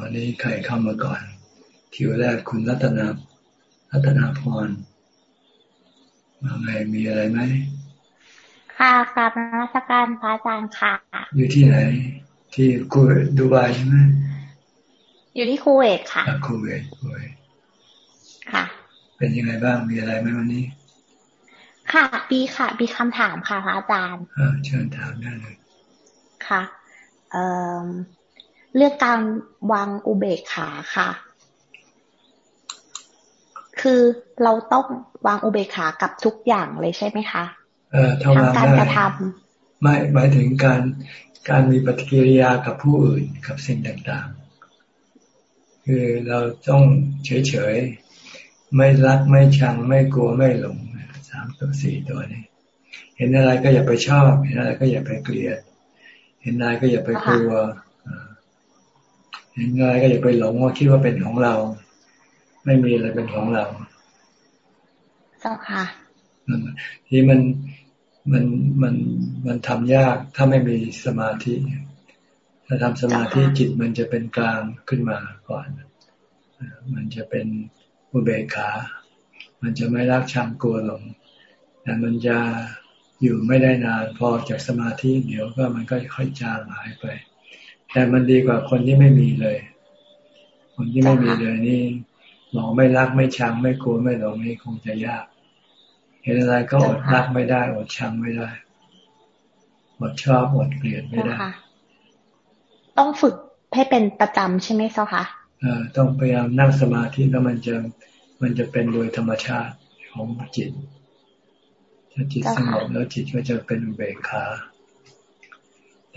วันนี้ใครเข้ามาก่อน คิวแรกคุณรัตนารัตนาพรมาไงมีอะไรไหมค่ะกราบนมัสการพระอาจารย์ค่ะ อยู่ที่ไหน ที่คูเวตดูไบใช่ไหมอยู่ที่คูเวตค่ะคูเวตคูเวตค่ะ เป็นยังไงบ้างมีอะไรไหมวันนี้ ค่ะปีค่ะมีคำถามค่ะพระอาจารย์อ่าเชิญถามได้เลยค่ะ เอ่อ เรื่องการวางอุเบกขาค่ะ คือเราต้องวางอุเบกขากับทุกอย่างเลยใช่ไหมคะเออทำการกระทำไม่หมายถึงการการมีปฏิกิริยากับผู้อื่นกับสิ่งต่างๆ คือเราต้องเฉยๆ ไม่รักไม่ชังไม่กลัวไม่หลงสามตัวสี่ตัวนี้ เห็นอะไรก็อย่าไปชอบ เห็นอะไรก็อย่าไปเกลียด เห็นอะไรก็อย่าไปกลัว เห็นอะไรก็อย่าไปหลงว่าคิดว่าเป็นของเรา ไม่มีอะไรเป็นของเราเจ้าค่ะที่มันมันมันมันทำยากถ้าไม่มีสมาธิ ถ้าทำสมาธิจิตมันจะเป็นกลางขึ้นมาก่อน มันจะเป็นอุเบกขา มันจะไม่รักชังกลัวหลงแต่มันจะอยู่ไม่ได้นาน พอจากสมาธิเดี๋ยวก็มันก็ค่อยจางหายไป แต่มันดีกว่าคนที่ไม่มีเลย คนที่ไม่มีเลยนี่หลงไม่รักไม่ชังไม่กลัวไม่หลงนี่คงจะยากห็นอะไรก็อดรักไม่ได้ อดชังไม่ได้อดชอบอดเกลียดไม่ได้ต้องฝึกให้เป็นประจำใช่ไหมเจ้าคะเออต้องพยายามนั่งสมาธิแล้วมันจะมันจะเป็นโดยธรรมชาติของจิตถ้าจิตสงบแล้วจิตก็จะเป็นอุเบกขา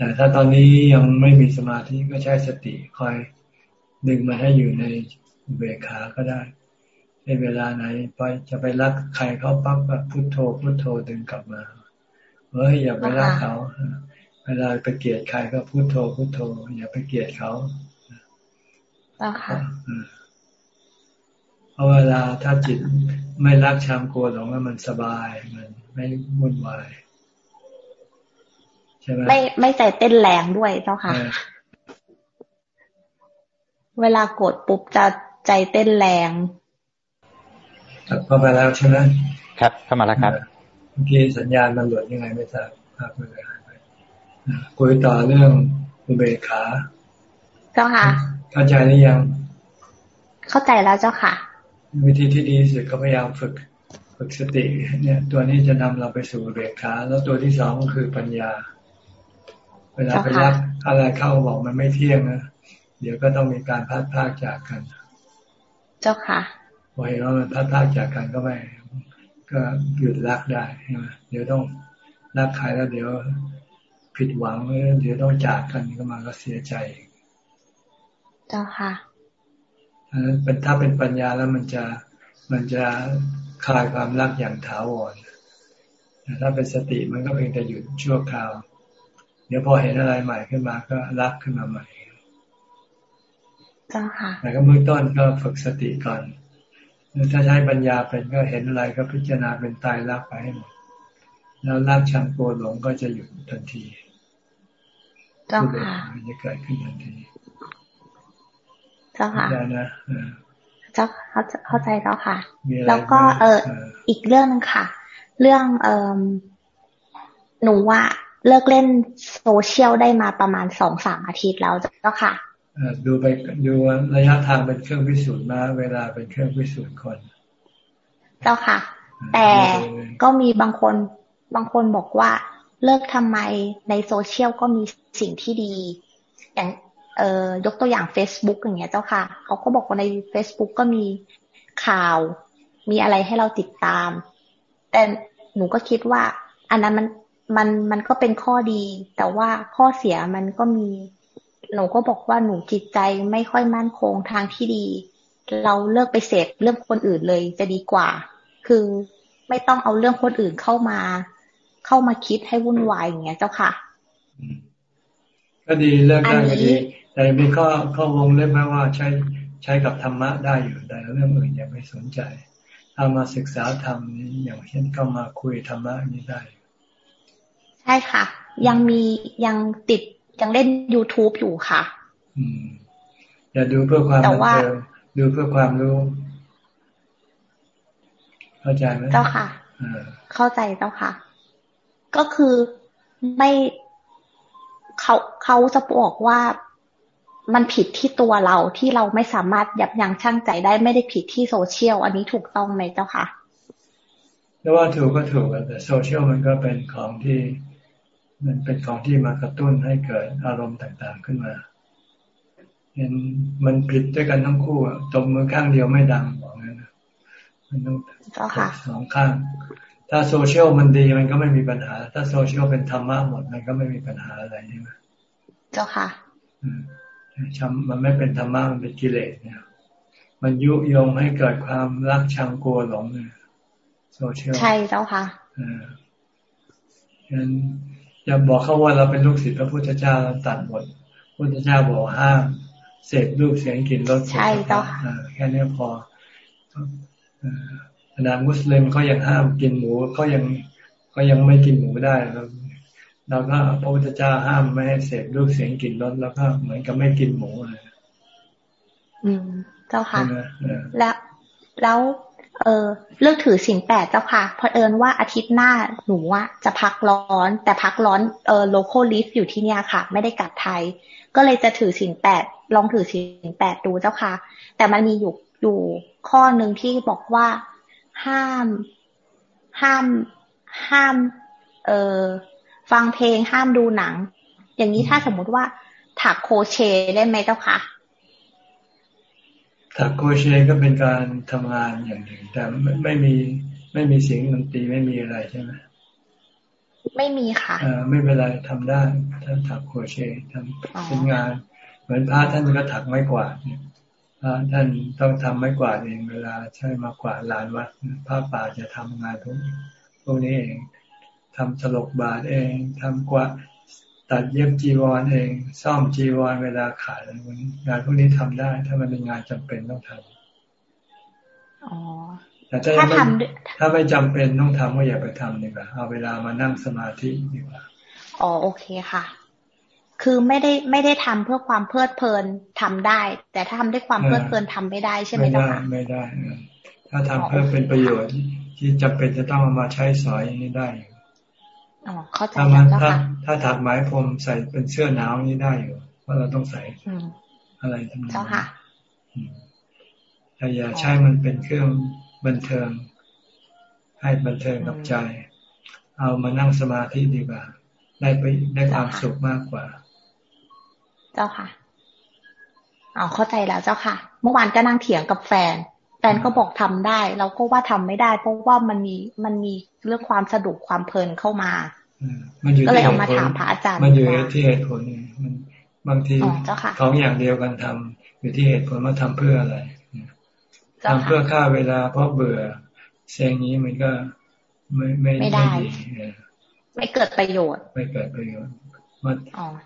แต่ถ้าตอนนี้ยังไม่มีสมาธิก็ใช้สติคอยดึงมันให้อยู่ในอุเบกขาก็ได้ ในเวลาไหนไปจะไปรักใครเขาปั๊บแบบพุโทโธพุโทโธดึงกลับมาเฮ้ยอย่าไปรักเขาเวลาไปเกลียดใครก็พุโทโธพุโทโธ อย่าไปเกลียดเขาเพราะเวลาถ้าจิตไม่รักชังกลัวหรอกว่ามันสบายมันไม่วุ่นวาย ใช่ไหมไม่ไม่ใจเต้นแรงด้วยเจ้าค่ะ เวลากดปุ๊บจะใจเต้นแรงเข้ามาแล้วใช่ไหมครับ เข้ามาแล้วครับเมื่อกี้สัญญาณมันหลุดยังไงไม่ทราบภาพมันเลยหายไปคุยต่อเรื่องอุเบกขา เจ้าค่ะ เข้าใจหรือยัง เข้าใจแล้วเจ้าค่ะ วิธีที่ดีสุดก็พยายามฝึกฝึกสติเนี่ย ตัวนี้จะนำเราไปสู่อุเบกขาแล้วตัวที่สองก็คือปัญญา เวลาไปรับอะไรเข้าบอกมันไม่เที่ยงนะ เดี๋ยวก็ต้องมีการพัดพากจากกัน เจ้าค่ะพอเห็นว่ามันพัดพากจากกันก็ไม่ก็หยุดรักได้ใช่ไหมเดี๋ยวต้องรักใครแล้วเดี๋ยวผิดหวังเดี๋ยวต้องจากกันก็มาก็เสียใจเจ้าค่ะอันนั้นเป็นถ้าเป็นปัญญาแล้วมันจะมันจะคลายความรักอย่างถาวรแต่ถ้าเป็นสติมันก็เพียงแต่หยุดชั่วคราวเดี๋ยวพอเห็นอะไรใหม่ขึ้นมาก็รักขึ้นมาใหม่เจ้าค่ะแต่ก็เบื้องต้นก็ฝึกสติก่อนถ้าใช้ปัญญาเป็นก็เห็นอะไรก็พิจารณาเป็นตายรักไปให้หมด แล้วรักชังโกรหลงก็จะหยุดทันทีเจ้าค่ะจะเกิดขึ้นทันทีเจ้าค่ะนะเจ้าเข้าเข้าใจแล้วค่ะ แล้วก็เอออีกเรื่องนึงค่ะ เรื่องเออหนูว่า เลิกเล่นโซเชียลได้มาประมาณสองสามอาทิตย์แล้วเจ้าค่ะดูไปดูระยะทางเป็นเครื่องพิสูจน์มาเวลาเป็นเครื่องพิสูจน์คน เจ้าค่ะ แต่ก็มีบางคนบางคนบอกว่าเลิกทำไมในโซเชียลก็มีสิ่งที่ดี อย่างเอ่อยกตัวอย่าง Facebook อย่างเงี้ยเจ้าค่ะเขาก็บอกว่าใน Facebook ก็มีข่าว มีอะไรให้เราติดตาม แต่หนูก็คิดว่า อันนั้นมัน มันมันก็เป็นข้อดี แต่ว่าข้อเสียมันก็มี หนูก็บอกว่าหนูจิตใจไม่ค่อยมั่นคงทางที่ดี เราเลิกไปเสพเรื่องคนอื่นเลยจะดีกว่า คือไม่ต้องเอาเรื่องคนอื่นเข้ามา เข้ามาคิดให้วุ่นวายอย่างเงี้ยเจ้าค่ะ ก็ดีเลิกได้ก็ดี แต่มีข้อข้อวงเล็บไหมว่าใช้ใช้กับธรรมะได้อยู่แต่เรื่องอื่นอย่าไม่สนใจถ้ามาศึกษาธรรมนี้อย่างเช่นก็มาคุยธรรมะนี้ได้ ใช่ค่ะ ยังมียังติดยังเล่น youtube อยู่ค่ะอืมอย่าดูเพื่อความบันเทิงดูเพื่อความรู้ เข้าใจไหมเจ้าค่ะเข้าใจเจ้าค่ะ ก็คือไม่เขาเขาจะบอกว่ามันผิดที่ตัวเราที่เราไม่สามารถยับยั้งชั่งใจได้ไม่ได้ผิดที่โซเชียลอันนี้ถูกต้องไหมเจ้าค่ะแล้วว่าถูกก็ถูกแต่โซเชียลมันก็เป็นของที่ มันเป็นของที่มากระตุ้นให้เกิดอารมณ์ต่างๆขึ้นมา เห็นมันผิดด้วยกันทั้งคู่ตบมือข้างเดียวไม่ดังบอกงั้นมันต้องสองข้าง ถ้าโซเชียลมันดีมันก็ไม่มีปัญหา ถ้าโซเชียลเป็นธรรมะหมดมันก็ไม่มีปัญหาอะไรใช่ไหมเจ้าค่ะช้ำมันไม่เป็นธรรมะมันเป็นกิเลสเนี่ย มันยุยงให้เกิดความรักชังกลัวหลงเนี่ยโซเชียลใช่เจ้าค่ะอ่าฉะนั้น อย่าบอกเขาว่าเราเป็นลูกศิษย์พระพุทธเจ้าเราตัดหมดพุทธเจ้าบอกห้ามเสพรูปเสียงกลิ่นรสใช่เจ้าค่ะแค่นี้พอขณะมุสลิมเขายังห้ามกินหมูเขายังก็ยังไม่กินหมูได้เราเราก็พระพุทธเจ้าห้ามไม่ให้เสพรูปเสียงกลิ่นรสแล้วก็เหมือนกับไม่กินหมูเลยอืม เจ้าค่ะ แล้วแล้ว เออเรื่องถือศีลแปดเจ้าค่ะเผอิญว่าอาทิตย์หน้าหนูว่าจะพักร้อน แต่พักร้อนเออ local leave อยู่ที่เนี่ยค่ะ ไม่ได้กลับไทย ก็เลยจะถือศีลแปดลองถือศีลแปดดูเจ้าค่ะ แต่มันมีอยู่อยู่ข้อหนึ่งที่บอกว่าห้ามห้ามห้าม เออฟังเพลงห้ามดูหนัง อย่างนี้ถ้าสมมุติว่าถักโคเชได้ไหมเจ้าคะ ถักโคเชก็เป็นการทำงานอย่างหนึ่ง แต่ไม่ไม่มีไม่มีเสียงดนตรีไม่มีอะไรใช่ไหมไม่มีค่ะอ่าไม่เป็นไรทำได้ท่านถักโคเชทำเป็นงาน เหมือนพระท่านก็ถักไม้กวาดเนี่ยพระท่านต้องทำไม้กวาดเองเวลาใช้มากวาดลานวัดพระป่าจะทำงานพวกพวกนี้เองทำสลกบาทเองทำกว่า ตัดเย็บจีวรเอง ซ่อมจีวรเวลาขาดอะไรพวกนี้งานพวกนี้ทำได้ ถ้ามันเป็นงานจำเป็นต้องทำอ๋อแต่ถ้าไม่ถ้าไม่จำเป็นต้องทำก็อย่าไปทำดีกว่าเอาเวลามานั่งสมาธิดีกว่าอ๋อโอเคค่ะ คือไม่ได้ไม่ได้ทำเพื่อความเพลิดเพลินทำได้ แต่ถ้าทำด้วยความเพลิดเพลินทำไม่ได้ใช่ไหมจ๊ะไม่ได้ไม่ได้ ถ้าทำเพื่อเป็นประโยชน์ที่จำเป็นจะต้องเอามาใช้สอยอย่างนี้ได้ถ้ามันถ้าถ้าถักไม้พรมใส่เป็นเสื้อหนาวนี่ได้อยู่เพราะเราต้องใส่อะไรทั้งนั้นแต่อย่าใช้มันเป็นเครื่องบันเทิง ให้บันเทิงกับใจ เอามานั่งสมาธิดีกว่า ได้ไปได้ความสุขมากกว่า เจ้าค่ะเอาเข้าใจแล้วเจ้าค่ะ เมื่อวานก็นั่งเถียงกับแฟน แฟนก็บอกทำได้ เราก็ว่าทำไม่ได้ เพราะว่ามันมีมันมี เรื่องความสะดวกความเพลินเข้ามามันอยู่ที่เหตุผลมันอยู่ที่เหตุผลมันบางทีของอย่างเดียวกันทำอยู่ที่เหตุผลว่าทำเพื่ออะไรทำเพื่อฆ่าเวลาเพราะเบื่อเสียงนี้มันก็ไม่ไม่ไม่ได้ไม่เกิดประโยชน์ ไม่เกิดประโยชน์มัน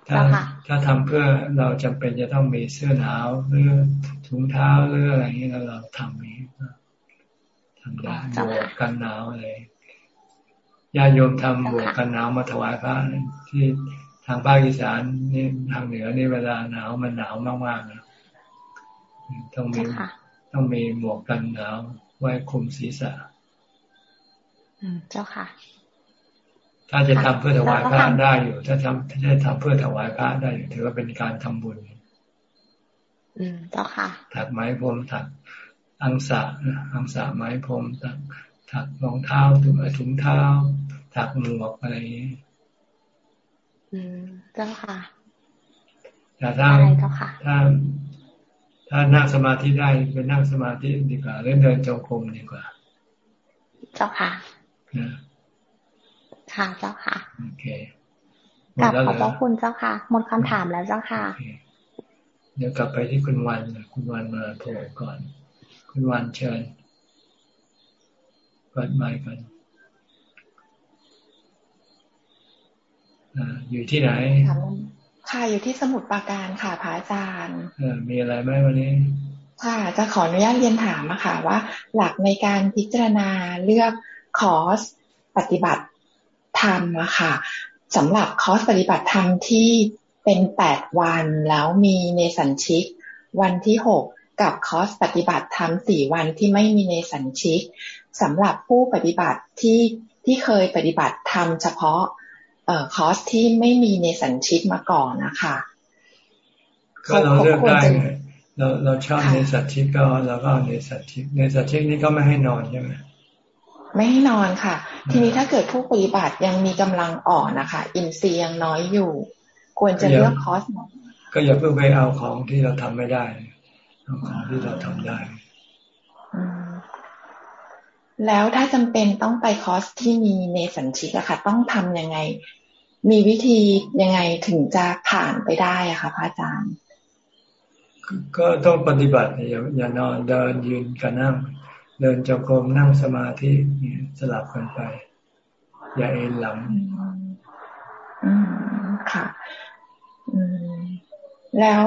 ถ้าถ้าทำเพื่อเราจำเป็นจะต้องมีเสื้อหนาวหรือถุงเท้าหรืออะไรอย่างนี้แล้วเราทำนี้ทำได้บวกกันหนาวอะไร ญาติโยมทำบวกกันหนาวมาถวายพระที่ทางภาคอีสานนี่ทางเหนือนี่เวลาหนาวมันหนาวมากๆนะต้องมีต้องมีหมวกกันหนาวไว้คุมศีรษะเจ้าค่ะ ถ้าจะทำเพื่อถวายพระได้อยู่ ถ้าทำถ้าจะทำเพื่อถวายพระได้อยู่ถือว่าเป็นการทำบุญ อืมเจ้าค่ะถักไม้พรมถักอังสะอังสะไม้พรมถักถักรองเท้าถุงถุงเท้า ถักหมวกอะไรอย่างนี้อืมเจ้าค่ะแต่ถ้าถ้าถ้านั่งสมาธิได้เป็นนั่งสมาธิดีกว่าหรือเดินจงกรมดีกว่า เจ้าค่ะค่ะเจ้าค่ะโอเคกลับขอบพระคุณเจ้าค่ะ หมดคำถามแล้วเจ้าค่ะ เดี๋ยวกลับไปที่คุณวันคุณวันมาโผล่ก่อน คุณวันเชิญเปิดไมค์กัน อยู่ที่ไหนค่ะอยู่ที่สมุทรปราการค่ะพระอาจารย์มีอะไรไหมวันนี้ ค่ะจะขออนุญาตเรียนถามอะค่ะ ว่า หลักในการพิจารณาเลือกคอร์สปฏิบัติธรรมอะค่ะสำหรับคอร์สปฏิบัติธรรมที่เป็นแปดวันแล้วมีเนสัชชิก วันที่หกกับคอร์สปฏิบัติธรรมสี่วันที่ไม่มีเนสัชชิกสำหรับผู้ปฏิบัติที่ที่เคยปฏิบัติธรรมเฉพาะ เอ่อคอร์สที่ไม่มีในสัญชิกมาก่อนนะคะก็เราเลือกได้ไงเราเราชอบในสัตชิกก็เราก็ในสัตชิกในสัตชิกนี้ก็ไม่ให้นอนใช่ไหมไม่ให้นอนค่ะ ทีนี้ถ้าเกิดผู้ปฏิบัติยังมีกำลังอ่อนนะคะ อินทรีย์ยังน้อยอยู่ ควรจะเลือกคอร์สไหนก็อย่าเพิ่งไปเอาของที่เราทำไม่ได้เอาของที่เราทำได้ แล้วถ้าจำเป็นต้องไปคอร์สที่มีเนสัญชิกอะค่ะ ต้องทำยังไง มีวิธียังไงถึงจะผ่านไปได้อะคะพระอาจารย์ ก็ต้องปฏิบัติอย่าอย่านอนเดินยืนกับนั่ง เดินจงกรมนั่งสมาธิสลับกันไป อย่าเอ็นหลังอืมค่ะ อืมแล้ว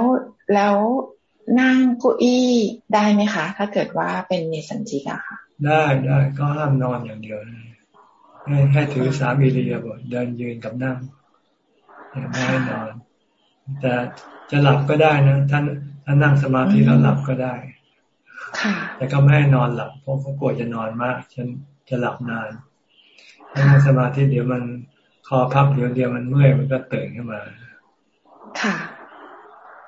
แล้วนั่งเก้าอี้ได้ไหมคะ ถ้าเกิดว่าเป็นเนสัญจิกอะค่ะ ได้ได้ก็ห้ามนอนอย่างเดียวให้ให้ถือสามีเรียบเดินยืนกับนั่งไม่ให้นอน แต่จะหลับก็ได้นะท่านท่านนั่งสมาธิแล้วหลับก็ได้แต่ก็ไม่ให้นอนหลับเพราะเขากลัวจะนอนมากฉันจะหลับนานถ้านั่งสมาธิเดี๋ยวมันคอพับเดี๋ยวเดียวมันเมื่อยมันก็ตื่นขึ้นมา ค่ะ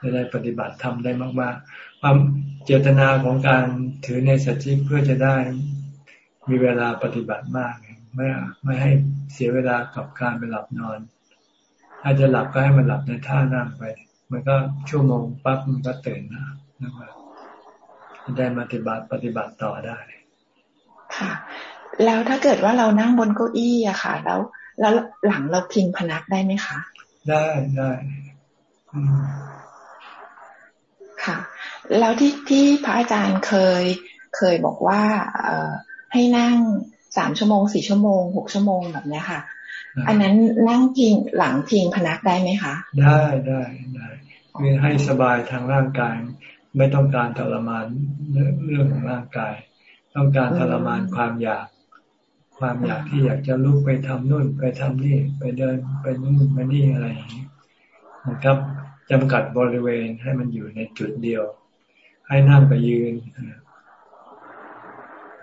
จะได้ปฏิบัติทำได้มากๆความ เจตนาของการถือในสัจจิเพื่อจะได้มีเวลาปฏิบัติมากไม่ไม่ให้เสียเวลากับการไปหลับนอน ถ้าจะหลับก็ให้มันหลับในท่านั่งไป มันก็ชั่วโมงปั๊บมันก็ตื่นนะนะครับได้ปฏิบัติปฏิบัติต่อได้ค่ะ แล้วถ้าเกิดว่าเรานั่งบนเก้าอี้อะค่ะ แล้วแล้วหลังเราพิงพนักได้ไหมคะ ได้ได้ค่ะ แล้วที่ที่พระอาจารย์เคยเคยบอกว่า เอ่อให้นั่งสามชั่วโมงสี่ชั่วโมงหกชั่วโมงแบบนี้ค่ะ อันนั้นนั่งพิงหลังพิงพนักได้ไหมคะ ได้ได้ได้คือให้สบายทางร่างกาย ไม่ต้องการทรมานเรื่องของร่างกาย ต้องการทรมานความอยาก ความอยากที่อยากจะลุกไปทำนู่นไปทำนี่ไปเดินไปนู่นไปนี่อะไรอย่างนี้นะครับจำกัดบริเวณให้มันอยู่ในจุดเดียว ให้นั่งไปยืน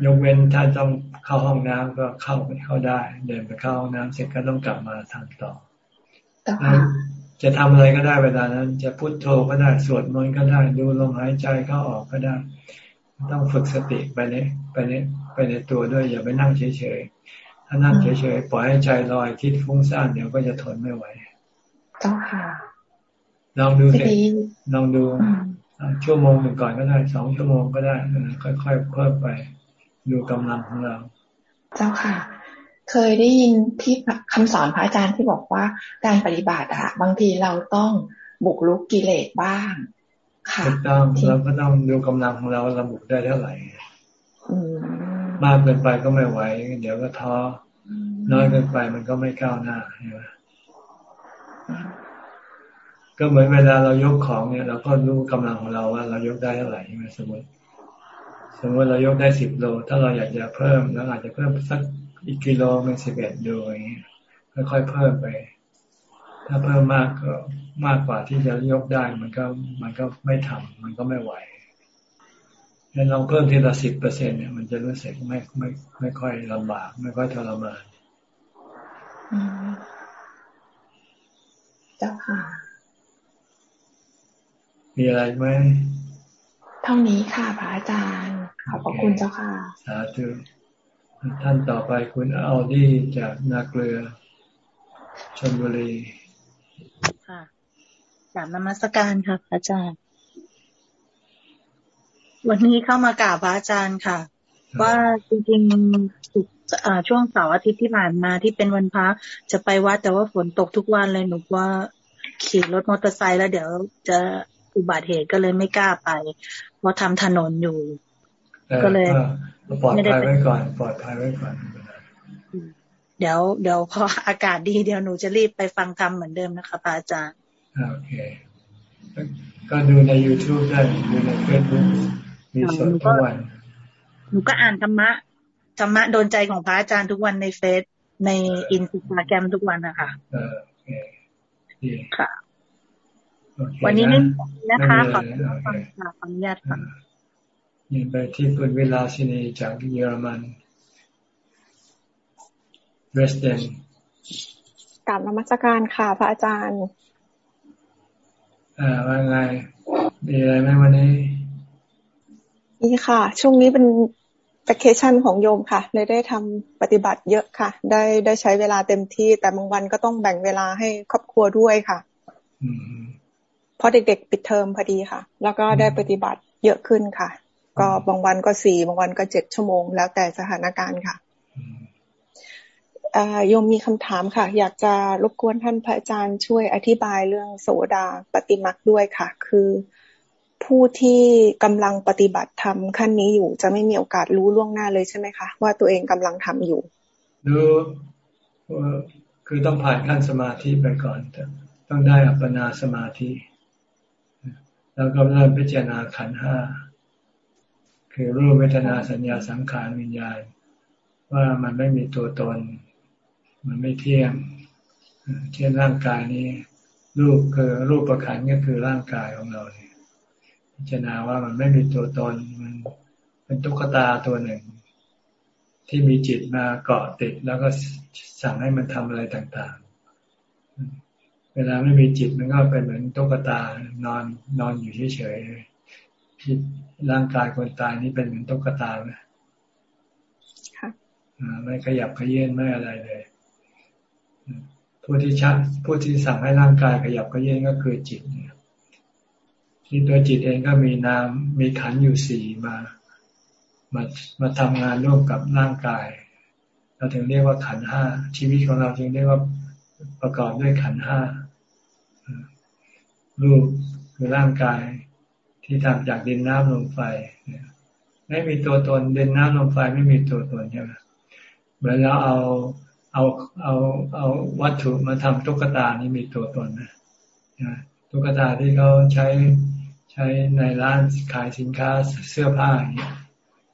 ยกเว้นถ้าต้องเข้าห้องน้ำก็เข้าไปเข้าได้ เดินไปเข้าห้องน้ำเสร็จก็ต้องกลับมาทำต่อจะทำอะไรก็ได้เวลานั้น จะพุโทโธก็ได้สวดมนต์ก็ได้ดูลมหายใจเข้าออกก็ได้ ต้องฝึกสติไปในไปในไปในตัวด้วยอย่าไปนั่งเฉยๆถ้านั่งเฉยๆปล่อยให้ใจลอยคิดฟุ้งซ่านเดี๋ยวก็จะทนไม่ไหวเจ้าค่ะลองดูสิลองดู ชั่วโมงหนึ่งก่อนก็ได้สองชั่วโมงก็ได้ค่อยๆเพิ่มไปดูกำลังของเรา เจ้าค่ะ เคยได้ยินที่คำสอนพระอาจารย์ที่บอกว่าการปฏิบัติอะบางทีเราต้องบุกลุกกิเลสบ้าง ค่ะถูกต้องเราก็ต้องดูกำลังของเราเราบุกได้เท่าไหร่มากเกินไปก็ไม่ไหว เดี๋ยวก็ท้อน้อยเกินไปมันก็ไม่ก้าวหน้าใช่ไหม ก็เหมือนเวลาเรายกของเนี่ยเราก็รู้กำลังของเราว่าเรายกได้เท่าไหร่ใช่ไหมสมมติ สมมติเรายกได้สิบโล ถ้าเราอยากจะเพิ่มเราอาจจะเพิ่มสักอีกกิโลเป็นสิบเอ็ดโลอย่างเงี้ยค่อยๆเพิ่มไป ถ้าเพิ่มมากก็มากกว่าที่จะยกได้มันก็มันก็ไม่ทำมันก็ไม่ไหวงั้นลองเพิ่มทีละสิบเปอร์เซ็นเนี่ยมันจะรู้สึกไม่ไม่ไม่ค่อยลำบาก ไม่ค่อยทรมานเจ้าค่ะ มีอะไรไหมเท่านี้ค่ะพระอาจารย์ ขอบพระคุณเจ้าค่ะ สาธุท่านต่อไปคุณอาดี้จากนาเกลือชลบุรีค่ะกราบนมัสการค่ะพระอาจารย์ วันนี้เข้ามากราบพระอาจารย์ค่ะ ว่าจริงๆช่วงเสาร์อาทิตย์ที่ผ่านมาที่เป็นวันพักจะไปวัดแต่ว่าฝนตกทุกวันเลยหนูว่าขี่รถมอเตอร์ไซค์แล้วเดี๋ยวจะ อุบัติเหตุก็เลยไม่กล้าไป เพราะทำถนนอยู่ ก็เลยปลอดภัยไว้ก่อนปลอดภัยไว้ก่อนเดี๋ยวเดี๋ยวพออากาศดีเดี๋ยวหนูจะรีบไปฟังธรรมเหมือนเดิมนะคะพระอาจารย์โอเค ก็ดูใน YouTube ได้ดูในเฟซบุ๊กมีสดทุกวันหนูก็อ่านธรรมะธรรมะโดนใจของพระอาจารย์ทุกวันในเฟซในอินสตาแกรมทุกวันนะคะเออโอเคดีค่ะ วันนี้ไม่นะคะ ขอฟังค่ะขออนุญาตฟังยินไปที่คุณเวลาชินีจากเยอรมันเวสเดนกลับนมัสการค่ะพระอาจารย์ อ่าว่าไง มีอะไรไหมวันนี้ นี่ค่ะ ช่วงนี้เป็นแวคเคชั่นของโยมค่ะเลยได้ทำปฏิบัติเยอะค่ะ ได้ได้ใช้เวลาเต็มที่ แต่บางวันก็ต้องแบ่งเวลาให้ครอบครัวด้วยค่ะเพราะเด็กๆปิดเทอมพอดีค่ะ แล้วก็ได้ปฏิบัติเยอะขึ้นค่ะ ก็บางวันก็สี่บางวันก็เจ็ดชั่วโมง แล้วแต่สถานการณ์ค่ะโยมมีคำถามค่ะ อยากจะรบกวนท่านพระอาจารย์ช่วยอธิบายเรื่องโสดาปฏิมักด้วยค่ะ คือผู้ที่กำลังปฏิบัติธรรมขั้นนี้อยู่ จะไม่มีโอกาสรู้ล่วงหน้าเลยใช่ไหมคะ ว่าตัวเองกำลังทำอยู่รู้คือต้องผ่านขั้นสมาธิไปก่อน ต้องได้อัปปนาสมาธิ แล้วก็เริ่มพิจารณาขันห้าคือรูปเวทนาสัญญาสังขารวิญญาณว่ามันไม่มีตัวตน มันไม่เที่ยงเช่นร่างกายนี้ รูปคือรูปประคันก็คือร่างกายของเราเนี่ยพิจารณาว่ามันไม่มีตัวตน มันเป็นตุ๊กตาตัวหนึ่ง ที่มีจิตมาเกาะติดแล้วก็สั่งให้มันทำอะไรต่างๆ เวลาไม่มีจิตมันก็เป็นเหมือนตุ๊กตานอนนอนอยู่เฉยๆที่ร่างกายคนตายนี่เป็นเหมือนตุ๊กตาไหมค่ะไม่ขยับขยื่นไม่อะไรเลยผู้ที่ชักผู้ที่สั่งให้ร่างกายขยับขยื่นก็คือจิตเนี่ยที่ตัวจิตเองก็มีนามมีขันอยู่สี่มามามาทำงานร่วมกับร่างกาย เราถึงเรียกว่าขันห้าชีวิตของเราจึงเรียกว่าประกอบด้วยขันห้า รูปคือร่างกายที่ทำจากดินน้ำลมไฟไม่มีตัวตนดินน้ำลมไฟไม่มีตัวตนใช่ไหมเหมือนเราเอาเอาเอาเอาวัตถุมาทำตุ๊กตานี่มีตัวตนนะตุ๊กตาที่เขาใช้ใช้ในร้านขายสินค้าเสื้อผ้าอย่างเงี้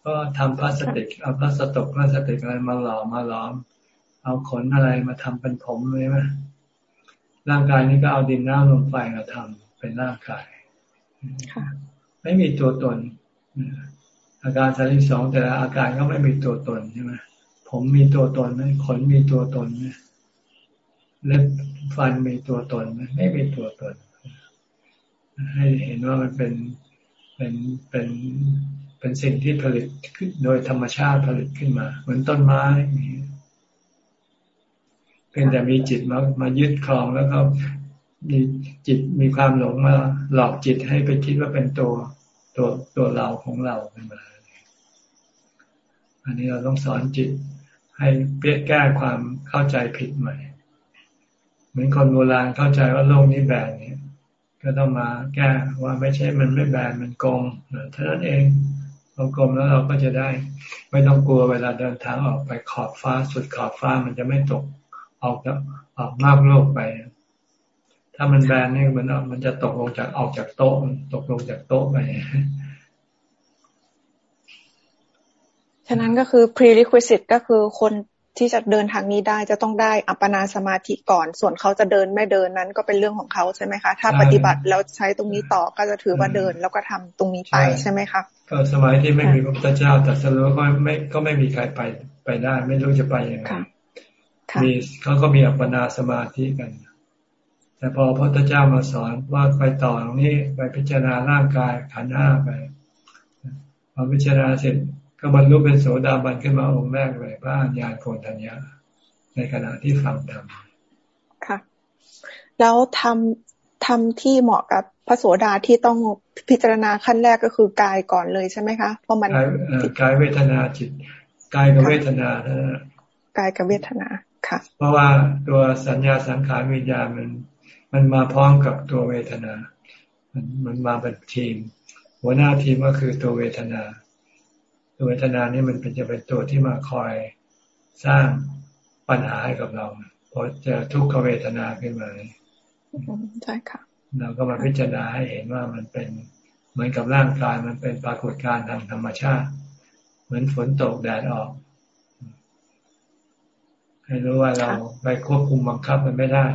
ก็ทำพลาสติกเอาพลาสติกพลาสติกอะไรมาหล่อมาหลอม เอาขนอะไรมาทำเป็นผมเลยไหม ร่างกายนี้ก็เอาดินน้ำลมไฟมาทำเป็นร่างกายไม่มีตัวตน อาการสาริสองแต่ละอาการก็ไม่มีตัวตนใช่ไหมผมมีตัวตนไหมขนมีตัวตนไหมเล็บฟันมีตัวตนไหมไม่มีตัวตน ให้เห็นว่ามันเป็นเป็นเป็นเป็นสิ่งที่ผลิตขึ้นโดยธรรมชาติผลิตขึ้นมา เหมือนต้นไม้ เป็นแต่มีจิตมามายึดครองแล้วก็มีจิตมีความหลงมาหลอกจิตให้ไปคิดว่าเป็นตัวตัวตัวเราของเราขึ้นมาอันนี้เราต้องสอนจิตให้เปลี่ยนแก้ความเข้าใจผิดใหม่ เหมือนคนโบราณเข้าใจว่าโลกนี้แบนเนี่ย ก็ต้องมาแก้ว่าไม่ใช่มันไม่แบนมันกลมเท่านั้นเองเรากลมแล้วเราก็จะได้ ไม่ต้องกลัวเวลาเดินทางออกไปขอบฟ้าสุดขอบฟ้ามันจะไม่ตก ออกออกนอกโลกไป ถ้ามันแบนนี่มันมันจะตกลงจากออกจากโต๊ะตกลงจากโต๊ะไปฉะนั้นก็คือ prerequisite ก็คือคนที่จะเดินทางนี้ได้จะต้องได้อัปปนาสมาธิก่อน ส่วนเขาจะเดินไม่เดินนั้นก็เป็นเรื่องของเขาใช่ไหมคะ ถ้าปฏิบัติแล้วใช้ตรงนี้ต่อก็จะถือว่าเดินแล้วก็ทำตรงนี้ไปใช่ไหมคะก็สมัยที่ไม่มีพระพุทธเจ้าแต่สรุปก็ไม่ก็ไม่มีใครไปไปได้ ไม่รู้จะไปยังไง มีเขาก็มีอัปปนาสมาธิกัน แต่พอพระพุทธเจ้ามาสอนว่าไปต่อตรงนี้ไปพิจารณาร่างกายขันห้าไปพอพิจารณาเสร็จก็บรรลุเป็นโสดาบันขึ้นมาองค์แรกเลยพระญาณโกนทัญญาในขณะที่ฟังธรรมค่ะ แล้วทำทำที่เหมาะกับพระโสดาที่ต้องพิจารณาขั้นแรกก็คือกายก่อนเลยใช่ไหมคะเพราะมันกายเวทนาจิตกายกับเวทนาเท่กายกับเวทนาค่ะ เพราะว่าตัวสัญญาสังขารวิญญาณมันมันมาพร้อมกับตัวเวทนา มันมันมาเป็นทีม หัวหน้าทีมก็คือตัวเวทนา ตัวเวทนานี่มันเป็นจะเป็นตัวที่มาคอยสร้างปัญหาให้กับเราพอเจอทุกขเวทนาขึ้นมาใช่ค่ะเราก็มาพิจารณาให้เห็นว่ามันเป็นเหมือนกับร่างกายมันเป็นปรากฏการณ์ทางธรรมชาติ เหมือนฝนตกแดดออก ให้รู้ว่าเราไปควบคุมบังคับมันไม่ได้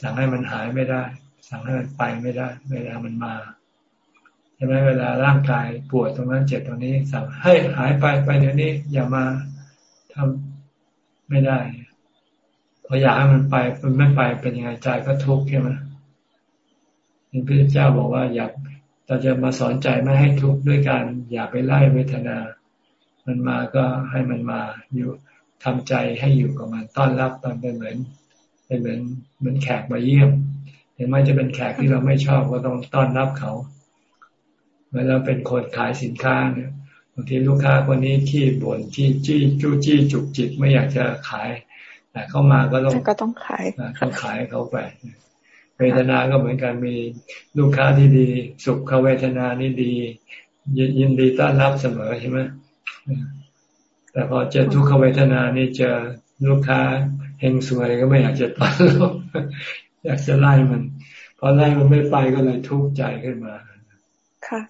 สั่งให้มันหายไม่ได้ สั่งให้มันไปไม่ได้ เวลามันมาใช่ไหมเวลาร่างกายปวดตรงนั้นเจ็บตรงนี้ สั่งให้หายไปไปเดี๋ยวนี้อย่ามาทำไม่ได้พออยากให้มันไปมันไม่ไปเป็นยังไงใจก็ทุกข์ใช่ไหมพระเจ้าบอกว่าอยากเราจะมาสอนใจไม่ให้ทุกข์ด้วยการอย่าไปไล่เวทนา มันมาก็ให้มันมาอยู่ ทำใจให้อยู่กับมันต้อนรับตอนเป็นเหมือน เป็นเหมือนเหมือนแขกมาเยี่ยมเห็นไหมจะเป็นแขกที่เราไม่ชอบก็ต้องต้อนรับเขาเมื่อเราเป็นคนขายสินค้าเนี่ยบางทีลูกค้าคนนี้ขี้บ่นขี้จี้จู้จี้จุกจิกไม่อยากจะขายแต่เข้ามาก็ต้องก็ต้องขายต้องขายเขาไปเวทนาก็เหมือนกันมีลูกค้าที่ดี สุขเวทนานี่ดี ยินดีต้อนรับเสมอใช่ไหม แต่พอเจอทุกขเวทนานี่เจอลูกค้าเฮงสวยก็ไม่อยากจะต้อนรับอยากจะไล่มันพอไล่มันไม่ไปก็เลยทุกข์ใจขึ้นมา ค่ะ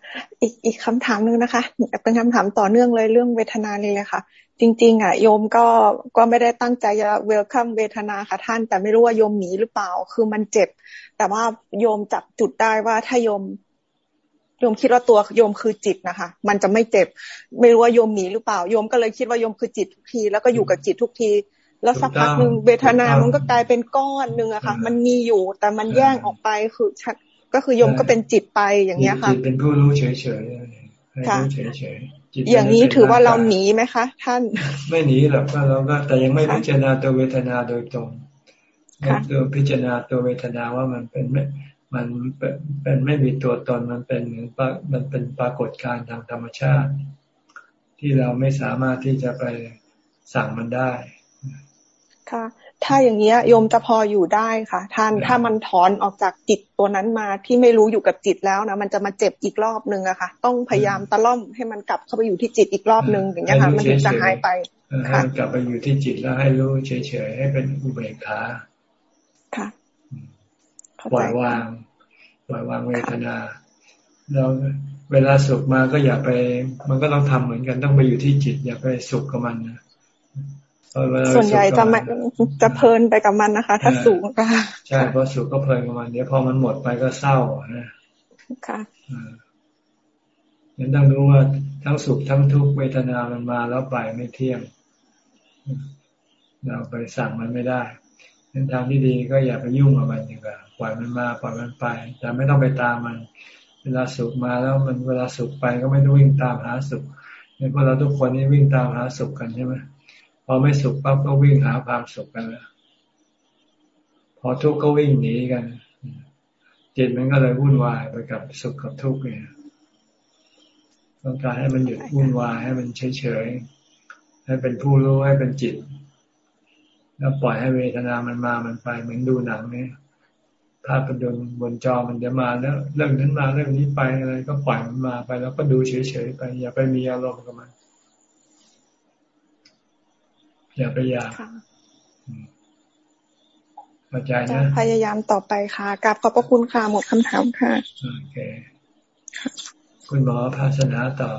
อีกอีกคำถามหนึ่งนะคะ เป็นคำถามต่อเนื่องเลยเรื่องเวทนานี่เลยค่ะ จริง ๆ อะ โยมก็ก็ไม่ได้ตั้งใจจะเวลคัมเวทนาค่ะท่าน แต่ไม่รู้ว่าโยมหนีหรือเปล่า คือมันเจ็บ แต่ว่าโยมจับจุดได้ว่าถ้าโยม โยมคิดว่าตัวโยมคือจิตนะคะ มันจะไม่เจ็บ ไม่รู้ว่าโยมหนีหรือเปล่าโยมก็เลยคิดว่าโยมคือจิตทุกที แล้วก็อยู่กับจิตทุกที แล้วสักพักหนึ่งเวทนามันก็กลายเป็นก้อนหนึ่งอะค่ะ มันมีอยู่แต่มันแย่งออกไปคือชัดก็คือโยมก็เป็นจิตไปอย่างเงี้ยค่ะจิตเป็นผู้รู้เฉยเฉยค่ะอย่างนี้ถือว่าเราหนีไหมคะ ท่าน ไม่หนีหรอกก็เราก็แต่ยังไม่พิจารณาตัวเวทนาโดยตรงตัวพิจารณาตัวเวทนาว่ามันเป็น มันเป็นไม่มีตัวตนมันเป็นมันเป็นปรากฏการณ์ทางธรรมชาติ ที่เราไม่สามารถที่จะไปสั่งมันได้ ค่ะ ถ้าอย่างเงี้ยโยมจะพออยู่ได้ค่ะ ท่านถ้ามันถอนออกจากจิตตัวนั้นมาที่ไม่รู้อยู่กับจิตแล้วนะมันจะมาเจ็บอีกรอบนึงอะค่ะ ต้องพยายามตะล่อมให้มันกลับเข้าไปอยู่ที่จิตอีกรอบนึงอย่างเงี้ยค่ะ มันถึงจะหายไปค่ะกลับไปอยู่ที่จิตแล้วให้รู้เฉยๆให้เป็นอุเบกขาค่ะ ปล่อยวาง ปล่อยวางเวทนาเราเวลาสุขมาก็อย่าไป มันก็ต้องทำเหมือนกันต้องไปอยู่ที่จิต อย่าไปสุขกับมันนะส่วนใหญ่จะจะเพลินไปกับมันนะคะ ถ้าสูงก็ใช่เพราะสุขก็เพลินกับมันเดี๋ยวพอมันหมดไปก็เศร้านะค่ะยังต้องรู้ว่าทั้งสุขทั้งทุกเวทนามันมาแล้วไปไม่เที่ยง เราไปสั่งมันไม่ได้ เนทางที่ดีก็อย่าไปยุ่งกับมันดีกว่าปล่อยมันมาปล่อยมันไป แต่ไม่ต้องไปตามมัน เวลาสุขมาแล้วมันเวลาสุขไปก็ไม่ต้องวิ่งตามหาสุขเนี่ยพวกเราทุกคนนี่วิ่งตามหาสุขกันใช่ไหมพอไม่สุขปั๊บก็วิ่งหาความสุขกันแล้วพอทุกข์ก็วิ่งหนีกันจิตมันก็เลยวุ่นวายไปกับสุขกับทุกข์เนี่ยต้องการให้มันหยุดวุ่นวายให้มันเฉยๆให้เป็นผู้รู้ให้เป็นจิต แล้วปล่อยให้เวทนามันมามันไปเหมือนดูหนังเนี่ยภาพยนตร์บนจอมันจะมาแล้วเรื่องนั้นมาเรื่องนี้ไปอะไรก็ปล่อยมันมาไป แล้วก็ดูเฉยๆไป อย่าไปมีอารมณ์กับมัน อย่าไปอยากเข้าใจนะพยายามต่อไปค่ะกลับขอบพระคุณค่ะหมดคำถามค่ะโอเคคุณหมอภาสนาต่อ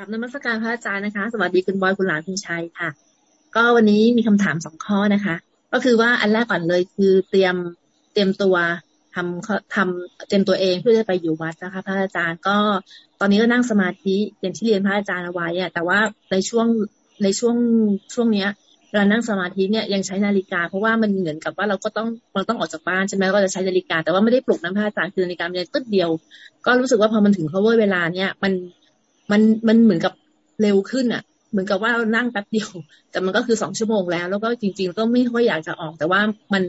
กลับนมัสการพระอาจารย์นะคะ สวัสดีคุณบอยคุณหลานคุณชัยค่ะ ก็วันนี้มีคำถามสองข้อนะคะ ก็คือว่าอันแรกก่อนเลยคือเตรียมเตรียมตัวทำทำเตรียมตัวเองเพื่อจะไปอยู่วัดนะคะ พระอาจารย์ก็ตอนนี้ก็นั่งสมาธิอย่างที่เรียนพระอาจารย์เอาไว้อะแต่ว่าในช่วงในช่วงช่วงเนี้ยเรานั่งสมาธิเนี่ยยังใช้นาฬิกา เพราะว่ามันเหมือนกับว่าเราก็ต้องเราต้องออกจากบ้านใช่ไหมก็จะใช้นาฬิกาแต่ว่าไม่ได้ปลุกน้ำพระอาจารย์คือนาฬิกามันตึ๊ดเดียว ก็รู้สึกว่าพอมันถึง cover เวลาเนี่ยมัน มันมันเหมือนกับเร็วขึ้นอะ เหมือนกับว่าเรานั่งแป๊บเดียว แต่มันก็คือสองชั่วโมงแล้ว แล้วก็จริง ๆ ก็ไม่ค่อยอยากจะออก แต่ว่ามัน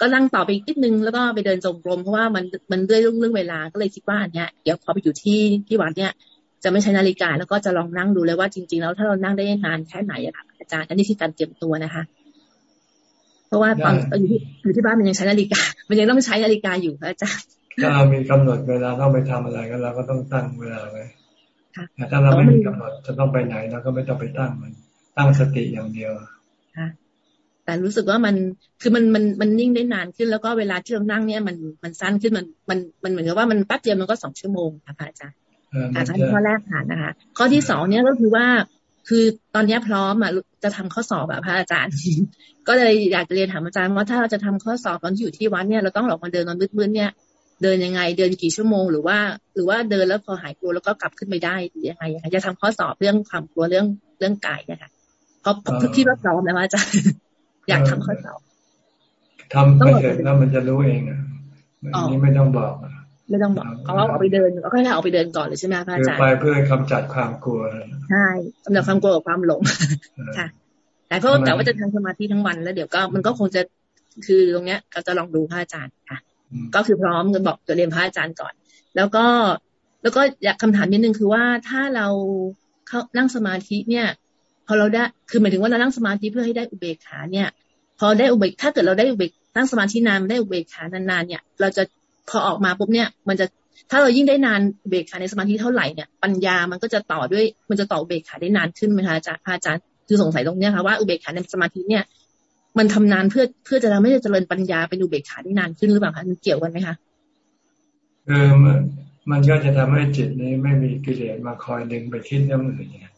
ก็นั่งต่อไปอีกนิดนึงแล้วก็ไปเดินจงกรมเพราะว่ามันมันด้วยเรื่องเรื่องเวลาก็เลยคิดว่าอันเนี้ยเดี๋ยวพอไปอยู่ที่ที่วัดเนี้ยจะไม่ใช้นาฬิกาแล้วก็จะลองนั่งดูเลยว่าจริง ๆ แล้วถ้าเรานั่งได้นานแค่ไหนอะค่ะอาจารย์อันนี้คือการเตรียมตัวนะคะ เพราะว่าตอนอยู่ที่อยู่ที่บ้านมันยังใช้นาฬิกา มันยังต้องใช้นาฬิกาอยู่อาจารย์ถ้าเรามีกำหนดเวลาต้องไปทำอะไรก็เราก็ต้องตั้งเวลาไว้ แต่ถ้าเราไม่มีกำหนดจะต้องไปไหนเราก็ไม่ต้องไปตั้งมัน ตั้งสติอย่างเดียวค่ะแต่รู้สึกว่ามันคือมันมันมันนิ่งได้นานขึ้น แล้วก็เวลาที่เรานั่งเนี่ยมันมันสั้นขึ้นมันมันมันเหมือนกับว่ามันแป๊บเดียวมันก็สองชั่วโมงค่ะอาจารย์อาจารย์ข้อแรกค่ะนะคะ ข้อที่สองเนี่ยก็คือว่าคือตอนนี้พร้อมอะจะทำข้อสอบแบบพระอาจารย์ ก็เลยอยากจะเรียนถามอาจารย์ว่าถ้าเราจะทำข้อสอบตอนที่อยู่ที่วัดเนี่ยเราต้องออกมาเดินตอนมืดๆเนี่ย เดินยังไง เดินกี่ชั่วโมง หรือว่า หรือว่าเดินแล้วพอหายกลัวแล้วก็กลับขึ้นไปได้หรือยังไงจะทำข้อสอบเรื่องความกลัวเรื่องเรื่องกายนะคะเพราะคิดว่าพร้อมนะอาจารย์อยากทำข้อสอบทำไปเสร็จแล้วมันจะรู้เองอะอันนี้ไม่ต้องบอกไม่ต้องบอกเขาเอาไปเดินก็แค่เอาไปเดินก่อนเลยใช่ไหมพระอาจารย์ไปเพื่อกำจัดความกลัวใช่กำจัดความกลัวกับความหลงค่ะ แต่ก็แต่ว่าจะทำสมาธิทั้งวันแล้วเดี๋ยวก็มันก็คงจะคือตรงเนี้ย ก็จะลองดูพระอาจารย์ค่ะ ก็คือพร้อมกันบอกจะเรียนพระอาจารย์ก่อน แล้วก็แล้วก็อยากคำถามนิดนึงคือว่าถ้าเราเข้านั่งสมาธิเนี่ย พอเราได้คือหมายถึงว่าเรานั่งสมาธิเพื่อให้ได้อุเบกขาเนี่ย พอได้อุเบกถ้าเกิดเราได้อุเบกนั่งสมาธินานได้อุเบกขานานๆเนี่ย เราจะพอออกมาปุ๊บเนี่ย มันจะถ้าเรายิ่งได้นานอุเบกขาในสมาธิเท่าไหร่เนี่ยปัญญามันก็จะต่อด้วยมันจะต่ออุเบกขาได้นานขึ้นไหมคะอาจารย์อาจารย์คือสงสัยตรงเนี้ยค่ะว่าอุเบกขาในสมาธิเนี่ย มันทำนานเพื่อเพื่อจะทำให้เจริญปัญญาเป็นอุเบกขาได้นานขึ้นหรือเปล่าคะมันเกี่ยวกันไหมคะเออมันมันก็จะทำให้จิตนี้ไม่มีกิเลสมาคอยดึงไปคิดเรื่องอื่นเนี่ย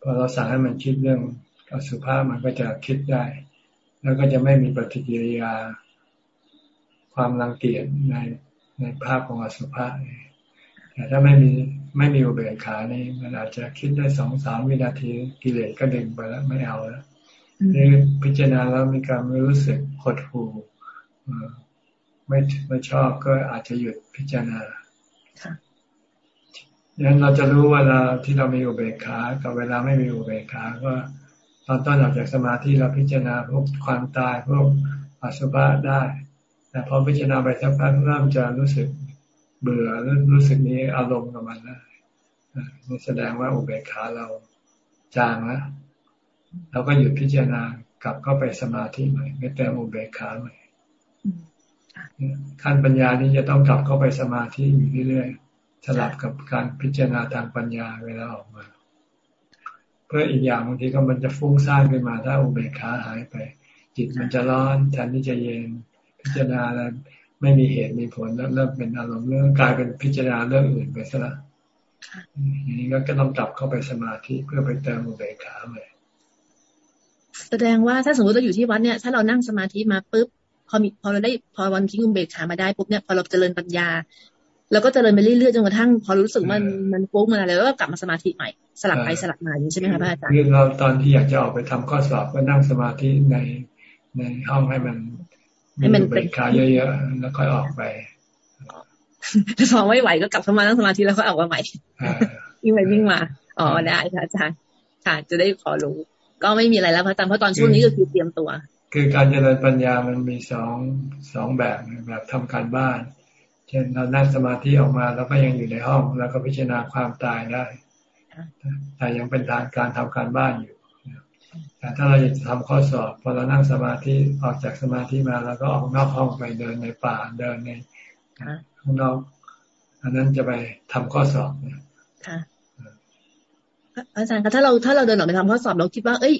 พอเราสั่งให้มันคิดเรื่องอสุภาพมันก็จะคิดได้ แล้วก็จะไม่มีปฏิกิริยา ความรังเกียจในในภาพของอสุภะแต่ถ้าไม่มีไม่มีอุเบกขานี่มันอาจจะคิดได้สองสามวินาทีกิเลสก็ดึงไปแล้วไม่เอาแล้ว นี่พิจารณาแล้วมีการรู้สึกหดหู่ไม่ไม่ชอบก็อาจจะหยุดพิจารณาดังนั้นเราจะรู้เวลาที่เรามีอุเบกขา กับเวลาไม่มีอุเบกขาก็ตอนต้นออกจากสมาธิเราพิจารณาพวกความตายพวกอสุภะได้แต่พอพิจารณาไปสักพักเริ่มจะรู้สึกเบื่อรู้สึกนี้อารมณ์กับมันนะนี่แสดงว่าอุเบกขาเราจางแล้ว เราก็หยุดพิจารณากลับเข้าไปสมาธิใหม่ไม่แต่อุเบกขาใหม่ขั้นปัญญานี้จะต้องกลับเข้าไปสมาธิอยู่เรื่อยๆสลับกับการพิจารณาทางปัญญาเวลาออกมา เพื่ออีกอย่างบางทีก็มันจะฟุ้งซ่านขึ้นมาถ้าอุเบกขาหายไป จิตมันจะร้อนแทนที่จะเย็นพิจารณาแล้วไม่มีเหตุมีผลแล้วเริ่มเป็นอารมณ์เรื่องกลายเป็นพิจารณาเรื่องอื่นไปซะละอย่างนี้ก็ต้องกลับเข้าไปสมาธิเพื่อไปเติมอุเบกขาใหม่ แสดงว่าถ้าสมมติเราอยู่ที่วัดเนี่ยถ้าเรานั่งสมาธิมาปุ๊บพอมีพอเราได้พอวันทิ้งอุเบกขามาได้ปุ๊บเนี่ยพอเราเจริญปัญญาเราก็เจริญไปเรื่อยๆจนกระทั่งพอรู้สึกมันมันฟุ้งมาแล้วก็กลับมาสมาธิใหม่สลับไปสลับมาอย่างใช่ไหมคะพระอาจารย์คือเราตอนที่อยากจะออกไปทำข้อสอบก็นั่งสมาธิในในห้องให้มันให้มันเป็นขาเยอะๆแล้วค่อยออกไปถ้าสองไม่ไหวก็กลับเข้ามานั่งสมาธิแล้วก็ออกมาใหม่วิ่งไปวิ่งมาอ๋อได้ค่ะอาจารย์ค่ะจะได้ขอรู้ ก็ไม่มีอะไรแล้วพระอาจารย์เพราะตอนช่วงนี้ก็คือเตรียมตัว คือการเจริญปัญญามันมีสองสองแบบแบบทำการบ้าน เช่นเรานั่งสมาธิออกมาแล้วก็ยังอยู่ในห้องแล้วก็พิจารณาความตายได้แต่ยังเป็นทางการทำการบ้านอยู่แต่ถ้าเราอยากจะทำข้อสอบพอเรานั่งสมาธิออกจากสมาธิมาแล้วก็ออกนอกห้องไปเดินในป่าเดินในข้างนอกอันนั้นจะไปทำข้อสอบเนี่ย อาจารย์คะถ้าเราถ้าเราเดินออกไปทำข้อสอบเราคิดว่า เอ้ย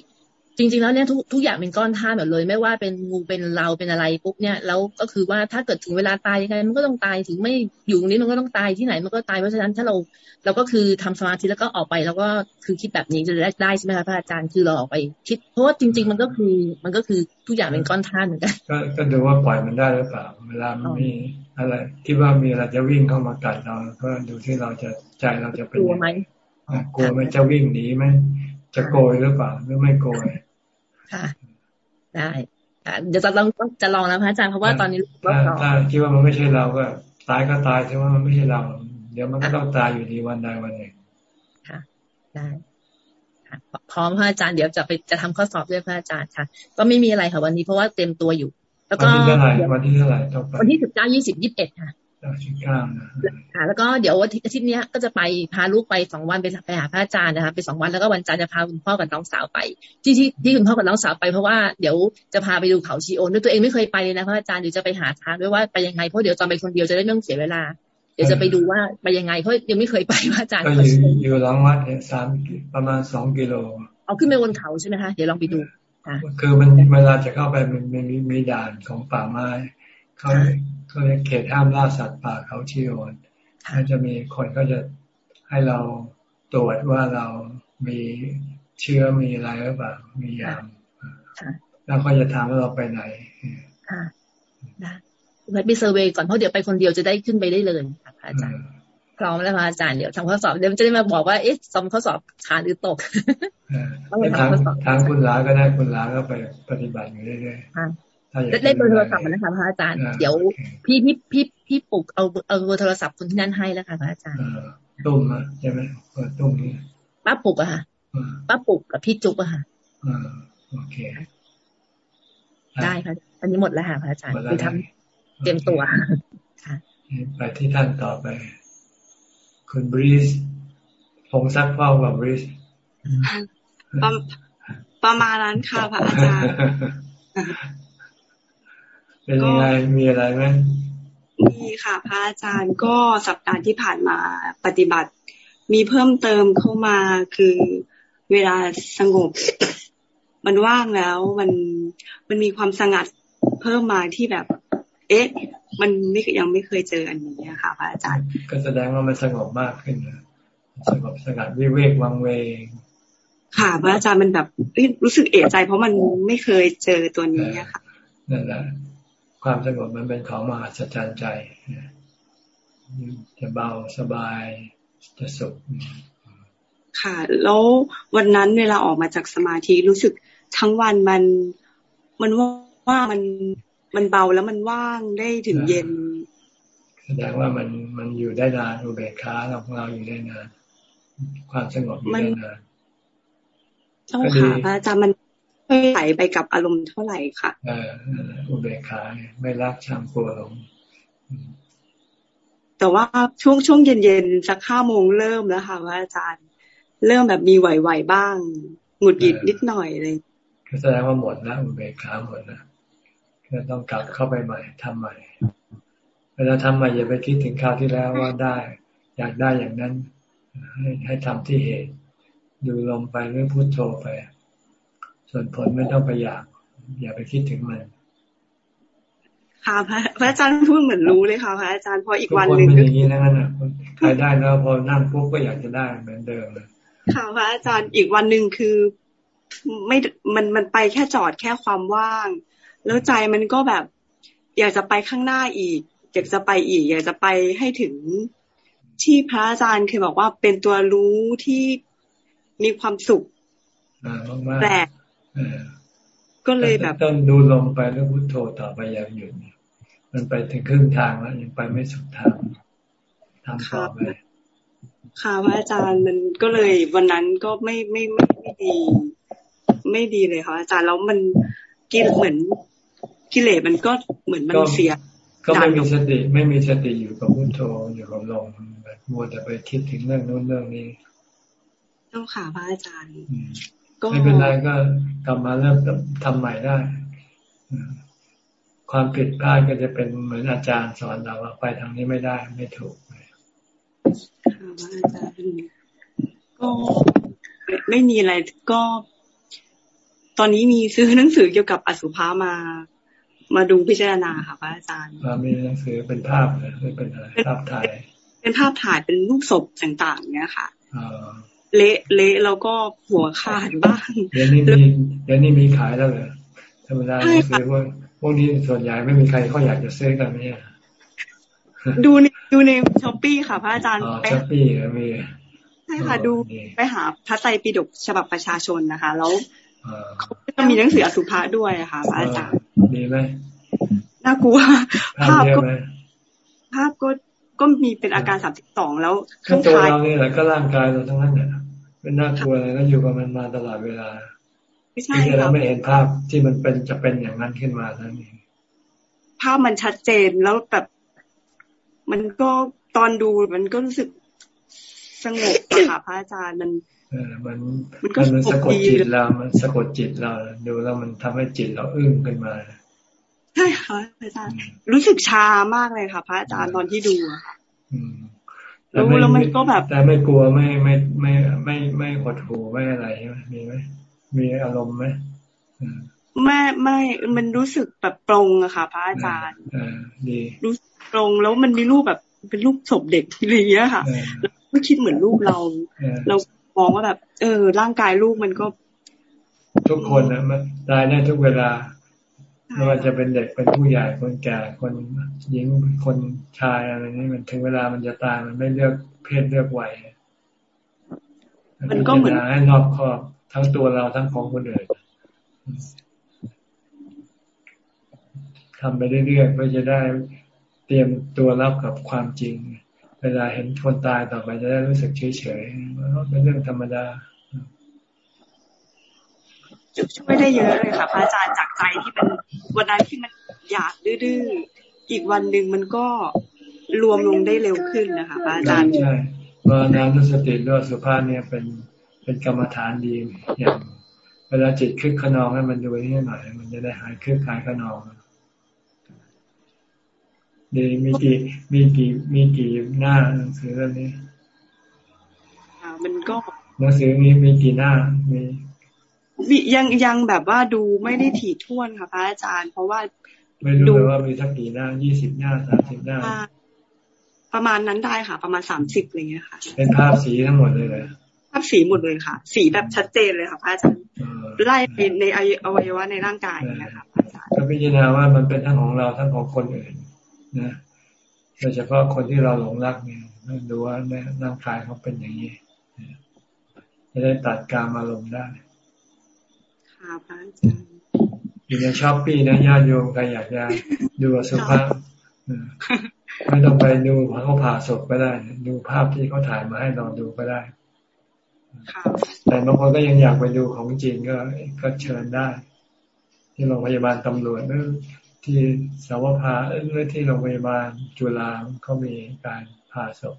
จริง ๆ แล้วเนี่ยทุกทุกอย่างเป็นก้อนธาตุหมดเลย ไม่ว่าเป็นงูเป็นเราเป็นอะไรปุ๊บเนี่ยแล้วก็คือว่าถ้าเกิดถึงเวลาตายยังไงมันก็ต้องตายถึงไม่อยู่ตรงนี้มันก็ต้องตายที่ไหนมันก็ตายเพราะฉะนั้นถ้าเราเราก็คือทำสมาธิแล้วก็ออกไปแล้วก็คือคิดแบบนี้จะได้ได้ใช่ไหมคะพระอาจารย์คือเราออกไป คิดเพราะว่าจริง ๆ มันก็คือมันก็คือทุกอย่างเป็นก้อนธาตุเหมือนกันก็ก็ดูว่าปล่อยมันได้หรือเปล่าเวลามันมีอะไรคิดว่ามีอะไรจะวิ่งเข้ามากัดเราก็ดูที่เราจะใจเราจะเป็นกลัวไหม กลัวไหมจะวิ่งหนีไหมจะโกยหรือเปล่าหรือไม่โกยค่ะ ได้เดี๋ยวจะลองจะลองแล้วพระอาจารย์เพราะว่าตอนนี้ถ้าคิดว่ามันไม่ใช่เราก็ตายก็ตายใช่ว่ามันไม่ใช่เรา เดี๋ยวมันก็ต้องตายอยู่ดีวันใดวันหนึ่งค่ะ ได้พร้อมพระอาจารย์เดี๋ยวจะไปจะทำข้อสอบด้วยพระอาจารย์ค่ะ ก็ไม่มีอะไรค่ะวันนี้เพราะว่าเต็มตัวอยู่ แล้วก็วันที่เท่าไหร่วันที่เท่าไหร่วันที่สิบเก้ายี่สิบยี่สิบเอ็ดค่ะ ค่ะแล้วก็เดี๋ยวอาทิตย์นี้ก็จะไปพาลูกไปสองวันไปไปหาพระอาจารย์นะคะไปสองวันแล้วก็วันจันทร์จะพาคุณพ่อกับน้องสาวไป ที่ที่ที่คุณพ่อกับน้องสาวไปเพราะว่าเดี๋ยวจะพาไปดูเขาชีโอนด้วยตัวเองไม่เคยไปเลยนะพระอาจารย์เดี๋ยวจะไปหาทางด้วยว่าไปยังไงเพราะเดี๋ยวตอนไปคนเดียวจะได้ไม่ต้องเสียเวลา เดี๋ยวจะไปดูว่าไปยังไงเพราะยังไม่เคยไปพระอาจารย์ก็อยู่อยู่หลังวัดเนี่ยสามประมาณสองกิโลเอาขึ้นไปบนเขาใช่ไหมคะเดี๋ยวลองไปดูคือมันเวลาจะเข้าไปมันมีมีด่านของป่าไม้ เขาเขาเรียกเขตห้ามล่าสัตว์ป่าเขาชีโอนก็จะมีคนก็จะให้เราตรวจว่าเรามีเชื้อมีอะไรหรือเปล่ามียามแล้วก็จะถามว่าเราไปไหนค่ะนะแพทย์ไปเซอร์เวยก่อนเพราะเดี๋ยวไปคนเดียวจะได้ขึ้นไปได้เลยค่ะอาจารย์พร้อมแล้วพระอาจารย์เดี๋ยวทำข้อสอบเดี๋ยวจะได้มาบอกว่าเอ๊ะสมข้อสอบขาดหรือตกทางทางคุณล้าก็ได้คุณล้าก็ไปปฏิบัติอยู่เรื่อยๆ ได้เบอร์โทรศัพท์นะคะพระอาจารย์ เดี๋ยวพี่พี่พี่พี่ปลุกเอาเอาเบอร์โทรศัพท์คุณที่นั่นให้แล้วค่ะพระอาจารย์ตุ้มอะใช่ไหมตุ้มนี่ป้าปลุกอะค่ะป้าปลุกกับพี่จุ๊บอะค่ะโอเค ได้ค่ะอันนี้หมดแล้วค่ะพระอาจารย์คือทำเตรียมตัวค่ะไปที่ท่านต่อไป คุณบริสผงซักเฝ้ากับบริสประมาณนั้นค่ะพระอาจารย์ เป็นยังไงมีอะไรไหมมีค่ะ พระอาจารย์ก็สัปดาห์ที่ผ่านมาปฏิบัติ มีเพิ่มเติมเข้ามาคือเวลาสงบ มันว่างแล้วมันมันมีความสงัดเพิ่มมาที่แบบ เอ๊ะ มันไม่ยังไม่เคยเจออันนี้ค่ะ พระอาจารย์ ก็แสดงว่ามันสงบมากขึ้นนะสงบสงัดวิเวกวังเวงค่ะพระอาจารย์มันแบบรู้สึกเอะใจ เพราะมันไม่เคยเจอตัวนี้ค่ะนั่นแหละ ความสงบมันเป็นของมหัศจรรย์ใจจะเบาสบายจะสุขค่ะ แล้ววันนั้นเวลาออกมาจากสมาธิรู้สึกทั้งวันมันมันว่ามันมันเบาแล้วมันว่างได้ถึงเย็นแสดงว่ามันมันอยู่ได้นานอุเบกขาของเราอยู่ได้นานความสงบอยู่ได้นานเจ้าค่ะพระอาจารย์มัน ไม่ไหลไปกับอารมณ์เท่าไหร่ค่ะเอออุเบกขาไม่รักชังกลัวลงแต่ว่าช่วงช่วงเย็นๆสักห้าโมงเริ่มแล้วค่ะพระอาจารย์ เริ่มแบบมีไหวๆบ้างหงุดหงิดนิดหน่อยเลยก็แสดงว่าหมดแล้วอุเบกขาหมดแล้วก็ต้องกลับเข้าไปใหม่ทำใหม่เวลาทำใหม่อย่าไปคิดถึงคราวที่แล้วว่าได้ อยากได้อย่างนั้น ให้ให้ทำที่เหตุ ดูลมไปหรือพูดโทไป ส่วนผลไม่ต้องไปอยาก อย่าไปคิดถึงมัน ค่ะพระพระอาจารย์พูดเหมือนรู้เลยค่ะพระอาจารย์พออีกวันหนึ่งก็อย่างนี้นะนั่นใครได้แล้วพอนั่งปุ๊บก็อยากจะได้เหมือนเดิมเลยค่ะพระอาจารย์อีกวันหนึ่งคือไม่มันมันไปแค่จอดแค่ความว่าง แล้วใจมันก็แบบ อยากจะไปข้างหน้าอีก อยากจะไปอีก อยากจะไปให้ถึงที่พระอาจารย์เคยบอกว่าเป็นตัวรู้ที่มีความสุขแปลก ก็เลยแบบต้องดูลงไปแล้วพุทโธต่อไปอย่าหยุดมันไปถึงครึ่งทางแล้วยังไปไม่สุดทางทำต่อไปค่ะพระอาจารย์มันก็เลยวันนั้นก็ไม่ไม่ไม่ไม่ดี ไม่ดีเลยค่ะอาจารย์แล้วมันกินเหมือนกิเลสมันก็เหมือนมันเสีย ก็ไม่มีสติไม่มีสติอยู่กับพุทโธอยู่กับลมมัวแต่ไปคิดถึงเรื่องนู้นเรื่องนี้เจ้าค่ะพระอาจารย์ก็ ไม่เป็นไรก็กลับมาเริ่มทำใหม่ได้ ความผิดพลาดก็จะเป็นเหมือนอาจารย์สอนเราว่าไปทางนี้ไม่ได้ไม่ถูกค่ะพระอาจารย์ก็ไม่มีอะไรก็ ตอนนี้มีซื้อหนังสือเกี่ยวกับอสุภามา มาดูพิจารณาค่ะพระอาจารย์มีหนังสือเป็นภาพเลยเป็นอะไรภาพถ่าย เป็นภาพถ่ายเป็นรูปศพต่างๆเนี้ยค่ะ เละเละแล้วก็หัวขาดบ้างเดี๋ยวนี้มีเดี๋ยวนี้มีขายแล้วเหรอธรรมดาหนังสือพวกพวกนี้ส่วนใหญ่ไม่มีใครเขาอยากจะซื้อกันเนี่ยดูในดูใน Shopee ค่ะ พระอาจารย์ไป Shopee มีใช่ค่ะดูไปหาพระไตรปิฎกฉบับประชาชนนะคะ แล้วเขาจะมีหนังสืออสุภะด้วยค่ะพระอาจารย์ดีไหมน่ากลัวภาพก็ภาพก็ ก็มีเป็นอาการสามสิบสองแล้วข้างตัวเราเนี่ยแหละก็ร่างกายเราทั้งนั้นเนี่ยเป็นน่ากลัวเลยก็อยู่กับมันมาตลอดเวลาไม่ใช่เราไม่เห็นภาพที่มันเป็นจะเป็นอย่างนั้นขึ้นมาทั้งนี้ภาพมันชัดเจนแล้วแบบมันก็ตอนดูมันก็รู้สึกสงบอะค่ะพระอาจารย์มันเออมันมันก็สะกดจิตเรา มันสะกดจิตเรา ดูแล้วมันทำให้จิตเราอึ้งขึ้นมา ใช่ค่ะอาจารย์รู้สึกชามากเลยค่ะพระอาจารย์ตอนที่ดูรู้แล้วมันก็แบบ แต่ไม่กลัวไม่ไม่ไม่ไม่ไม่หดหูไม่อะไรใช่ไหมมีไหมมีอารมณ์ไหมไม่ไม่มันรู้สึกแบบปรงอะค่ะ พระอาจารย์ดีรู้ปรงแล้วมันมีรูปแบบเป็นรูปศพเด็กอะไรอย่างเงี้ยค่ะก็คิดเหมือนลูกเรา เรามองว่าแบบ เออ ร่างกายลูกมันก็ ทุกคนนะมันตายได้ทุกเวลา ไม่ว่าจะเป็นเด็กเป็นผู้ใหญ่คนแก่คนหญิงคนชายอะไรนี้มันถึงเวลามันจะตายมันไม่เลือกเพศเลือกวัยมันก็เหมือนให้นอบครอบทั้งตัวเราทั้งของคนอื่นทำไปเรื่อยๆเพื่อจะได้เตรียมตัวรับกับความจริง เวลาเห็นคนตายต่อไปจะได้รู้สึกเฉยๆว่าเป็นเรื่องธรรมดา ช่วยได้เยอะเลยค่ะพระอาจารย์จากใจที่มันวันนั้นที่มันอยากดื้ออีกวันหนึ่งมันก็รวมลงได้เร็วขึ้นนะคะพระอาจารย์ใช่เพราะน้ำนุสติด้วยสุภาพเนี่ยเป็นเป็นกรรมฐานดีอย่างเวลาจิตคึกขนองให้มันดูนี่หน่อยมันจะได้หายคึกหายขนองดีมีกี่มีกี่มีกี่หน้าหนังสือเรื่องนี้มันก็หนังสือมีมีกี่หน้ามี ยังยังแบบว่าดูไม่ได้ถี่ถ้วนค่ะพระอาจารย์ เพราะว่าไม่รู้เลยว่ามีสักกี่หน้ายี่สิบหน้าสามสิบหน้า ประมาณนั้นได้ค่ะ ประมาณสามสิบอะไรเงี้ยค่ะ เป็นภาพสีทั้งหมดเลยเลยภาพสีหมดเลยค่ะ สีแบบชัดเจนเลยค่ะพระอาจารย์ไล่ในอวัยวะในร่างกายนะคะพระอาจารย์ก็พิจารณาว่ามันเป็นทั้งของเราทั้งของคนอื่นนะโดยเฉพาะคนที่เราหลงรักเนี่ยดูว่าในร่างกายเขาเป็นอย่างนี้จะได้ตัดการอารมณ์ได้ ค่ะพระอาจารย์อยู่ในช้อปปี้นะญาติโยมใครอยากจะดูสุภาพไม่ต้องไปดูเขาผ่าศพก็ได้ ดูภาพที่เขาถ่ายมาให้เราดูก็ได้แต่บางคนก็ยังอยากไปดูของจริงก็ก็เชิญได้ ที่โรงพยาบาลตำรวจหรือที่สาวพาหรือที่โรงพยาบาลจุฬาเขามีการผ่าศพ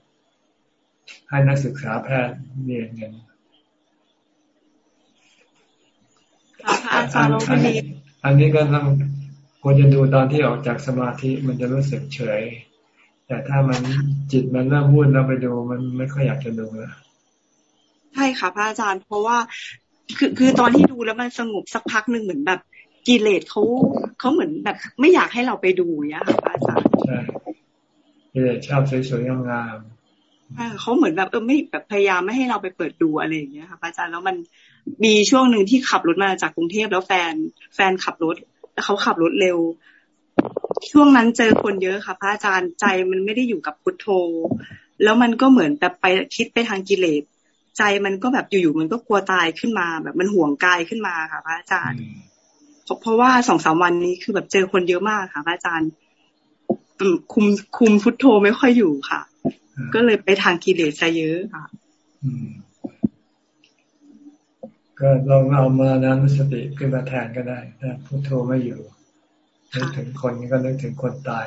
ให้นักศึกษาแพทย์เรียนกัน อันนี้ก็ต้องควรจะดูตอนที่ออกจากสมาธิมันจะรู้สึกเฉย แต่ถ้ามันจิตมันเริ่มวุ่นแล้วไปดูมันไม่ค่อยอยากจะดูแล้วใช่ค่ะพระอาจารย์ เพราะว่าคือคือตอนที่ดูแล้วมันสงบสักพักหนึ่งเหมือนแบบกิเลสเขาเขาเหมือนแบบไม่อยากให้เราไปดูเนี่ยค่ะพระอาจารย์ใช่กิเลสชอบสวยๆงามเขาเหมือนแบบเออไม่แบบพยายามไม่ให้เราไปเปิดดูอะไรอย่างเงี้ยค่ะพระอาจารย์แล้วมัน มีช่วงหนึ่งที่ขับรถมาจากกรุงเทพแล้วแฟน แฟนขับรถ แล้วเขาขับรถเร็ว ช่วงนั้นเจอคนเยอะค่ะพระอาจารย์ใจมันไม่ได้อยู่กับพุทโธ แล้วมันก็เหมือนแบบไปคิดไปทางกิเลสใจมันก็แบบอยู่ๆมันก็กลัวตายขึ้นมา แบบมันห่วงกายขึ้นมาค่ะพระอาจารย์เพราะว่าสองสามวันนี้คือแบบเจอคนเยอะมากค่ะพระอาจารย์คุมคุมพุทโธไม่ค่อยอยู่ค่ะ ก็เลยไปทางกิเลสซะเยอะค่ะ ก็ลองเอามานานุสติขึ้นมาแทนก็ได้ถ้าพุทโธไม่อยู่นึกถึงคนก็นึกถึงคนตาย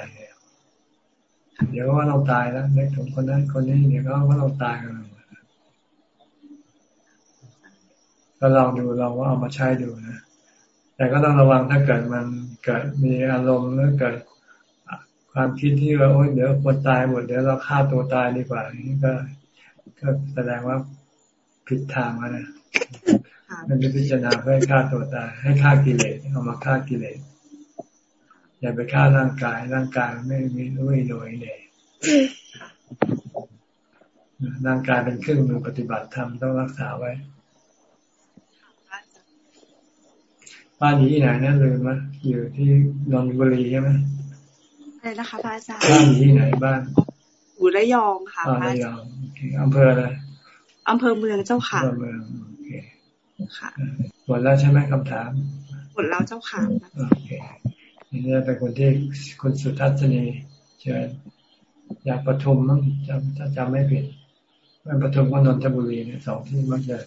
เดี๋ยวว่าเราตายแล้วนึกถึงคนนั้นคนนี้เดี๋ยวก็ว่าเราตายกันก็ลองดูลองว่าเอามาใช้ดูนะแต่ก็ต้องระวังถ้าเกิดมันเกิดมีอารมณ์หรือเกิดความคิดที่ว่าโอ้ยเดี๋ยวคนตายหมดเดี๋ยวเราฆ่าตัวตายดีกว่านี่ก็ก็แสดงว่าผิดทางแล้วนะ มันจะพิจารณาเพื่อฆ่าตัวตายให้ฆ่ากิเลสเอามาฆ่ากิเลสอย่าไปฆ่าร่างกายร่างกายไม่มีรู้โดยเลยร่างกายเป็นเครื่องมือปฏิบัติธรรมต้องรักษาไว้บ้านอยู่ที่ไหนนั่นเลยมะอยู่ที่นนทบุรีใช่ไหมอะไรนะคะพระอาจารย์บ้านอยู่ที่ไหนบ้านอยู่ระยองค่ะพระอาจารย์อำเภออะไรอำเภอเมืองเจ้าค่ะอำเภอเมืองโอเคค่ะหมดแล้วใช่ไหมคำถาม หมดแล้วเจ้าค่ะโอเคนี่จะเป็นคนที่คุณสุทัศนีเชิญอยากประทุมมั้งจำถ้าจำไม่ผิดมันประทุมก็นนทบุรีเนี่ยสองที่มักจะ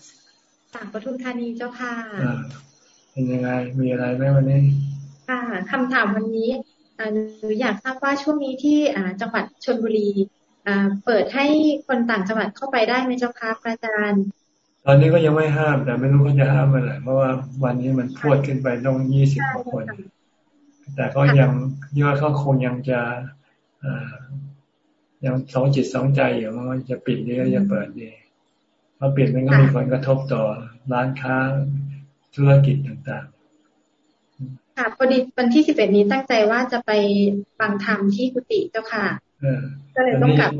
ต่างประทุมธานีเจ้าค่ะเป็นยังไงมีอะไรไหมวันนี้ค่ะคำถามวันนี้หนูอยากทราบว่าช่วงนี้ที่จังหวัดชนบุรีเปิดให้คนต่างจังหวัดเข้าไปได้ไหมเจ้าคะอาจารย์ต อนนี้ก็ยังไม่ห้าม แต่ไม่รู้เขาจะห้ามเมื่อไหร่เพราะว่าวันนี้มันพวดขึ้นไปต้องยี่สิบกว่าคน แต่ก็ยังยอดเขาคงยังจะยังสองจิตสองใจอยู่ว่าจะปิดดีหรือจะเปิดดีเพราะปิดมันก็มีผลกระทบต่อร้านค้าธุรกิจต่างๆ ค่ะพอดีวันที่สิบเอ็ดนี้ตั้งใจว่าจะไปฟังธรรมที่กุฏิเจ้าค่ะก็เลยต้องกลับ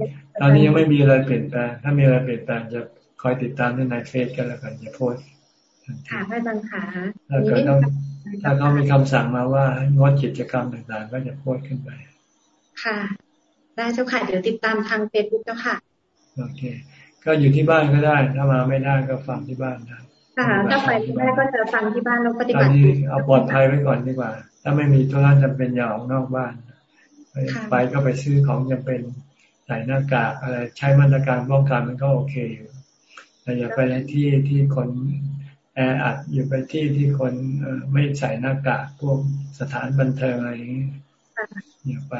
ตอนนี้ยังไม่มีอะไรเปลี่ยนแปลงถ้ามีอะไรเปลี่ยนแปลงจะ คอยติดตามในเฟซกันแล้วกันจะโพสต์ค่ะพระอาจารย์ค่ะถ้าเกิดต้องถ้าเขามีคำสั่งมาว่างดกิจกรรมต่างๆ ก็จะโพสต์ขึ้นไป ค่ะ ได้เจ้าค่ะ เดี๋ยวติดตามทางเฟซบุ๊กเจ้าค่ะ โอเค ก็อยู่ที่บ้านก็ได้ ถ้ามาไม่ได้ก็ฟังที่บ้านได้ค่ะถ้าไปที่บ้านก็จะฟังที่บ้านแล้วปฏิบัติเอาปลอดภัยไว้ก่อนดีกว่า ถ้าไม่มีธุระจำเป็นอย่าออกนอกบ้าน ไปก็ไปซื้อของจำเป็นใส่หน้ากากอะไรใช้มาตรการป้องกันมันก็โอเคอยู่ แต่อย่าไปในที่ที่คนแออัดอยู่ไปที่ที่คนไม่ใส่หน้ากากพวกสถานบันเทิงอะไรอย่างนี้อย่าไป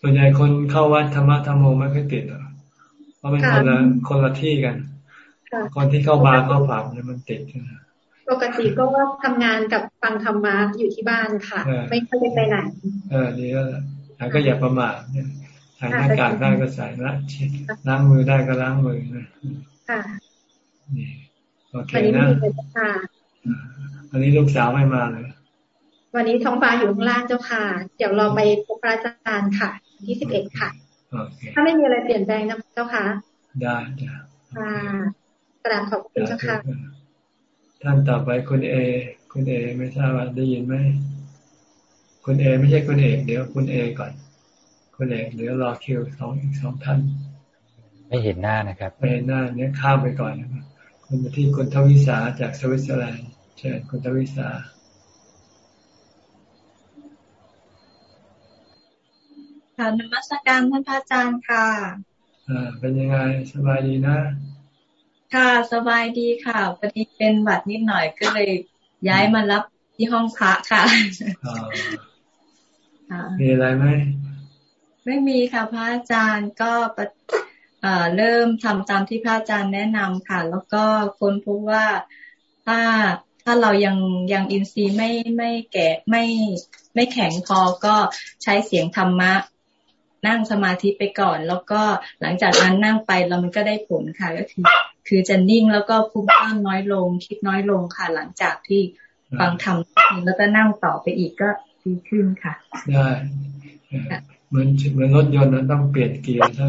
ส่วนใหญ่คนเข้าวัดธรรมะธรรมโมไม่ค่อยติดหรอกเพราะเป็นคนละคนละที่กันคนที่เข้าบาร์เข้าผับเนี่ยมันติดปกติก็ว่าทำงานกับฟังธรรมะอยู่ที่บ้านค่ะ ไม่ค่อยไปไหนเออดีแล้วแต่ก็อย่าประมาทเนี่ย ใส่หน้ากากได้ก็ใส่ละล้างมือได้ก็ล้างมือนะค่ะนี่โอเคนะวันนี้ลูกสาวไม่มาเลยวันนี้ท้องฟ้าอยู่ข้างล่างเจ้าค่ะ เดี๋ยวเราไปพบพระอาจารย์ค่ะที่สิบเอ็ดค่ะ ถ้าไม่มีอะไรเปลี่ยนแปลงนะเจ้าค่ะ ได้จ้ะค่ะกราบขอบคุณเจ้าค่ะ ท่านต่อไปคุณเอ คุณเอ ไม่ทราบว่าได้ยินไหม คุณเอ ไม่ใช่คุณเอกเดี๋ยวคุณเอก่อน คุณเอกเดี๋ยวรอคิวสองอีกสองท่าน ไม่เห็นหน้านะครับ ไม่เห็นหน้าเนี้ยข้ามไปก่อนนะคุณที่คุณทวิสาจากสวิตเซอร์แลนด์เชิญคุณทวิสาค่ะนมัสการท่านพระอาจารย์ค่ะ อ่า เป็นยังไงสบายดีนะ ค่ะสบายดีค่ะพอดีเป็นหวัดนิดหน่อยก็เลยย้ายมารับที่ห้องพระค่ะมีอะไรไหม ไม่มีค่ะพระอาจารย์ก็เริ่มทำตามที่พระอาจารย์แนะนำค่ะ แล้วก็ค้นพบว่าถ้าถ้าเรายังยังอินทรีย์ไม่ไม่แก่ไม่ไม่แข็งพอก็ใช้เสียงธรรมะ นั่งสมาธิไปก่อน แล้วก็หลังจากนั้นนั่งไปแล้วมันก็ได้ผลค่ะก็คือ คือจะนิ่งแล้วก็พุ่งต้านน้อยลง คิดน้อยลงค่ะ หลังจากที่ฟังธรรมแล้วก็นั่งต่อไปอีกก็ดีขึ้นค่ะ ได้ เหมือนเหมือนรถยนต์นั้นต้องเปลี่ยนเกียร์ถ้า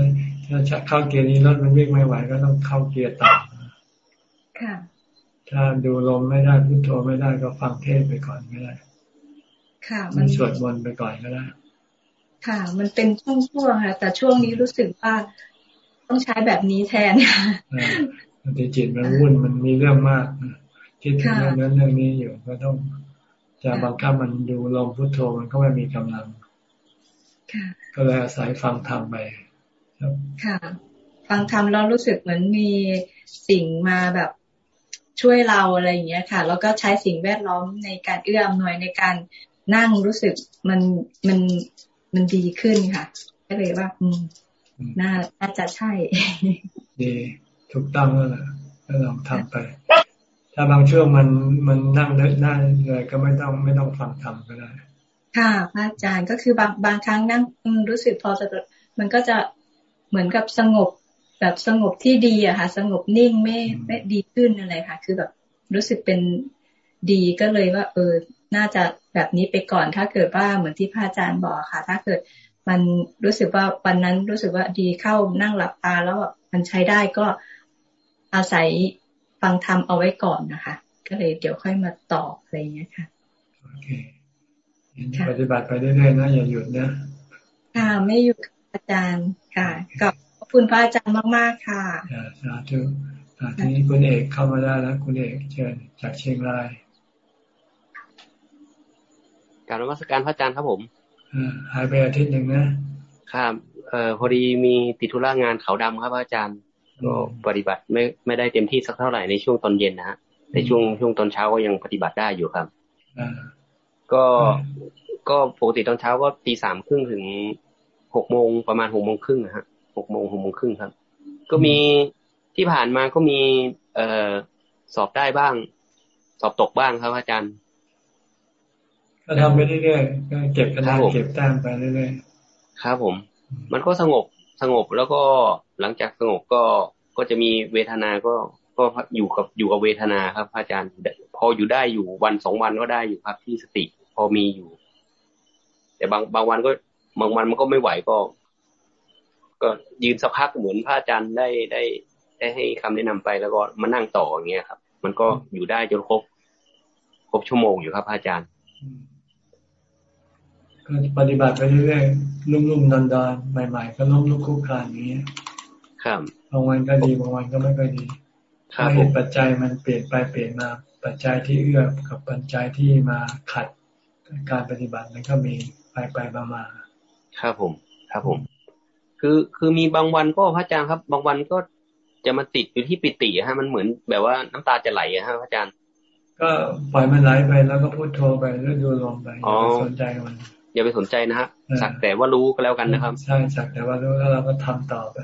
ถ้าเข้าเกียร์นี้รถมันวิ่งไม่ไหวก็ต้องเข้าเกียร์ต่ำค่ะ ถ้าดูลมไม่ได้พุทโธไม่ได้ก็ฟังเทศไปก่อนก็ได้ ค่ะ มันสวดมนต์ไปก่อนก็ได้ ค่ะ มันเป็นช่วงๆค่ะ แต่ช่วงนี้รู้สึกว่าต้องใช้แบบนี้แทนค่ะมันจิตมันวุ่นมันมีเรื่องมากคิดถึงเรื่องนั้นเรื่องนี้อยู่ก็ต้องจะบังคับมันดูลมพุทโธมันก็ไม่มีกำลัง ก็เลยอาศัยฟังธรรมไปค่ะ ฟังธรรมแล้วรู้สึกเหมือนมีสิ่งมาแบบช่วยเราอะไรอย่างเงี้ยค่ะ แล้วก็ใช้สิ่งแวดล้อมในการเอื้ออำนวยในการนั่งรู้สึกมันมันมันดีขึ้นค่ะ ก็เลยว่า อืมน่าน่าจะใช่ ดีถูกต้องแล้วล่ะก็ลองทำไป ถ้าบางช่วงมันมันนั่งเลิกได้เลยก็ไม่ต้องไม่ต้องฟังทำก็ได้ ค่ะพระอาจารย์ก็คือบางบางครั้งนั่งรู้สึกพอจะมันก็จะเหมือนกับสงบแบบสงบที่ดีอะค่ะ สงบนิ่งไม่ไม่ดีขึ้นอะไรค่ะ คือแบบรู้สึกเป็นดีก็เลยว่า เออ น่าจะแบบนี้ไปก่อน ถ้าเกิดว่าเหมือนที่พระอาจารย์บอกค่ะ ถ้าเกิดมันรู้สึกว่าวันนั้นรู้สึกว่าดีเข้านั่งหลับตาแล้วมันใช้ได้ก็อาศัยฟังธรรมเอาไว้ก่อนนะคะ ก็เลยเดี๋ยวค่อยมาตอบอะไรอย่างเงี้ยค่ะโอเค ปฏิบัติไปเรื่อยๆนะอย่าหยุดนะค่ะไม่หยุดอาจารย์ค่ะกับขอบคุณพระอาจารย์มากๆค่ะสาธุทีนี้คุณเอกเข้ามาได้แล้ว คุณเอกเชิญจากเชียงรายการรัชการพระอาจารย์ครับผมหายไปอาทิตย์หนึ่งนะครับเอ่อพอดีมีติดธุระงานเขาดำครับอาจารย์ก็ปฏิบัติไม่ไม่ได้เต็มที่สักเท่าไหร่ในช่วงตอนเย็นนะฮะในช่วงช่วงตอนเช้าก็ยังปฏิบัติได้อยู่ครับ ก็ก็ปกติตอนเช้าก็ตีสามครึ่งถึงหกโมงประมาณหกโมงครึ่งนะฮะหกโมงหกโมงครึ่งครับ ก็มีที่ผ่านมาก็มี เอ่อสอบได้บ้าง สอบตกบ้างครับอาจารย์ก็ทำไปเรื่อยๆก็เก็บคะแนนเก็บแต้มไปเรื่อยๆครับผม มันก็สงบสงบแล้วก็หลังจากสงบก็ก็จะมีเวทนาก็ก็อยู่กับอยู่กับเวทนาครับอาจารย์ พออยู่ได้อยู่วันสองวันก็ได้อยู่ครับที่สติพ อมีอยู่ แต่บางบางวันก็บางวันมันก็ไม่ไหวก็ ก็ยืนสักพักเหมือนพระอาจารย์ได้ได้ได้ให้คำแนะนำไปแล้วก็มานั่งต่ออย่างเงี้ยครับ มันก็อยู่ได้จนครบครบชั่วโมงอยู่ครับพระอาจารย์ก็ปฏิบัติไปเรื่อยๆลุ่มๆนอนๆใหม่ ๆ ก็ล้มลุกคุกคานอย่างนี้ครับบางวันก็ดีบางวันก็ไม่ค่อยดีถ้าเหตุปัจจัยมันเปลี่ยนไปเปลี่ยนมา ปัจจัยที่เอื้อกับปัจจัยที่มาขัด การปฏิบัติมันก็มีไปไปมามาครับผม ครับผม คือคือมีบางวันก็พระอาจารย์ครับ บางวันก็จะมาติดอยู่ที่ปิติฮะ มันเหมือนแบบว่าน้ำตาจะไหลอะฮะพระอาจารย์ ก็ปล่อยมันไหลไปแล้วก็พูดโทรไปแล้วดูลมไปอย่าไปสนใจมัน อย่าไปสนใจนะฮะสักแต่ว่ารู้ก็แล้วกันนะครับใช่สักแต่ว่ารู้แล้วเราก็ทำต่อไป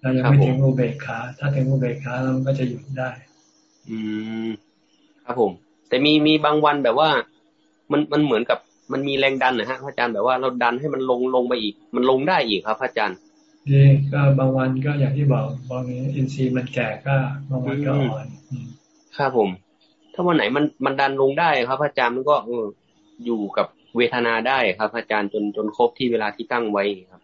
เรายังไม่ถึงอุเบกขา ถ้าถึงอุเบกขาเราก็จะหยุดได้ อืม ครับผม แต่มีมีบางวันแบบว่า มันมันเหมือนกับมันมีแรงดันนะฮะพระอาจารย์แบบว่าเราดันให้มันลงลงไปอีก มันลงได้อีกครับพระอาจารย์ดีก็บางวันก็อย่างที่บอกบางนี้อินทรีย์มันแก่ก็บางวันก็อ่อนครับผม ถ้าวันไหนมันมันดันลงได้ครับพระอาจารย์มันก็เอออยู่กับเวทนาได้ครับอาจารย์จนจนครบที่เวลาที่ตั้งไว้ครับ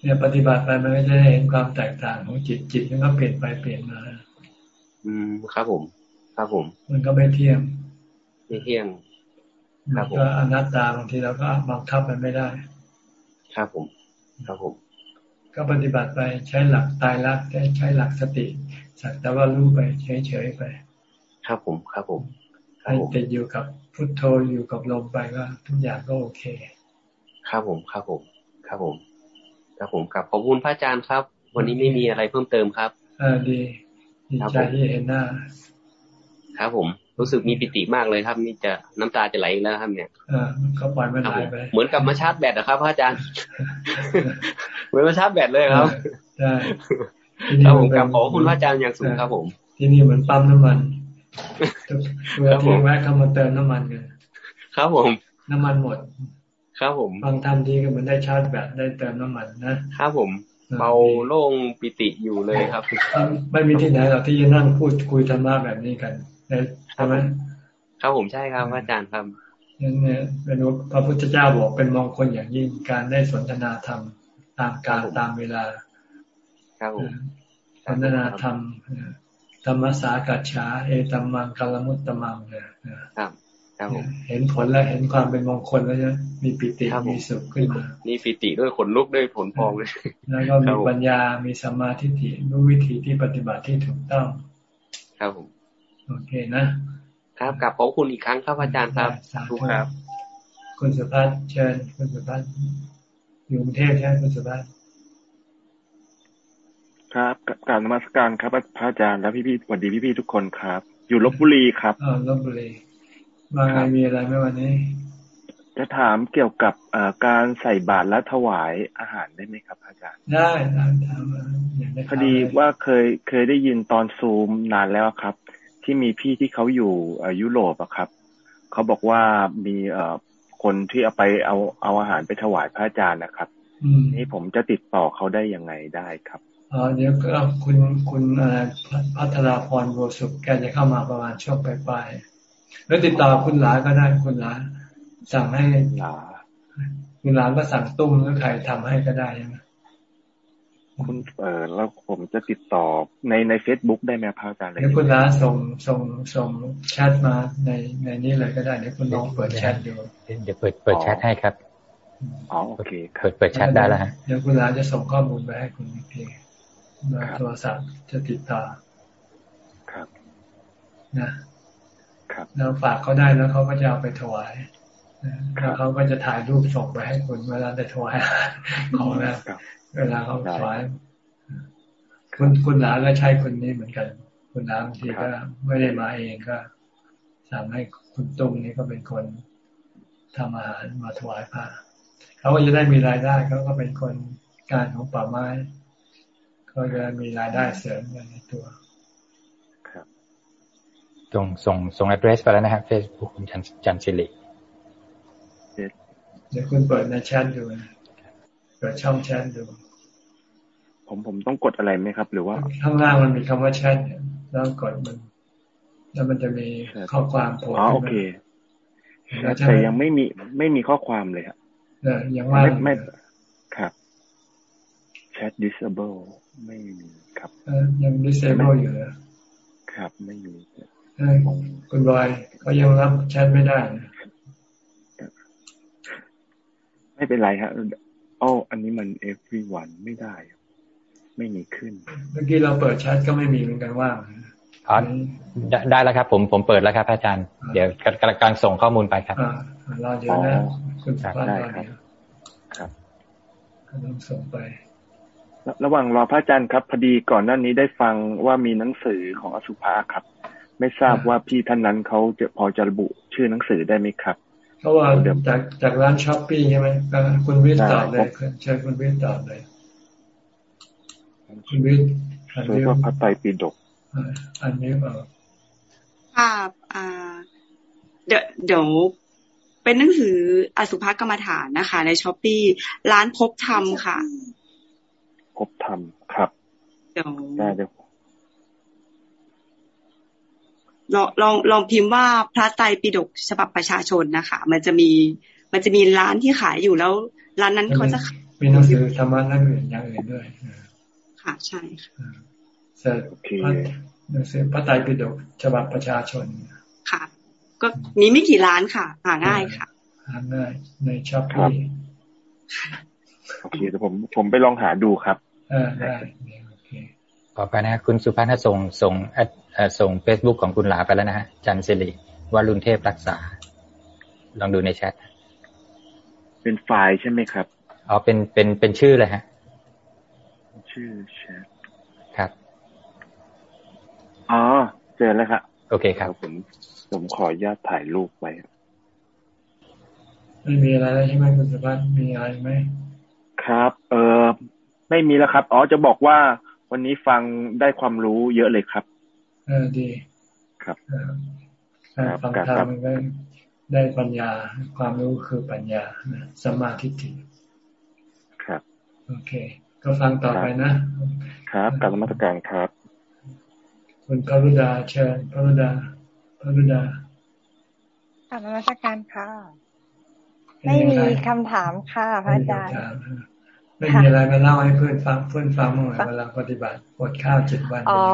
เนี่ยปฏิบัติไปมันก็จะเห็นความแตกต่างของจิตจิตมันก็เปลี่ยนไปเปลี่ยนมา อืมครับผม ครับผม มันก็ไม่เที่ยงไม่เที่ยง ครับผมก็อนัตตาบางทีเราก็บังคับมันไม่ได้ครับผมครับผมก็ปฏิบัติไปใช้หลักตายรักใช้หลักสติสักแต่ว่ารู้ไปเฉยๆไป ครับผมครับผมให้ติดอยู่กับพุทโธอยู่กับลมไปก็ทุกอย่างก็โอเค ครับผมครับผม ครับผมครับผมกับขอบคุณพระอาจารย์ครับ วันนี้ไม่มีอะไรเพิ่มเติมครับอ่าดีดีใจที่เห็นหน้า ครับผม รู้สึกมีปิติมากเลยครับนี่จะน้ำตาจะไหลแล้วครับเนี่ยอ่าก็ปล่อยมันไหลไปเหมือนกับมาชาร์จแบตนะครับพระอาจารย์ เหมือนมาชาร์จแบตเลยครับใช่ครับผมกับขอบคุณพระอาจารย์อย่างสูงครับผม ที่นี่เหมือนปั๊มน้ำมันเมื่อที่แวะเข้ามาเติมน้ำมันกันครับผม น้ำมันหมด ครับผมบางท่านที่ก็เหมือนได้ชาร์จแบตได้เติมน้ำมันนะครับผมเบาโล่งปิติอยู่เลยครับ ไม่มีที่ไหนหรอกที่จะนั่งพูดคุยธรรมะแบบนี้กันใช่ไหมครับผมใช่ครับอาจารย์ครับนั่นเนี่ยเป็นพระพุทธเจ้าบอกเป็นมงคลอย่างยิ่งการได้สนทนาธรรมตามการตามเวลาครับผมสนทนาธรรมธรรมสากัจฉาเอตัมมังกลมุตตมังเนี่ยครับครับผมเห็นผลแล้วเห็นความเป็นมงคลแล้วเนี่ยมีปิติมีสุขขึ้นมามีปิติด้วยขนลุกด้วยผลพองเลยแล้วก็มีปัญญามีสมาธิิรู้วิธีที่ปฏิบัติที่ถูกต้อง ครับผม โอเคนะ ครับกลับขอบคุณอีกครั้งครับอาจารย์ครับสาธุครับ คุณสุภัสเชิญคุณสุภัสอยู่กรุงเทพใช่ไหมคุณสุภัสครับกราบนมัสการครับพระอาจารย์และพี่ๆสวัสดีพี่ๆทุกคนครับ อยู่ลบบุรีครับอ๋อลบบุรีมาไงมีอะไรไหมวันนี้ จะถามเกี่ยวกับการใส่บาตรและถวายอาหารได้ไหมครับอาจารย์ ได้ได้ถามพอดีว่าเคยเคยได้ยินตอนซูมนานแล้วครับ ที่มีพี่ที่เขาอยู่ยุโรปอะครับเขาบอกว่ามีเอคนที่เอาไปเอาเอาอาหารไปถวายพระอาจารย์นะครับนี่ผมจะติดต่อเขาได้ยังไงได้ครับอ๋อเดี๋ยวก็คุณคุณพัทราพรบัวสุขแกจะเข้ามาประมาณช่วงปลายๆแล้วติดต่อคุณหลาก็ได้คุณหลาสั่งให้หลาคุณหลาก็สั่งตุ้มหรือใครทำให้ก็ได้ใช่ไหม คุณเออแล้วผมจะติดต่อในในเฟซบุ๊กได้ไหมพระอาจารย์เดี๋ยวคุณล้าส่งส่งส่งแชทมาในในนี้เลยก็ได้เดี๋ยวคุณลองเปิดแชทดูเดี๋ยวเปิดเปิดแชทให้ครับอ๋อโอเคเปิดเปิดแชทได้แล้วฮะเดี๋ยวคุณล้าจะส่งข้อมูลไปให้คุณอีกทีเบอร์โทรศัพท์จะติดต่อครับนะครับแล้วฝากเขาได้แล้วเขาก็จะเอาไปถวายแล้วเขาก็จะถ่ายรูปส่งไปให้คุณเวลาได้ถวายของแล้ว เวลาเขาถวายคุณคุณหลาก็ใช้คนนี้เหมือนกัน คุณหลาบางทีก็ไม่ได้มาเองก็สั่งให้คุณตุ้งนี้ก็เป็นคนทำอาหารมาถวายพระเขาก็จะได้มีรายได้เขาก็เป็นคนการของป่าไม้ ก็จะมีรายได้เสริมในตัวครับส่งส่งส่ง address ไปแล้วนะครับ Facebook คุณจันจันสิริเดี๋ยวคุณเปิดในแชทดูเปิดช่องแชทดู ผมผมต้องกดอะไรไหมครับ หรือว่า ข้างล่างมันมีคำว่าแชทแล้วกดมัน แล้วมันจะมีข้อความโผล่อ๋อโอเคแต่ยังไม่มีไม่มีข้อความเลยครับเออยังว่าไม่ครับ chat disable ไม่มีครับยัง disable อยู่ครับ ไม่มีคุณบอยก็ยังรับแชทไม่ได้ไม่เป็นไรครับอ้อันนี้มัน everyone ไม่ได้ ไม่มีขึ้น เมื่อกี้เราเปิดแชทก็ไม่มีเหมือนกันว่างอ๋อได้แล้วครับ ผมผมเปิดแล้วครับอาจารย์ เดี๋ยวกำลังส่งข้อมูลไปครับอ่ารอเดี๋ยวนะคุณสุภาพรอเดี๋ยวครับกำลังส่งไประหว่างรอพระอาจารย์ครับพอดีก่อนหน้านี้ได้ฟังว่ามีหนังสือของอสุภาครับ ไม่ทราบว่าพี่ท่านนั้นเขาจะพอจะระบุชื่อหนังสือได้ไหมครับเขาว่าจากจากร้านช้อปปี้ใช่ไหมคุณวิทย์ตอบเลยเชิญคุณวิทย์ตอบเลย คุณวิทย์ช่วยว่าพระไตรปิฎกอันนี้เปล่าค่ะอ่า เดี๋ยวเดี๋ยวเป็นหนังสืออสุภกรรมฐานนะคะ ในช้อปปี้ร้านพบธรรมค่ะพบธรรมครับเดี๋ยวได้เดี๋ยวลองลองลองพิมพ์ว่าพระไตรปิฎกฉบับประชาชนนะคะ มันจะมี มันจะมีร้านที่ขายอยู่แล้ว ร้านนั้นเขาจะมีหนังสือธรรมะนั่นอื่นอย่างอื่นด้วย ค่ะ ใช่ค่ะเสร็จหนังสือพระไตรปิฎกฉบับประชาชนค่ะ ก็มีไม่กี่ร้านค่ะ หาง่ายค่ะ หาง่ายในช้อปปี้โอเคเดี๋ยวผมผมไปลองหาดูครับอ่าได้ต่อไปนะคุณสุภาพส่งส่งส่งเฟซบุ๊กของคุณหลาไปแล้วนะฮะจันสิริวารุณเทพรักษา ลองดูในแชทเป็นไฟล์ใช่ไหมครับอ๋อเป็นเป็นเป็นชื่อเลยฮะ ชื่อแชทครับ อ๋อ เจอแล้วครับโอเคครับ ผม ผมขออนุญาตถ่ายรูปไว้ ไม่มีอะไรแล้วใช่ไหมคุณสุภาพมีอะไรไหม ครับ เออไม่มีแล้วครับ อ๋อ จะบอกว่าวันนี้ฟังได้ความรู้เยอะเลยครับ เออ ดี ครับฟังธรรมได้ได้ปัญญา ความรู้คือปัญญาสมาธิิครับ โอเค ก็ฟังต่อไปนะ ครับการมาตรการครับ คุณพระรุดาเชิญพระรุดาพระรุดาการมาตรการค่ะ ไม่มีคำถามค่ะพระอาจารย์ไม่มีอะไรมาเล่าให้เพื่อนฟังเพื่อนฟังเมื่อเวลาปฏิบัติอดข้าวเจ็ดวันอ๋อ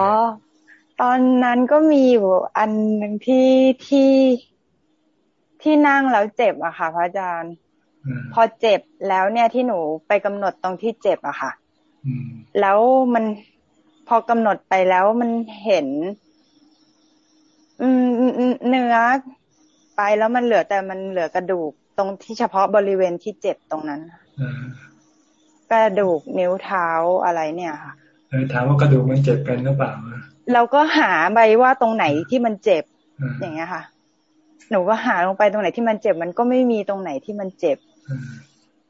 ตอนนั้นก็มีอยู่อันหนึ่งที่ที่ที่นั่งแล้วเจ็บอะค่ะ พระอาจารย์ พอเจ็บแล้วเนี่ยที่หนูไปกำหนดตรงที่เจ็บอะค่ะ แล้วมันพอกำหนดไปแล้วมันเห็น อืมเนื้อไปแล้วมันเหลือแต่มันเหลือกระดูกตรงที่เฉพาะบริเวณที่เจ็บตรงนั้นกระดูกนิ้วเท้าอะไรเนี่ยค่ะถามว่ากระดูกมันเจ็บเป็นหรือเปล่าเราก็หาไปว่าตรงไหนที่มันเจ็บ อย่างเงี้ยค่ะ หนูก็หาลงไปตรงไหนที่มันเจ็บ มันก็ไม่มีตรงไหนที่มันเจ็บ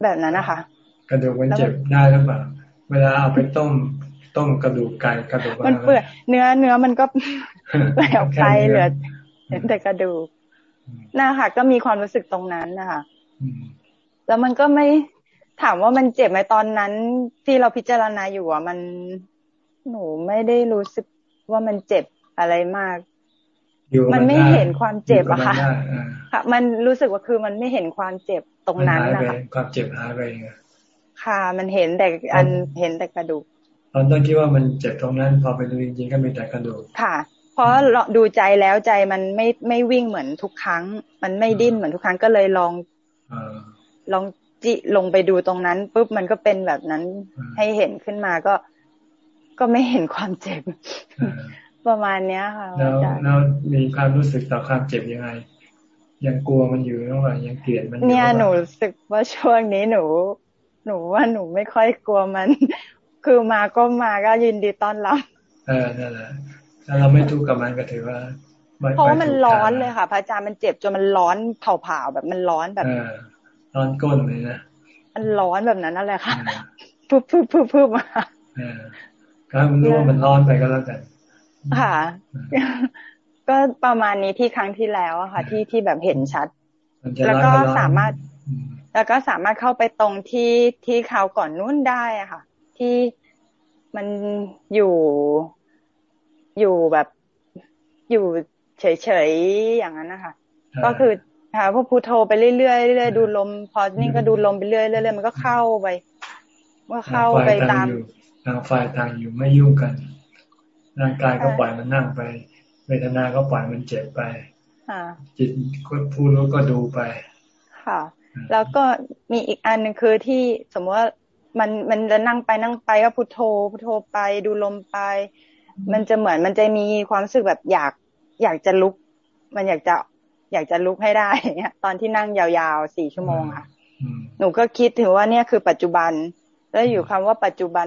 แบบนั้นนะคะ กระดูกมันเจ็บได้หรือเปล่า เวลาเอาไปต้มต้มกระดูกไก่กระดูกมันเปื่อยเนื้อเนื้อมันก็เปื่อยออกไปเหลือแต่กระดูกน่าค่ะ ก็มีความรู้สึกตรงนั้นนะคะแล้วมันก็ไม่ถามว่ามันเจ็บไหมตอนนั้น ที่เราพิจารณาอยู่อะมันหนูไม่ได้รู้สึกว่ามันเจ็บอะไรมาก มันไม่เห็นความเจ็บอะค่ะ ค่ะ มันรู้สึกว่าคือมันไม่เห็นความเจ็บตรงนั้นนะคะความเจ็บหายไป ค่ะ มันเห็นแต่อันเห็นแต่กระดูกตอนต้นคิดว่ามันเจ็บตรงนั้น พอไปดูจริงๆก็มีแต่กระดูกค่ะ เพราะดูใจแล้วใจมันไม่ไม่วิ่งเหมือนทุกครั้ง มันไม่ดิ้นเหมือนทุกครั้งก็เลยลองลองจิลงไปดูตรงนั้นปุ๊บมันก็เป็นแบบนั้นให้เห็นขึ้นมาก็ก็ไม่เห็นความเจ็บ ประมาณเนี้ยค่ะแล้วแล้วมีความรู้สึกต่อความเจ็บยังไงยังกลัวมันอยู่หรือว่ายังเกลียดมันเนี่ยหนูรู้สึกว่าช่วงนี้หนู หนูว่าหนูไม่ค่อยกลัวมัน คือมาก็มาก็ยินดีต้อนรับเออนั่นแหละถ้าเราไม่ทุกข์กับมันก็ถือว่าเพราะว่ามันร้อนเลยค่ะพระอาจารย์มันเจ็บจนมันร้อนเผาๆแบบมันร้อนแบบร้อนก้นเลยนะมันร้อนแบบนั้นนั่นแหละค่ะพึบพึบพึบพึบมาก็รู้ว่ามันร้อนไปก็แล้วกันค่ะ ก็ประมาณนี้ที่ครั้งที่แล้วอะค่ะ ที่ที่แบบเห็นชัด แล้วก็สามารถ แล้วก็สามารถเข้าไปตรงที่ที่เขาก่อนนู้นได้อะค่ะ ที่มันอยู่อยู่แบบอยู่เฉยๆอย่างนั้นนะคะก็คือค่ะพวกพูโทไปเรื่อยๆเรื่อยๆดูลม พอนี่ก็ดูลมไปเรื่อยๆเรื่อยๆมันก็เข้าไปเมื่อเข้าไปตามต่างฝ่ายต่างอยู่ไม่ยุ่งกันร่างกายก็ปล่อยมันนั่งไป เวทนาก็ปล่อยมันเจ็บไปจิตผู้รู้ก็ดูไป ค่ะ แล้วก็มีอีกอันหนึ่งคือที่สมมติว่ามันมันจะนั่งไปนั่งไปก็พุทโธพุทโธไปดูลมไป มันจะเหมือนมันจะมีความรู้สึกแบบอยากอยากจะลุก มันอยากจะอยากจะลุกให้ได้เนี่ยตอนที่นั่งยาวๆสี่ชั่วโมงค่ะหนูก็คิดถึงว่าเนี่ยคือปัจจุบัน แล้วอยู่คำว่าปัจจุบัน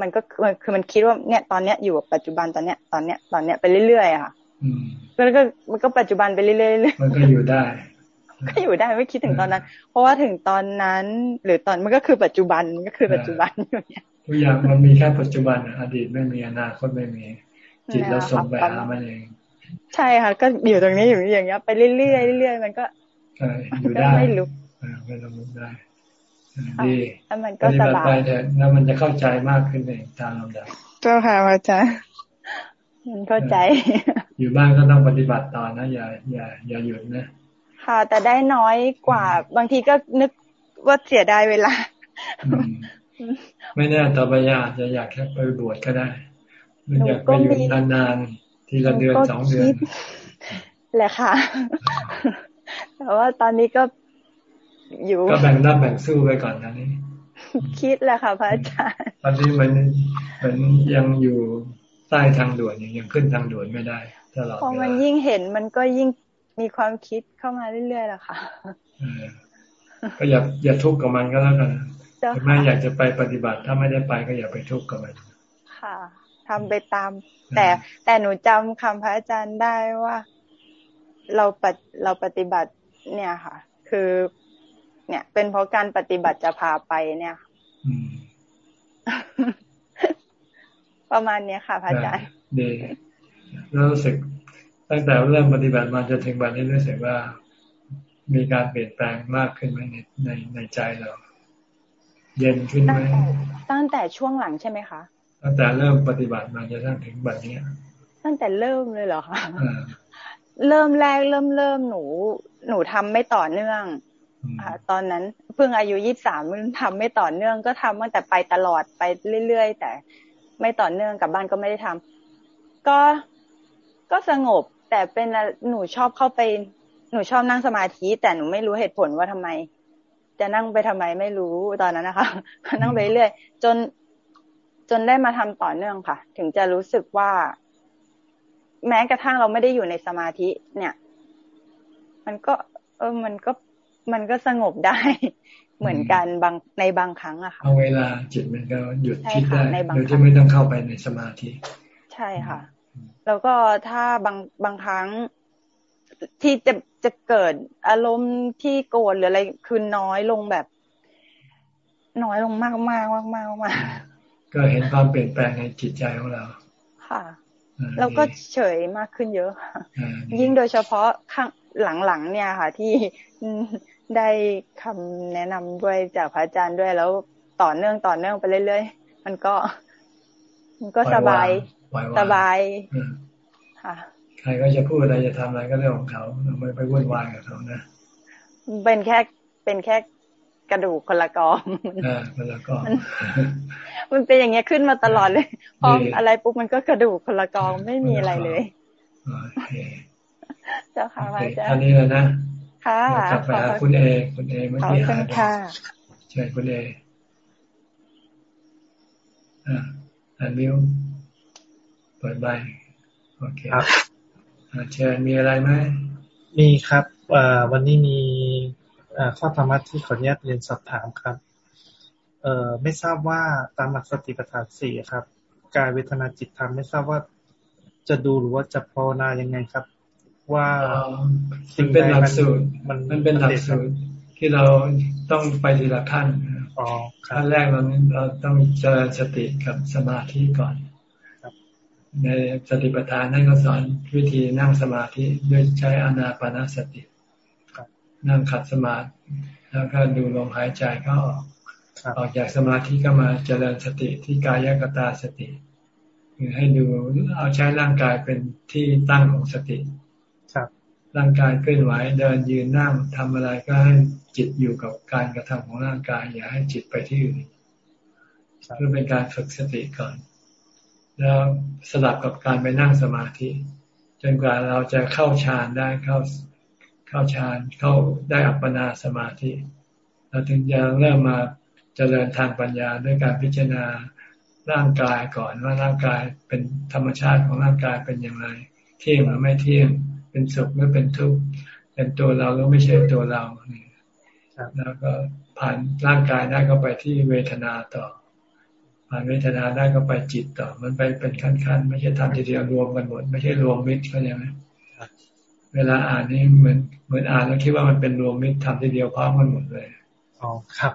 มันก็คือมันคิดว่าเนี่ยตอนเนี้ยอยู่กับปัจจุบันตอนเนี้ยตอนเนี้ยตอนเนี้ยไปเรื่อยๆค่ะแล้วก็มันก็ปัจจุบันไปเรื่อยๆมันก็อยู่ได้ ก็อยู่ได้ไม่คิดถึงตอนนั้น เพราะว่าถึงตอนนั้น หรือตอนมันก็คือปัจจุบันก็คือปัจจุบันอยู่เนี่ยทุกอย่างมันมีแค่ปัจจุบันอดีตไม่มีอนาคตไม่มี จิตเราส่งไปหามันเอง ใช่ค่ะ ก็อยู่ตรงนี้อยู่อย่างเงี้ยไปเรื่อยๆเรื่อยๆมันก็อยู่ได้ไม่ลุกไม่ลุกได้ดีแล้วมันก็สบายเถอะแล้วมันจะเข้าใจมากขึ้นเองตามลำดับเจ้าค่ะอาจารย์มันเข้าใจ อยู่บ้านก็ต้องปฏิบัติต่อนะอย่าอย่าอย่าหยุดนะ ค่ะ แต่ได้น้อยกว่า บางทีก็นึกว่าเสียดายเวลา ไม่แน่ต่อไปอาจจะอยากแค่ไปบวชก็ได้มันอยากไปอยู่นานๆทีละเดือนสองเดือนแหละค่ะ แต่ว่าตอนนี้ก็อยู่ ก็แบ่งรับแบ่งสู้ไปก่อนนะนี่คิดแหละค่ะพระอาจารย์ตอนนี้มันมันยังอยู่ใต้ทางด่วนยังขึ้นทางด่วนไม่ได้ตลอดพอมันยิ่งเห็นมันก็ยิ่ง มีความคิดเข้ามาเรื่อยๆแหละค่ะก็อย่าอย่าทุกข์กับมันก็แล้วกันแม่อยากจะไปปฏิบัติ ถ้าไม่ได้ไปก็อย่าไปทุกข์กับมัน ค่ะทำไปตาม แต่แต่หนูจำคำพระอาจารย์ได้ว่า เราปเราปฏิบัติเนี่ยค่ะ คือ เนี่ย เป็นเพราะการปฏิบัติจะพาไปเนี่ยประมาณเนี้ยค่ะพระอาจารย์ดีรู้สึก ตั้งแต่เริ่มปฏิบัติมาจนถึงวันนี้รู้สึกว่ามีการเปลี่ยนแปลงมากขึ้นไหมในในในใจเรา เย็นขึ้นไหมตั้งแต่ช่วงหลังใช่ไหมคะตั้งแต่เริ่มปฏิบัติมาจนถึงวันนี้ตั้งแต่เริ่มเลยเหรอคะเริ่มแรกเริ่มเริ่มหนู หนูทำไม่ต่อเนื่องค่ะตอนนั้นเพิ่งอายุยี่สามมันทำไม่ต่อเนื่องก็ทำตั้งแต่ไปตลอดไปเรื่อยๆแต่ไม่ต่อเนื่องกับบ้านก็ไม่ได้ทำก็ก็สงบ แต่เป็นหนูชอบเข้าไป หนูชอบนั่งสมาธิ แต่หนูไม่รู้เหตุผลว่าทำไม จะนั่งไปทำไมไม่รู้ตอนนั้นนะคะก็นั่งไปเรื่อยจนจนได้มาทำต่อเนื่องค่ะ ถึงจะรู้สึกว่า แม้กระทั่งเราไม่ได้อยู่ในสมาธิ เนี่ย มันก็ เออมันก็มันก็สงบได้ เหมือนกันบางในบางครั้งอะค่ะเอาเวลาจิตมันก็หยุดคิดได้โดยที่ไม่ต้องเข้าไปในสมาธิ ใช่ค่ะ แล้วก็ถ้าบางบางครั้งที่จะจะเกิดอารมณ์ที่โกรธหรืออะไรคือน้อยลงแบบ น้อยลงมากมากมากมากมากก็เห็นความเปลี่ยนแปลงในจิตใจของเรา ค่ะแล้วก็เฉยมากขึ้นเยอะ ยิ่งโดยเฉพาะข้างหลังๆเนี่ยค่ะ ที่ได้คำแนะนำด้วยจากพระอาจารย์ด้วยแล้วต่อเนื่องต่อเนื่องไปเรื่อยๆมันก็ มันก็สบาย สบายค่ะใครก็จะพูดอะไรจะทำอะไรก็เรื่องของเขาเราไม่ไปวุ่นวายกับเขานะเป็นแค่เป็นแค่กระดูกคนละกองอ่าคนละกองมันเป็นอย่างเงี้ยขึ้นมาตลอดเลยพออะไรปุ๊บมันก็กระดูกคนละกองไม่มีอะไรเลยเจ้าค่ะอาจารย์อันนี้เลยนะค่ะกลับไปหาคุณเอคุณเอเมื่อกี้หาค่ะใช่คุณเออ่าอันมิว เปิดใบโอเคครับเชิญมีอะไรไหมมีครับวันนี้มีข้อธรรมะที่ขออนุญาตเรียนสอบถามครับ เอ่อไม่ทราบว่าตามหลักสติปัฏฐานสี่ครับ กายเวทนาจิตธรรมไม่ทราบว่าจะดูหรือว่าจะภาวนายังไงครับ ว่ามันเป็นหลักสูตรมันมันเป็นหลักสูตรที่เราต้องไปทีละขั้นขั้นแรกเราเราต้องเจริญสติกับสมาธิก่อน ในสติปัฏฐานนั่นก็สอนวิธีนั่งสมาธิด้วยใช้อนาปนาสตินั่งขัดสมาธิแล้วก็ดูลมหายใจเข้าออกออกจากสมาธิก็มาเจริญสติที่กายกตาสติคือให้ดูเอาใช้ร่างกายเป็นที่ตั้งของสติครับร่างกายเคลื่อนไหวเดินยืนนั่งทำอะไรก็ให้จิตอยู่กับการกระทำของร่างกาย อย่าให้จิตไปที่อื่นเพื่อเป็นการฝึกสติก่อน แล้วสลับกับการไปนั่งสมาธิ จนกว่าเราจะเข้าฌานได้เข้าเข้าฌานเข้าได้อัปปนาสมาธิ เราถึงจะเริ่มมาเจริญทางปัญญาด้วยการพิจารณาร่างกายก่อนว่าร่างกายเป็นธรรมชาติของร่างกายเป็นอย่างไร เที่ยงหรือไม่เที่ยง เป็นสุขหรือเป็นทุกข์เป็นตัวเราหรือไม่ใช่ตัวเราแล้วก็ผ่านร่างกายได้ก็ไปที่เวทนาต่อ ผ่านเวทนาได้ก็ไปจิตต่อ มันไปเป็นขั้นๆ ไม่ใช่ทำทีเดียวรวมกันหมด ไม่ใช่รวมมิตรเขาใช่ไหมเวลาอ่านนี่เหมือนเหมือนอ่านแล้วคิดว่ามันเป็นรวมมิตรทำทีเดียวพร้อมกันหมดเลยอ๋อครับ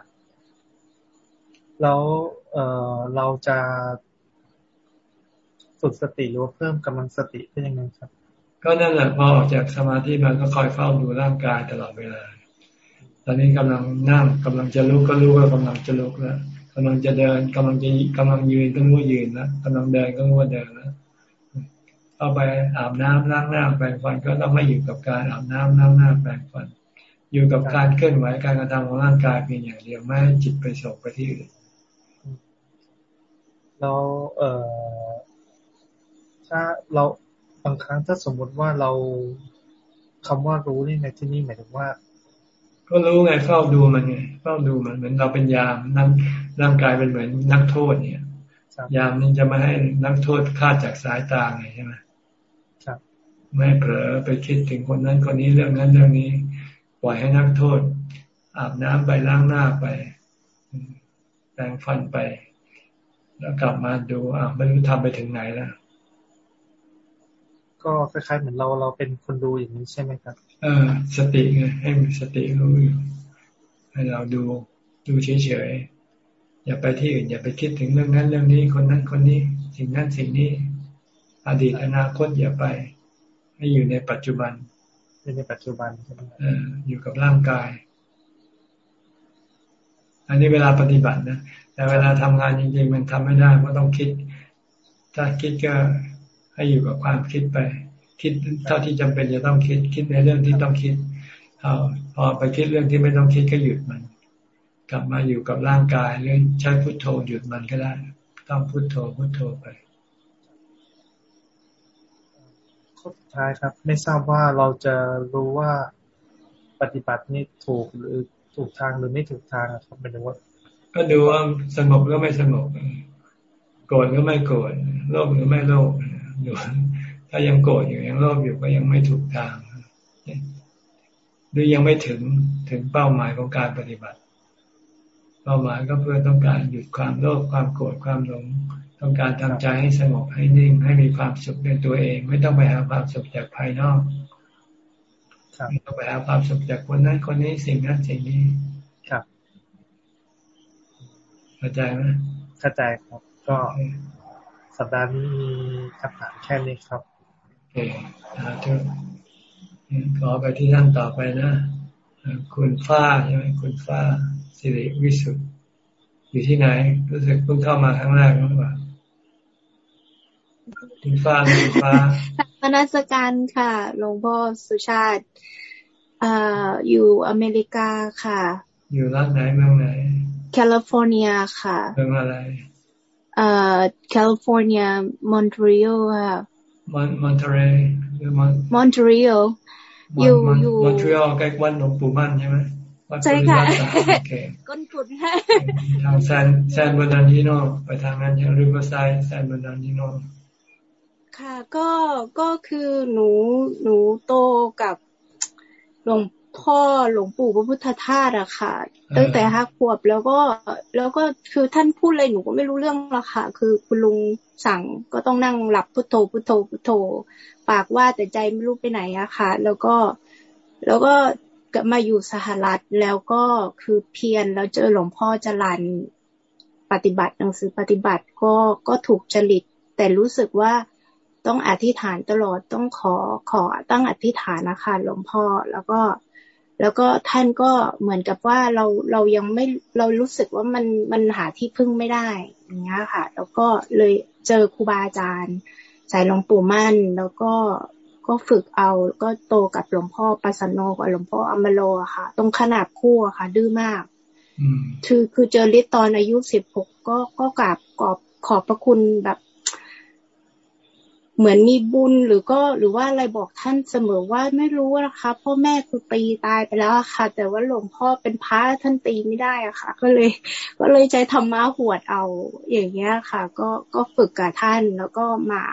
แล้วเออเราจะฝึกสติหรือว่าเพิ่มกำลังสติเป็นยังไงครับ ก็นั่นแหละพอออกจากสมาธิมาก็คอยเฝ้าดูร่างกายตลอดเวลา ตอนนี้กำลังนั่งกำลังจะลุกก็รู้ว่ากำลังจะลุกแล้ว กำลังจะเดินกำลังจะกำลังยืนก็รู้ว่ายืนแล้วกำลังเดินก็รู้ว่าเดินแล้วเข้าไปอาบน้ำล้างหน้าแปรงฟันก็ต้องไม่อยู่กับการอาบน้ำล้างหน้าแปรงฟัน อยู่กับการเคลื่อนไหวการกระทำของร่างกายเพียงอย่างเดียวไม่ให้จิตไปส่งไปที่อื่นแล้วเอ่อถ้าเราบางครั้งถ้าสมมติว่าเราคำว่ารู้นี่ในที่นี้หมายถึงว่า ก็รู้ไงเฝ้าดูมันไงเฝ้าดูมันเหมือนเราเป็นยามนั่งร่างกายเป็นเหมือนนักโทษเนี่ยยามนี่จะมาให้นักโทษฆ่าจากสายตาไงใช่ไหมไม่เผลอไปคิดถึงคนนั้นคนนี้เรื่องนั้นเรื่องนี้ ปล่อยให้นักโทษ อาบน้ำไปล้างหน้าไปแปรงฟันไป แล้วกลับมาดูอ่าไม่รู้ทำไปถึงไหนแล้วก็คล้ายๆเหมือนเราเราเป็นคนดูอย่างนี้ใช่ไหมครับ เออสติไงให้มีสติรู้อยู่ให้เราดูดูเฉยๆอย่าไปที่อื่น อย่าไปคิดถึงเรื่องนั้นเรื่องนี้คนนั้นคนนี้ สิ่งนั้นสิ่งนี้ อดีตอนาคตอย่าไป ให้อยู่ในปัจจุบันในปัจจุบันเอออยู่กับร่างกาย อันนี้เวลาปฏิบัตินะแต่เวลาทำงานจริงๆมันทำไม่ได้เพราะต้องคิด ถ้าคิดก็ให้อยู่กับความคิดไป คิดเท่าที่จำเป็นจะต้องคิด คิดในเรื่องที่ต้องคิดเอาพอไปคิดเรื่องที่ไม่ต้องคิดก็หยุดมัน กลับมาอยู่กับร่างกายหรือใช้พุทโธหยุดมันก็ได้ ต้องพุทโธพุทโธไปข้อสุดท้ายครับ ไม่ทราบว่าเราจะรู้ว่าปฏิบัตินี้ถูกหรือถูกทางหรือไม่ถูกทางครับเป็นว่า ก็ดูว่าสงบหรือไม่สงบโกรธหรือไม่โกรธโลภหรือไม่โลภดู ถ้ายังโกรธอยู่ยังโลภอยู่ก็ยังไม่ถูกทางหรือยังไม่ถึงถึงเป้าหมายของการปฏิบัติ เป้าหมายก็เพื่อต้องการหยุดความโลภความโกรธความหลง ต้องการทำใจให้สงบให้นิ่ง ให้มีความสุขในตัวเอง ไม่ต้องไปหาความสุขจากภายนอกไม่ต้องไปหาความสุขจากคนนั้นคนนี้สิ่งนั้นสิ่งนี้ครับเข้าใจไหมเข้าใจครับ ก็สัปดาห์นี้มีคำถามแค่นี้ครับ เคสาธุขอไปที่ท่านต่อไปนะ คุณฟ้าใช่ไหมคุณฟ้าสิริวิสุทธ์อยู่ที่ไหน รู้สึกเพิ่งเข้ามาครั้งแรกหรือเปล่าคุณฟ้าคุณฟ้าพนัสการค่ะหลวงพ่อสุชาติอ่าอยู่อเมริกาค่ะ อยู่รัฐไหนเมืองไหน แคลิฟอร์เนียค่ะเมืองอะไรอ่าแคลิฟอร์เนียมอนทรีออลค่ะ มอนมอนเทเรหรือมอนมอนทรีออลอยู่อยู่มอนทรีออลใกล้วันหลวงปู่มั่นใช่ไหมใช่ค่ะก้นขุดทางแซนแซนบอนานิโนไปทางนั้นยังริเวอร์ไซด์แซนบอนานิโนค่ะ ก็ก็คือหนูหนูโตกับหลวง พ่อหลวงปู่พระพุทธทาสอะค่ะ ตั้งแต่ห้าขวบแล้วก็แล้วก็คือท่านพูดอะไรหนูก็ไม่รู้เรื่องละค่ะ คือคุณลุงสั่งก็ต้องนั่งหลับพุทโธพุทโธพุทโธ ปากว่าแต่ใจไม่รู้ไปไหนอะค่ะ แล้วก็แล้วก็กลับมาอยู่สหรัฐแล้วก็คือเพียรแล้วเจอหลวงพ่อจรันปฏิบัติหนังสือปฏิบัติก็ก็ถูกจริต แต่รู้สึกว่าต้องอธิษฐานตลอดต้องขอขอตั้งอธิษฐานนะคะหลวงพ่อแล้วก็ แล้วก็ท่านก็เหมือนกับว่าเราเรายังไม่เรารู้สึกว่ามันมันหาที่พึ่งไม่ได้อย่างเงี้ยค่ะ แล้วก็เลยเจอครูบาอาจารย์ สายหลวงปู่มั่น แล้วก็ก็ฝึกเอาก็โตกับหลวงพ่อปัสสโนกับหลวงพ่ออมโลค่ะ ตรงขนาบคู่ค่ะ ดื้อมากคือคือเจอฤทธิ์ตอนอายุสิบหกก็ก็กราบกอบขอบพระคุณแบบ เหมือนมีบุญหรือก็หรือว่าอะไรบอกท่านเสมอว่าไม่รู้นะคะพ่อแม่คือตีตายไปแล้วค่ะ แต่ว่าหลวงพ่อเป็นพระท่านตีไม่ได้อะค่ะ ก็เลย ก็เลยใจธรรมะหวดเอาอย่างเงี้ยค่ะ ก็ก็ฝึกกับท่านแล้วก็มา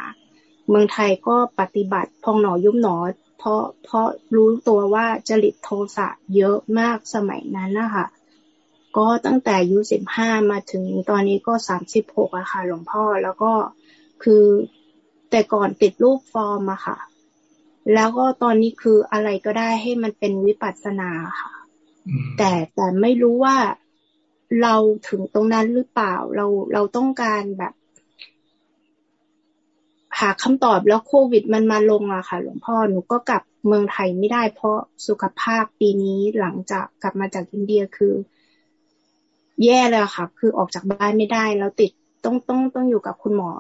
เมืองไทยก็ปฏิบัติพองหนอยุบหนอ เพราะเพราะรู้ตัวว่าจริตโทสะเยอะมากสมัยนั้นนะคะก็ตั้งแต่อายุสิบห้ามาถึงตอนนี้ก็สามสิบหกอะค่ะ หลวงพ่อแล้วก็คือ แต่ก่อนติดรูปฟอร์มอะค่ะ แล้วก็ตอนนี้คืออะไรก็ได้ให้มันเป็นวิปัสสนาค่ะ แต่แต่ไม่รู้ว่าเราถึงตรงนั้นหรือเปล่า เราเราต้องการแบบ หาคำตอบแล้วโควิดมันมาลงอะค่ะ หลวงพ่อหนูก็กลับเมืองไทยไม่ได้ เพราะสุขภาพปีนี้หลังจากกลับมาจากอินเดียคือ แย่เลยค่ะ คือออกจากบ้านไม่ได้แล้วติด ต้องต้องต้องอยู่กับคุณหมอ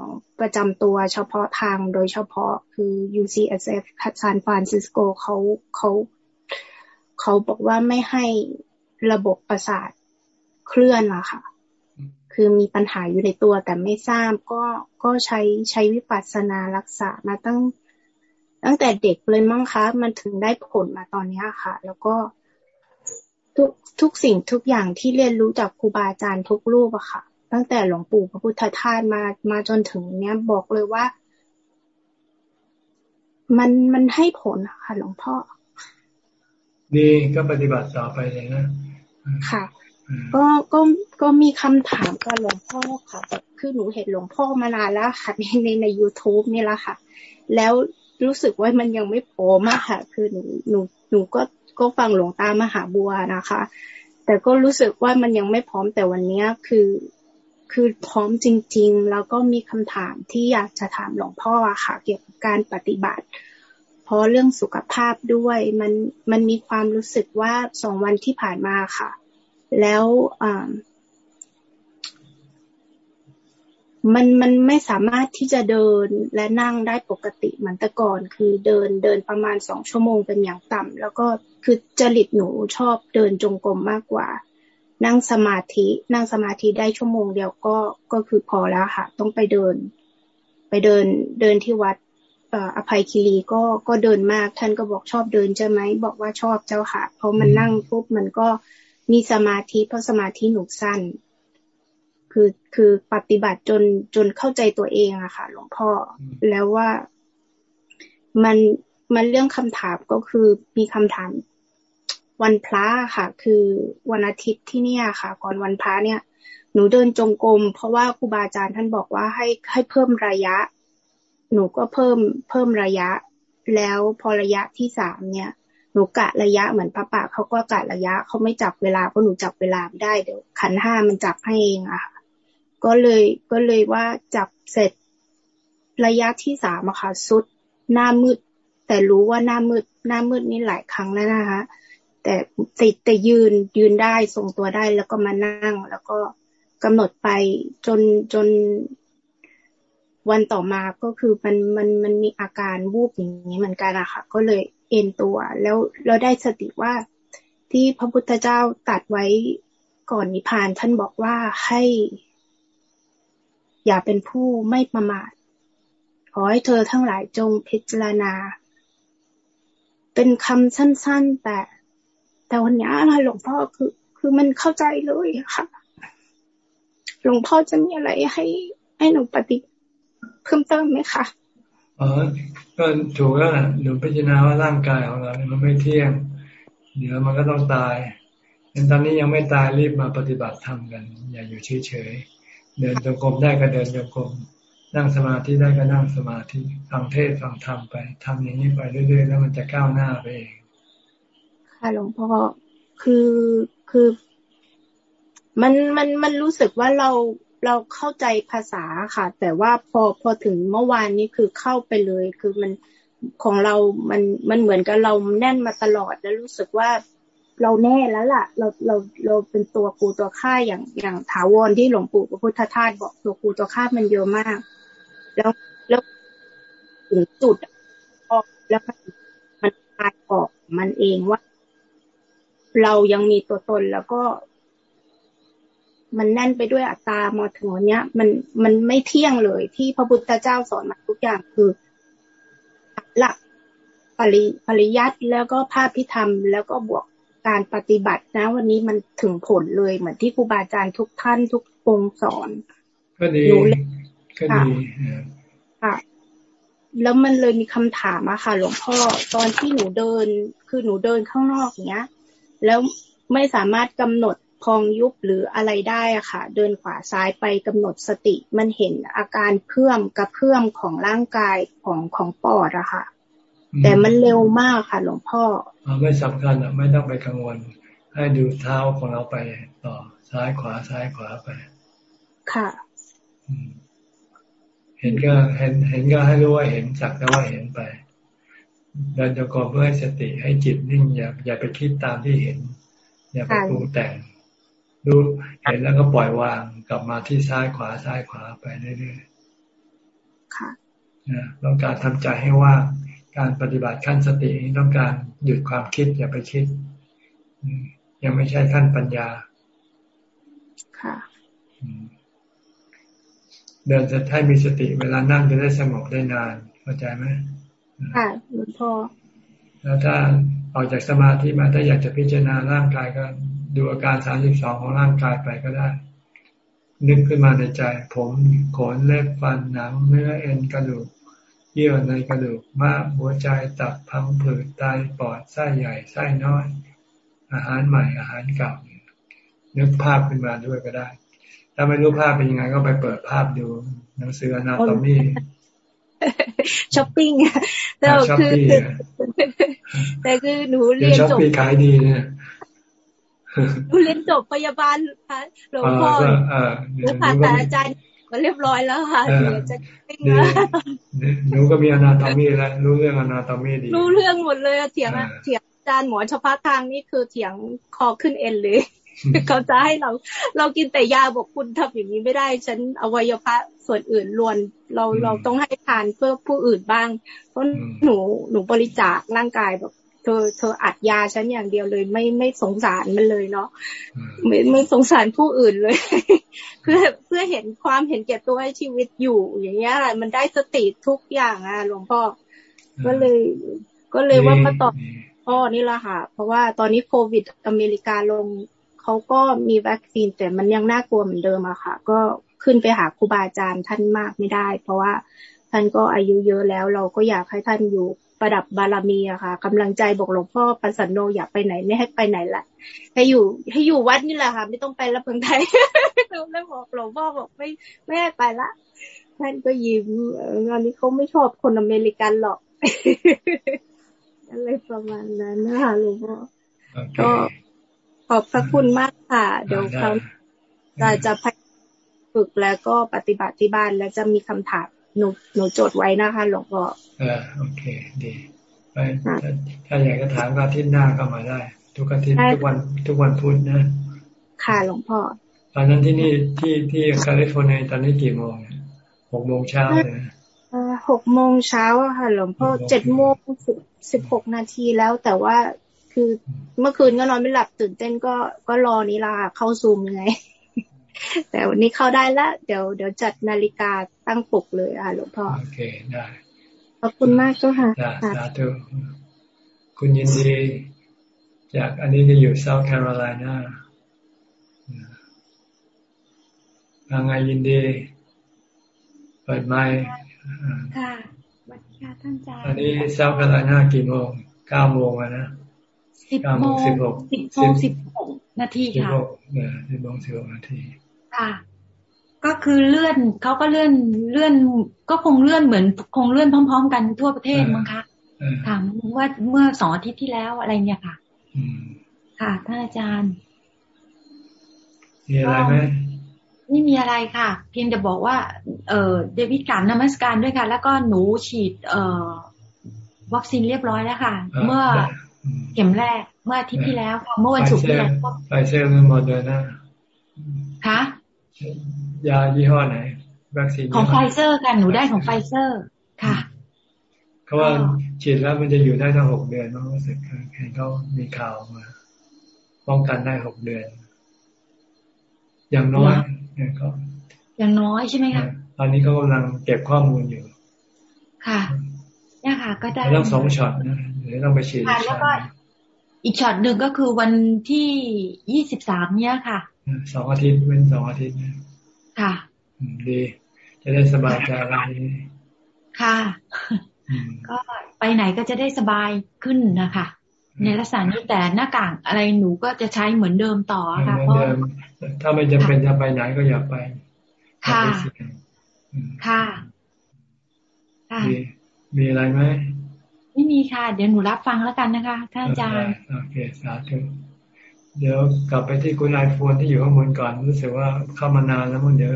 ประจำตัวเฉพาะทางโดยเฉพาะคือ UCSF ซานฟรานซิสโกเขาเขาเขาบอกว่าไม่ให้ระบบประสาทเคลื่อนอะค่ะ คือมีปัญหาอยู่ในตัวแต่ไม่ทราบก็ก็ใช้ใช้วิปัสสนารักษามาตั้ง ตั้งแต่เด็กเลยมั้งคะ มันถึงได้ผลมาตอนนี้ค่ะ แล้วก็ทุกทุกสิ่งทุกอย่างที่เรียนรู้จากครูบาอาจารย์ทุกรูปอะค่ะ ตั้งแต่หลวงปู่พระพุทธทาสมามาจนถึงเนี้ยบอกเลยว่า มันมันให้ผลค่ะหลวงพ่อ ดีก็ปฏิบัติต่อไปเลยนะ ค่ะ ก็ก็ก็มีคำถามกับหลวงพ่อค่ะแบบคือหนูเห็นหลวงพ่อมานานแล้วค่ะในในในยูทูบนี่แหละค่ะ แล้วรู้สึกว่ามันยังไม่พร้อมอะค่ะ คือหนูหนูหนูก็ก็ฟังหลวงตามหาบัวนะคะ แต่ก็รู้สึกว่ามันยังไม่พร้อมแต่วันนี้คือ คือพร้อมจริง ๆ แล้วก็มีคำถามที่อยากจะถามหลวงพ่อค่ะ เกี่ยวกับการปฏิบัติ เพราะเรื่องสุขภาพด้วยมันมันมีความรู้สึกว่าสองวันที่ผ่านมาค่ะ แล้วมันมันไม่สามารถที่จะเดินและนั่งได้ปกติเหมือนแต่ก่อน คือเดินเดินประมาณสองชั่วโมงเป็นอย่างต่ำแล้วก็คือจริตหนูชอบเดินจงกรมมากกว่า นั่งสมาธิ นั่งสมาธิได้ชั่วโมงเดียวก็ก็คือพอแล้วค่ะ ต้องไปเดิน ไปเดินเดินที่วัดอภัยคีรีก็ก็เดินมาก ท่านก็บอกชอบเดินใช่ไหมบอกว่าชอบเจ้าค่ะ เพราะมันนั่งปุ๊บมันก็มีสมาธิ เพราะสมาธิหนุกสั้น คือคือปฏิบัติจนจนเข้าใจตัวเองอะค่ะ หลวงพ่อแล้วว่ามันมันเรื่องคำถามก็คือมีคำถาม วันพระค่ะ คือวันอาทิตย์ที่เนี่ยค่ะ ก่อนวันพระเนี่ย หนูเดินจงกรมเพราะว่าครูบาอาจารย์ท่านบอกว่าให้ให้เพิ่มระยะ หนูก็เพิ่มเพิ่มระยะ แล้วพอระยะที่สามเนี่ย หนูกะระยะเหมือนป้าป่าเขาก็กะระยะเขาไม่จับเวลาเพราะหนูจับเวลาไม่ได้เดี๋ยวขันห้ามันจับให้เองอะค่ะก็เลยก็เลยว่าจับเสร็จระยะที่สามอะค่ะสุดหน้ามืด แต่รู้ว่าหน้ามืดหน้ามืดนี่หลายครั้งแล้วนะคะ แต่ติดแต่ยืนยืนได้ทรงตัวได้แล้วก็มานั่ง แล้วก็กำหนดไปจนจนวันต่อมาก็คือมันมันมันมีอาการวูบอย่างนี้เหมือนกันอะค่ะ ก็เลยเอ็นตัว แล้วเราได้สติว่าที่พระพุทธเจ้าตัดไว้ก่อนนิพพานท่านบอกว่าให้ อย่าเป็นผู้ไม่ประมาทขอให้เธอทั้งหลายจงพิจารณา เป็นคำสั้น ๆ แต่ แต่วันนี้อะไรหลวงพ่อคือ คือมันเข้าใจเลยค่ะ หลวงพ่อจะมีอะไรให้ให้หนูปฏิเพิ่มเติมไหมคะเออก็ถูกแล้วหนูพิจารณาว่าร่างกายของเราเนี่ยมันไม่เที่ยง เดี๋ยวมันก็ต้องตายยันตอนนี้ยังไม่ตายรีบมาปฏิบัติธรรมกัน อย่าอยู่เฉยๆ เดินจงกรมได้ก็เดินจงกรม นั่งสมาธิได้ก็นั่งสมาธิ ฟังเทศฟังธรรมไปทำอย่างนี้ไปเรื่อยๆ แล้วมันจะก้าวหน้าไปเอง ค่ะ หลวงพ่อคือคือ มันมันมันรู้สึกว่าเราเราเข้าใจภาษาค่ะ แต่ว่าพอพอถึงเมื่อวานนี้คือเข้าไปเลย คือมันของเรา มันมันเหมือนกับเราแน่นมาตลอดแล้วรู้สึกว่าเราแน่แล้วล่ะ เราเราเราเป็นตัวกูตัวข้าอย่างอย่างถาวรที่หลวงปู่พระพุทธทาสบอกตัวกูตัวข้ามันเยอะมาก แล้วแล้วถึงจุดออกแล้วมันมันคลายออกมันเองว่า เรายังมีตัวตนแล้วก็ มันแน่นไปด้วยอัตตามาถึงวันนี้มันมันไม่เที่ยงเลยที่พระพุทธเจ้าสอนมาทุกอย่างคือหลักปริปริยัติแล้วก็ภาพพิธรรมแล้วก็บวกการปฏิบัตินะ วันนี้มันถึงผลเลยเหมือนที่ครูบาอาจารย์ทุกท่านทุกองค์สอน ก็ดีก็ดีค่ะแล้วมันเลยมีคำถามอะค่ะ หลวงพ่อตอนที่หนูเดิน คือหนูเดินข้างนอกเนี้ย แล้วไม่สามารถกำหนดพองยุบหรืออะไรได้อะค่ะ เดินขวาซ้ายไปกำหนดสติ มันเห็นอาการเพื่อมกระเพื่อมของร่างกายของของปอดอะค่ะ แต่มันเร็วมากค่ะหลวงพ่ออไม่สำคัญอะไม่ต้องไปกังวล ให้ดูเท้าของเราไปต่อซ้ายขวาซ้ายขวาไป ค่ะ เห็นก็เห็นเห็นก็ให้รู้ว่าเห็นจักแต่ว่าเห็นไป เดินจงกรมเพื่อให้สติให้จิตนิ่งอย่าอย่าไปคิดตามที่เห็น อย่าไปปรุงแต่งดูเห็นแล้วก็ปล่อยวางกลับมาที่ซ้ายขวาซ้ายขวาไปเรื่อยๆค่ะนะต้องการทำใจให้ว่างการปฏิบัติขั้นสติต้องการหยุดความคิดอย่าไปคิด ยังไม่ใช่ขั้นปัญญา ค่ะเดินจะให้มีสติเวลานั่งจะได้สงบได้นานเข้าใจไหม ค่ะหลวงพ่อแล้วถ้าออกจากสมาธิมาถ้าอยากจะพิจารณาร่างกายก็ดูอาการสามสิบสองของร่างกายไปก็ได้ นึกขึ้นมาในใจ ผมขนเล็บฟันหนังเนื้อเอ็นกระดูกเยื่อในกระดูกม้าหัวใจตับพังผืดไตปอดไส้ใหญ่ไส้น้อย อาหารใหม่อาหารเก่านึกภาพขึ้นมาด้วยก็ได้ ถ้าไม่รู้ภาพเป็นยังไงก็ไปเปิดภาพดูหนังสืออนาโตมี ช้อปปิ้งแต่คือแต่คือหนูเรียนจบขายดีเนี่ยหนูเรียนจบพยาบาลค่ะหลวงพ่อแล้วผ่านแต่อาจารย์ก็เรียบร้อยแล้วค่ะเดี๋ยวจะปิ้งแล้วหนูก็มีอนาโตมีแล้วรู้เรื่องอนาโตมีดี รู้เรื่องหมดเลยเถียงเถียงอาจารย์หมอเฉพาะทางนี่คือเถียงคอขึ้นเอ็นเลยเขาจะให้เรา เรากินแต่ยาบอกคุณทำอย่างนี้ไม่ได้ ฉันอวัยวะ ส่วนอื่นล้วน เราเราต้องให้ทานเพื่อผู้อื่นบ้าง เพราะหนูหนูบริจาคร่างกายแบบเธอเธออัดยาฉันอย่างเดียวเลย ไม่ไม่สงสารมันเลยเนาะไม่ไม่สงสารผู้อื่นเลย เพื่อเพื่อเห็นความเห็นแก่ตัวให้ชีวิตอยู่ อย่างเงี้ยมันได้สติทุกอย่างอะหลวงพ่อก็เลย ก็เลยว่ามาตอบพ่อนี่แหละค่ะ เพราะว่าตอนนี้โควิดอเมริกาลงเขาก็มีวัคซีนแต่มันยังน่ากลัวเหมือนเดิมอะค่ะ ก็ ขึ้นไปหาครูบาอาจารย์ท่านมากไม่ได้ เพราะว่าท่านก็อายุเยอะแล้ว เราก็อยากให้ท่านอยู่ประดับบารมีอะค่ะกำลังใจบอกหลวงพ่อปัสสันโนอยากไปไหนไม่ให้ไปไหนละให้อยู่ให้อยู่วัดนี่แหละค่ะ ไม่ต้องไปรับเมืองไทยแล้วบอกหลวงพ่อบอกไม่ไม่ให้ไปละท่านก็ยิ้มงานนี้เขาไม่ชอบคนอเมริกันหรอกอะไรประมาณนั้นนะคะหลวงพ่อก็ขอบพระคุณมากค่ะ เดี๋ยวเขาจะจะ ฝึกแล้วก็ปฏิบัติที่บ้านแล้วจะมีคำถามหนูหนูจดไว้นะคะ หลวงพ่อเออโอเค ดีไปถ้าอยากจะถามก็อาทิตย์หน้าก็มาได้ ทุกอาทิตย์ทุกวันทุกวันพุธนะค่ะหลวงพ่อตอนนั้นที่นี่ที่ที่แคลิฟอร์เนียตอนนี้กี่โมงหกโมงเช้าเลยหกโมงเช้าค่ะ หลวงพ่อเจ็ดโมงสิบสิบหกนาทีแล้วแต่ว่าคือเมื่อคืนก็นอนไม่หลับตื่นเต้นก็ก็รอนี้ละเข้าซูมยังไง แต่วันนี้เข้าได้ละเดี๋ยวเดี๋ยวจัดนาฬิกาตั้งปลุกเลยอะหลวงพ่อโอเคได้ขอบคุณมากเจ้าค่ะสาธุคุณยินดี จากอันนี้จะอยู่เซาท์แคโรไลนาทางไงยินดี เปิดไมค์ค่ะสวัสดีค่ะท่านอาจารย์อันนี้เซาท์แคโรไลนากี่โมงเก้าโมงนะสิบโมงสิบโมงสิบหกนาทีค่ะสิบโมงสิบหกนาที ค่ะก็คือเลื่อนเขาก็เลื่อนเลื่อน ก็คงเลื่อนเหมือน คงเลื่อนพร้อม ๆ กันทั่วประเทศมั้งคะถามว่าเมื่อสองอาทิตย์ที่แล้วอะไรเนี่ยค่ะค่ะท่านอาจารย์ มีอะไรไหมไม่มีอะไรค่ะ เพียงจะบอกว่า เออเดวิดกราบนมัสการด้วยค่ะ แล้วก็หนูฉีด เอ่อวัคซีนเรียบร้อยแล้วค่ะ เมื่อเข็มแรกเมื่ออาทิตย์ที่แล้วค่ะเมื่อวันศุกร์ที่แล้วไฟเซอร์หรือโมเดอร์นาคะ ยายี่ห้อไหนวัคซีนของไฟเซอร์กันหนูได้ของไฟเซอร์ค่ะเขาว่าฉีดแล้วมันจะอยู่ได้ทั้งหกเดือนน้องรู้สึกเห็นเขามีข่าวมา ป้องกันได้หกเดือน อย่างน้อยเนี่ยก็อย่างน้อยใช่ไหมคะตอนนี้เขากำลังเก็บข้อมูลอยู่ ค่ะเนี่ยค่ะ ก็ได้ต้องสองช็อตนะเดี๋ยวต้องไปฉีดแล้วก็ อีกช็อตหนึ่งก็คือวันที่ยี่สิบสามเนี่ยค่ะสองอาทิตย์เป็นสองอาทิตย์ค่ะดี จะได้สบายใจวันนี้ค่ะ ก็ไปไหนก็จะได้สบายขึ้นนะคะ ในลักษณะนี้แต่หน้ากากอะไรหนูก็จะใช้เหมือนเดิมต่อค่ะเพราะถ้าไม่จำเป็นจะไปไหนก็อย่าไป ค่ะ ค่ะค่ะมีอะไรไหม ไม่มีค่ะ เดี๋ยวหนูรับฟังแล้วกันนะคะท่านอาจารย์โอเคสาธุเดี๋ยวกลับไปที่คุณไอโฟนที่อยู่ข้างบนก่อนรู้สึกว่าเข้ามานานแล้วมันเดี๋ยว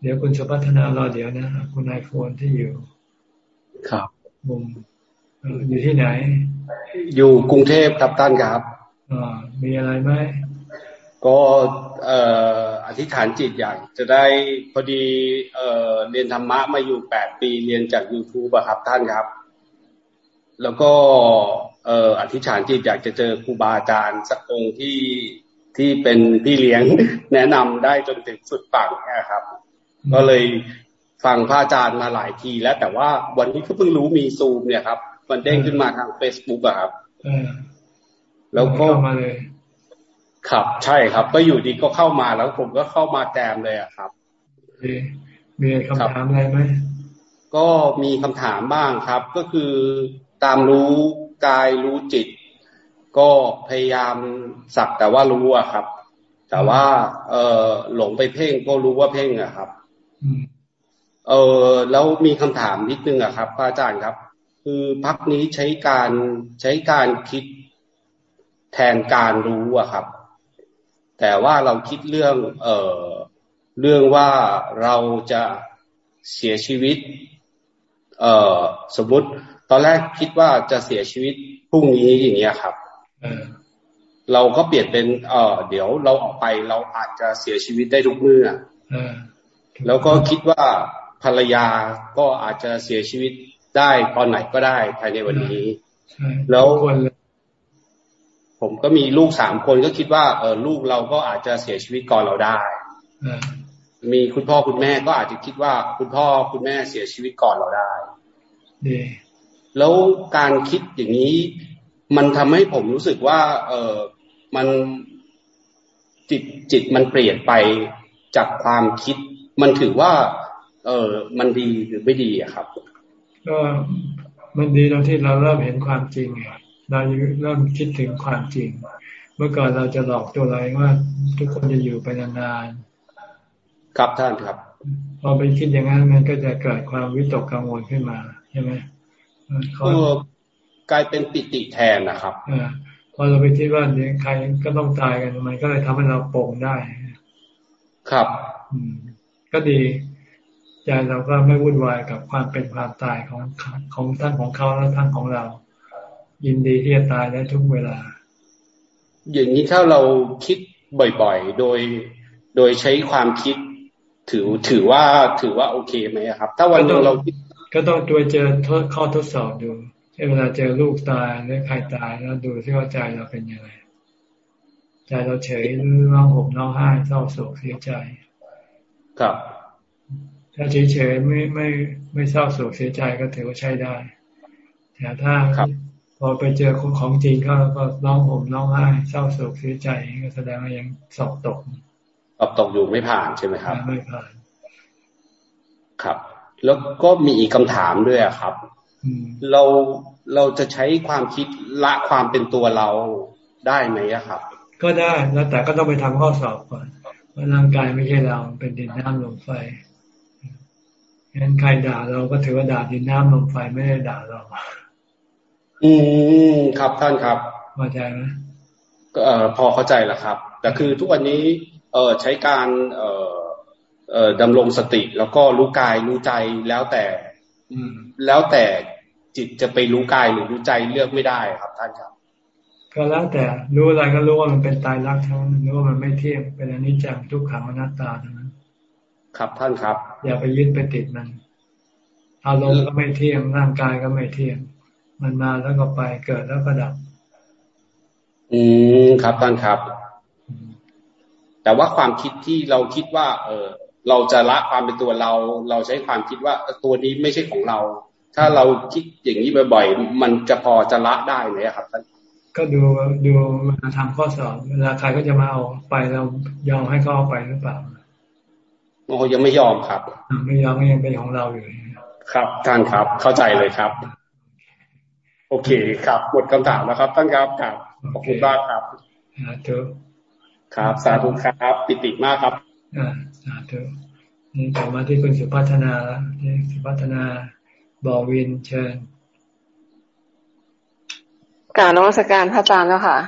เดี๋ยวคุณสุพัฒนารอเดี๋ยวนะคุณไอโฟนที่อยู่ ครับมุมอยู่ที่ไหน อยู่กรุงเทพครับท่านครับอ่ามีอะไรไหมก็เอ่ออธิษฐานจิตอยากจะได้พอดีเอ่อเรียนธรรมะมาอยู่แปดปีเรียนจาก youtube อะครับท่านครับ แล้วก็เอ่ออธิษฐานจิตอยากจะเจอครูบาอาจารย์สักองค์ที่ที่เป็นพี่เลี้ยงแนะนำได้จนถึงสุดฝั่งนะครับ ก็เลยฟังพระอาจารย์มาหลายทีแล้ว แต่ว่าวันนี้ก็เพิ่งรู้มีซูมเนี่ยครับ มันเด้งขึ้นมาทางเฟซบุ๊กอะครับแล้วก็มาเลยครับ ใช่ครับ ก็อยู่ดีก็เข้ามาแล้วผมก็เข้ามาแจมเลยอะครับมีคำถามอะไรไหมก็มีคำถามบ้างครับ ก็คือ ตามรู้กายรู้จิต ก็พยายามสักแต่ว่ารู้อะครับ แต่ว่า เออหลงไปเพ่งก็รู้ว่าเพ่งอะครับเออแล้วมีคำถามนิดนึงอะครับพระอาจารย์ครับ คือพักนี้ใช้การใช้การคิดแทนการรู้อะครับ แต่ว่าเราคิดเรื่อง เออเรื่องว่าเราจะเสียชีวิต เออสมมติ ตอนแรกคิดว่าจะเสียชีวิตพรุ่งนี้อย่างเงี้ยครับเราก็เปลี่ยนเป็น เออเดี๋ยวเราออกไปเราอาจจะเสียชีวิตได้ทุกเมื่อแล้วก็คิดว่าภรรยาก็อาจจะเสียชีวิตได้ตอนไหนก็ได้ภายในวันนี้ แล้วผมก็มีลูกสามคนก็คิดว่า เออลูกเราก็อาจจะเสียชีวิตก่อนเราได้มีคุณพ่อคุณแม่ก็อาจจะคิดว่าคุณพ่อคุณแม่เสียชีวิตก่อนเราได้ แล้วการคิดอย่างนี้ มันทำให้ผมรู้สึกว่า เออมันจิตจิตมันเปลี่ยนไปจากความคิด มันถือว่า เออมันดีหรือไม่ดีอะครับ ก็มันดีตรงที่เราเริ่มเห็นความจริงไงเราเริ่มคิดถึงความจริง เมื่อก่อนเราจะหลอกตัวเราว่า ทุกคนจะอยู่ไปนานๆครับท่านครับพอไปคิดอย่างนั้นมันก็จะเกิดความวิตกกังวลขึ้นมาใช่ไหม ก็กลายเป็นปิติแทนนะครับอพอเราไปคิดว่าเนี่ยใครก็ต้องตายกันมันก็เลยทำให้เราโปร่งได้ ครับ อืม ก็ดีใจเราก็ไม่วุ่นวายกับความเป็นความตายของของทั้งของเขาและทั้งของเรา ยินดีที่จะตายได้ทุกเวลา อย่างนี้ถ้าเราคิดบ่อยๆ โดยโดยใช้ความคิดถือถือว่าถือว่าโอเคไหมครับ ถ้าวันนึงเรา ก็ต้องตัวเจอทดข้อทดสอบดูเช่นเวลาเจอลูกตายหรือใครตายแล้วดูที่ว่าใจเราเป็นยังไงใจเราเฉยหรือร้องห่มร้องไห้เศร้าโศกเสียใจ ครับ ถ้าเฉยๆไม่ไม่ไม่เศร้าโศกเสียใจก็ถือว่าใช้ได้ แต่ถ้าพอไปเจอคนของจริงก็ก็ร้องห่มร้องไห้เศร้าโศกเสียใจก็แสดงว่ายังสอบตกสอบตกอยู่ไม่ผ่านใช่ไหมครับ ไม่ผ่าน ครับ แล้วก็มีอีกคำถามด้วยครับ เราเราจะใช้ความคิดละความเป็นตัวเราได้ไหมครับ ก็ได้แล้วแต่ก็ต้องไปทำข้อสอบก่อนว่าร่างกายไม่ใช่เราเป็นดินน้ำลมไฟงั้นใครด่าเราก็ถือว่าด่าดินน้ำลมไฟไม่ได้ด่าเรา อืมครับท่านครับเข้าใจไหมก็พอเข้าใจแล้วครับ แต่คือทุกวันนี้ เออใช้การ เออ เออดำรงสติ แล้วก็รู้กายรู้ใจแล้วแต่อืมแล้วแต่จิตจะไปรู้กายหรือรู้ใจเลือกไม่ได้ครับท่านครับ ก็แล้วแต่รู้อะไรก็รู้ว่ามันเป็นตายรักทั้งนั้นรู้ว่ามันไม่เที่ยงเป็นอนิจจังทุกขังอนัตตาทั้งนั้นครับท่านครับ อย่าไปยึดไปติดมันอารมณ์ก็ไม่เที่ยงร่างกายก็ไม่เที่ยง มันมาแล้วก็ไปเกิดแล้วก็ดับ อืมครับท่านครับ แต่แต่ว่าความคิดที่เราคิดว่า เออ เราจะละความเป็นตัวเรา เราใช้ความคิดว่าตัวนี้ไม่ใช่ของเรา ถ้าเราคิดอย่างนี้บ่อยๆ มันจะพอจะละได้ไหมครับท่านก็ดูดูเวลาทำข้อสอบเวลาใครก็จะมาเอาไปเรายอมให้เขาเอาไปหรือเปล่าโอ้ยังไม่ยอมครับ ไม่ยอมก็ยังเป็นของเราอยู่ครับท่านครับเข้าใจเลยครับ โอเคครับหมดคำถามแล้วครับท่านครับครับขอบคุณมากครับสาธุครับสาธุครับ ปิติมากครับ อ่าสาธุนี่กลับมาที่คุณสุพัฒนาแล้วสุพัฒนาบอวินเชิญการนวัตการพระอาจารย์แล้วค่ะ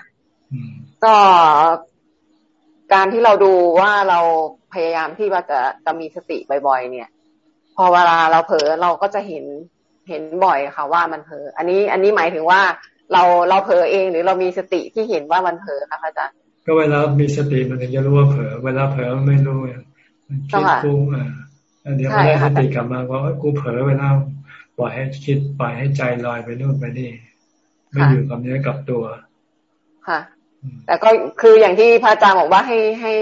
ก็การที่เราดูว่าเราพยายามที่ว่าจะจะมีสติบ่อยๆ เนี่ย พอเวลาเราเผลอเราก็จะเห็นเห็นบ่อยค่ะ ว่ามันเผลออันนี้อันนี้หมายถึงว่าเราเราเผลอเองหรือเรามีสติที่เห็นว่ามันเผลอค่ะอาจารย์ ก็เวลามีสติมันถึงจะรู้ว่าเผลอเวลาเผลอไม่รู้มันคิดฟุ้งอะเดี๋ยวไม่ได้สติกลับมาว่ากูเผลอเวลาปล่อยให้คิดปล่อยให้ใจลอยไปนู่นไปนี่ไม่อยู่กับเนื้อกับตัว ค่ะ แต่ก็คืออย่างที่พระอาจารย์บอกว่าให้ให้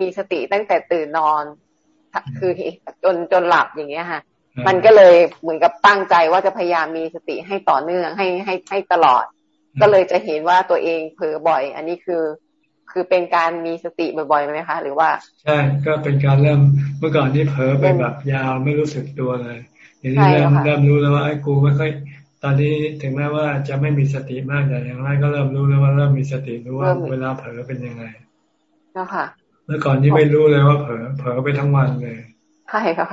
มีสติตั้งแต่ตื่นนอน คือจนจนหลับอย่างเงี้ยค่ะ มันก็เลยเหมือนกับตั้งใจว่าจะพยายามมีสติให้ต่อเนื่องให้ให้ให้ตลอด ก็เลยจะเห็นว่าตัวเองเผลอบ่อย อันนี้คือ คือเป็นการมีสติบ่อยๆไหมคะ หรือว่า ใช่ก็เป็นการเริ่มเมื่อก่อนที่เผลอไปแบบยาวไม่รู้สึกตัวเลยเดี๋ยวนี้เริ่มเริ่มรู้แล้วว่าไอ้กูไม่ค่อยตอนนี้ถึงแม้ว่าจะไม่มีสติมากแต่อย่างไรก็เริ่มรู้แล้วว่าเริ่มมีสติรู้ว่าเวลาเผลอเป็นยังไงก็ค่ะ เมื่อก่อนที่ไม่รู้เลยว่าเผลอเผลอไปทั้งวันเลยใช่ค่ะ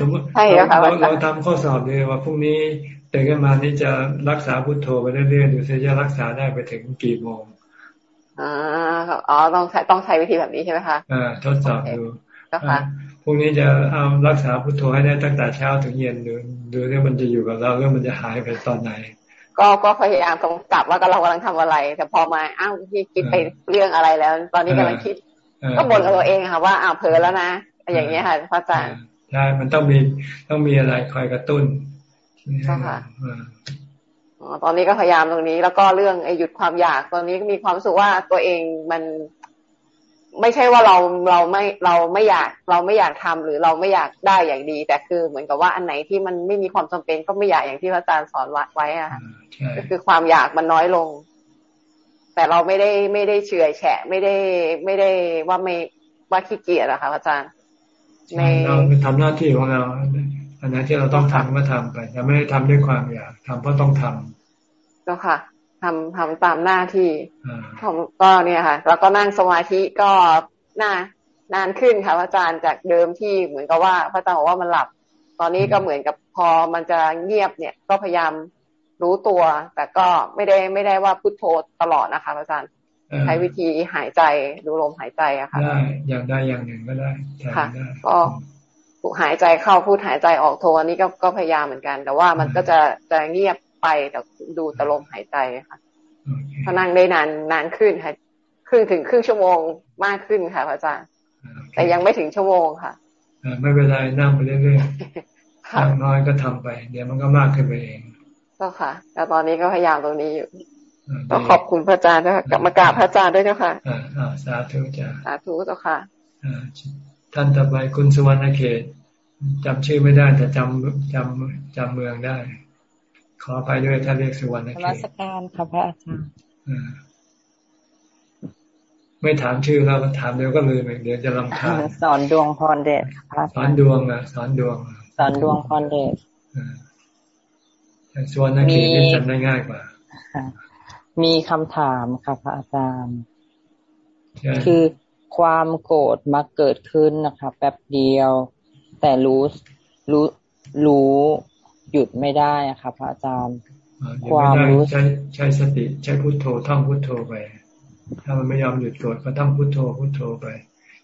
สมมติเราเราทำข้อสอบเลยว่าพรุ่งนี้ ตื่นขึ้นมานี่จะรักษาพุทโธไปเรื่อยๆดูซิจะรักษาได้ไปถึงกี่โมงอ๋ออ๋อต้องใช้ต้องใช้วิธีแบบนี้ใช่ไหมคะอ่าทดสอบดูพรุ่งนี้จะเอารักษาพุทโธให้ได้ตั้งแต่เช้าถึงเย็นดูดูเรื่องมันจะอยู่กับเราเรื่องมันจะหายไปตอนไหน ก็ก็พยายามกำกับว่าเรากำลังทำอะไร แต่พอมาอ้าวพี่คิดไปเรื่องอะไรแล้ว ตอนนี้กำลังคิด ก็บ่นกับตัวเองค่ะว่าอ้าวเผลอแล้วนะอย่างเงี้ยค่ะพระอาจารย์ใช่มันต้องมีต้องมีอะไรคอยกระตุ้น ใช่ค่ะตอนนี้ก็พยายามตรงนี้ แล้วก็เรื่องไอ้หยุดความอยาก ตอนนี้มีความรู้สึกว่าตัวเองมันไม่ใช่ว่าเราเราไม่เราไม่อยากเราไม่อยากทำหรือเราไม่อยากได้อย่างดี แต่คือเหมือนกับว่าอันไหนที่มันไม่มีความจำเป็นก็ไม่อยากอย่างที่พระอาจารย์สอนไว้อะก็คือความอยากมันน้อยลง แต่เราไม่ได้ไม่ได้เฉื่อยแฉะไม่ได้ไม่ได้ว่าไม่ว่าขี้เกียจอะค่ะอาจารย์เราทำหน้าที่ของเรา อันนั้นที่เราต้องทำก็ทำไปแต่ไม่ได้ทำด้วยความอยากทำเพราะต้องทำก็ค่ะทำทำตามหน้าที่ผมก็เนี่ยค่ะ แล้วก็นั่งสมาธิก็น่านานขึ้นค่ะพระอาจารย์จากเดิมที่เหมือนกับว่าพระอาจารย์บอกว่ามันหลับ ตอนนี้ก็เหมือนกับพอมันจะเงียบเนี่ย ก็พยายามรู้ตัว แต่ก็ไม่ได้ไม่ได้ว่าพุทโธตลอดนะคะพระอาจารย์ใช้วิธีหายใจดูลมหายใจอะค่ะได้อย่างได้อย่างหนึ่งก็ได้ค่ะก็ หายใจเข้าพูดหายใจออกโทอันนี้ก็ก็พยายามเหมือนกัน แต่ว่ามันก็จะจะเงียบไปแต่ดูตะลมหายใจค่ะถ้านั่งได้นานนานขึ้นค่ะครึ่งถึงครึ่งชั่วโมงมากขึ้นค่ะพระอาจารย์แต่ยังไม่ถึงชั่วโมงค่ะไม่เป็นไรนั่งไปเรื่อยๆนั่งน้อยก็ทำไป เดี๋ยวมันก็มากขึ้นไปเองก็ค่ะแล้วตอนนี้ก็พยายามตรงนี้อยู่ก็ขอบคุณพระอาจารย์ด้วยกลับมากราบพระอาจารย์ด้วยเจ้าค่ะอ่าสาธุจ้าสาธุเจ้าค่ะ ท่านต่อไปคุณสุวรรณเขตจำชื่อไม่ได้แต่จำจำจำเมืองได้ ขอไปด้วยถ้าเรียกสุวรรณเขตรัชการค่ะพระอาจารย์ไม่ถามชื่อแล้วถามเดี๋ยวก็ลืมเดี๋ยวจะลำคาญสอนดวงพรเดชค่ะสอนดวงอะสอนดวง สอนดวงพรเดชส่วนนักเขียนจำได้ง่ายกว่า มีคำถามค่ะพระอาจารย์ คือ ความโกรธมาเกิดขึ้นนะคะแป๊บเดียว แต่รู้รู้รู้หยุดไม่ได้อะค่ะพระอาจารย์ ความรู้ใช้ใช้สติใช้พุทโธท่องพุทโธไป ถ้ามันไม่ยอมหยุดโกรธก็ต้องพุทโธพุทโธไป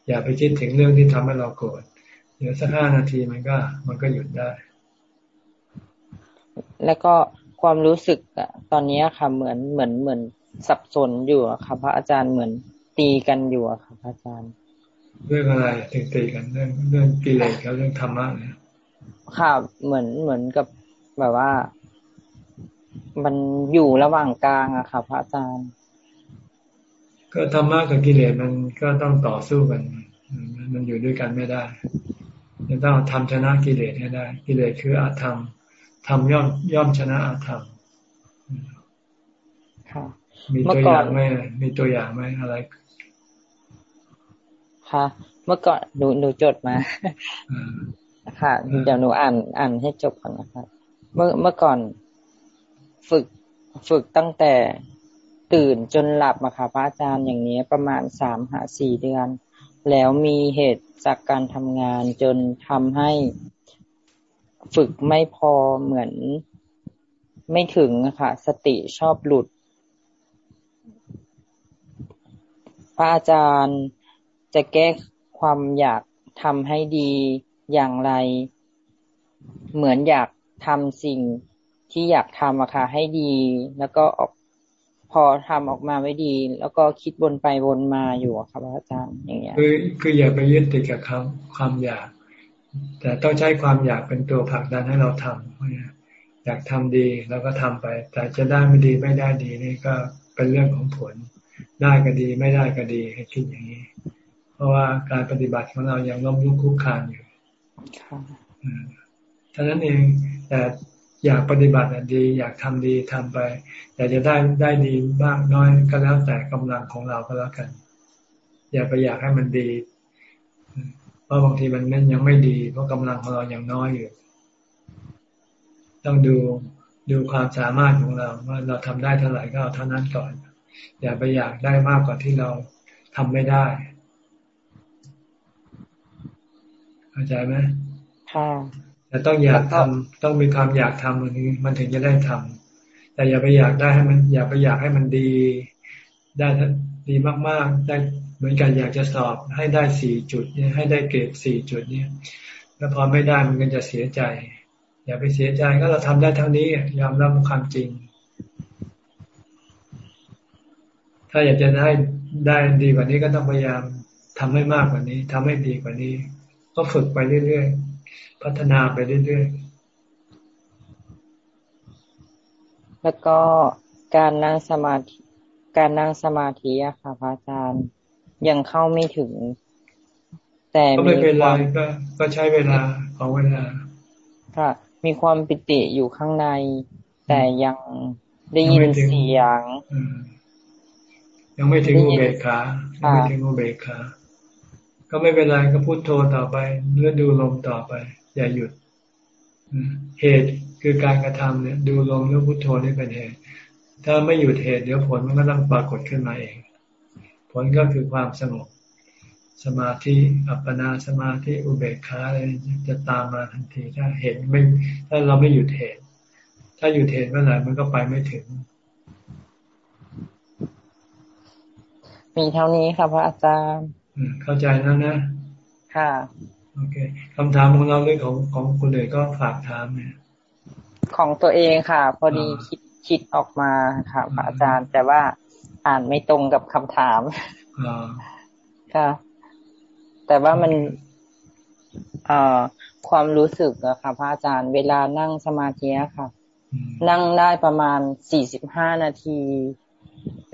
อย่าไปคิดถึงเรื่องที่ทำให้เราโกรธเดี๋ยวสักห้านาทีมันก็ มันก็หยุดได้ แล้วก็ความรู้สึกอะตอนนี้ค่ะเหมือนเหมือนเหมือนสับสนอยู่อะค่ะพระอาจารย์เหมือน ตีกันอยู่อะค่ะพระอาจารย์ เรื่องอะไรถึงตีกันเรื่องเรื่องกิเลสกับเรื่องธรรมะเนี่ยค่ะเหมือนเหมือนกับแบบว่า มันอยู่ระหว่างกลางอะค่ะพระอาจารย์ ก็ธรรมะกับกิเลสมันก็ต้องต่อสู้กัน มันอยู่ด้วยกันไม่ได้จะต้องทำชนะกิเลสให้ได้ กิเลสคืออาธรรมทำย่อมย่อมชนะอาธรรมมีตัวอย่างไหมมีตัวอย่างไหมอะไร ค่ะ เมื่อก่อนหนูหนูจดมาค่ะเดี๋ยวหนูอ่านอ่านให้จบก่อนนะครับเมื่อเมื่อก่อนฝึกฝึกตั้งแต่ตื่นจนหลับมาค่ะพระอาจารย์อย่างนี้ประมาณสามหาสี่เดือน แล้วมีเหตุจากการทำงานจนทำให้ฝึกไม่พอเหมือนไม่ถึงค่ะ สติชอบหลุด พระอาจารย์ จะแก้ความอยากทำให้ดีอย่างไร เหมือนอยากทำสิ่งที่อยากทำอะค่ะให้ดี แล้วก็ออกพอทำออกมาไม่ดี แล้วก็คิดวนไปวนมาอยู่ครับอาจารย์อย่างเงี้ย คือคืออย่าไปยึดติดกับความความอยาก แต่ต้องใช้ความอยากเป็นตัวผลักดันให้เราทำอยากทำดีเราก็ทำไป แต่จะได้ไม่ดีไม่ได้ดีนี่ก็เป็นเรื่องของผล ได้ก็ดีไม่ได้ก็ดีให้คิดอย่างนี้ ราะว่าการปฏิบัติของเรายังล้มลุกคุกคานอยู่ท่านั้นเองแต่อยากปฏิบัติดี อยากทำดีทำไป อยากจะได้ได้ดีบ้างน้อยก็แล้วแต่กำลังของเราก็แล้วกัน อย่าไปอยากให้มันดี เพราะบางทีมันยังไม่ดี เพราะกำลังของเรายังน้อยอยู่ ต้องดูดูความสามารถของเราว่าเราทำได้เท่าไหร่ก็เอาเท่านั้นก่อน อย่าไปอยากได้มากกว่าที่เราทำไม่ได้ เข้าใจไหมค่ะแต่ต้องอยากทำต้องมีความอยากทำมันมันถึงจะได้ทำแต่อย่าไปอยากได้ให้มัน อย่าไปอยากให้มันดี ได้ดีมากๆ ได้เหมือนกันอยากจะสอบให้ได้สี่จุดเนี่ยให้ได้เกรดสี่จุดเนี่ยแล้วพอไม่ได้มันก็จะเสียใจ อย่าไปเสียใจก็เราทำได้เท่านี้ยอมรับความจริง ถ้าอยากจะได้ได้ดีกว่านี้ก็ต้องพยายามทำให้มากกว่านี้ทำให้ดีกว่านี้ ก็ฝึกไปเรื่อยๆ พัฒนาไปเรื่อยๆ แล้วก็การนั่งสมาธิ การนั่งสมาธิอะค่ะพระอาจารย์ ยังเข้าไม่ถึง แต่ก็ไม่เป็นไรก็ก็ใช้เวลาของเวลา ค่ะ มีความปิติอยู่ข้างใน แต่ยังได้ยินเสียง ยังไม่ถึงอุเบกขายังไม่ถึงอุเบกขา ก็ไม่เป็นไรก็พูดโทต่อไปเลื่อดูลมต่อไป อย่าหยุดเหตุคือการกระทำเนี่ย ดูลมหรือพุทโธนี่เป็นเหตุ ถ้าไม่หยุดเหตุเดี๋ยวผลมันก็ต้องปรากฏขึ้นมาเอง ผลก็คือความสงบสมาธิอัปปนาสมาธิอุเบกขาอะไรจะตามมาทันที ถ้าเหตุไม่ ถ้าเราไม่หยุดเหตุ ถ้าหยุดเหตุเมื่อไหร่มันก็ไปไม่ถึง มีเท่านี้ค่ะพระอาจารย์ เข้าใจแล้วนะ ค่ะ โอเคคำถามของเราเรื่องของของคุณเลยก็ฝากถามเนี่ยของตัวเองค่ะ พอดีคิดคิดออกมาค่ะพระอาจารย์ แต่ว่าอ่านไม่ตรงกับคำถามค่ะ แต่ว่ามันเอ่อความรู้สึกอะค่ะพระอาจารย์ เวลานั่งสมาธิค่ะ นั่งได้ประมาณสี่สิบห้านาที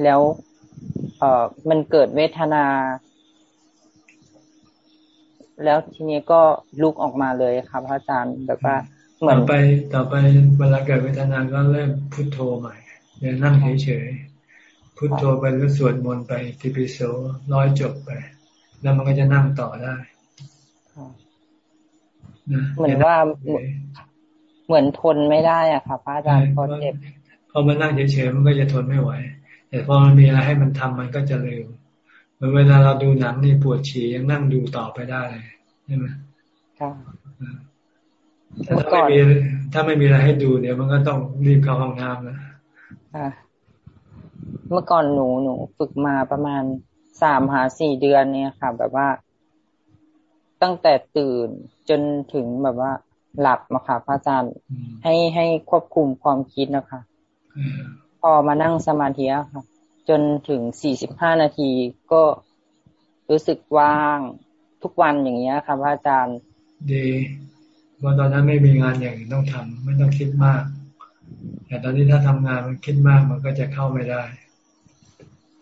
แล้ว เอ่อมันเกิดเวทนา แล้วทีนี้ก็ลุกออกมาเลยครับพระอาจารย์แบบว่าเหมือนต่อไปต่อไปเวลาเกิดเวทนาก็เริ่มพุทโธใหม่อย่านั่งเฉยๆพุทโธไปหรือสวดมนต์ไปทิปิโสร้อยจบไป แล้วมันก็จะนั่งต่อได้เหมือนว่าเหมือนทนไม่ได้อะค่ะพระอาจารย์พอเจ็บพอมานั่งเฉยๆมันก็จะทนไม่ไหว แต่พอมันมีอะไรให้มันทำมันก็จะ ลืมมือนเวลาเราดูหนังนี่ปวดฉี่ยังนั่งดูต่อไปได้เลยใช่ไหมครับถ้าไม่มีถ้าไม่มีอะไรให้ดูเนี่ยมันก็ต้องรีบเข้าห้องน้ำนะเมื่อก่อนหนูหนูฝึกมาประมาณสามหาสี่เดือนเนี่ยค่ะ แบบว่า ตั้งแต่ตื่นจนถึงแบบว่า หลับมาค่ะพระอาจารย์ให้ให้ควบคุมความคิดนะคะ พอมานั่งสมาธิค่ะ จนถึงสี่สิบห้านาทีก็รู้สึกว่างทุกวันอย่างเงี้ยครับอาจารย์ ดีว่าตอนนั้นไม่มีงานอย่างอื่นต้องทำไม่ต้องคิดมาก แต่ตอนนี้ถ้าทำงานมันคิดมากมันก็จะเข้าไม่ได้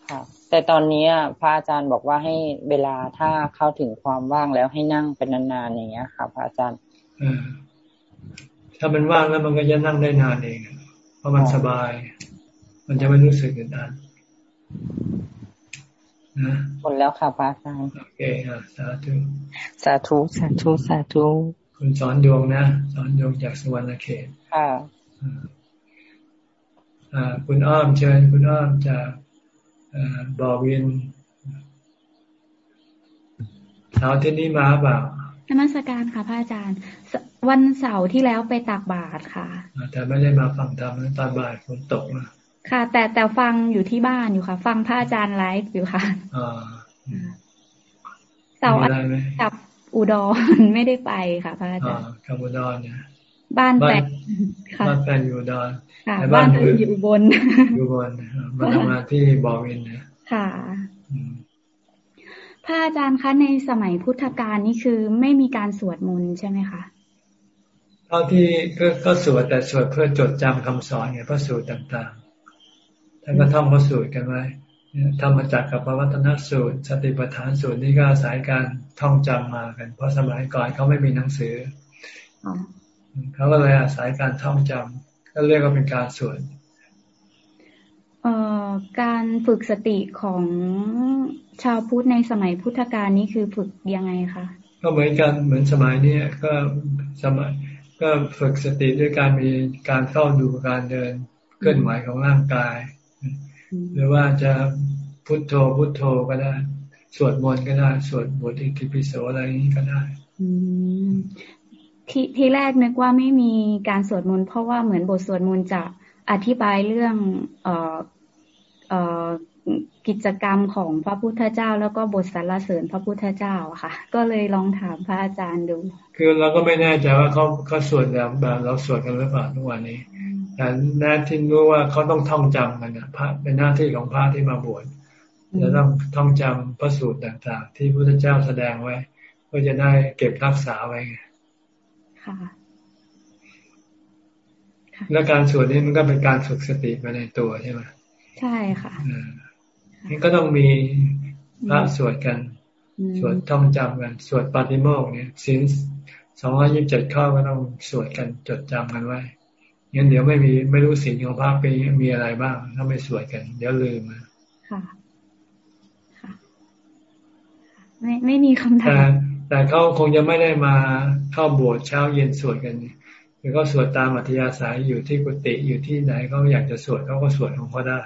ครับแต่ตอนนี้พระอาจารย์บอกว่าให้เวลาถ้าเข้าถึงความว่างแล้วให้นั่งเป็นนานๆอย่างเงี้ยค่ะพระอาจารย์ถ้ามันว่างแล้วมันก็จะนั่งได้นานเองเพราะมันสบาย มันจะไม่รู้สึกอึดอัดนะ หมดแล้วค่ะพระอาจารย์โอเคอะสาธุสาธุสาธุสาธุคุณสอนดวงนะสอนดวงจากสวรรค์เขตค่ะอ่าคุณอ้อมเชิญคุณอ้อมจากบอวินเสาร์ที่นี้มาเปล่านมัสการค่ะพระอาจารย์ วันเสาร์ที่แล้วไปตักบาตรค่ะแต่ไม่ได้มาฟังธรรมตอนบ่ายฝนตกนะ ค่ะ แต่แต่ฟังอยู่ที่บ้านอยู่ค่ะ ฟังพระอาจารย์ไลฟ์อยู่ค่ะเสาร์กับอุดรไม่ได้ไปค่ะ พระอาจารย์กับอุดรเนี่ยบ้านแปลค่ะบ้านแปลอยู่อุดรค่ะบ้านอยู่บนอยู่บนมาทำงานที่บอวินเนี่ยค่ะพระอาจารย์คะในสมัยพุทธกาลนี่คือไม่มีการสวดมนต์ใช่ไหมคะเท่าที่ก็สวดแต่สวดเพื่อจดจำคำสอนไงพระสูตรต่างๆ ท่านก็ท่องพระสูตรกันไว้ธรรมจักรกับวัฒนสูตร สติปัฏฐานสูตรนี่ก็อาศัยการท่องจำมากัน เพราะสมัยก่อนเขาไม่มีหนังสือเขาก็เลยอาศัยการท่องจำก็เรียกว่าเป็นการสวดการฝึกสติของชาวพุทธในสมัยพุทธกาลนี้คือฝึกยังไงคะก็เหมือนกันเหมือนสมัยนี้ก็สมัยก็ฝึกสติด้วยการมีการเฝ้าดูการเดินเคลื่อนไหวของร่างกาย หรือว่าจะพุทโธพุทโธก็ได้ สวดมนต์ก็ได้สวดบทอิติปิโสอะไรนี้ก็ได้ทีทีแรกนึกว่าไม่มีการสวดมนต์เพราะว่าเหมือนบทสวดมนต์จะอธิบายเรื่องเอ่อเอ่อกิจกรรมของพระพุทธเจ้า แล้วก็บทสรรเสริญพระพุทธเจ้าค่ะ ก็เลยลองถามพระอาจารย์ดู คือเราก็ไม่แน่ใจว่าเขาเขาสวดแบบแบบเราสวดกันหรือเปล่าทุกวันนี้ แต่แน่ที่รู้ว่าเขาต้องท่องจำกันนะพระเป็นหน้าที่ของพระที่มาบวชจะต้องท่องจำพระสูตรต่าง ๆ ที่พระพุทธเจ้าแสดงไว้เพื่อจะได้เก็บรักษาไว้ไงค่ะและการสวดนี้มันก็เป็นการฝึกสติไปในตัวใช่ไหมใช่ค่ะนี่ก็ต้องมีพระสวดกัน สวดท่องจำกัน สวดปาฏิโมกเนี่ยสินสองร้อยิบเจ็ดข้อก็ต้องสวดกันจดจำกันไว้ งั้นเดี๋ยวไม่มีไม่รู้สินของพระปีมีอะไรบ้าง ถ้าไม่สวดกัน เดี๋ยวลืมค่ะค่ะ ไม่ไม่มีคำถามแต่แต่เขาคงจะไม่ได้มาเข้าโบสถ์เช้าเย็นสวดกันหรือเขาสวดตามอัธยาศัยอยู่ที่กุฏิอยู่ที่ไหนเขาอยากจะสวดเขาก็สวดของเขาได้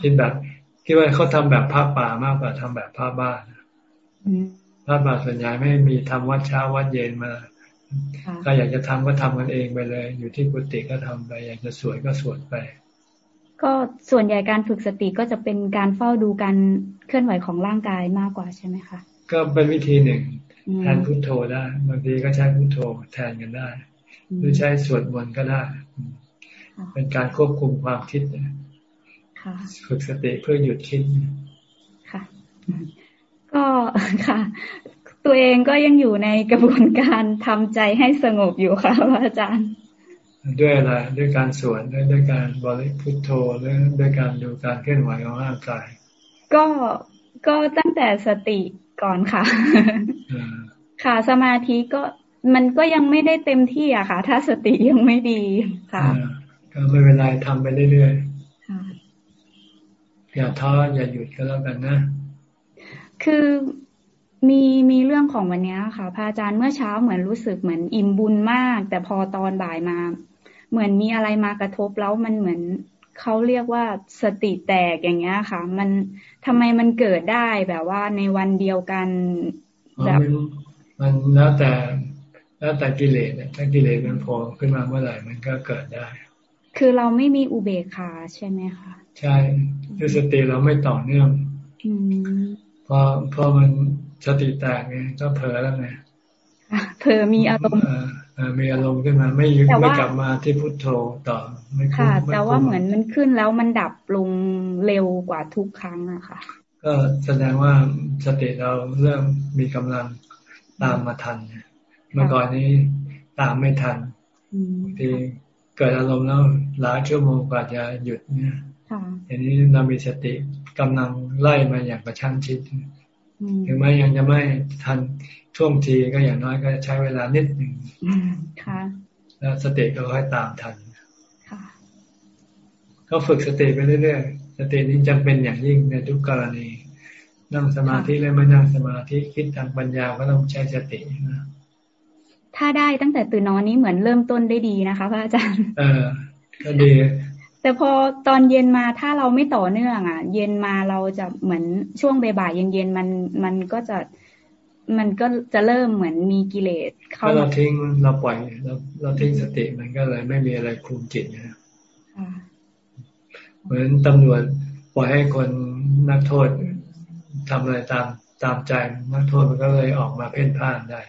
คิดแบบคิดว่าเขาทำแบบภาพป่ามากกว่าทำแบบภาพบ้านภาพบ้านส่วนใหญ่ไม่มีทำวัดเช้าวัดเย็นมา ก็อยากจะทำก็ทำกันเองไปเลย อยู่ที่กุฏิก็ทำไป อยากจะสวดก็สวดไป ก็ส่วนใหญ่การฝึกสติก็จะเป็นการเฝ้าดูการเคลื่อนไหวของร่างกายมากกว่าใช่ไหมคะก็เป็นวิธีหนึ่งแทนพุทโธได้บางทีก็ใช้พุทโธแทนกันได้ หรือใช้สวดมนต์ก็ได้ เป็นการควบคุมความคิดฝึกสติเพื่อหยุดคิดค่ะ ก็ค่ะ ตัวเองก็ยังอยู่ในกระบวนการทำใจให้สงบอยู่ค่ะพระอาจารย์ ด้วยอะไรด้วยการสวดด้วยด้วยการบริพุทโธหรือด้วยการดูการเคลื่อนไหวของร่างกาย ก็ก็ตั้งแต่สติก่อนค่ะ ค่ะสมาธิก็มันก็ยังไม่ได้เต็มที่อะค่ะ ถ้าสติยังไม่ดีค่ะก็ไม่เป็นไรทำไปเรื่อยๆอย่าท้ออย่าหยุดก็แล้วกันนะ คือ มีมีเรื่องของวันนี้ค่ะพระอาจารย์เมื่อเช้าเหมือนรู้สึกเหมือนอิ่มบุญมาก แต่พอตอนบ่ายมา เหมือนมีอะไรมากระทบแล้วมันเหมือนเขาเรียกว่าสติแตกอย่างเงี้ยค่ะ มันทำไมมันเกิดได้แบบว่าในวันเดียวกันแบบมันแล้วแต่แล้วแต่กิเลสถ้ากิเลสมันโผล่ขึ้นมาเมื่อไหร่มันก็เกิดได้ คือเราไม่มีอุเบกขาใช่ไหมคะใช่คือสติเราไม่ต่อเนื่องพอพอมัน สติแตกไงก็เผลอแล้วไงเผลอมีอารมณ์มีอารมณ์ขึ้นมาไม่ยึดไม่กลับมาที่พุทโธต่อไม่ค่ะ แต่ว่าเหมือนมันขึ้นแล้วมันดับลงเร็วกว่าทุกครั้งอะค่ะ ก็แสดงว่าสติเราเริ่มมีกำลังตามมาทันเมื่อก่อนนี้ตามไม่ทันทีเกิดอารมณ์แล้วหลายชั่วโมงกว่าจะหยุดเนี่ยอย่างนี้เรามีสติกำลังไล่มาอย่างกระชั้นชิด ถึงแม้ยังจะไม่ทันท่วงทีก็อย่างน้อยก็ใช้เวลานิดหนึ่งแล้วสติก็ค่อยตามทันก็ฝึกสติไปเรื่อยๆ สตินี้จำเป็นอย่างยิ่งในทุกกรณี นั่งสมาธิเลยไม่นั่งสมาธิคิดทางปัญญาก็ต้องใช้สตินะถ้าได้ตั้งแต่ตื่นนอนนี้เหมือนเริ่มต้นได้ดีนะคะพระอาจารย์ เออ ก็ดี แต่พอตอนเย็นมาถ้าเราไม่ต่อเนื่องอะ เย็นมาเราจะเหมือนช่วงบ่ายเย็นๆมันมันก็จะมันก็จะเริ่มเหมือนมีกิเลสเข้าเราทิ้งเราปล่อยเราเราทิ้งสติมันก็เลยไม่มีอะไรคุมจิตนะเหมือนตำรวจปล่อยให้คนนักโทษทำอะไรตามตามใจนักโทษมันก็เลยออกมาเพ่นพ่านได้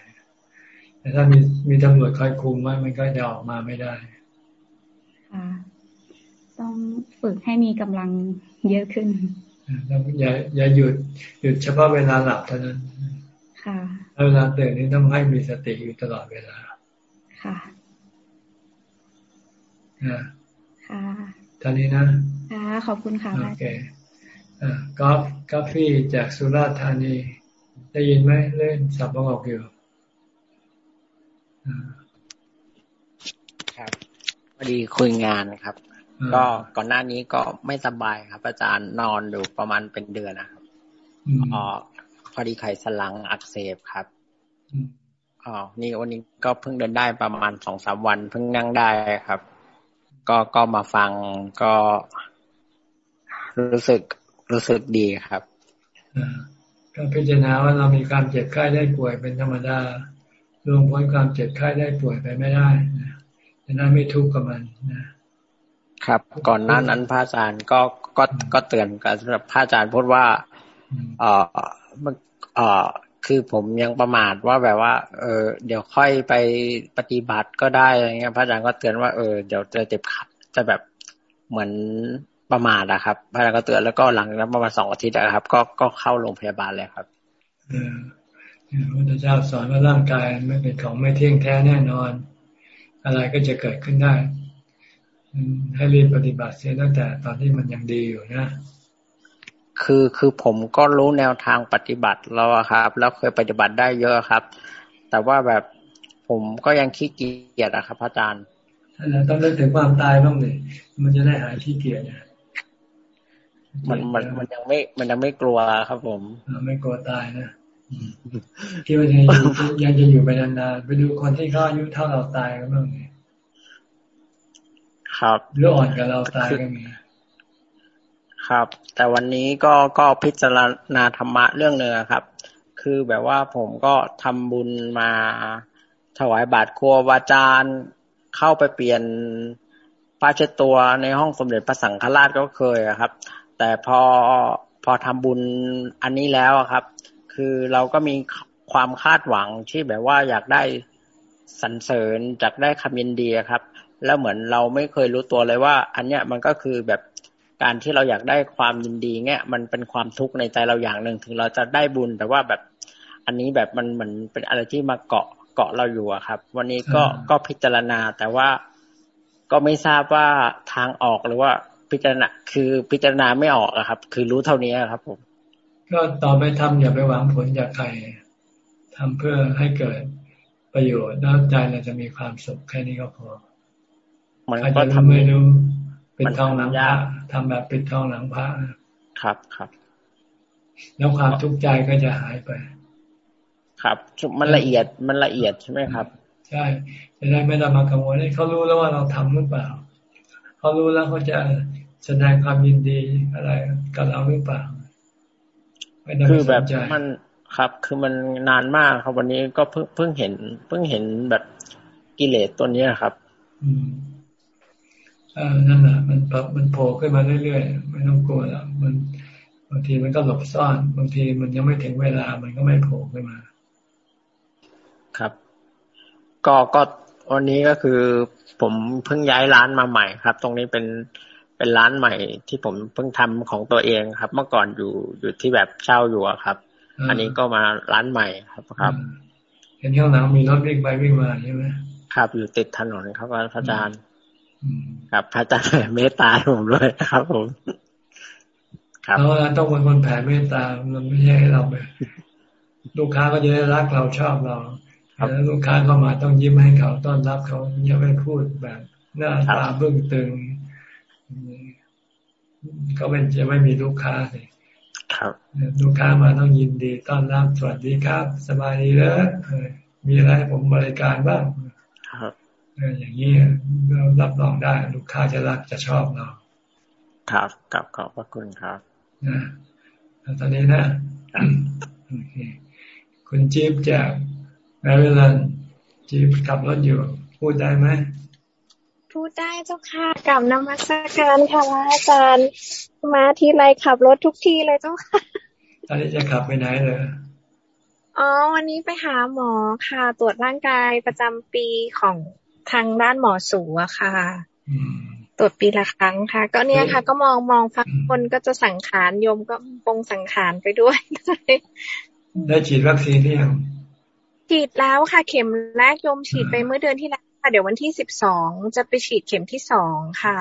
แต่ถ้ามีมีตำรวจคอยคุมไว้มันก็จะออกมาไม่ได้ค่ะ ต้องฝึกให้มีกำลังเยอะขึ้นอย่าอย่าหยุดหยุดเฉพาะเวลาหลับเท่านั้น ค่ะเวลาตื่นนี่ต้องให้มีสติอยู่ตลอดเวลา ค่ะค่ะท่านี้นะ ค่ะ ขอบคุณค่ะ โอเคอ่ากอล์ฟกาแฟจากสุราษฎร์ธานี ได้ยินไหมเล่นสับประกอบอยู่ครับพอดีคุยงานครับ ก็ก่อนหน้านี้ก็ไม่สบายครับ อาจารย์นอนอยู่ประมาณเป็นเดือนนะครับอ๋อพอดีไขสันหลังอักเสบครับอ๋อนี่วันนี้ก็เพิ่งเดินได้ประมาณสองสามวันเพิ่งนั่งได้ครับ ก็ก็มาฟังก็ รู้สึกรู้สึกดีครับก็พิจารณาว่าเรามีความเจ็บไข้ได้ป่วยเป็นธรรมดาลงพ้นความเจ็บไข้ได้ป่วยไปไม่ได้นะดังนั้นไม่ทุกข์กับมันนะ ครับ ก่อนหน้านั้นพระอาจารย์ก็ก็ก็เตือนกันสำหรับพระอาจารย์พูดว่าเออมันเออคือผมยังประมาทว่าแบบว่า เออเดี๋ยวค่อยไปปฏิบัติก็ได้อะไรเงี้ย พระอาจารย์ก็เตือนว่าเออเดี๋ยวจะเจ็บขัดจะแบบเหมือนประมาทอะครับ พระอาจารย์ก็เตือนแล้วก็หลังนั้นประมาณสองอาทิตย์นะครับ ก็ก็เข้าโรงพยาบาลเลยครับพระพุทธเจ้าสอนว่าร่างกายไม่เป็นของไม่เที่ยงแท้แน่นอน อะไรก็จะเกิดขึ้นได้ ให้รีบปฏิบัติเสียตั้งแต่ตอนที่มันยังดีอยู่นะ คือคือผมก็รู้แนวทางปฏิบัติแล้วครับ แล้วเคยปฏิบัติได้เยอะครับ แต่ว่าแบบผมก็ยังขี้เกียจอะครับ อาจารย์ต้องเลิกถึงความตายบ้างเลยมันจะได้หายขี้เกียจมันมันมันยังไม่ มันยังไม่กลัวครับ ผมไม่กลัวตายนะที่มันยังอยู่ยังจะอยู่ไปนานๆไปดูคนที่เขาอายุเท่าเราตายกันบ้างไง ครับหรืออ่อนกับเราตายก็มีครับ แต่วันนี้ก็ก็พิจารณาธรรมะเรื่องเนื้อครับ คือแบบว่าผมก็ทำบุญมาถวายบาตรครัววาจารย์เข้าไปเปลี่ยนผ้าเช็ดตัวในห้องสมเด็จพระสังฆราชก็เคยครับ แต่พอพอทำบุญอันนี้แล้วครับ คือเราก็มีความคาดหวังที่แบบว่าอยากได้สรรเสริญจากได้คำยินดีครับ แล้วเหมือนเราไม่เคยรู้ตัวเลยว่า อันเนี้ยมันก็คือแบบการที่เราอยากได้ความยินดีเนี่ยมันเป็นความทุกข์ในใจเราอย่างหนึ่งถึงเราจะได้บุญ แต่ว่าแบบอันนี้แบบมันเหมือนเป็นอะไรที่มาเกาะเกาะเราอยู่อะครับ วันนี้ก็ก็พิจารณาแต่ว่าก็ไม่ทราบว่าทางออกหรือว่าพิจารณาคือพิจารณาไม่ออกอะครับ คือรู้เท่านี้ครับผมก็ต่อไปทำอย่าไปหวังผลจากใครทำเพื่อให้เกิดประโยชน์แล้วใจเราจะมีความสุขแค่นี้ก็พอ มันก็ทำไม่รู้ปิดทองหลังพระทำแบบปิดทองหลังพระครับครับ แล้วความทุกข์ใจก็จะหายไป ครับ มันละเอียดมันละเอียดใช่ไหมครับ ใช่จะได้ไม่ต้องมากังวลเขารู้แล้วว่าเราทำหรือเปล่าเขารู้แล้วเขาจะแสดงความยินดีอะไรกับเราหรือเปล่าคือแบบมันครับ คือมันนานมากครับวันนี้ก็เพิ่งเพิ่งเห็น เพิ่งเห็นแบบกิเลสตัวนี้ครับ อืมอ นั่นแหละมันมันโผล่ขึ้นมาเรื่อยๆ ไม่ต้องกลัวแล้วมันบางทีมันก็หลบซ่อน บางทีมันยังไม่ถึงเวลามันก็ไม่โผล่ขึ้นมา ครับ ก็ก็วันนี้ก็คือผมเพิ่งย้ายร้านมาใหม่ครับ ตรงนี้เป็นเป็นร้านใหม่ที่ผมเพิ่งทำของตัวเองครับ เมื่อก่อนอยู่อยู่ที่แบบเช่าอยู่ครับ อันนี้ก็มาร้านใหม่ครับครับเห็นข้างหลังมีรถวิ่งไปวิ่งมาใช่ไหมครับ อยู่ติดถนนครับอาจารย์ ครับพระอาจารย์แผ่เมตตาผมด้วยครับผมครับเราต้องเป็นคนแผ่เมตตามันไม่ใช่เราไปลูกค้าก็จะได้รักเราชอบเราแล้วลูกค้าเข้ามาต้องยิ้มให้เขาต้อนรับเขาอย่าไปพูดแบบหน้าตาเบื้องตึงก็เป็นจะไม่มีลูกค้าสิครับลูกค้ามาต้องยินดีต้อนรับสวัสดีครับ สบายดีเลยมีอะไรผมบริการบ้างครับ อย่างนี้เรารับรองได้ลูกค้าจะรักจะชอบเราครับกับขอบพระคุณครับนะตอนนี้นะโอเคคุณจิ๊บจากแมริแลนด์จิ๊บขับรถอยู่ พูดได้ไหมพูดได้เจ้าค่ะกับนมัสการค่ะพระอาจารย์มาที่ไรขับรถทุกที่เลยเจ้าค่ะตอนนี้จะขับไปไหนเลยอ๋อ วันนี้ไปหาหมอค่ะ ตรวจร่างกายประจำปีของ ทางด้านหมอสูอะค่ะตรวจปีละครั้งค่ะ ก็เนี่ยค่ะ ก็มองมองพักคนก็จะสังขารโยมก็ปงสังขารไปด้วย ได้ฉีดวัคซีนหรือยังฉีดแล้วค่ะ เข็มแรกโยมฉีดไปเมื่อเดือนที่แล้วค่ะ เดี๋ยววันที่สิบสองจะไปฉีดเข็มที่สองค่ะ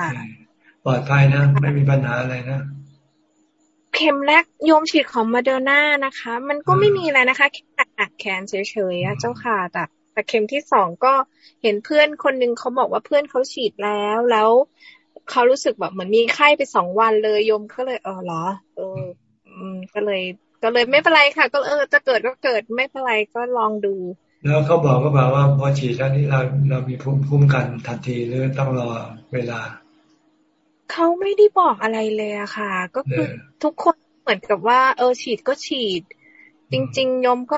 ปลอดภัยนะ ไม่มีปัญหาอะไรนะเข็มแรกโยมฉีดของมาเดอร์นานะคะ มันก็ไม่มีอะไรนะคะแค่หนักแขนเฉยๆเจ้าค่ะแต่ แต่เข็มที่สองก็เห็นเพื่อนคนนึงเขาบอกว่าเพื่อนเขาฉีดแล้วแล้วเขารู้สึกแบบเหมือนมีไข้ไปสองวันเลยโยมก็เลยเออเหรอ เออ อืมก็เลย ก็เลยไม่เป็นไรค่ะ ก็เออจะเกิดก็เกิดไม่เป็นไรก็ลองดู แล้วเขาบอกก็บอกว่าพอฉีดแล้วนี่เราเรามีภูมิคุ้มกันทันทีหรือต้องรอเวลาเขาไม่ได้บอกอะไรเลยอะค่ะ ก็คือทุกคนเหมือนกับว่า เออฉีดก็ฉีด จริง ๆ ยมก็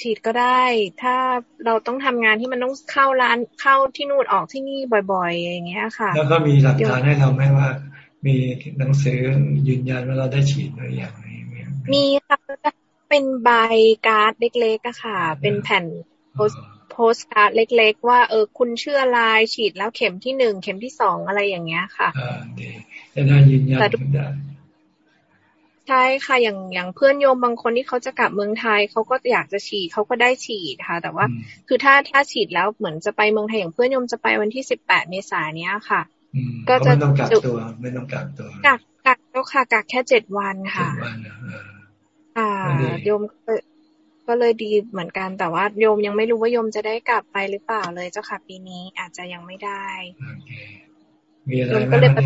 ฉีดฉีดก็ได้ ถ้าเราต้องทำงานที่มันต้องเข้าร้านเข้าที่นู่นออกที่นี่บ่อยๆ อย่างเงี้ยค่ะ แล้วก็มีหลักฐานให้เราไหมว่า มีหนังสือยืนยันว่าเราได้ฉีดหรือยังมีค่ะเป็นใบการ์ดเล็กๆอะค่ะ เป็นแผ่นโพสการ์ดเล็ก ๆ ว่าเออคุณเชื่อลายฉีดแล้วเข็มที่หนึ่งเข็มที่สองอะไรอย่างเงี้ยค่ะอ่าดีจะได้ยืนยันได้ใช่ค่ะ อย่างอย่างเพื่อนโยมบางคนที่เขาจะกลับเมืองไทยเขาก็อยากจะฉีดเขาก็ได้ฉีดค่ะ แต่ว่าคือถ้าถ้าฉีดแล้วเหมือนจะไปเมืองไทยอย่างเพื่อนโยมจะไปวันที่สิบแปดเมษายนเนี้ยค่ะ ก็จะไม่ต้องกักตัวไม่ต้องกักตัวกักกักแล้วค่ะกักแค่เจ็ดวันค่ะอ่าโยมก็เลยดีเหมือนกันแต่ว่าโยมยังไม่รู้ว่าโยมจะได้กลับไปหรือเปล่าเลยเจ้าค่ะปีนี้อาจจะยังไม่ได้มีอะไรไหม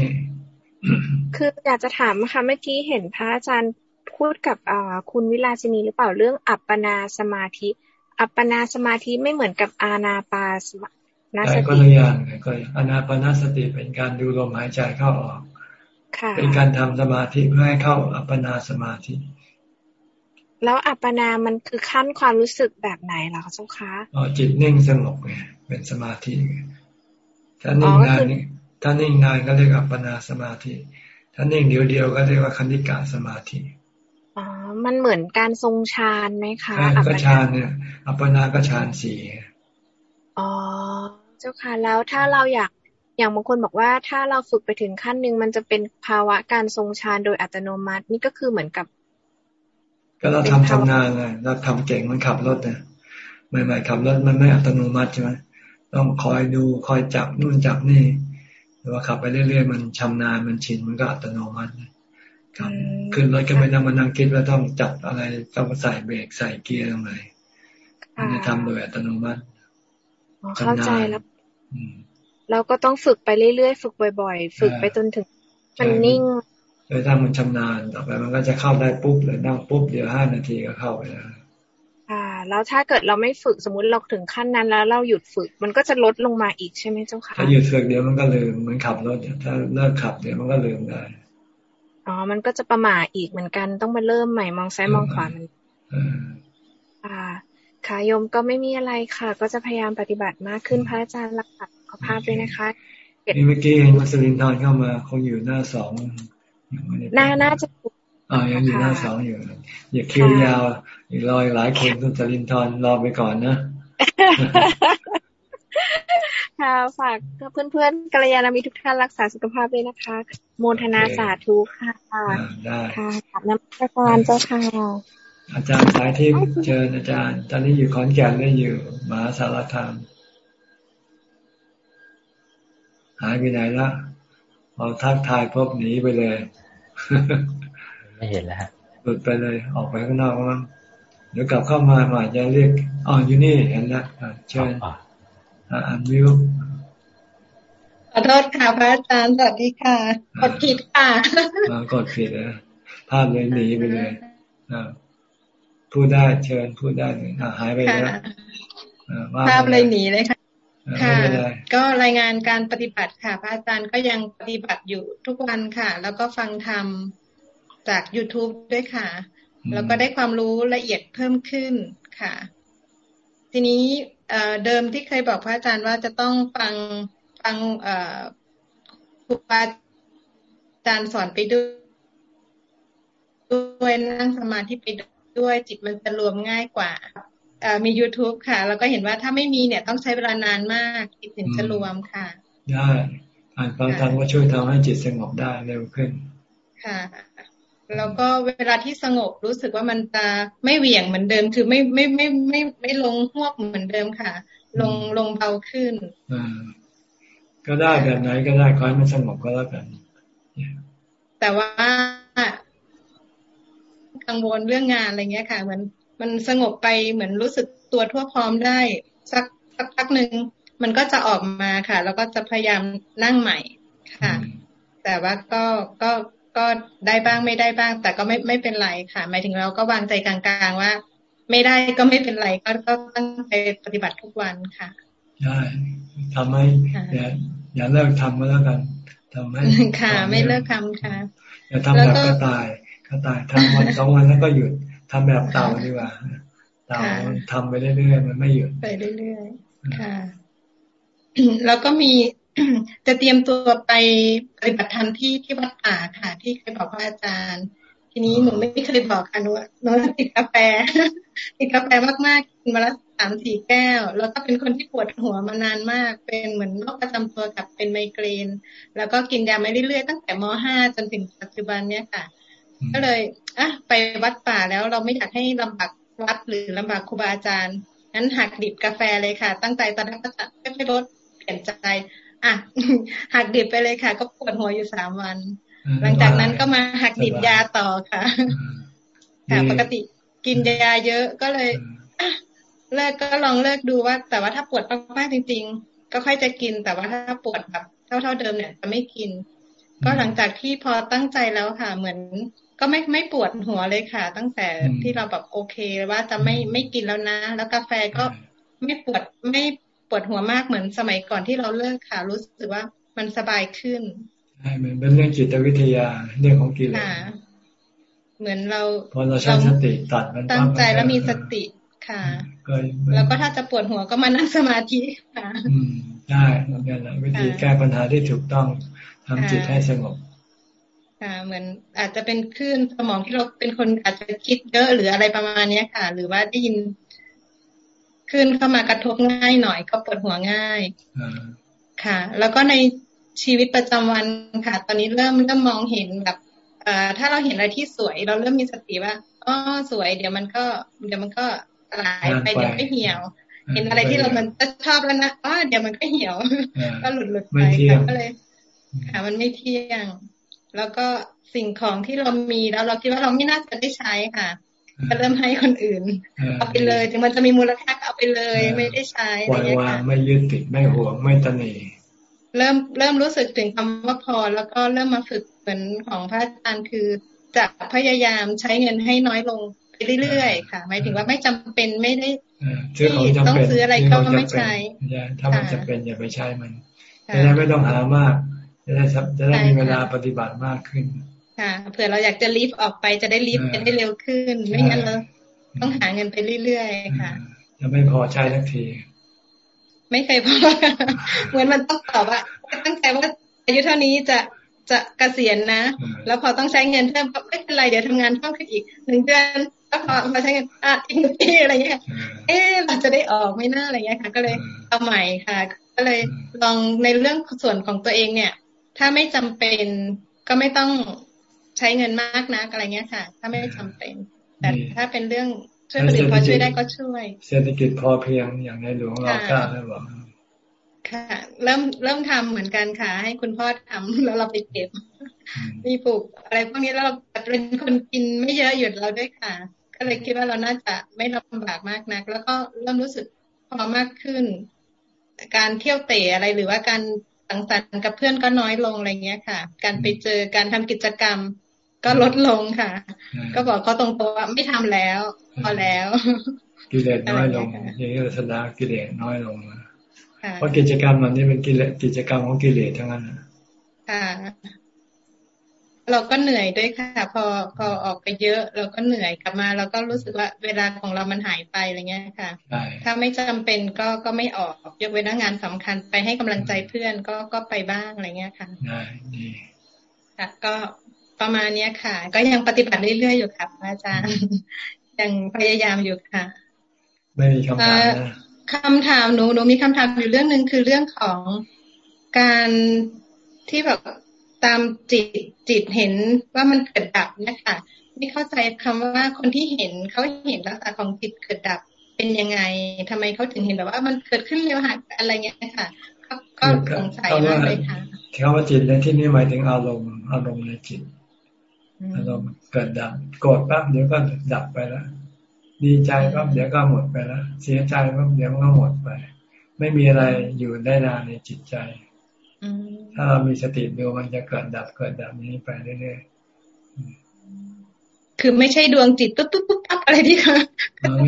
คืออยากจะถามค่ะเมื่อกี้เห็นพระอาจารย์พูดกับอ่าคุณวิลาสินีหรือเปล่าเรื่องอัปปนาสมาธิ อัปปนาสมาธิไม่เหมือนกับอาณาปาสมาสติก็เลยอย่างก็อานาปนาสติเป็นการดูลมหายใจเข้าออกเป็นการทำสมาธิเพื่อให้เข้าอัปปนาสมาธิ แล้วอัปปนามันคือขั้นความรู้สึกแบบไหนล่ะคะเจ้าคะอ๋อจิตนิ่งสงบไงเป็นสมาธิถ้านิ่งนาน ถ้านิ่งนานก็เรียกอัปปนาสมาธิ ถ้านิ่งเดียวเดียวก็เรียกว่าคันธิกาสมาธิอ๋อมันเหมือนการทรงฌานไหมคะก็ฌานเนี่ยอัปปนาก็ฌานสี่อ๋อเจ้าค่ะแล้วถ้าเราอยากอย่างบางคนบอกว่าถ้าเราฝึกไปถึงขั้นหนึ่งมันจะเป็นภาวะการทรงฌานโดยอัตโนมัติ นี่ก็คือเหมือนกับ ก็เราทำชำนาญไงเราทำเก่งมันขับรถเนี่ยใหม่ๆขับรถมันไม่อัตโนมัติใช่ไหมต้องคอยดูคอยจับนู่นจับนี่ แต่ว่าขับไปเรื่อยๆมันชำนาญมันชินมันก็อัตโนมัติครับขึ้นรถก็ไม่ต้องมานั่งคิดว่าต้องจับอะไรต้องใส่เบรกใส่เกียร์ตรงไหนมันจะทำโดยอัตโนมัติเข้าใจแล้วเราก็ต้องฝึกไปเรื่อยๆ ฝึกบ่อยๆ ฝึกไปจนถึง มันนิ่งโดยถ้ามันชำนาญต่อไปมันก็จะเข้าได้ปุ๊บเลยนั่งปุ๊บเดี๋ยวห้านาทีก็เข้าไปแล้วอ่า แล้วถ้าเกิดเราไม่ฝึกสมมติเราถึงขั้นนั้น แล้วเราหยุดฝึก มันก็จะลดลงมาอีกใช่ไหมเจ้าค่ะถ้าหยุดฝึกเดี๋ยวมันก็ลืมเหมือนขับรถถ้าเลิกขับเดี๋ยวมันก็ลืมได้อ๋อ มันก็จะประมาอีกเหมือนกันต้องมาเริ่มใหม่มองซ้ายมองขวามันอ่าค่ะโยมก็ไม่มีอะไรค่ะ ก็จะพยายามปฏิบัติมากขึ้นพระอาจารย์รักษาสุขภาพด้วยนะคะนี่เมื่อกี้มัสลินทอนเข้ามาคงอยู่หน้าสองน่าน่าจะอ่ายังอยู่หน้าสองอยู่อย่าคิวยาว อีกรอยหลายคนต้องจรินทอนรอไปก่อนนะค่ะฝากเพื่อนๆกัลยาณมิตรทุกท่านรักษาสุขภาพด้วยนะคะ โมทนาสาธุค่ะได้ค่ะกับน้ำประการเจ้าค่ะ อาจารย์สายที่เชิญอาจารย์ ตอนนี้อยู่ขอนแก่นได้อยู่มหาสารคามหายไปไหนละพอทักทายพบหนีไปเลย ไม่เห็นแล้วฮะหลุดไปเลยออกไปข้างนอกมั้งเดี๋ยวกลับเข้ามาอาจจะเรียกอ๋ออยู่นี่เห็นแล้วเชิญอันวิวขอโทษค่ะพระอาจารย์สวัสดีค่ะ กดผิดค่ะกดผิดนะภาพเลยหนีไปเลยพูดได้เชิญพูดได้เลยหายไปแล้วภาพเลยหนีเลยค่ะค่ะ ก็รายงานการปฏิบัติค่ะ พระอาจารย์ก็ยังปฏิบัติอยู่ทุกวันค่ะ แล้วก็ฟังธรรมจาก youtube ด้วยค่ะ แล้วก็ได้ความรู้ละเอียดเพิ่มขึ้นค่ะ ทีนี้เดิมที่เคยบอกพระอาจารย์ว่าจะต้องฟังฟังครูบาอาจารย์สอนไปด้วยด้วยนั่งสมาธิไปด้วยจิตมันจะรวมง่ายกว่ามี youtube ค่ะ แล้วก็เห็นว่าถ้าไม่มีเนี่ยต้องใช้เวลานานมากจิตถึงจะรวมค่ะ ได้อ่านฟังธรรมก็ช่วยทำให้จิตสงบได้เร็วขึ้น ค่ะ แล้วก็เวลาที่สงบรู้สึกว่ามันจะไม่เหวี่ยงเหมือนเดิม คือไม่ไม่ไม่ไม่ไม่ลงหวกเหมือนเดิมค่ะ ลงลงเบาขึ้นอ่าก็ได้แบบไหนก็ได้คอยมันสงบก็แล้วกันแต่ว่ากังวลเรื่องงานอะไรเงี้ยค่ะเหมือนมันสงบไปเหมือนรู้สึกตัวทั่วพร้อมได้ สักสักพักหนึ่งมันก็จะออกมาค่ะ แล้วก็จะพยายามนั่งใหม่ค่ะ แต่ว่าก็ก็ ก็ได้บ้างไม่ได้บ้าง แต่ก็ไม่ไม่เป็นไรค่ะ หมายถึงเราก็วางใจกลางๆว่า ไม่ได้ก็ไม่เป็นไรก็ก็ตั้งใจปฏิบัติทุกวันค่ะได้ทำให้อย่าอย่าเลิกทำก็แล้วกันทำให้ค่ะ ไม่เลิกทำค่ะอย่าทำแบบกระต่ายกระต่ายทำวันสองวันแล้วก็หยุดทำแบบเต่าดีกว่าเต่าทำไปเรื่อยๆมันไม่หยุดไปเรื่อยๆค่ะ แล้วก็มี จะเตรียมตัวไปปฏิบัติธรรมที่ที่วัดป่าค่ะ ที่เคยบอกพระอาจารย์ ทีนี้หนูไม่เคยบอกค่ะหนูหนูติดกาแฟติดกาแฟมากๆกินมาละสามสี่แก้ว แล้วก็เป็นคนที่ปวดหัวมานานมาก เป็นเหมือนโรคประจำตัวกับเป็นไมเกรน แล้วก็กินยามาเรื่อยๆตั้งแต่มห้าจนถึงปัจจุบันเนี้ยค่ะ ก็เลยอะไปวัดป่าแล้วเราไม่อยากให้ลำบากวัดหรือลำบากครูบาอาจารย์งั้นหักดิบกาแฟเลยค่ะ ตั้งใจตอนนั้นก็จะไม่ลดเปลี่ยนใจ อะหักดิบไปเลยค่ะ ก็ปวดหัวอยู่สามวัน หลังจากนั้นก็มาหักดิบยาต่อค่ะ ค่ะ ปกติกินยาเยอะก็เลยเลิกก็ลองเลิกดูว่า แต่ว่าถ้าปวดมากๆจริง ๆ ก็ค่อยจะกินแต่ว่าถ้าปวดแบบเท่าๆเดิมเนี่ยจะไม่กิน ก็หลังจากที่พอตั้งใจแล้วค่ะ เหมือนก็ไม่ไม่ปวดหัวเลยค่ะ ตั้งแต่ที่เราแบบโอเคว่าจะไม่ไม่กินแล้วนะ แล้วกาแฟก็ไม่ปวดไม่ ปวดหัวมากเหมือนสมัยก่อนที่เราเลิกค่ะ รู้สึกว่ามันสบายขึ้นใช่เป็นเรื่องจิตวิทยาเรื่องของกิเลสเหมือนเราพอเราใช้สติตัดมันตั้งใจแล้วมีสติค่ะแล้วก็ถ้าจะปวดหัวก็มานั่งสมาธิค่ะอืมได้นั่นแหละวิธีแก้ปัญหาที่ถูกต้องทำจิตให้สงบค่ะเหมือนอาจจะเป็นคลื่นสมองที่เราเป็นคนอาจจะคิดเยอะหรืออะไรประมาณเนี้ยค่ะ หรือว่าได้ยิน คลื่นเข้ามากระทบง่ายหน่อยก็ปวดหัวง่ายค่ะ แล้วก็ในชีวิตประจำวันค่ะ ตอนนี้เริ่มเริ่มมองเห็นแบบเอ่อถ้าเราเห็นอะไรที่สวย เราเริ่มมีสติว่าอ๋อสวย เดี๋ยวมันก็ เดี๋ยวมันก็หายไปเดี๋ยวก็เหี่ยว เห็นอะไรที่เรามันจะชอบแล้วนะอ๋อเดี๋ยวมันก็เหี่ยว ก็หลุดหลุดไปก็เลยค่ะมันไม่เที่ยง แล้วก็สิ่งของที่เรามีแล้วเราคิดว่าเราไม่น่าจะได้ใช้ค่ะ ก็เริ่มให้คนอื่น เอาไปเลย ถึงมันจะมีมูลค่าก็เอาไปเลยไม่ได้ใช้ปล่อยวางไม่ยึดติดไม่ห่วงไม่ตนีเริ่มเริ่มรู้สึกถึงคำว่าพอ แล้วก็เริ่มมาฝึกเหมือนของพระอาจารย์คือจะพยายามใช้เงินให้น้อยลงไปเรื่อยๆค่ะ หมายถึงว่าไม่จำเป็นไม่ได้ที่ต้องซื้ออะไรก็ไม่ใช้ถ้ามันจะเป็นอย่าไปใช้มันจะได้ไม่ต้องหามาก จะได้จะได้มีเวลาปฏิบัติมากขึ้น ค่ะเผื่อเราอยากจะรีบออกไปจะได้รีบไปได้เร็วขึ้น ไม่งั้นเราต้องหาเงินไปเรื่อยๆค่ะจะไม่พอใช้ทักที ไม่เคยพอเหมือนมันต้องตอบว่าตั้งใจว่าอายุเท่านี้จะจะเกษียณนะ แล้วพอต้องใช้เงินเพิ่มก็ไม่เป็นไรเดี๋ยวทำงานเพิ่มขึ้นอีกหนึ่งเดือนแล้วพอมาใช้เงินอะอีกหนึ่งปีอะไรเงี้ย เอ๊เราจะได้ออกไม่น่าอะไรเงี้ยค่ะ ก็เลยเอาใหม่ค่ะ ก็เลยลองในเรื่องส่วนของตัวเองเนี่ย ถ้าไม่จำเป็นก็ไม่ต้อง ใช้เงินมากนะอะไรเงี้ยค่ะ ถ้าไม่จำเป็น แต่ถ้าเป็นเรื่องช่วยคนอื่นพอช่วยได้ก็ช่วย เศรษฐกิจพอเพียงอย่างในหลวงเรากล้าได้บอกค่ะ เริ่มเริ่มทำเหมือนกันค่ะ ให้คุณพ่อทำแล้วเราไปเก็บ มีปลูกอะไรพวกนี้แล้วเราเป็นคนกินไม่เยอะหยุดเราด้วยค่ะ ก็เลยคิดว่าเราน่าจะไม่ลำบากมากนัก แล้วก็เริ่มรู้สึกพอมากขึ้น การเที่ยวเตะอะไรหรือว่าการสังสรรค์กับเพื่อนก็น้อยลงอะไรเงี้ยค่ะ การไปเจอการทำกิจกรรม ก็ลดลงค่ะ ก็บอกก็ตรงตัวว่าไม่ทำแล้ว พอแล้ว กิเลสน้อยลงอย่างนี้ลักษณะกิเลสน้อยลงเพราะกิจกรรมมันนี่เป็นกิเลสกิจกรรมของกิเลสทั้งนั้นค่ะเราก็เหนื่อยด้วยค่ะ พอพอออกไปเยอะ เราก็เหนื่อยกลับมาเราก็รู้สึกว่าเวลาของเรามันหายไปอะไรเงี้ยค่ะ ถ้าไม่จำเป็นก็ก็ไม่ออกยกเว้นงานสำคัญไปให้กำลังใจเพื่อนก็ก็ไปบ้างอะไรเงี้ยค่ะได้ดีค่ะก็ ประมาณเนี้ยค่ะ ก็ยังปฏิบัติเรื่อยๆอยู่ค่ะอาจารย์ยังพยายามอยู่ค่ะ ไม่มีคำถามนะคำถามหนูหนูมีคำถามอยู่เรื่องหนึ่งคือเรื่องของการที่แบบตามจิตจิตเห็นว่ามันเกิดดับเนี่ยค่ะไม่เข้าใจคำว่าคนที่เห็นเขาเห็นลักษณะของจิตเกิดดับเป็นยังไงทำไมเขาถึงเห็นแบบว่ามันเกิดขึ้นเร็วหักอะไรเงี้ยค่ะก็สงสัยมากเลยค่ะคำว่าจิตในที่นี้หมายถึงอารมณ์อารมณ์ในจิต อารมณ์เกิดดับโกรธปั๊บเดี๋ยวก็ดับไปแล้ว ดีใจปั๊บเดี๋ยวก็หมดไปแล้ว เสียใจปั๊บเดี๋ยวก็หมดไป ไม่มีอะไรอยู่ได้นานในจิตใจถ้าเรามีสติดูมันจะเกิดดับเกิดดับนี้ไปเรื่อยๆ คือไม่ใช่ดวงจิตตุ๊บตุ๊บตุ๊บตับอะไรที่เขา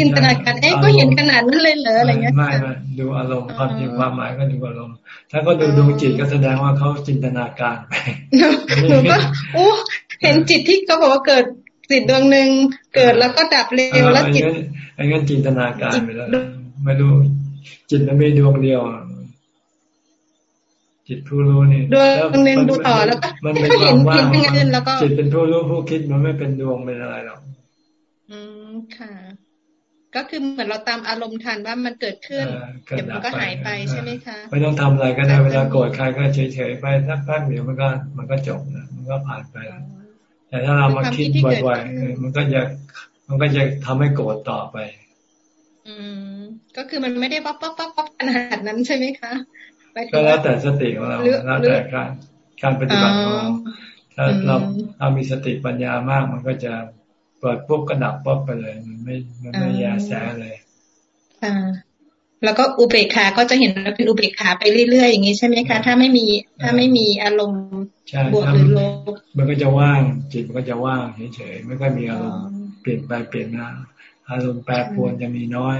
จินตนาการเอ๊ะก็เห็นขนาดนั้นเลยเหรออะไรเงี้ยไม่ไม่ดูอารมณ์ความจริงความหมายก็ดูอารมณ์ถ้าก็ดูดวงจิตก็แสดงว่าเขาจินตนาการไปหนูก็โอ้เห็นจิตที่เขาบอกว่าเกิดจิตดวงหนึ่งเกิดแล้วก็ดับเร็วแล้วจิตไอ้งั้นจินตนาการไปแล้วไม่รู้จิตมันไม่ดวงเดียว จิตผู้รู้นี่ดวงหนึ่งดูต่อแล้วก็มันเป็นความว่างจิตเป็นผู้รู้ผู้คิดมันไม่เป็นดวงเป็นอะไรหรอกอืมค่ะ ก็คือเหมือนเราตามอารมณ์ทันว่ามันเกิดขึ้นเดี๋ยวมันก็หายไปใช่ไหมคะไม่ต้องทำอะไรก็ได้เวลาโกรธใครก็เฉยๆไปสักพักเดี๋ยวมันก็มันก็จบนะมันก็ผ่านไป แต่ถ้าเรามาคิดบ่อยๆมันก็จะมันก็จะทำให้โกรธต่อไป อืมก็คือมันไม่ได้ปุ๊บปุ๊บปุ๊บขนาดนั้นใช่ไหมคะ ก็แล้วแต่สติของเราแล้วแต่การการปฏิบัติของเราถ้าเราเรามีสติปัญญามาก มันก็จะเกิดปุ๊บก็ดับปุ๊บไปเลย มันไม่มันไม่แยแสเลยอ่าแล้วก็อุเบกขาก็จะเห็นเป็นอุเบกขาไปเรื่อยๆอย่างนี้ใช่ไหมคะ ถ้าไม่มีถ้าไม่มีอารมณ์บวกหรือลบมันก็จะว่างจิตมันก็จะว่างเฉยๆไม่ค่อยมีอารมณ์เปลี่ยนไปเปลี่ยนมาอารมณ์แปรปรวนจะมีน้อย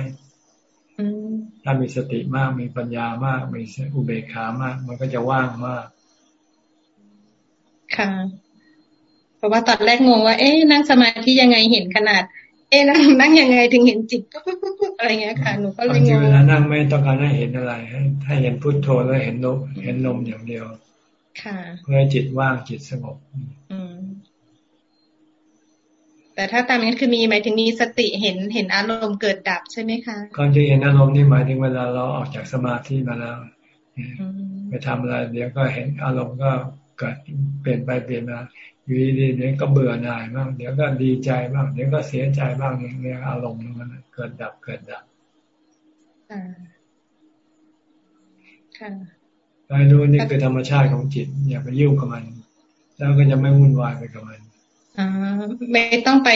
ถ้ามีสติมากมีปัญญามาก มีอุเบกขามาก มันก็จะว่างมาก ค่ะเพราะว่าตอนแรกงงว่า เอ๊ะนั่งสมาธิยังไงเห็นขนาด เอ๊ะนั่งนั่งยังไงถึงเห็นจิตก็ปุ๊บอะไรเงี้ยค่ะหนูก็เลยงงเวลานั่งไม่ต้องการให้เห็นอะไรให้ให้เห็นพุทโธแล้วเห็นนมเห็นนมอย่างเดียว ค่ะ เพื่อให้จิตว่างจิตสงบ อืม แต่ถ้าตามนี้คือมีหมายถึงมีสติเห็นเห็นอารมณ์เกิดดับใช่ไหมคะก่อนจะเห็นอารมณ์นี่หมายถึงเวลาเราออกจากสมาธิมาแล้วไปทำอะไรเดี๋ยวก็เห็นอารมณ์ก็เกิดเปลี่ยนไปเปลี่ยนมาอยู่ดีๆเดี๋ยวก็เบื่อหน่ายบ้างเดี๋ยวก็ดีใจบ้างเดี๋ยวก็เสียใจบ้างเนี่ยอารมณ์มันเกิดดับเกิดดับค่ะไอ้รู้นี่คือธรรมชาติของจิตอย่าไปยุ่งกับมัน แล้วก็จะไม่วุ่นวายไปกับมันอ ไม่ต้องไป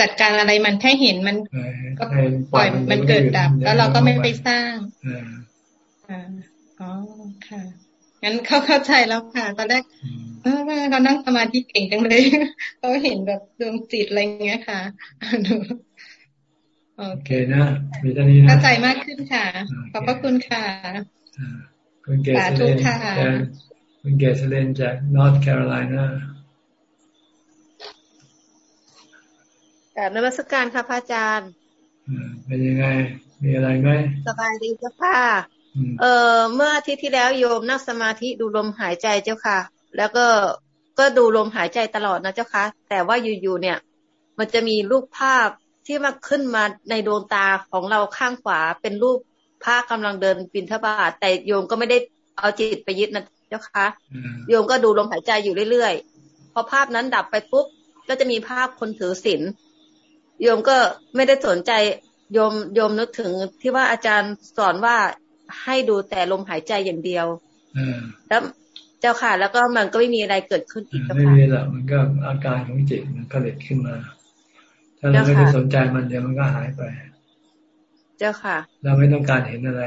จัดการอะไรมันแค่เห็นมันก็ปล่อยมันเกิดดับ แล้วเราก็ไม่ไปสร้างอ่าอ๋อค่ะงั้นเขาเข้าใจแล้วค่ะ ตอนแรกเออเขานั่งสมาธิเก่งจังเลยเขาเห็นแบบดวงจิตอะไรเงี้ยค่ะโอเคนะมีตอนนี้นะเข้าใจมากขึ้นค่ะ ขอบพระคุณค่ะคุณเกษเลนคุณเกษเลนจากนอร์ทแคโรไลนา แต่นวัตการค่ะพระอาจารย์เป็นยังไง มีอะไรไหมสบายดีเจ้าค่ะเออเมื่ออาทิตย์ที่แล้วโยมนั่งสมาธิดูลมหายใจเจ้าค่ะ แล้วก็ก็ดูลมหายใจตลอดนะเจ้าค่ะ แต่ว่าอยู่ๆเนี่ย มันจะมีรูปภาพที่มาขึ้นมาในดวงตาของเราข้างขวาเป็นรูปพระกำลังเดินบินทบาทแต่โยมก็ไม่ได้เอาจิตไปยึดนะเจ้าค่ะโยมก็ดูลมหายใจอยู่เรื่อยๆพอภาพนั้นดับไปปุ๊บก็จะมีภาพคนถือศีล โยมก็ไม่ได้สนใจโยมโยมนึกถึงที่ว่าอาจารย์สอนว่าให้ดูแต่ลมหายใจอย่างเดียวแล้วเจ้าค่ะ แล้วก็มันก็ไม่มีอะไรเกิดขึ้นอีกไม่มีหรอกมันก็อาการของจิตมันผลิตขึ้นมา ถ้าเราไม่ได้สนใจมันเดี๋ยวมันก็หายไป เจ้าค่ะ เราไม่ต้องการเห็นอะไร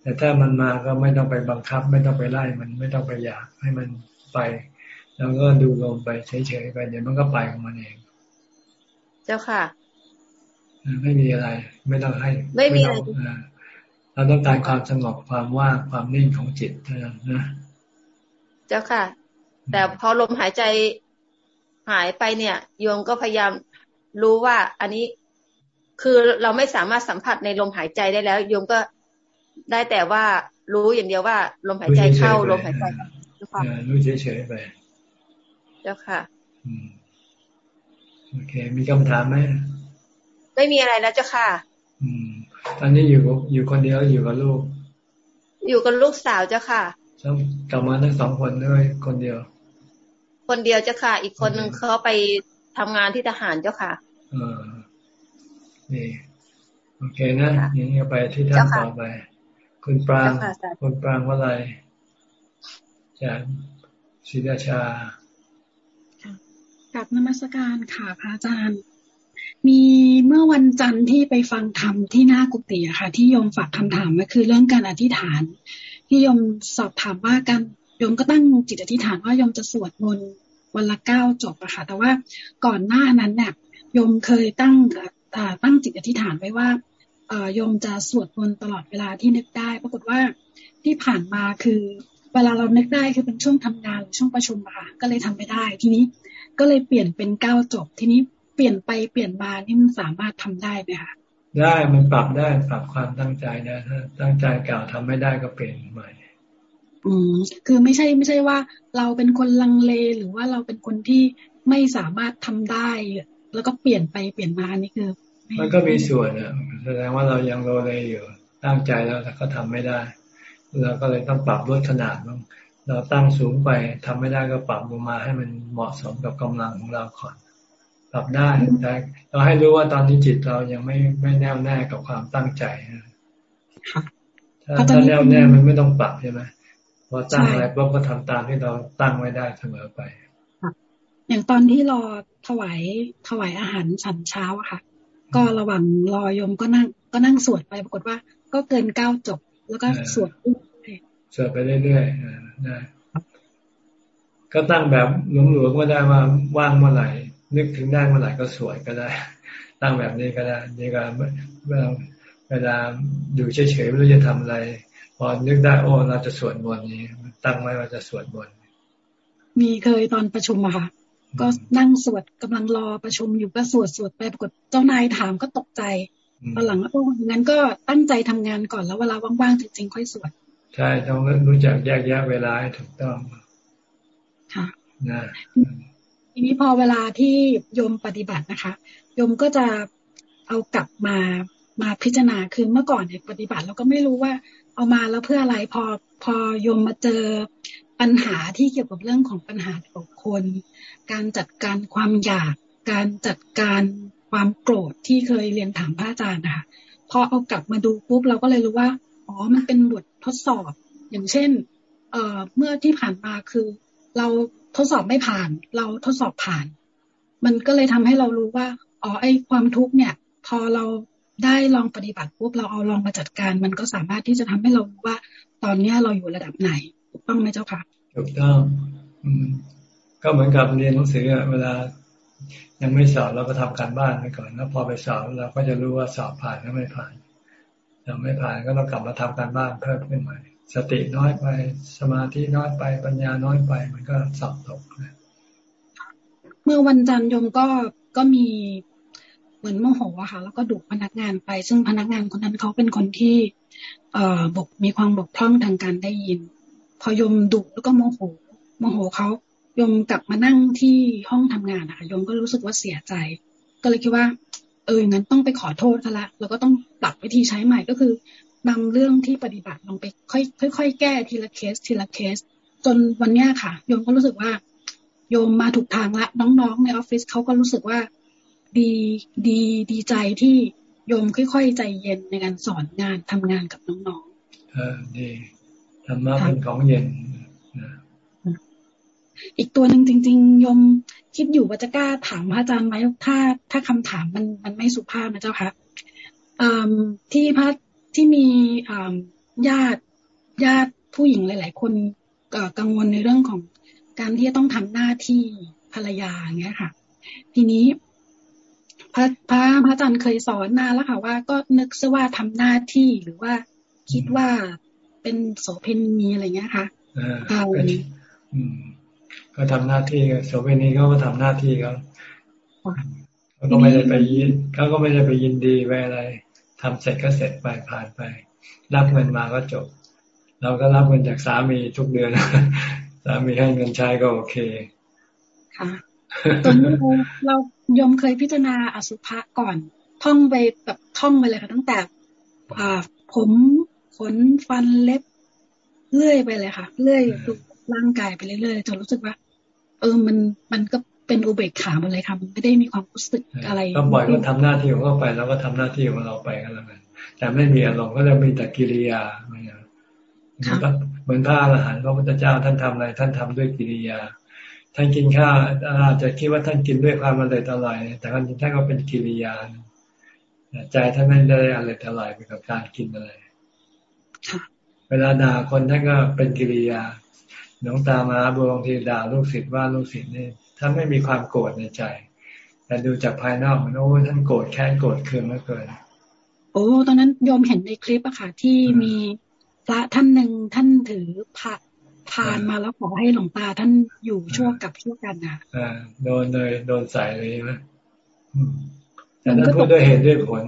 แต่ถ้ามันมาก็ไม่ต้องไปบังคับ ไม่ต้องไปไล่มันไม่ต้องไปอยากให้มันไป แล้วก็ดูลมไปเฉยๆไปเดี๋ยวมันก็ไปของมันเอง เจ้าค่ะ ไม่มีอะไร ไม่ต้องให้ ไม่มีอะไรเราต้องการความสงบความว่างความนิ่งของจิตเท่านั้นนะ เจ้าค่ะ แต่พอลมหายใจหายไปเนี่ย โยมก็พยายามรู้ว่า อันนี้คือเราไม่สามารถสัมผัสในลมหายใจได้แล้ว โยมก็ได้แต่ว่ารู้อย่างเดียวว่า ลมหายใจเข้าลมหายใจรู้เฉยๆไป เจ้าค่ะโอเค มีคำถามไหม ไม่มีอะไรแล้วเจ้าค่ะ อืม ตอนนี้อยู่อยู่คนเดียวอยู่กับลูก อยู่กับลูกสาวเจ้าค่ะกลับมาทั้งสองคนด้วยคนเดียว คนเดียวเจ้าค่ะ อีกคนหนึ่งเขาไปทำงานที่ทหารเจ้าค่ะเออนี่โอเคนะอย่างนี้ไปที่ท่านต่อไป คุณปรางคุณปรางว่าอะไรจากศิราชากับนมัสการค่ะพระอาจารย์ มีเมื่อวันจันทร์ที่ไปฟังธรรมที่หน้ากุฏิค่ะ ที่โยมฝากคำถามก็คือเรื่องการอธิษฐาน ที่โยมสอบถามว่าการโยมก็ตั้งจิตอธิษฐานว่าโยมจะสวดมนต์วันละเก้าจบอะค่ะ แต่ว่าก่อนหน้านั้นเนี่ยโยมเคยตั้งตั้งจิตอธิษฐานไว้ว่าโยมจะสวดมนต์ตลอดเวลาที่นึกได้ ปรากฏว่าที่ผ่านมาคือเวลาเรานึกได้คือเป็นช่วงทำงานหรือช่วงประชุมอะค่ะก็เลยทำไม่ได้ ทีนี้ก็เลยเปลี่ยนเป็นเก้าจบทีนี้ เปลี่ยนไปเปลี่ยนมานี่มันสามารถทำได้ไหมคะได้มันปรับได้ปรับความตั้งใจนะถ้าตั้งใจเก่าทำไม่ได้ก็เปลี่ยนใหม่ อืมคือไม่ใช่ไม่ใช่ว่า เราเป็นคนลังเลหรือว่าเราเป็นคนที่ไม่สามารถทำได้ แล้วก็เปลี่ยนไปเปลี่ยนมานี่คือ มันก็มีส่วนนะแสดงว่าเรายังโลเลอยู่ตั้งใจแล้วแต่ก็ทำไม่ได้เราก็เลยต้องปรับลดขนาดลงเราตั้งสูงไปทำไม่ได้ก็ปรับลงมาให้มันเหมาะสมกับกำลังของเราก่อน ปรับได้แต่เราให้รู้ว่าตอนนี้จิตเรายังไม่ไม่แน่วแน่กับความตั้งใจถ้าถ้าแน่วแน่มันไม่ต้องปรับใช่ไหมพอตั้งอะไรปุ๊บก็ทำตามที่เราตั้งไว้ได้เสมอไปอย่างตอนที่รอถวายถวายอาหารฉันเช้าอะค่ะ ก็ระหว่างรอยมก็นั่งก็นั่งสวดไปปรากฏว่า ก็เกินเก้าจบ แล้วก็สวดสวดไปเรื่อยๆนะก็ตั้งแบบหลวงๆก็ได้ว่าว่างเมื่อไหร่ นึกถึงได้เมื่อไหร่ก็สวยก็ได้ ตั้งแบบนี้ก็ได้นี่ก็เวลาเวลาดูเฉยๆไม่รู้จะทำอะไร พอนึกได้โอ้เราจะสวดมนต์นี้ตั้งไว้ว่าจะสวดมนต์มีเคยตอนประชุมอะค่ะ ก็นั่งสวดกำลังรอประชุมอยู่ก็สวดสวดไปปรากฏเจ้านายถามก็ตกใจตอนหลังก็งั้นก็ตั้งใจทำงานก่อนแล้วเวลาว่างๆจริงๆค่อยสวดใช่ต้องรู้จักแยกแยะเวลาให้ถูกต้องค่ะนะ ทีนี้พอเวลาที่โยมปฏิบัตินะคะโยมก็จะเอากลับมามาพิจารณาคือเมื่อก่อนเนี่ยปฏิบัติเราก็ไม่รู้ว่าเอามาแล้วเพื่ออะไรพอพอโยมมาเจอปัญหาที่เกี่ยวกับเรื่องของปัญหาของคน การจัดการความอยาก การจัดการความโกรธที่เคยเรียนถามพระอาจารย์นะคะพอเอากลับมาดูปุ๊บเราก็เลยรู้ว่าอ๋อมันเป็นบททดสอบ อย่างเช่น เอ่อเมื่อที่ผ่านมาคือเรา ทดสอบไม่ผ่าน เราทดสอบผ่าน มันก็เลยทำให้เรารู้ว่าอ๋อไอความทุกข์เนี่ย พอเราได้ลองปฏิบัติปุ๊บเราเอาลองมาจัดการ มันก็สามารถที่จะทำให้เรารู้ว่า ตอนเนี้ยเราอยู่ระดับไหนถูกต้องไหมเจ้าค่ะถูกต้องก็เหมือนกับเรียนหนังสือเวลา ยังไม่สอบเราก็ทำการบ้านไปก่อนแล้วพอไปสอบเราก็จะรู้ว่าสอบผ่านหรือไม่ผ่านถ้าไม่ผ่านก็ต้องกลับมาทำการบ้านเพิ่มขึ้นใหม่ สติน้อยไป สมาธิน้อยไป ปัญญาน้อยไป มันก็สอบตกนะเมื่อวันจันทร์ยมก็ก็มีเหมือนโมโหอะค่ะ แล้วก็ดุพนักงานไป ซึ่งพนักงานคนนั้นเขาเป็นคนที่ เอ่อบกมีความบกพร่องทางการได้ยิน พอยมดุแล้วก็โมโห โมโหเขายมกลับมานั่งที่ห้องทำงานนะคะยมก็รู้สึกว่าเสียใจ ก็เลยคิดว่า เอองั้นต้องไปขอโทษเขาละแล้วก็ต้องปรับวิธีใช้ใหม่ก็คือ นำเรื่องที่ปฏิบัติลงไปค่อยค่อยแก้ทีละเคสทีละเคส จนวันนี้ค่ะ โยมก็รู้สึกว่า โยมมาถูกทางละน้องๆในออฟฟิศเขาก็รู้สึกว่าดีดีดีใจที่โยมค่อยๆใจเย็นในการสอนงานทำงานกับน้องๆเออดีธรรมะเป็นของเย็นอีกตัวหนึ่งจริง ๆ ยมคิดอยู่ว่าจะกล้าถามพระอาจารย์ไหมถ้า ถ้าคำถามมันมันไม่สุภาพนะเจ้าค่ะที่พระ ที่มีญาติญาติผู้หญิงหลาย ๆ คนกังวลในเรื่องของการที่จะต้องทำหน้าที่ภรรยาอย่างเงี้ยค่ะ ทีนี้พระพระพระอาจารย์เคยสอนนานแล้วค่ะว่าก็นึกซะว่าทำหน้าที่หรือว่าคิดว่าเป็นโสเภณีอะไรเงี้ยค่ะอ่าก็ทำหน้าที่โสเภณีเขาก็ทำหน้าที่เขาเขาก็ไม่ได้ไปยินเขาก็ไม่ได้ไปยินดีไปอะไร ทำเสร็จก็เสร็จไปผ่านไป รับเงินมาก็จบ เราก็รับเงินจากสามีทุกเดือน สามีให้เงินใช้ก็โอเค ค่ะตอนนี้เรายมเคยพิจารณาอสุภะก่อน ท่องไปแบบท่องไปเลยค่ะ ตั้งแต่อ่าผมขนฟันเล็บเลื่อยไปเลยค่ะ เลื่อยดูร่างกายไปเรื่อยๆจนรู้สึกว่า เออมันมันก็ เป็นอุเบกขาหมดเลยค่ะมันไม่ได้มีความรู้สึกอะไรก็ปล่อยก็ทำหน้าที่ของเขาไปแล้วก็ทำหน้าที่ของเราไปกันแล้วกันแต่ไม่มีอารมณ์ก็จะมีแต่กิริยาเหมือนเหมือนพระอรหันต์พระพุทธเจ้าท่านทำอะไร ท่านทำด้วยกิริยา ท่านกินข้าวอาจจะคิดว่าท่านกินด้วยความอร่อยอร่อยแต่ความจริงท่านก็เป็นกิริยาใจท่านไม่ได้อร่อยอร่อยไปกับการกินอะไรเวลาด่าคนท่านก็เป็นกิริยาหลวงตามาบางทีด่าลูกศิษย์ว่าลูกศิษย์นี่ ท่านไม่มีความโกรธในใจ แต่ดูจากภายนอกมันโอ้ท่านโกรธแค้นโกรธเคืองเหลือเกินโอ้ตอนนั้นโยมเห็นในคลิปอะค่ะ ที่มีพระท่านหนึ่งท่านถือผักพานมาแล้วขอให้หลวงตาท่านอยู่ช่วกับช่วกันนะอ่าโดนเลยโดนใส่เลยไหมแต่ท่านพูดด้วยเหตุด้วยผล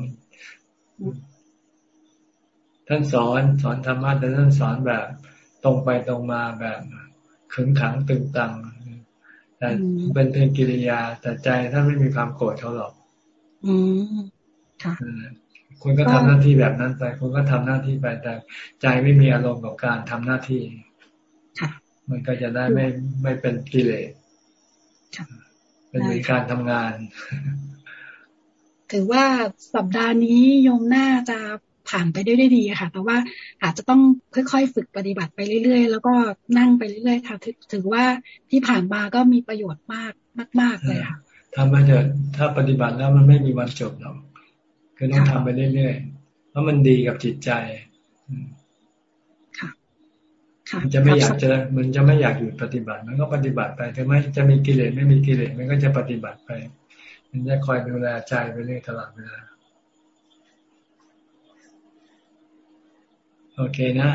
ท่านสอนสอนธรรมะแต่ท่านสอนแบบ ตรงไปตรงมาแบบขึงขังตึงตัง แต่เป็นเพียงกิริยาแต่ใจท่านไม่มีความโกรธเขาหรอก อืมค่ะคุณก็ทำหน้าที่แบบนั้นไปคุณก็ทำหน้าที่ไปแต่ใจไม่มีอารมณ์กับการทำหน้าที่มันก็จะได้ไม่ไม่เป็นกิเลสเป็นในการทำงาน ถือว่าสัปดาห์นี้โยมน่าจะ ผ่านไปได้ได้ดีค่ะ แต่ว่าอาจจะต้องค่อยๆ ฝึกปฏิบัติไปเรื่อยๆ แล้วก็นั่งไปเรื่อยๆค่ะถือว่าที่ผ่านมาก็มีประโยชน์มากมาก ๆเลยค่ะทำมาเถอะถ้าปฏิบัติแล้วมันไม่มีวันจบหรอกก็ต้องทำไปเรื่อยๆเพราะมันดีกับจิตใจมันจะไม่อยากจะมันจะไม่อยากหยุดปฏิบัติ มันก็ปฏิบัติไปถึงแม้จะมีกิเลสไม่มีกิเลสมันก็จะปฏิบัติไป มันจะคอยดูแลใจไปเรื่อยตลอดเวลา โอเคนะ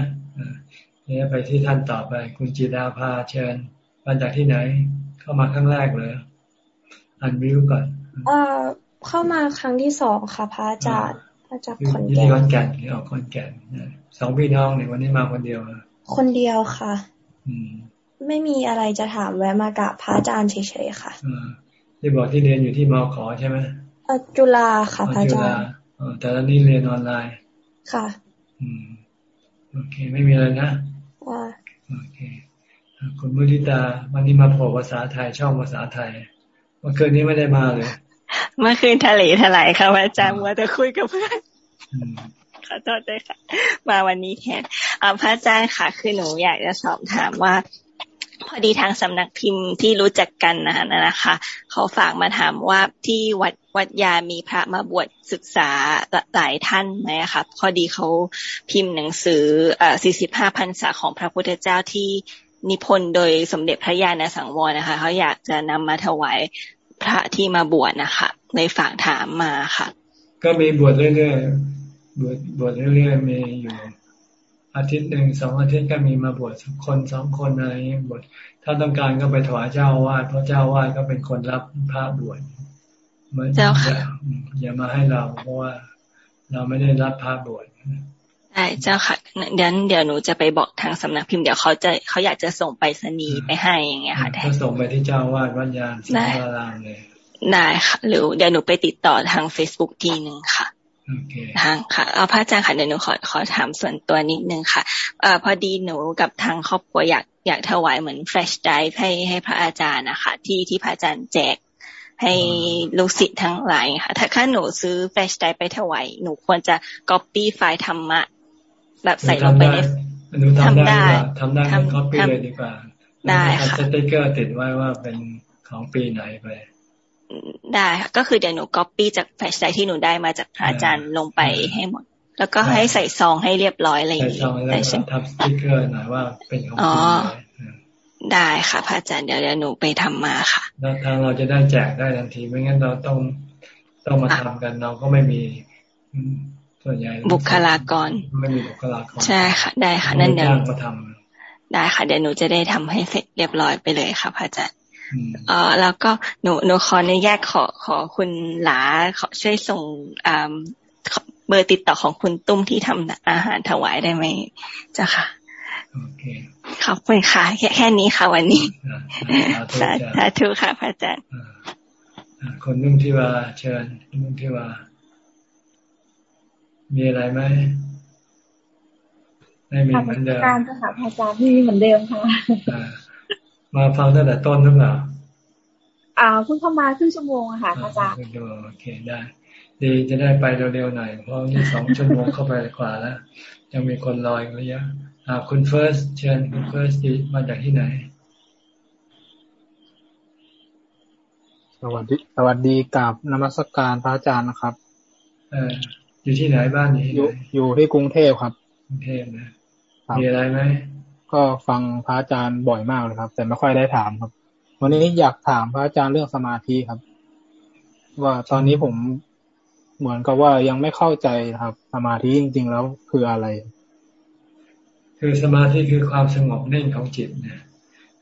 เนี่ยไปที่ท่านต่อไป คุณจิดาภาเชิญมาจากที่ไหน เข้ามาครั้งแรกเลยอันวิวก่อน เอ่อเข้ามาครั้งที่สองค่ะพระอาจารย์มาจากขอนแก่นขอนแก่นออกขอนแก่นสองพี่น้องเนี่ยวันนี้มาคนเดียว คนเดียวค่ะไม่มีอะไรจะถามแวะมากับพระอาจารย์เฉยๆค่ะที่บอกที่เรียนอยู่ที่มอขอใช่ไหมจุฬาค่ะพระอาจารย์แต่ตอนนี้เรียนออนไลน์ ค่ะ อืม โอเค ไม่มีอะไรนะโอเคคุณมุทิตา วันนี้มาโผล่ภาษาไทยช่องภาษาไทยเมื่อคืนนี้ไม่ได้มาเลยเมื่อคืนทะเลถลายค่ะอาจารย์ว่าจะคุยกับเพื่อนขอโทษด้วยค่ะ มาวันนี้แทนพระอาจารย์ค่ะ คือหนูอยากจะสอบถามว่า พอดีทางสำนักพิมพ์ที่รู้จักกันนะนะคะ เขาฝากมาถามว่าที่วัดวัดยามีพระมาบวชศึกษาหลายท่านไหมคะพอดีเขาพิมพ์หนังสืออ่า45พรรษาของพระพุทธเจ้าที่นิพนธ์โดยสมเด็จพระญาณสังวรนะคะ เขาอยากจะนำมาถวายพระที่มาบวชนะคะในฝากถามมาค่ะ ก็มีบวชเรื่อยๆบวชบวชเรื่อยๆมีอยู่ อาทิตย์หนึ่งสองอาทิตย์ก็มีมาบวชคนสองคนอะไรบวชถ้าต้องการก็ไปถวายเจ้าวาดเพราะเจ้าวาดก็เป็นคนรับพระบวชเหมือนอย่าอย่ามาให้เราเพราะว่าเราไม่ได้รับพระบวชใช่เจ้าค่ะเดี๋ยวเดี๋ยวหนูจะไปบอกทางสำนักพิมพ์เดี๋ยวเขาจะเขาอยากจะส่งไปสนีไปให้อย่างเงี้ยค่ะก็ส่งไปที่เจ้าวาดวัดยานสิงห์รามเลยได้ค่ะหรือเดี๋ยวหนูไปติดต่อทางเฟซบุ๊กทีหนึ่งค่ะ ทางค่ะเอาพระอาจารย์ค่ะเดี๋ยวหนูขอขอถามส่วนตัวนิดนึงค่ะเอ่อพอดีหนูกับทางครอบครัวอยากอยากถวายเหมือน flash drive ให้ให้พระอาจารย์นะคะที่ที่พระอาจารย์แจกให้ลูกศิษย์ทั้งหลายค่ะ ถ้าหากหนูซื้อ flash drive ไปถวายหนูควรจะ copy file ธรรมะ แบบใส่ลงไปในทำได้ทำได้ทำก็ปีเลยดีกว่า ได้ค่ะสติ๊กเกอร์ติดไว้ว่าเป็นของปีไหนไป ได้ค่ะก็คือเดี๋ยวหนูก๊อปปี้จาก flash drive ที่หนูได้มาจากพระอาจารย์ลงไปให้หมด แล้วก็ให้ใส่ซองให้เรียบร้อยอะไรอย่างนี้ได้ใช่ไหมทับสติ๊กเกอร์หน่อยว่าเป็นของปีไหนได้ค่ะพระอาจารย์เดี๋ยวเดี๋ยวหนูไปทำมาค่ะแล้วทางเราจะได้แจกได้ทันทีไม่งั้นเราต้องต้องมาทำกันเราก็ไม่มีส่วนใหญ่บุคลากรไม่มีบุคลากรใช่ค่ะ ได้ค่ะนั่นเดี๋ยวมาทำได้ค่ะเดี๋ยวหนูจะได้ทำให้เสร็จเรียบร้อยไปเลยค่ะพระอาจารย์ เออแล้วก็หนูหนูขอในแยกขอขอคุณหลาขอช่วยส่งอ่าเบอร์ติดต่อของคุณตุ้มที่ทำอาหารถวายได้ไหมจ้ะค่ะขอบคุณค่ะแค่แค่นี้ค่ะ วันนี้สาธุค่ะพระอาจารย์คนนุ่งที่ว่าเชิญนุ่งที่ว่า มีอะไรไหมไม่มีเหมือนเดิมการจะค่ะพระอาจารย์ไม่มีเหมือนเดิมค่ะ มาฟังตั้งแต่ต้นหรือเปล่าอ่าเพิ่งเข้ามาครึ่งชั่วโมงค่ะอาจารย์โอเคได้ ดีจะได้ไปเร็วๆหน่อยเพราะนี่สองชั่วโมงเข้าไปกว่าแล้ว ยังมีคนรออีกระยะอ่าคุณเฟิร์สเชิญคุณเฟิร์สมาจากที่ไหน สวัสดี สวัสดีกับนมัสการพระอาจารย์นะครับ เอออยู่ที่ไหนบ้านนี้อยู่อยู่ที่กรุงเทพครับ กรุงเทพนะมีอะไรไหม ก็ฟังพระอาจารย์บ่อยมากเลยครับ แต่ไม่ค่อยได้ถามครับ วันนี้อยากถามพระอาจารย์เรื่องสมาธิครับ ว่าตอนนี้ผมเหมือนกับว่ายังไม่เข้าใจครับ สมาธิจริง ๆ แล้วคืออะไร คือสมาธิคือความสงบนิ่งของจิตเนี่ย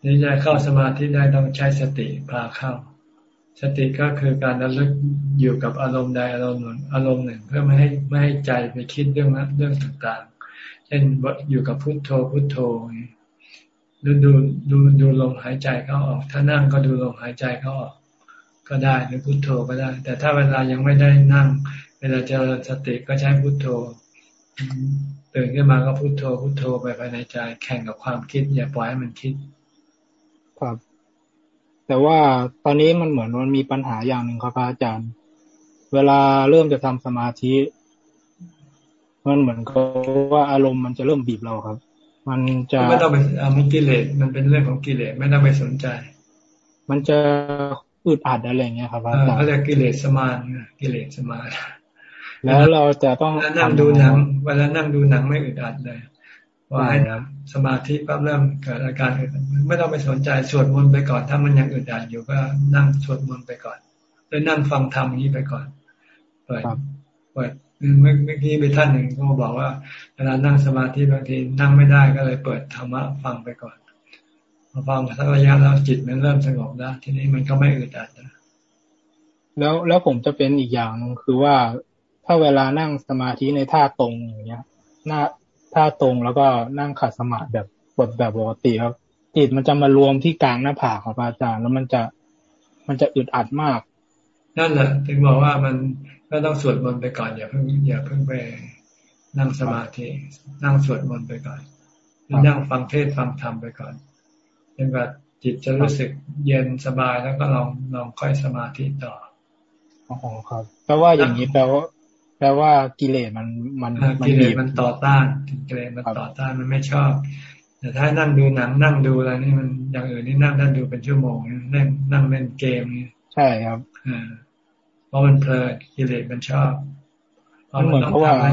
นี่จะเข้าสมาธิได้ต้องใช้สติพาเข้า สติก็คือการระลึกอยู่กับอารมณ์ใดอารมณ์หนึ่งอารมณ์หนึ่ง เพื่อไม่ให้ไม่ให้ใจไปคิดเรื่องนั้นเรื่องต่างๆ เช่นอยู่กับพุทโธพุทโธดูดูดูดูลมหายใจเข้าออก ถ้านั่งก็ดูลมหายใจเข้าออกก็ได้หรือพุทโธก็ได้ แต่ถ้าเวลายังไม่ได้นั่ง เวลาเจริญสติก็ใช้พุทโธตื่นขึ้นมาก็พุโทโธพุโทโธไปภายในใจแข่งกับความคิด อย่าปล่อยให้มันคิด ครับ แต่ว่าตอนนี้มันเหมือนมันมีปัญหาอย่างหนึ่งครับอาจารย์ เวลาเริ่มจะทำสมาธิ มันเหมือนกับว่าอารมณ์มันจะเริ่มบีบเราครับ มันจะไม่ต้องไปมันกิเลสมันเป็นเรื่องของกิเลสไม่ต้องไปสนใจ มันจะอึดอัดอะไรเงี้ยครับพระอาจารย์เขาเรียกกิเลสสมานกิเลสสมานแล้วเราจะต้องนั่งดูหนังเวลานั่งดูหนังไม่อึดอัดเลยว่าให้สมาธิปั๊บเริ่มเกิดอาการอึดไม่ต้องไปสนใจสวดมนต์ไปก่อน ถ้ามันยังอึดอัดอยู่ก็นั่งสวดมนต์ไปก่อนหรือนั่งฟังธรรมนี้ไปก่อนเปิดเปิด เมื่อกี้ไปท่านหนึ่งก็บอกว่าเวลานั่งสมาธิบางทีนั่งไม่ได้ก็เลยเปิดธรรมะฟังไปก่อนพอฟังสักระยะแล้วจิตมันเริ่มสงบแล้วทีนี้มันก็ไม่อึดอัดนะแล้วแล้วผมจะเป็นอีกอย่างหนึ่งคือว่าถ้าเวลานั่งสมาธิในท่าตรงอย่างเงี้ยหน้าท่าตรงแล้วก็นั่งขัดสมาธิแบบบทแบบปกติครับ จิตมันจะมารวมที่กลางหน้าผากครับอาจารย์ แล้วมันจะมันจะอึดอัดมาก นั่นแหละถึงบอกว่ามัน ก็ต้องสวดมนต์ไปก่อนอย่าเพิ่งอย่าเพิ่งไปนั่งสมาธินั่งสวดมนต์ไปก่อนนั่งฟังเทศฟังธรรมไปก่อนจนกว่าจิตจะรู้สึกเย็นสบายแล้วก็ลองลองค่อยสมาธิต่ออ๋อครับแปลว่าอย่างนี้แปลว่าแปลว่ากิเลสมันมันกิเลสมันต่อต้านกิเลสมันต่อต้านมันไม่ชอบ แต่ถ้านั่งดูหนังนั่งดูอะไรนี่มันอย่างอื่นนี่นั่งนั่งดูเป็นชั่วโมงนั่งนั่งเล่นเกมนี่ใช่ครับอ่า เพราะมันเพลิดกิเลสมันชอบเพราะมันต้องทำให้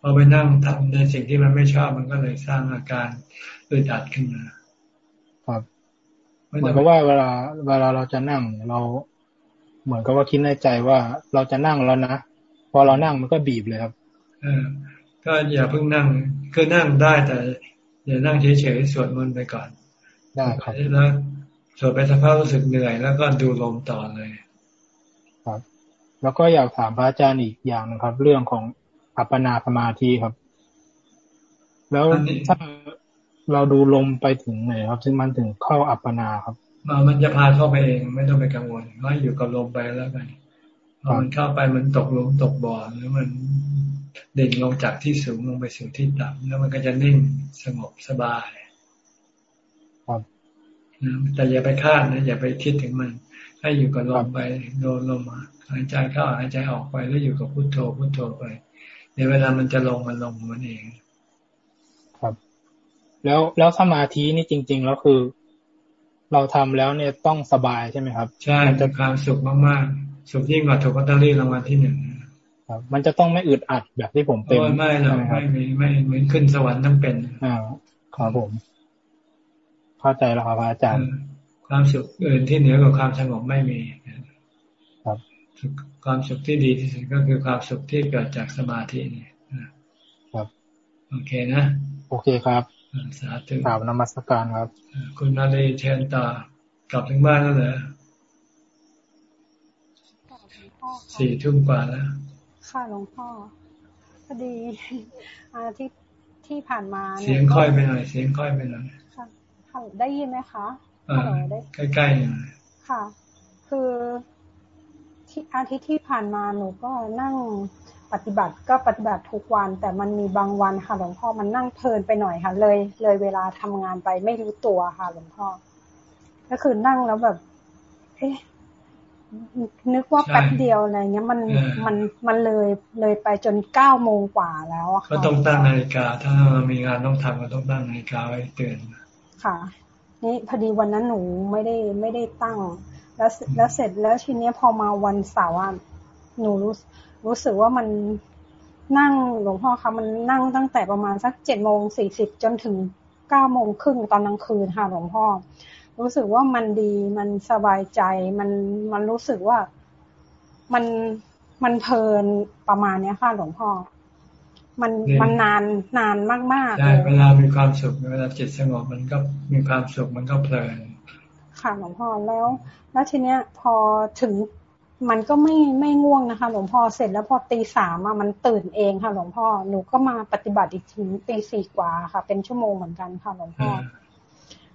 พอไปนั่งทำในสิ่งที่มันไม่ชอบมันก็เลยสร้างอาการอึดอัดขึ้นมาครับเหมือนกับว่าเวลาเวลาเราจะนั่งเราเหมือนกับว่าคิดในใจว่าเราจะนั่งแล้วนะพอเรานั่งมันก็บีบเลยครับเออก็อย่าเพิ่งนั่งคือนั่งได้แต่อย่านั่งเฉยๆสวดมนต์ไปก่อนได้ครับแล้วสวดไปสักพักรู้สึกเหนื่อยแล้วก็ดูลมต่อเลย ครับ แล้วก็อยากถามพระอาจารย์อีกอย่างนึงครับ เรื่องของอัปปนาสมาธิครับ แล้วถ้าเราดูลมไปถึงไหนครับซึ่งมันถึงเข้าอัปปนาครับมันจะพาเข้าไปเองไม่ต้องไปกังวลว่าอยู่กับลมไปแล้วกันพอมันเข้าไปมันตกลงตกบ่อแล้วมันเด่นลงจากที่สูงลงไปสู่ที่ต่ำแล้วมันก็จะนิ่งสงบสบายครับแต่อย่าไปคาดนะอย่าไปคิดถึงมัน ให้อยู่กับลมไปโดนลมหายใจเข้าหายใจออกไปแล้วอยู่กับพุโทโธพุโทโธไปเดี๋ยวเวลามันจะลงมันลงมันเองแล้วแล้วสมาธินี่จริง ๆ แล้วคือ เราทำแล้วเนี่ยต้องสบายใช่ไหมครับ ใช่จะความสุขมากๆสุขยิ่งกว่าถูกลอตเตอรี่รางวัลที่หนึ่งครับมันจะต้องไม่อึดอัดแบบที่ผมเป็นไม่หรอกไม่มีไม่เหมือนขึ้นสวรรค์ต้องเป็นอ่าครับผมเข้าใจแล้วครับอาจารย์ ความสุขอื่นที่เหนือกว่าความสงบไม่มีครับความสุขที่ดีที่สุดก็คือความสุขที่เกิดจากสมาธินี่ครับ โอเคนะ โอเคครับสาธุกราบนมัสการครับ คุณนาลีเชนต่อกลับถึงบ้านแล้วเหรอสี่ทุ่มกว่าแล้ว ค่ะหลวงพ่อพอดีอาทิตย์ที่ผ่านมา เสียงค่อยไปหน่อย เสียงค่อยไปหน่อยค่ะได้ยินไหมคะ ใกล้ๆหน่อยค่ะ คือที่อาทิตย์ที่ผ่านมาหนูก็นั่งปฏิบัติก็ปฏิบัติทุกวัน แต่มันมีบางวันค่ะหลวงพ่อมันนั่งเพลินไปหน่อยค่ะ เลย เลยเวลาทำงานไปไม่รู้ตัวค่ะหลวงพ่อ ก็คือนั่งแล้วแบบ เอ๊ะนึกว่าแป๊บเดียวอะไรเงี้ยมันมันมันเลยเลยไปจนเก้าโมงกว่าแล้วค่ะก็ต้องตั้งนาฬิกา ถ้าเรามีงานต้องทำก็ต้องตั้งนาฬิกาไว้เตือนค่ะ นี่พอดีวันนั้นหนูไม่ได้ไม่ได้ตั้ง แล้วแล้วเสร็จแล้วทีเนี้ยพอมาวันเสาร์หนูรู้รู้สึกว่ามันนั่งหลวงพ่อคะมันนั่งตั้งแต่ประมาณสักเจ็ดโมงสี่สิบจนถึงเก้าโมงครึ่งตอนกลางคืนค่ะหลวงพ่อ รู้สึกว่ามันดีมันสบายใจมันมันรู้สึกว่ามันมันเพลินประมาณเนี้ยค่ะหลวงพ่อ มันมันนานนานมากๆใช่เวลามีความสุขเวลาจิตสงบมันก็มีความสุขมันก็เพลินค่ะหลวงพ่อแล้ว แล้วทีเนี้ยพอถึงมันก็ไม่ไม่ง่วงนะคะ หลวงพ่อเสร็จแล้วพอตีสามมันตื่นเองค่ะ หลวงพ่อหนูก็มาปฏิบัติอีกถึงตีสี่กว่าค่ะ เป็นชั่วโมงเหมือนกันค่ะหลวงพ่อ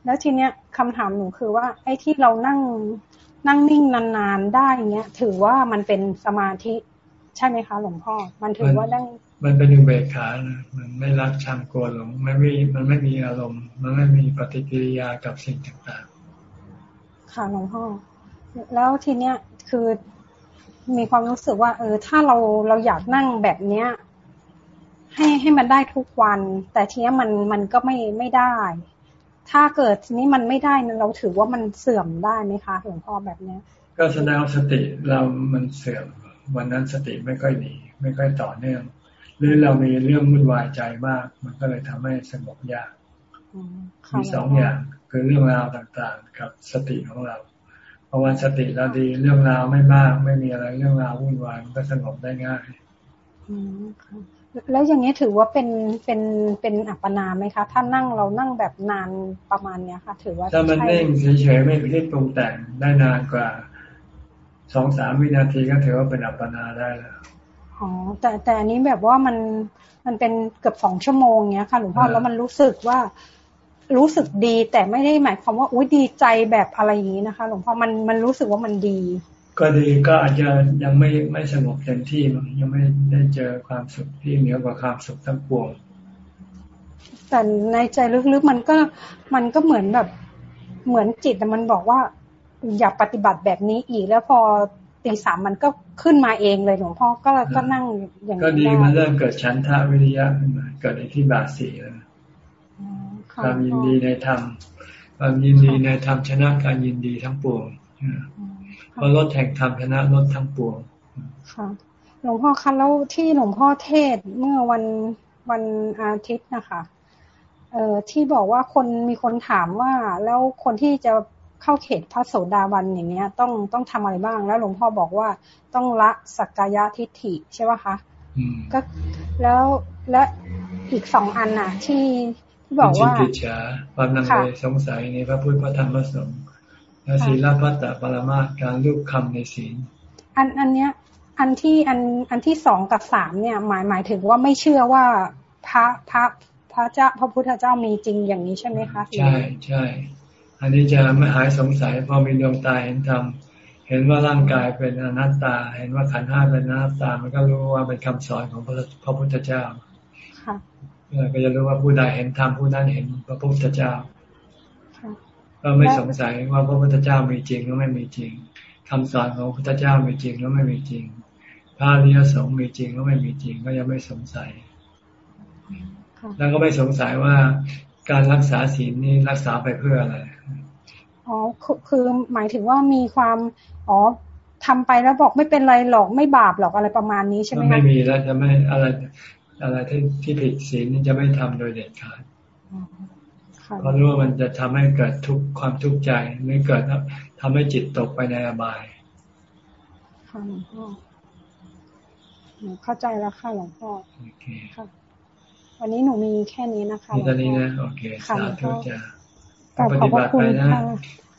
แล้วทีเนี้ยคำถามหนูคือว่า ไอ้ที่เรานั่งนั่งนิ่งนานๆได้เงี้ย ถือว่ามันเป็นสมาธิใช่ไหมคะ หลวงพ่อ มันถือว่าได้ มันเป็นอุเบกขานะมันไม่รักชังกลัวหลงไม่มีมันไม่มีอารมณ์ มันไม่มีปฏิกิริยากับสิ่งต่างๆ ค่ะหลวงพ่อ แล้วทีเนี้ยคือมีความรู้สึกว่า เออ ถ้าเราเราอยากนั่งแบบเนี้ย ให้ให้มันได้ทุกวัน แต่ทีนี้มันมันก็ไม่ไม่ได้ ถ้าเกิดทีนี้มันไม่ได้เราถือว่ามันเสื่อมได้ไหมคะหลวงพ่อแบบเนี้ย ก็แสดงสติเรามันเสื่อมวันนั้นสติไม่ค่อยดีไม่ค่อยต่อเนื่อง หรือเรามีเรื่องวุ่นวายใจมาก มันก็เลยทำให้สงบยากมีสองอย่างคือเรื่องราวต่างๆ กับสติของเราพอวันสติเราดีเรื่องราวไม่มาก ไม่มีอะไรเรื่องราววุ่นวายมันก็สงบได้ง่ายแล้วอย่างนี้ถือว่าเป็นเป็นเป็นอัปปนาไหมคะ ถ้านั่งเรานั่งแบบนานประมาณเนี้ยค่ะ ถือว่าถ้ามันนิ่งเฉยๆไม่ได้ปรุงแต่งได้นานกว่าสองสามวินาทีก็ถือว่าเป็นอัปปนาได้แล้ว อ๋อแต่แต่อันนี้แบบว่ามันมันเป็นเกือบสองชั่วโมงเนี้ยค่ะหลวงพ่อแล้วมันรู้สึกว่ารู้สึกดีแต่ไม่ได้หมายความว่าอุ้ยดีใจแบบอะไรอย่างนี้นะคะหลวงพ่อมันมันรู้สึกว่ามันดี ก็ดีก็อาจจะยังไม่ไม่สงบเต็มที่ยังไม่ได้เจอความสุขที่เหนือกว่าความสุขทั้งปวงแต่ในใจลึกๆมันก็มันก็เหมือนแบบเหมือนจิตมันบอกว่า อย่าปฏิบัติแบบนี้อีกแล้วพอ ตีสามมันก็ขึ้นมาเองเลยหลวงพ่อก็ก็นั่งอย่างนี้ก็ดีมันเริ่มเกิดชั้นทาวิริยะขึ้นมาเกิดในที่บาสีแล้วความยินดีในธรรมความยินดีในธรรมชนะการยินดีทั้งปวงเพราะลดแห่งธรรมชนะลดทั้งปวงค่ะหลวงพ่อคะแล้วที่หลวงพ่อเทศเมื่อวันวันอาทิตย์นะคะเอ่อที่บอกว่าคนมีคนถามว่าแล้วคนที่จะ เข้าเขตพระโสดาบันอย่างเงี้ย ต้องต้องทำอะไรบ้าง แล้วหลวงพ่อบอกว่าต้องละสักกายทิฏฐิใช่ไหมคะก็แล้วและอีกสองอันน่ะ ที่บอกว่าจิตฉาความนังเลสงสัยในพระพุทธพระธรรมพระสงฆ์และศีลพัตตปรมาการรูปคำในศีลอันอันเนี้ย อันที่อันอันที่สองกับสามเนี่ย หมายหมายถึงว่าไม่เชื่อว่าพระพระพระเจ้าพระพุทธเจ้ามีจริงอย่างนี้ใช่ไหมคะ ใช่ใช่ อันนี้จะไม่หายสงสัยพอมีดวงตาเห็นธรรมเห็นว่าร่างกายเป็นอนัตตา เห็นว่าขันธ์ห้าเป็นอนัตตา มันก็รู้ว่าเป็นคำสอนของพระพุทธเจ้าก็จะรู้ว่าผู้ใดเห็นธรรมผู้นั้นเห็นพระพุทธเจ้าก็ไม่สงสัยว่าพระพุทธเจ้ามีจริงหรือไม่มีจริงคำสอนของพระพุทธเจ้ามีจริงหรือไม่มีจริง พระอริยสงฆ์มีจริงหรือไม่มีจริง ก็ยังไม่สงสัย แล้วก็ไม่สงสัยว่าการรักษาศีลนี่รักษาไปเพื่ออะไร อ๋อคือหมายถึงว่ามีความอ๋อทำไปแล้วบอกไม่เป็นไรหรอกไม่บาปหรอกอะไรประมาณนี้ใช่ไหมไม่มีแล้วจะไม่อะไรอะไรที่ที่ผิดศีลนี่จะไม่ทำโดยเด็ดขาดเพราะรู้ว่ามันจะทำให้เกิดทุกข์ความทุกข์ใจหรือเกิดทำให้จิตตกไปในอบายค่ะหลวงพ่อหนูเข้าใจแล้วค่ะหลวงพ่อโอเคค่ะวันนี้หนูมีแค่นี้นะคะมีตอนนี้นะโอเคสาธุจ้า ปฏิบัติไปนะ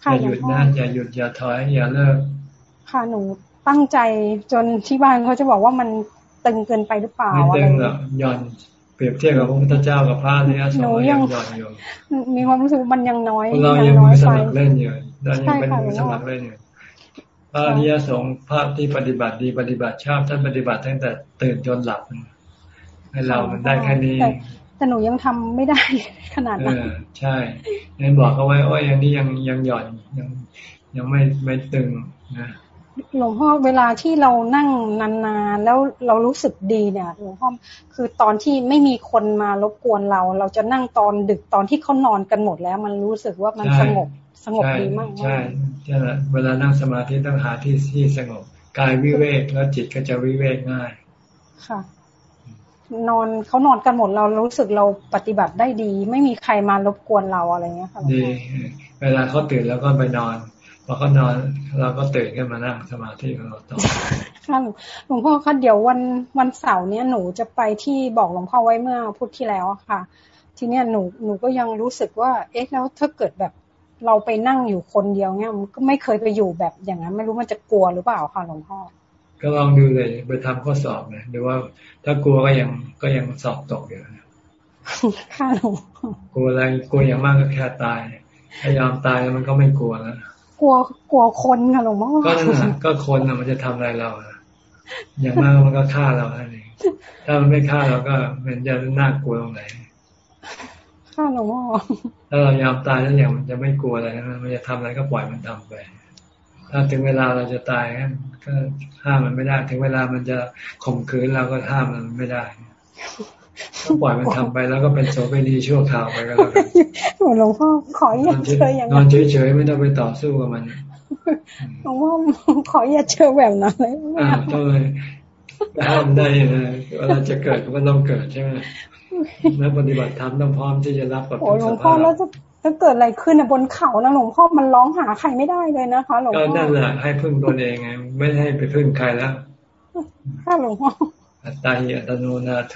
อย่าหยุดนะอย่าหยุดอย่าถอยอย่าเลิก ค่ะหนูตั้งใจจนที่บ้านเขาจะบอกว่ามันตึงเกินไปหรือเปล่าไม่ตึงหรอกย่อนเปรียบเทียบกับพระพุทธเจ้ากับพระเนี่ยสองยังย่อนอยู่มีความรู้สึกมันยังน้อยเรายังมือสมัครเล่นอยู่เรายังเป็นมือสมัครเล่นอยู่พระอริยสงฆ์พระที่ปฏิบัติดีปฏิบัติชอบท่านปฏิบัติตั้งแต่ตื่นจนหลับให้เรามันได้แค่นี้ แต่หนูยังทำไม่ได้ขนาดนั้นใช่เนี่ยบอกเขาไว้โอ้ยอย่างนี้ยังยังหย่อนยังยังไม่ไม่ตึงนะหลวงพ่อเวลาที่เรานั่งนานๆแล้วเรารู้สึกดีเนี่ยหลวงพ่อคือตอนที่ไม่มีคนมารบกวนเรา เราจะนั่งตอนดึกตอนที่เขานอนกันหมดแล้ว มันรู้สึกว่ามันสงบสงบดีมากใช่ใช่เวลานั่งสมาธิต้องหาที่ที่สงบกายวิเวกแล้วจิตก็จะวิเวกง่าย ค่ะ นอนเขานอนกันหมดเรารู้สึกเราปฏิบัติได้ดี ไม่มีใครมารบกวนเราอะไรเงี้ยค่ะดีเวลาเขาตื่นแล้วก็ไปนอนพอเขานอนเราก็ตื่นขึ้นมานั่งสมาธิของเราต่อค่ะหลวงพ่อคะเดี๋ยววันวันเสาร์เนี้ยหนูจะไปที่บอกหลวงพ่อไว้เมื่อพุธที่แล้วค่ะ ทีเนี้ยหนูหนูก็ยังรู้สึกว่า เอ๊ะแล้วถ้าเกิดแบบเราไปนั่งอยู่คนเดียวเนี่ยมันก็ไม่เคยไปอยู่แบบอย่างนั้น ไม่รู้มันจะกลัวหรือเปล่าค่ะหลวงพ่อ ก็ลองดูเลย ไปทำข้อสอบเลยดูว่าถ้ากลัวก็ยังก็ยังสอบตกอยู่ค่ะหลวงกลัวอะไรกลัวอย่างมากก็แค่ตายถ้ายอมตายมันก็ไม่กลัวแล้วกลัวกลัวคนค่ะหลวงพ่อก็นั่นแหละก็คนอะมันจะทำอะไรเราอย่างมากมันก็ฆ่าเราอันนี้ถ้ามันไม่ฆ่าเราก็มันจะน่ากลัวตรงไหนฆ่าหลวงพ่อถ้าเรายอมตายแล้วอย่างมันจะไม่กลัวอะไรนะมันจะทำอะไรก็ปล่อยมันทำไป ถ้าถึงเวลาเราจะตายก็ห้ามมันไม่ได้ ถึงเวลามันจะข่มขืนเราก็ห้ามมันไม่ได้ก็ปล่อยมันทำไปแล้วก็เป็นโสเภณีชั่วคราวไปก็แล้วกันหลวงพ่อขออย่าเจออย่างนั้นนอนเฉยๆไม่ต้องไปต่อสู้กับมันหลวงพ่อขออย่าเจอแบบนั้นเลยอ่าต้องเลยห้ามได้เลยเวลาจะเกิดก็ต้องเกิดใช่ไหมนักปฏิบัติธรรมต้องพร้อมที่จะรับกับทุกสภาพหลวงพ่อแล้วจะ ถ้าเกิดอะไรขึ้นบนเขานะหลวงพ่อมันร้องหาใครไม่ได้เลยนะคะหลวงพ่อก็นั่นแหละให้พึ่งตนเองไงไม่ให้ไปพึ่งใครแล้วค่ะหลวงพ่ออัตตาหิอัตโนนาโถ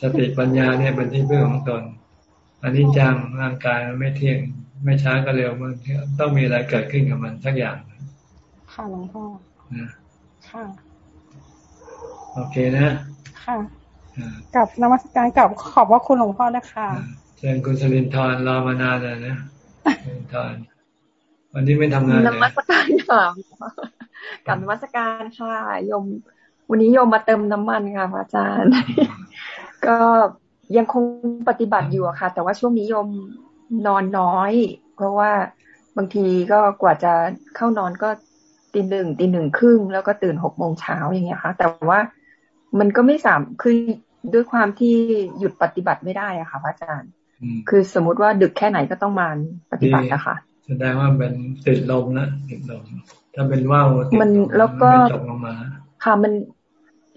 สติปัญญาเนี่ยเป็นที่พึ่งของตนอันนี้จังร่างกายมันไม่เที่ยง ไม่ช้าก็เร็วมันต้องมีอะไรเกิดขึ้นกับมันสักอย่างค่ะหลวงพ่อนะค่ะโอเคนะ ค่ะกับนมัสการกับขอบว่าคุณหลวงพ่อนะคะ เชิญคุณสลินทร์รอมานานเลยนะสลินทร์วันนี้ไม่ทำงานนมัสการค่ะกับนมัสการค่ะยม วันนี้โยมมาเติมน้ำมันค่ะอาจารย์ ก็ยังคงปฏิบัติอยู่ค่ะ แต่ว่าช่วงนี้โยมนอนน้อย เพราะว่าบางทีก็กว่าจะเข้านอนก็ตีหนึ่งตีหนึ่งครึ่งแล้วก็ตื่นหกโมงเช้าอย่างเงี้ยค่ะ แต่ว่ามันก็ไม่สามคือด้วยความที่หยุดปฏิบัติไม่ได้อะค่ะพระอาจารย์ คือสมมุติว่าดึกแค่ไหนก็ต้องมาปฏิบัตินะคะแสดงว่าเป็นติดลมนะติดลมถ้าเป็นว่าวมันแล้วก็ค่ะมัน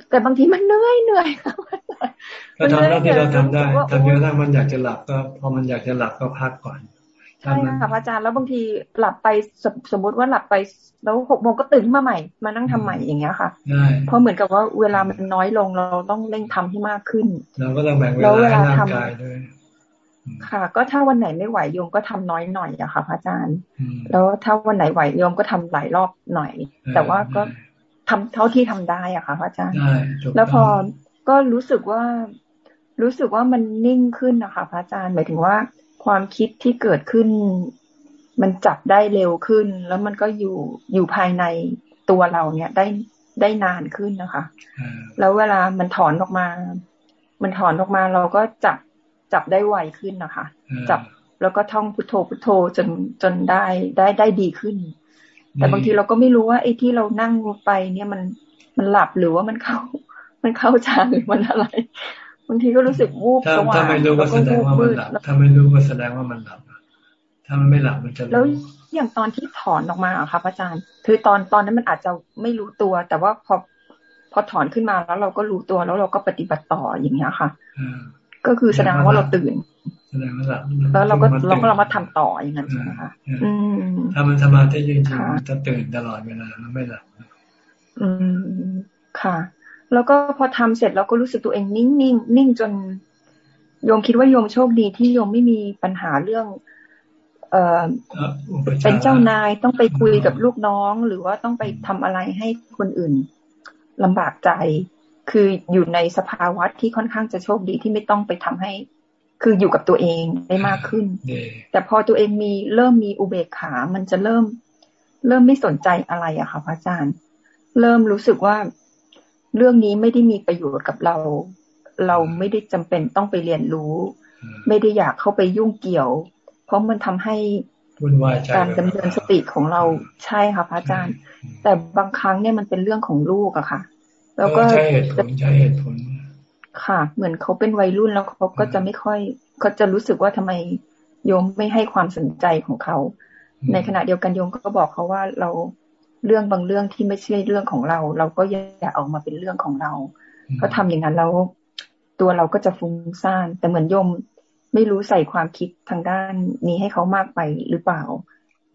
แต่บางทีมันเหนื่อยเหนื่อยก็ทำหน้าที่เราทำได้ทำเยอะถ้ามันอยากจะหลับก็ พอมันอยากจะหลับก็พักก่อนใช่ค่ะอาจารย์แล้วบางทีหลับไปสมมติว่าหลับไปแล้วหกโมงก็ตื่นขึ้นมาใหม่ มานั่งทำใหม่อย่างเงี้ยค่ะเพราะเหมือนกับว่าเวลามันน้อยลงเราต้องเร่งทำให้มากขึ้นเราก็ต้องแบ่งเวลาให้ร่างกายด้วย ค่ะ ก็ถ้าวันไหนไม่ไหวโยมก็ทำน้อยหน่อยอะค่ะ พระอาจารย์ แล้วถ้าวันไหนไหวโยมก็ทำหลายรอบหน่อย แต่ว่าก็ทำเท่าที่ทำได้อะค่ะ พระอาจารย์ แล้วพอก็รู้สึกว่ารู้สึกว่ามันนิ่งขึ้นนะคะพระอาจารย์หมายถึงว่า ความคิดที่เกิดขึ้น มันจับได้เร็วขึ้น แล้วมันก็อยู่อยู่ภายในตัวเราเนี่ยได้ได้นานขึ้นนะคะ แล้วเวลามันถอนออกมา มันถอนออกมาเราก็จับ จับได้ไวขึ้นนะคะ จับแล้วก็ท่องพุทโธพุทโธจนจนได้ได้ได้ดีขึ้น แต่บางทีเราก็ไม่รู้ว่าไอ้ที่เรานั่งไปเนี่ยมันมันหลับหรือว่ามันเข้า มันเข้าฌานหรือมันอะไร บางทีก็รู้สึกวูบสว่างถ้าไม่รู้ก็แสดงว่ามันหลับถ้าไม่รู้ก็แสดงว่ามันหลับถ้ามันไม่หลับมันจะแล้วอย่างตอนที่ถอนออกมาอะค่ะอาจารย์ คือตอนตอนนั้นมันอาจจะไม่รู้ตัว แต่ว่าพอพอถอนขึ้นมาแล้วเราก็รู้ตัวแล้วเราก็ปฏิบัติต่ออย่างเงี้ยค่ะ ก็คือแสดงว่าเราตื่นแสดงว่าหลับแล้วเราก็เราก็เรามาทำต่ออย่างนั้นใช่ไหมคะถ้ามันสมาธิจริงๆมันจะตื่นตลอดเวลาไม่หลับอืมค่ะ แล้วก็พอทำเสร็จเราก็รู้สึกตัวเองนิ่งนิ่งนิ่งจนโยมคิดว่าโยมโชคดีที่โยมไม่มีปัญหาเรื่อง เอ่อเป็นเจ้านายต้องไปคุยกับลูกน้อง หรือว่าต้องไปทำอะไรให้คนอื่นลำบากใจ คืออยู่ในสภาวะที่ค่อนข้างจะโชคดีที่ไม่ต้องไปทำให้ คืออยู่กับตัวเองได้มากขึ้น แต่พอตัวเองมีเริ่มมีอุเบกขา มันจะเริ่ม เริ่มไม่สนใจอะไรอะค่ะพระอาจารย์ เริ่มรู้สึกว่าเรื่องนี้ไม่ได้มีประโยชน์กับเรา เราไม่ได้จำเป็นต้องไปเรียนรู้ ไม่ได้อยากเข้าไปยุ่งเกี่ยว เพราะมันทำให้การดำเนินสติของเราใช่ค่ะพระอาจารย์ แต่บางครั้งเนี่ยมันเป็นเรื่องของลูกอะค่ะ แล้วก็ใช่เหตุผลใช่เหตุผล ค่ะ เหมือนเขาเป็นวัยรุ่นแล้วเขาก็จะไม่ค่อยเขาจะรู้สึกว่าทำไมโยมไม่ให้ความสนใจของเขา ในขณะเดียวกันโยมก็บอกเขาว่าเราเรื่องบางเรื่องที่ไม่ใช่เรื่องของเรา เราก็อย่าเอามาเป็นเรื่องของเรา ก็ทำอย่างนั้นแล้วตัวเราก็จะฟุ้งซ่าน แต่เหมือนโยมไม่รู้ใส่ความคิดทางด้านนี้ให้เขามากไปหรือเปล่า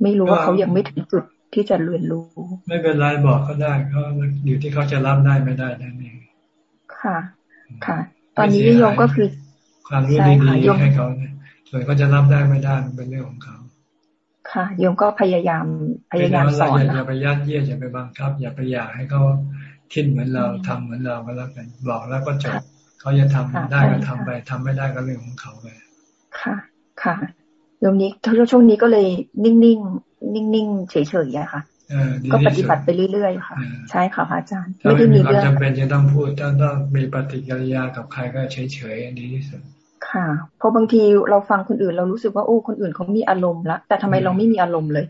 ไม่รู้ว่าเขายังไม่ถึงจุด ที่จะเรียนรู้ ไม่เป็นไรบอกเขาได้เขาอยู่ที่เขาจะรับได้ไม่ได้นั่นเองค่ะ ค่ะ ตอนนี้โยมก็คือความรู้ดีๆให้เขาเนี่ยส่วนเขาจะรับได้ไม่ได้เป็นเรื่องของเขาค่ะโยมก็พยายามพยายามสอนอย่าไปยัดเยียดอย่าไปบังคับ อย่าไปอยากให้เขาคิดเหมือนเราทำเหมือนเราก็แล้วกันบอกแล้วก็จบเขาจะทำได้ก็ทำไปทำไม่ได้ก็เรื่องของเขาไปค่ะ ค่ะโยมนี้ช่วงนี้ก็เลยนิ่งๆ นิ่งๆเฉยๆอะค่ะก็ปฏิบัติไปเรื่อยๆค่ะ ใช่ค่ะพระอาจารย์ ไม่ได้มีเรื่องจำเป็นจะต้องพูดต้องต้องมีปฏิกิริยากับใครก็เฉยๆดีที่สุดค่ะ เพราะบางทีเราฟังคนอื่นเรารู้สึกว่าโอ้คนอื่นเขามีอารมณ์ละแต่ทำไมเราไม่มีอารมณ์เลย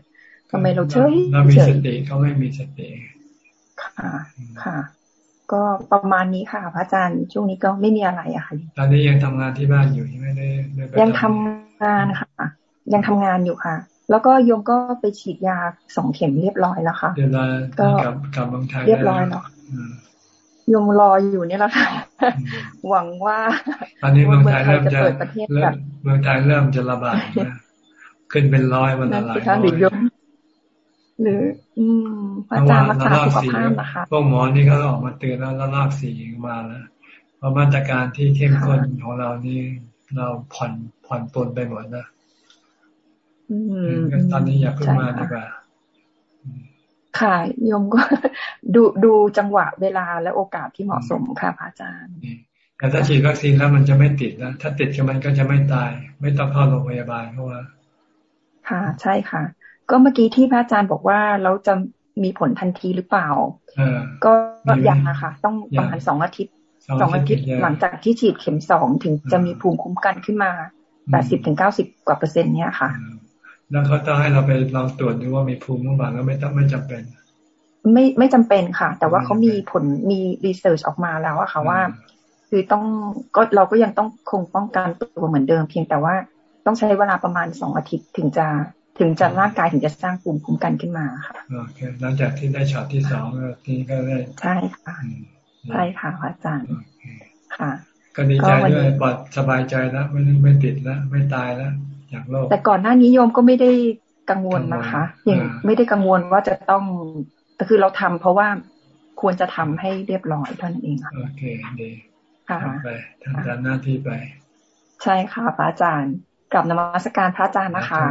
ทำไมเราเฉยเรามีสติเขาไม่มีสติค่ะค่ะ ก็ประมาณนี้ค่ะพระอาจารย์ช่วงนี้ก็ไม่มีอะไรอะค่ะตอนนี้ยังทำงานที่บ้านอยู่ไม่ได้ยังทำงานค่ะ ยังทำงานอยู่ค่ะ แล้วก็โยมก็ไปฉีดยาสองเข็มเรียบร้อยแล้วค่ะเรียบร้อยก็กลับเมืองไทยเรียบร้อยเนาะยงรออยู่นี่แหละค่ะ หวังว่าตอนนี้เมืองไทยเริ่มจะเมืองไทยเริ่มจะระบาดนะขึ้นเป็นร้อยวันละหลายร้อยหรือ อืมอาจารย์รักษาสุขภาพนะคะพวกหมอนี่ก็ออกมาเตือนแล้วแล้วลากสีมาแล้วเพราะมาตรการที่เข้มข้นของเรานี่เราผ่อนผ่อนปลนไปหมดนะ ตอนนี้อยากขึ้นมาดีกว่าค่ะโยมก็ดูดูจังหวะเวลาและโอกาสที่เหมาะสมค่ะพระอาจารย์แต่ถ้าฉีดวัคซีนแล้วมันจะไม่ติดนะ ถ้าติดก็มันก็จะไม่ตาย ไม่ต้องเข้าโรงพยาบาลเพราะว่า ค่ะ ใช่ค่ะ ก็เมื่อกี้ที่พระอาจารย์บอกว่าเราจะมีผลทันทีหรือเปล่าก็ยังนะคะต้องประมาณสองอาทิตย์สองอาทิตย์หลังจากที่ฉีดเข็มสองถึงจะมีภูมิคุ้มกันขึ้นมาแปดสิบถึงเก้าสิบกว่าเปอร์เซ็นต์เนี่ยค่ะ แล้วเขาต้องให้เราไปลองตรวจดูว่ามีภูมิหรือเปล่าแล้วไม่ต้องไม่จำเป็น ไม่ไม่จำเป็นค่ะ แต่ว่าเขามีผลมีรีเสิร์ชออกมาแล้วอะค่ะว่า คือต้องก็เราก็ยังต้องคงป้องกันตัวเหมือนเดิม เพียงแต่ว่าต้องใช้เวลาประมาณสองอาทิตย์ถึงจะถึงจะร่างกายถึงจะสร้างภูมิคุ้มกันขึ้นมาค่ะโอเคหลังจากที่ได้ช็อตที่สองทีก็ได้ใช่ค่ะใช่ค่ะพระอาจารย์ค่ะ ก็ดีใจด้วยปลอดสบายใจแล้วไม่ไม่ติดแล้วไม่ตายแล้ว จากโลก แต่ก่อนหน้านี้โยมก็ไม่ได้กังวลนะคะอย่างไม่ได้กังวลว่าจะต้องแต่คือเราทำเพราะว่าควรจะทำให้เรียบร้อยเท่านั้นเองค่ะโอเคดีค่ะไปทำตามหน้าที่ไป ใช่ค่ะพระอาจารย์กลับนมัสการพระอาจารย์นะคะ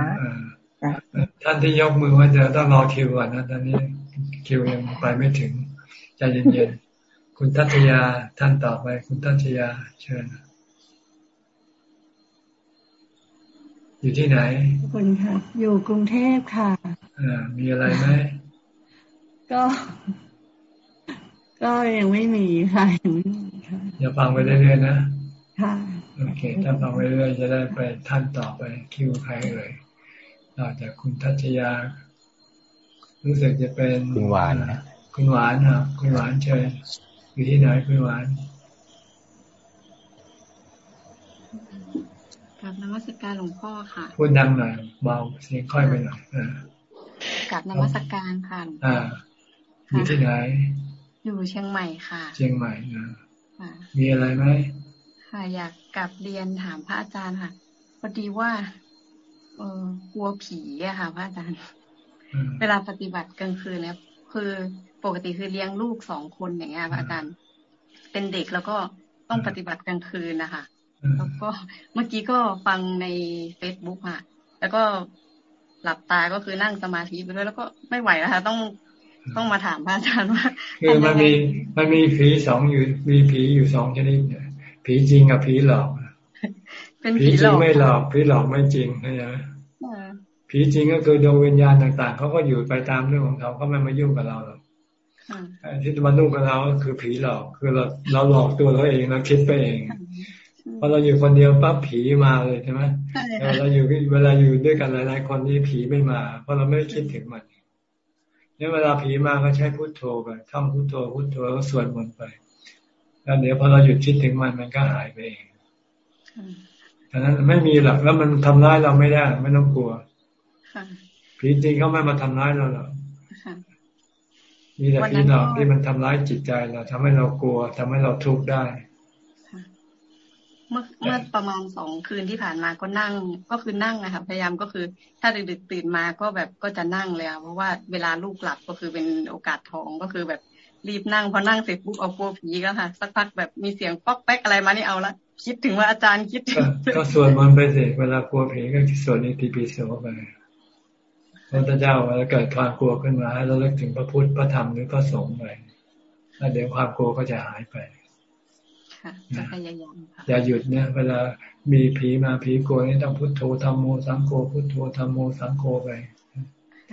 ท่านที่ยกมือว่าจะต้องรอคิวก่อนนะตอนนี้คิวยังไปไม่ถึงใจเย็นๆคุณทัตยาท่านต่อไป คุณทัตยาเชิญ อยู่ที่ไหนคุณค่ะ อยู่กรุงเทพค่ะอ่ามีอะไรไหมก็ ก็ยังไม่มีค่ะยังไม่มีค่ะอย่าฟังไปเรื่อยๆนะค่ะโอเค ถ้าฟังไปเรื่อยจะได้ไปท่านต่อไปคิวใครเลยนอกจากคุณทัชยา รู้สึกจะเป็นคุณหวานนะคุณหวานครับคุณหวานเชิญอยู่ที่ไหนคุณหวาน กับนมัสการหลวงพ่อค่ะพูดดังหน่อยเบาเสียงค่อยไปหน่อยกับนมัสการค่ะอ่าอยู่ที่ไหน อยู่เชียงใหม่ค่ะ เชียงใหม่นะมีอะไรไหมค่ะอยากกลับเรียนถามพระอาจารย์ค่ะพอดีว่า เออกลัวผีอะค่ะ พระอาจารย์ เวลาปฏิบัติกลางคืนแล้วคือปกติคือเลี้ยงลูกสองคนอย่างเงี้ยพระอาจารย์ เป็นเด็กแล้วก็ต้องปฏิบัติกลางคืนนะคะ แล้วก็เมื่อกี้ก็ฟังในเฟซบุ๊กอะ แล้วก็หลับตาก็คือนั่งสมาธิไปด้วยแล้วก็ไม่ไหวแล้วค่ะต้องต้องมาถามพระอาจารย์ว่าคือมันมีมันมีผีสองอยู่มีผีอยู่สองชนิดเนี่ยผีจริงกับผีหลอกเป็นผีจริงไม่หลอกผีหลอกไม่จริงใช่ไหมผีจริงก็คือดวงวิญญาณต่าง ๆเขาก็อยู่ไปตามเรื่องของเขาเขาไม่มายุ่งกับเราหรอกที่มานุ่งกับเราก็คือผีหลอกคือเราเราหลอกตัวเราเองเราคิดไปเอง พอเราอยู่คนเดียวปั๊บผีมาเลยใช่ไหมเราอยู่เวลาอยู่ด้วยกันหลาย ๆ คนนี่ผีไม่มา เพราะเราไม่คิดถึงมันเนี่ยเวลาผีมาก็ใช้พุทโธไปท่องพุทโธพุทโธแล้วสวดมนต์ไป แล้วเดี๋ยวพอเราหยุดคิดถึงมันมันก็หายไปเองดังนั้นไม่มีหรอกแล้วมันทำร้ายเราไม่ได้ไม่ต้องกลัวผีจริงเขาไม่มาทำร้ายเราหรอกมีแต่ผีหลอกที่มันทำร้ายจิตใจเราทำให้เรากลัวทำให้เราทุกข์ได้ เมื่อเมื่อประมาณสองคืนที่ผ่านมาก็นั่งก็คือนั่งนะครับพยายามก็คือ ถ้าดึกๆตื่นมาก็แบบก็จะนั่งเลยเพราะว่าเวลาลูกหลับก็คือเป็นโอกาสทองก็คือแบบรีบนั่งพอนั่งเสร็จปุ๊บเอากลัวผีก็ค่ะ สักพักแบบมีเสียงป๊อกแป๊กอะไรมานี่เอาละคิดถึงว่าอาจารย์คิดก็สวดมันไปสิเวลากลัวผีก็สวดนิติปิโสไปพระเจ้าเวลาเกิดความกลัวขึ้นมาให้เราเลิกถึงพระพุทธพระธรรมหรือพระสงฆ์ไปแล้วเดี๋ยวความกลัวก็จะหายไป จะพยายามอย่าหยุดเนี่ยเวลามีผีมาผีกลัวนี่ต้องพุทโธธรรมโมสังโฆพุทโธธรรมโมสังโฆไป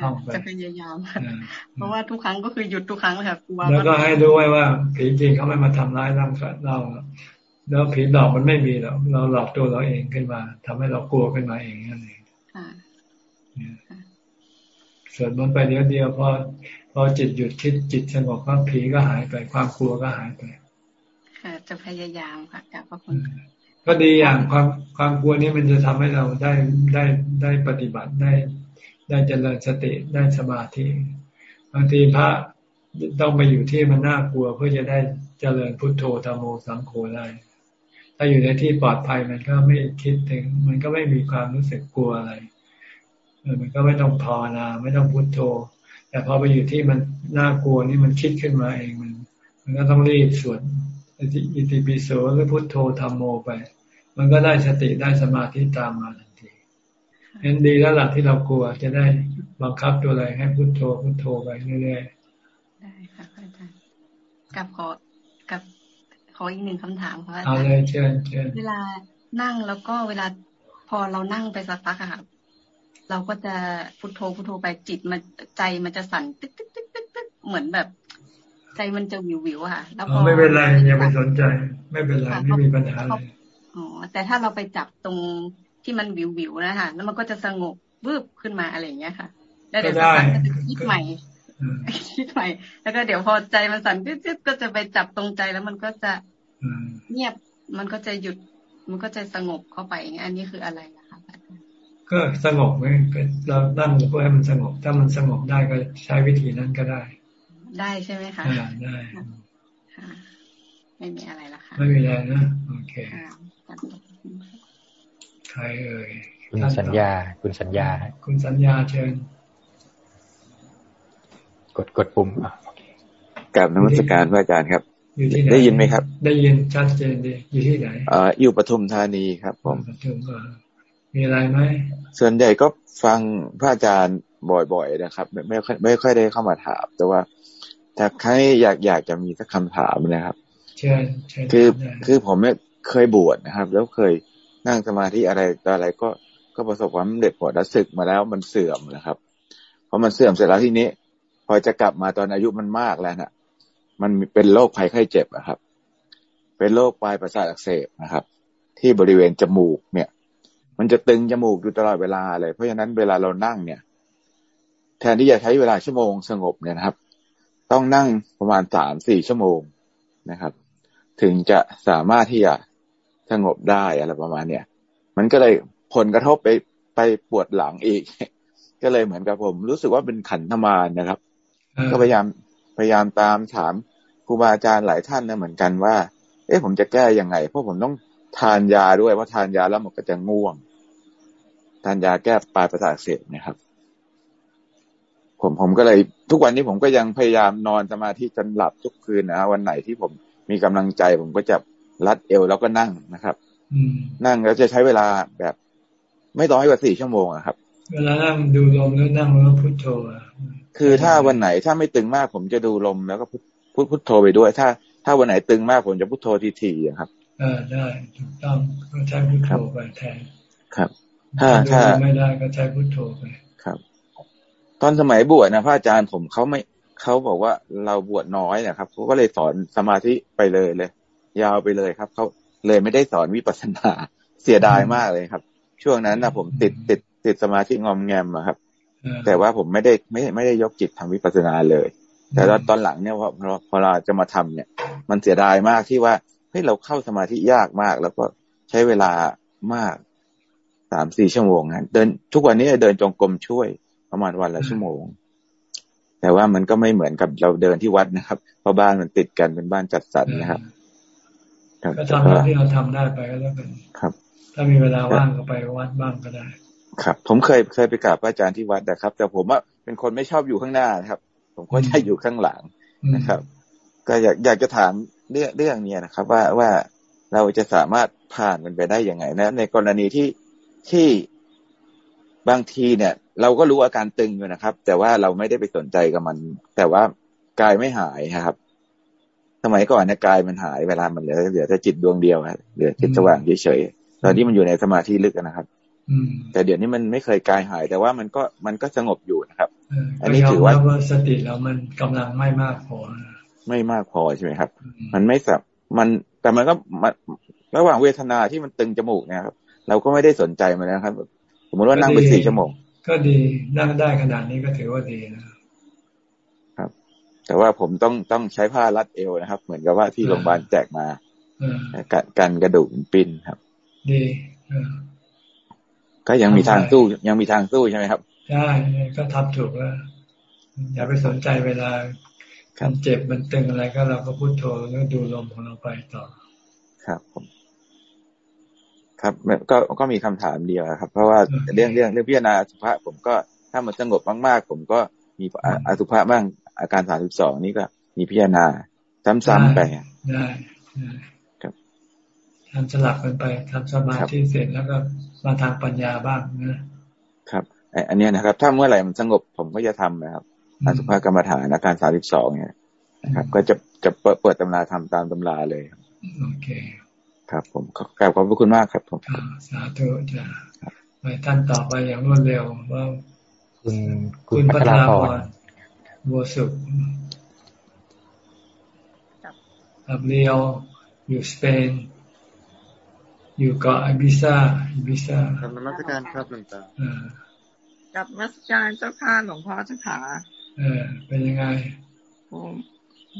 ท่องไปจะพยายามเพราะว่าทุกครั้งก็คือหยุดทุกครั้งเลยค่ะแล้วก็ให้รู้ไว้ว่าผีจริงเขาไม่มาทำร้ายร่างกายเราแล้วผีหลอกมันไม่มีหรอกเราหลอกตัวเราเองขึ้นมาทำให้เรากลัวขึ้นมาเองนั่นเองส่วนมันไปเดียวเดียวพอพอจิตหยุดคิดจิตสงบก็ผีก็หายไป ความกลัวก็หายไปค่ะ จะพยายามค่ะกับพระคุณก็ดีอย่างความความกลัวนี้มันจะทำให้เราได้ได้ได้ปฏิบัติได้ ได้เจริญสติได้สมาธิบางทีพระต้องไปอยู่ที่มันน่ากลัวเพื่อจะได้เจริญพุทโธธรรมโมสังโฆได้ถ้าอยู่ในที่ปลอดภัยมันก็ไม่คิดถึง มันก็ไม่มีความรู้สึกกลัวอะไรมันก็ไม่ต้องภาวนาไม่ต้องพุทโธ แต่พอไปอยู่ที่มันน่ากลัวนี่มันคิดขึ้นมาเองมัน มันก็ต้องรีบสวด อิติปิโสหรือพุทโธธรรมโมไป มันก็ได้สติได้สมาธิตามมาทันทีเห็นดีแล้วหลักที่เรากลัวจะได้บังคับตัวอะไรให้พุทโธพุทโธไปเรื่อยๆได้ค่ะอาจารย์กับขอกับขออีกหนึ่งคำถามค่ะอาจารย์เอาเลยเชิญเชิญเวลานั่งแล้วก็เวลาพอเรานั่งไปสักพักอะค่ะเราก็จะพุทโธพุทโธไปจิตมันใจมันจะสั่นตึ๊กตึ๊กตึ๊กตึ๊กเหมือนแบบ ใจมันจะวิววิวค่ะ แล้วพอไม่เป็นไรอย่าไปสนใจ ไม่เป็นไรไม่มีปัญหาเลยอ๋อแต่ถ้าเราไปจับตรงที่มันวิววิวนะคะแล้วมันก็จะสงบวืบขึ้นมาอะไรอย่างเงี้ยค่ะ แล้วเดี๋ยวสักพักก็จะคิดใหม่คิดใหม่ แล้วก็เดี๋ยวพอใจมันสั่นจิ๊บก็จะไปจับตรงใจแล้วมันก็จะเงียบมันก็จะหยุดมันก็จะสงบเข้าไปอย่างเงี้ยอันนี้คืออะไรนะคะก็สงบไหมเราตั้งเพื่อให้มันสงบ ถ้ามันสงบได้ก็ใช้วิธีนั้นก็ได้ ได้ใช่ไหมคะได้ไม่มีอะไรละค่ะ ไม่มีอะไรนะ โอเคใครเอ่ยคุณสัญญา คุณสัญญา คุณสัญญาเชิญ กดกดปุ่มอะกับนมัสการพระอาจารย์ครับ ได้ยินไหมครับ ได้ยินชัดเจนดีอยู่ที่ไหนอ่าอยู่ปทุมธานีครับ ผมปทุมมีอะไรไหมส่วนใหญ่ก็ฟังพระอาจารย์บ่อยๆนะครับ ไม่ไม่ไม่ค่อยได้เข้ามาถามแต่ว่า แต่ใครอยากอยากจะมีสักคำถามนะครับเช่คือคือผมเนี่ยเคยบวชนะครับ แล้วเคยนั่งสมาธิอะไรต่ออะไรก็ก็ประสบความสำเร็จผลแล้วศึกมาแล้วมันเสื่อมนะครับพอมันเสื่อมเสร็จแล้วทีนี้ พอจะกลับมาตอนอายุมันมากแล้วนะ่ะ มันเป็นโรคภัยไข้เจ็บอะครับ เป็นโรคปลายประสาทอักเสบนะครับ ที่บริเวณจมูกเนี่ย มันจะตึงจมูกอยู่ตลอดเวลาเลย เพราะฉะนั้นเวลาเรานั่งเนี่ย แทนที่จะใช้เวลาชั่วโมงสงบเนี่ยนะครับ ต้องนั่งประมาณสามสี่ชั่วโมงนะครับ ถึงจะสามารถที่จะสงบได้อะไรประมาณเนี้ยมันก็เลยผลกระทบไปไปปวดหลังอีก ก็เลยเหมือนกับผมรู้สึกว่าเป็นขันธมารนะครับ ก็พยายามพยายามตามถามครูบาอาจารย์หลายท่านนะเหมือนกันว่า เอ๊ะผมจะแก้ยังไง เพราะผมต้องทานยาด้วยเพราะทานยาแล้วมันก็จะง่วง ทานยาแก้ปลายประสาทเสียนะครับ ผมผมก็เลย ทุกวันนี้ผมก็ยังพยายามนอนสมาธิจนหลับทุกคืนนะวันไหนที่ผมมีกำลังใจ ผมก็จะรัดเอวแล้วก็นั่งนะครับนั่งแล้วจะใช้เวลาแบบ ไม่ต้องให้กว่าสี่ชั่วโมงอะครับ เวลานั่งดูลมแล้วนั่งแล้วพุทโธคือถ้าวันไหนถ้าไม่ตึงมาก ผมจะดูลมแล้วก็พุทพุทโธไปด้วย ถ้า ถ้าวันไหนตึงมากผมจะพุทโธทีๆครับเออได้ถูกต้องก็ใช้พุทโธไปแทนครับ ถ้าถ้าไม่ได้ก็ใช้พุทโธไปครับ ตอนสมัยบวชนะพระอาจารย์ผมเขาไม่เขาบอกว่าเราบวชน้อยนะครับเขาก็เลยสอนสมาธิไปเลยเลย ยาวไปเลยครับเขาเลยไม่ได้สอนวิปัสสนาเสียดายมากเลยครับ ช่วงนั้นนะผมติดติดติดสมาธิงอมแงมครับ แต่ว่าผมไม่ได้ไม่ไม่ได้ยกจิตทำวิปัสสนาเลย แต่ตอนหลังเนี่ยพอพอเราจะมาทำเนี่ย มันเสียดายมากที่ว่าเฮ้ยเราเข้าสมาธิยากมาก แล้วก็ใช้เวลามากสามสี่ชั่วโมงนะเดินทุกวันนี้เดินจงกรมช่วย ประมาณวันละชั่วโมง แต่ว่ามันก็ไม่เหมือนกับเราเดินที่วัดนะครับ เพราะบ้านมันติดกันเป็นบ้านจัดสรรนะครับก็ทำเท่าที่เราทำได้ไปก็แล้วกันครับ ถ้ามีเวลาว่างก็ไปวัดบ้างก็ได้ ครับ ผมเคยเคยไปกราบพระอาจารย์ที่วัดนะครับ แต่ผมว่าเป็นคนไม่ชอบอยู่ข้างหน้านะครับ ผมก็จะอยู่ข้างหลังนะครับ ก็อยากอยากจะถามเรื่องเรื่องนี้นะครับ ว่าว่าเราจะสามารถผ่านมันไปได้ยังไงนะ ในกรณีที่ที่ บางทีเนี่ย เราก็รู้อาการตึงอยู่นะครับ แต่ว่าเราไม่ได้ไปสนใจกับมัน แต่ว่ากายไม่หายครับ สมัยก่อนเนี่ยกายมันหายเวลามันเหลือเหลือแต่จิตดวงเดียวเหลือจิตสว่างเฉยๆตอนนี้มันอยู่ในสมาธิลึกนะครับแต่เดี๋ยวนี้มันไม่เคยกายหาย แต่ว่ามันก็มันก็สงบอยู่นะครับ อันนี้ถือว่าสติเรามันกำลังไม่มากพอ ไม่มากพอใช่ไหมครับ มันไม่สับมันแต่มันก็มันระหว่างเวทนาที่มันตึงจมูกเนี่ยครับ เราก็ไม่ได้สนใจมันนะครับ สมมติว่านั่งไปสี่ชั่วโมง ก็ดีนั่งได้ขนาดนี้ก็ถือว่าดีนะแต่ว่าผมต้องต้องใช้ผ้ารัดเอวนะครับ เหมือนกับว่าที่โรงพยาบาลแจกมากันกันกระดูกปิ้นครับ ดีก็ยังมีทางสู้ยังมีทางสู้ใช่ไหมครับใช่ก็ทำถูกแล้วอย่าไปสนใจเวลามันเจ็บมันตึงอะไรก็เราก็พูดโทแล้วดูลมของเราไปต่อ ครับผม ครับก็ก็มีคำถามเดียวครับ เพราะว่าเรื่องเรื่องเรื่องพิจารณาสุภาพผมก็ถ้ามันสงบมากๆ ผมก็มีอสุภาพบ้างอาการสามสิบสองนี่ก็มีพิจารณาซ้ำๆไปได้ครับทำสลับกันไปทำสมาธิเสร็จแล้วก็มาทางปัญญาบ้างนะครับอันนี้นะครับ ถ้าเมื่อไหร่มันสงบผมก็จะทำนะครับอาสุภากรรมฐานอาการสามสิบสองเนี่ยนะครับ ก็จะจะเปิดเปิดตำราทำตามตำราเลยโอเค ครับผมกราบขอบพระคุณมากครับผมสาธุจ้าไปท่านต่อไปอย่างรวดเร็วว่าคุณคุณพัฒนาพรบัวสุขกับเรียวอยู่สเปน อยู่เกาะอิบิซาอิบิซาทำนมัสการครับหลวงตากับมัสการเจ้าค่ะหลวงพ่อเจ้าค่ะเออเป็นยังไง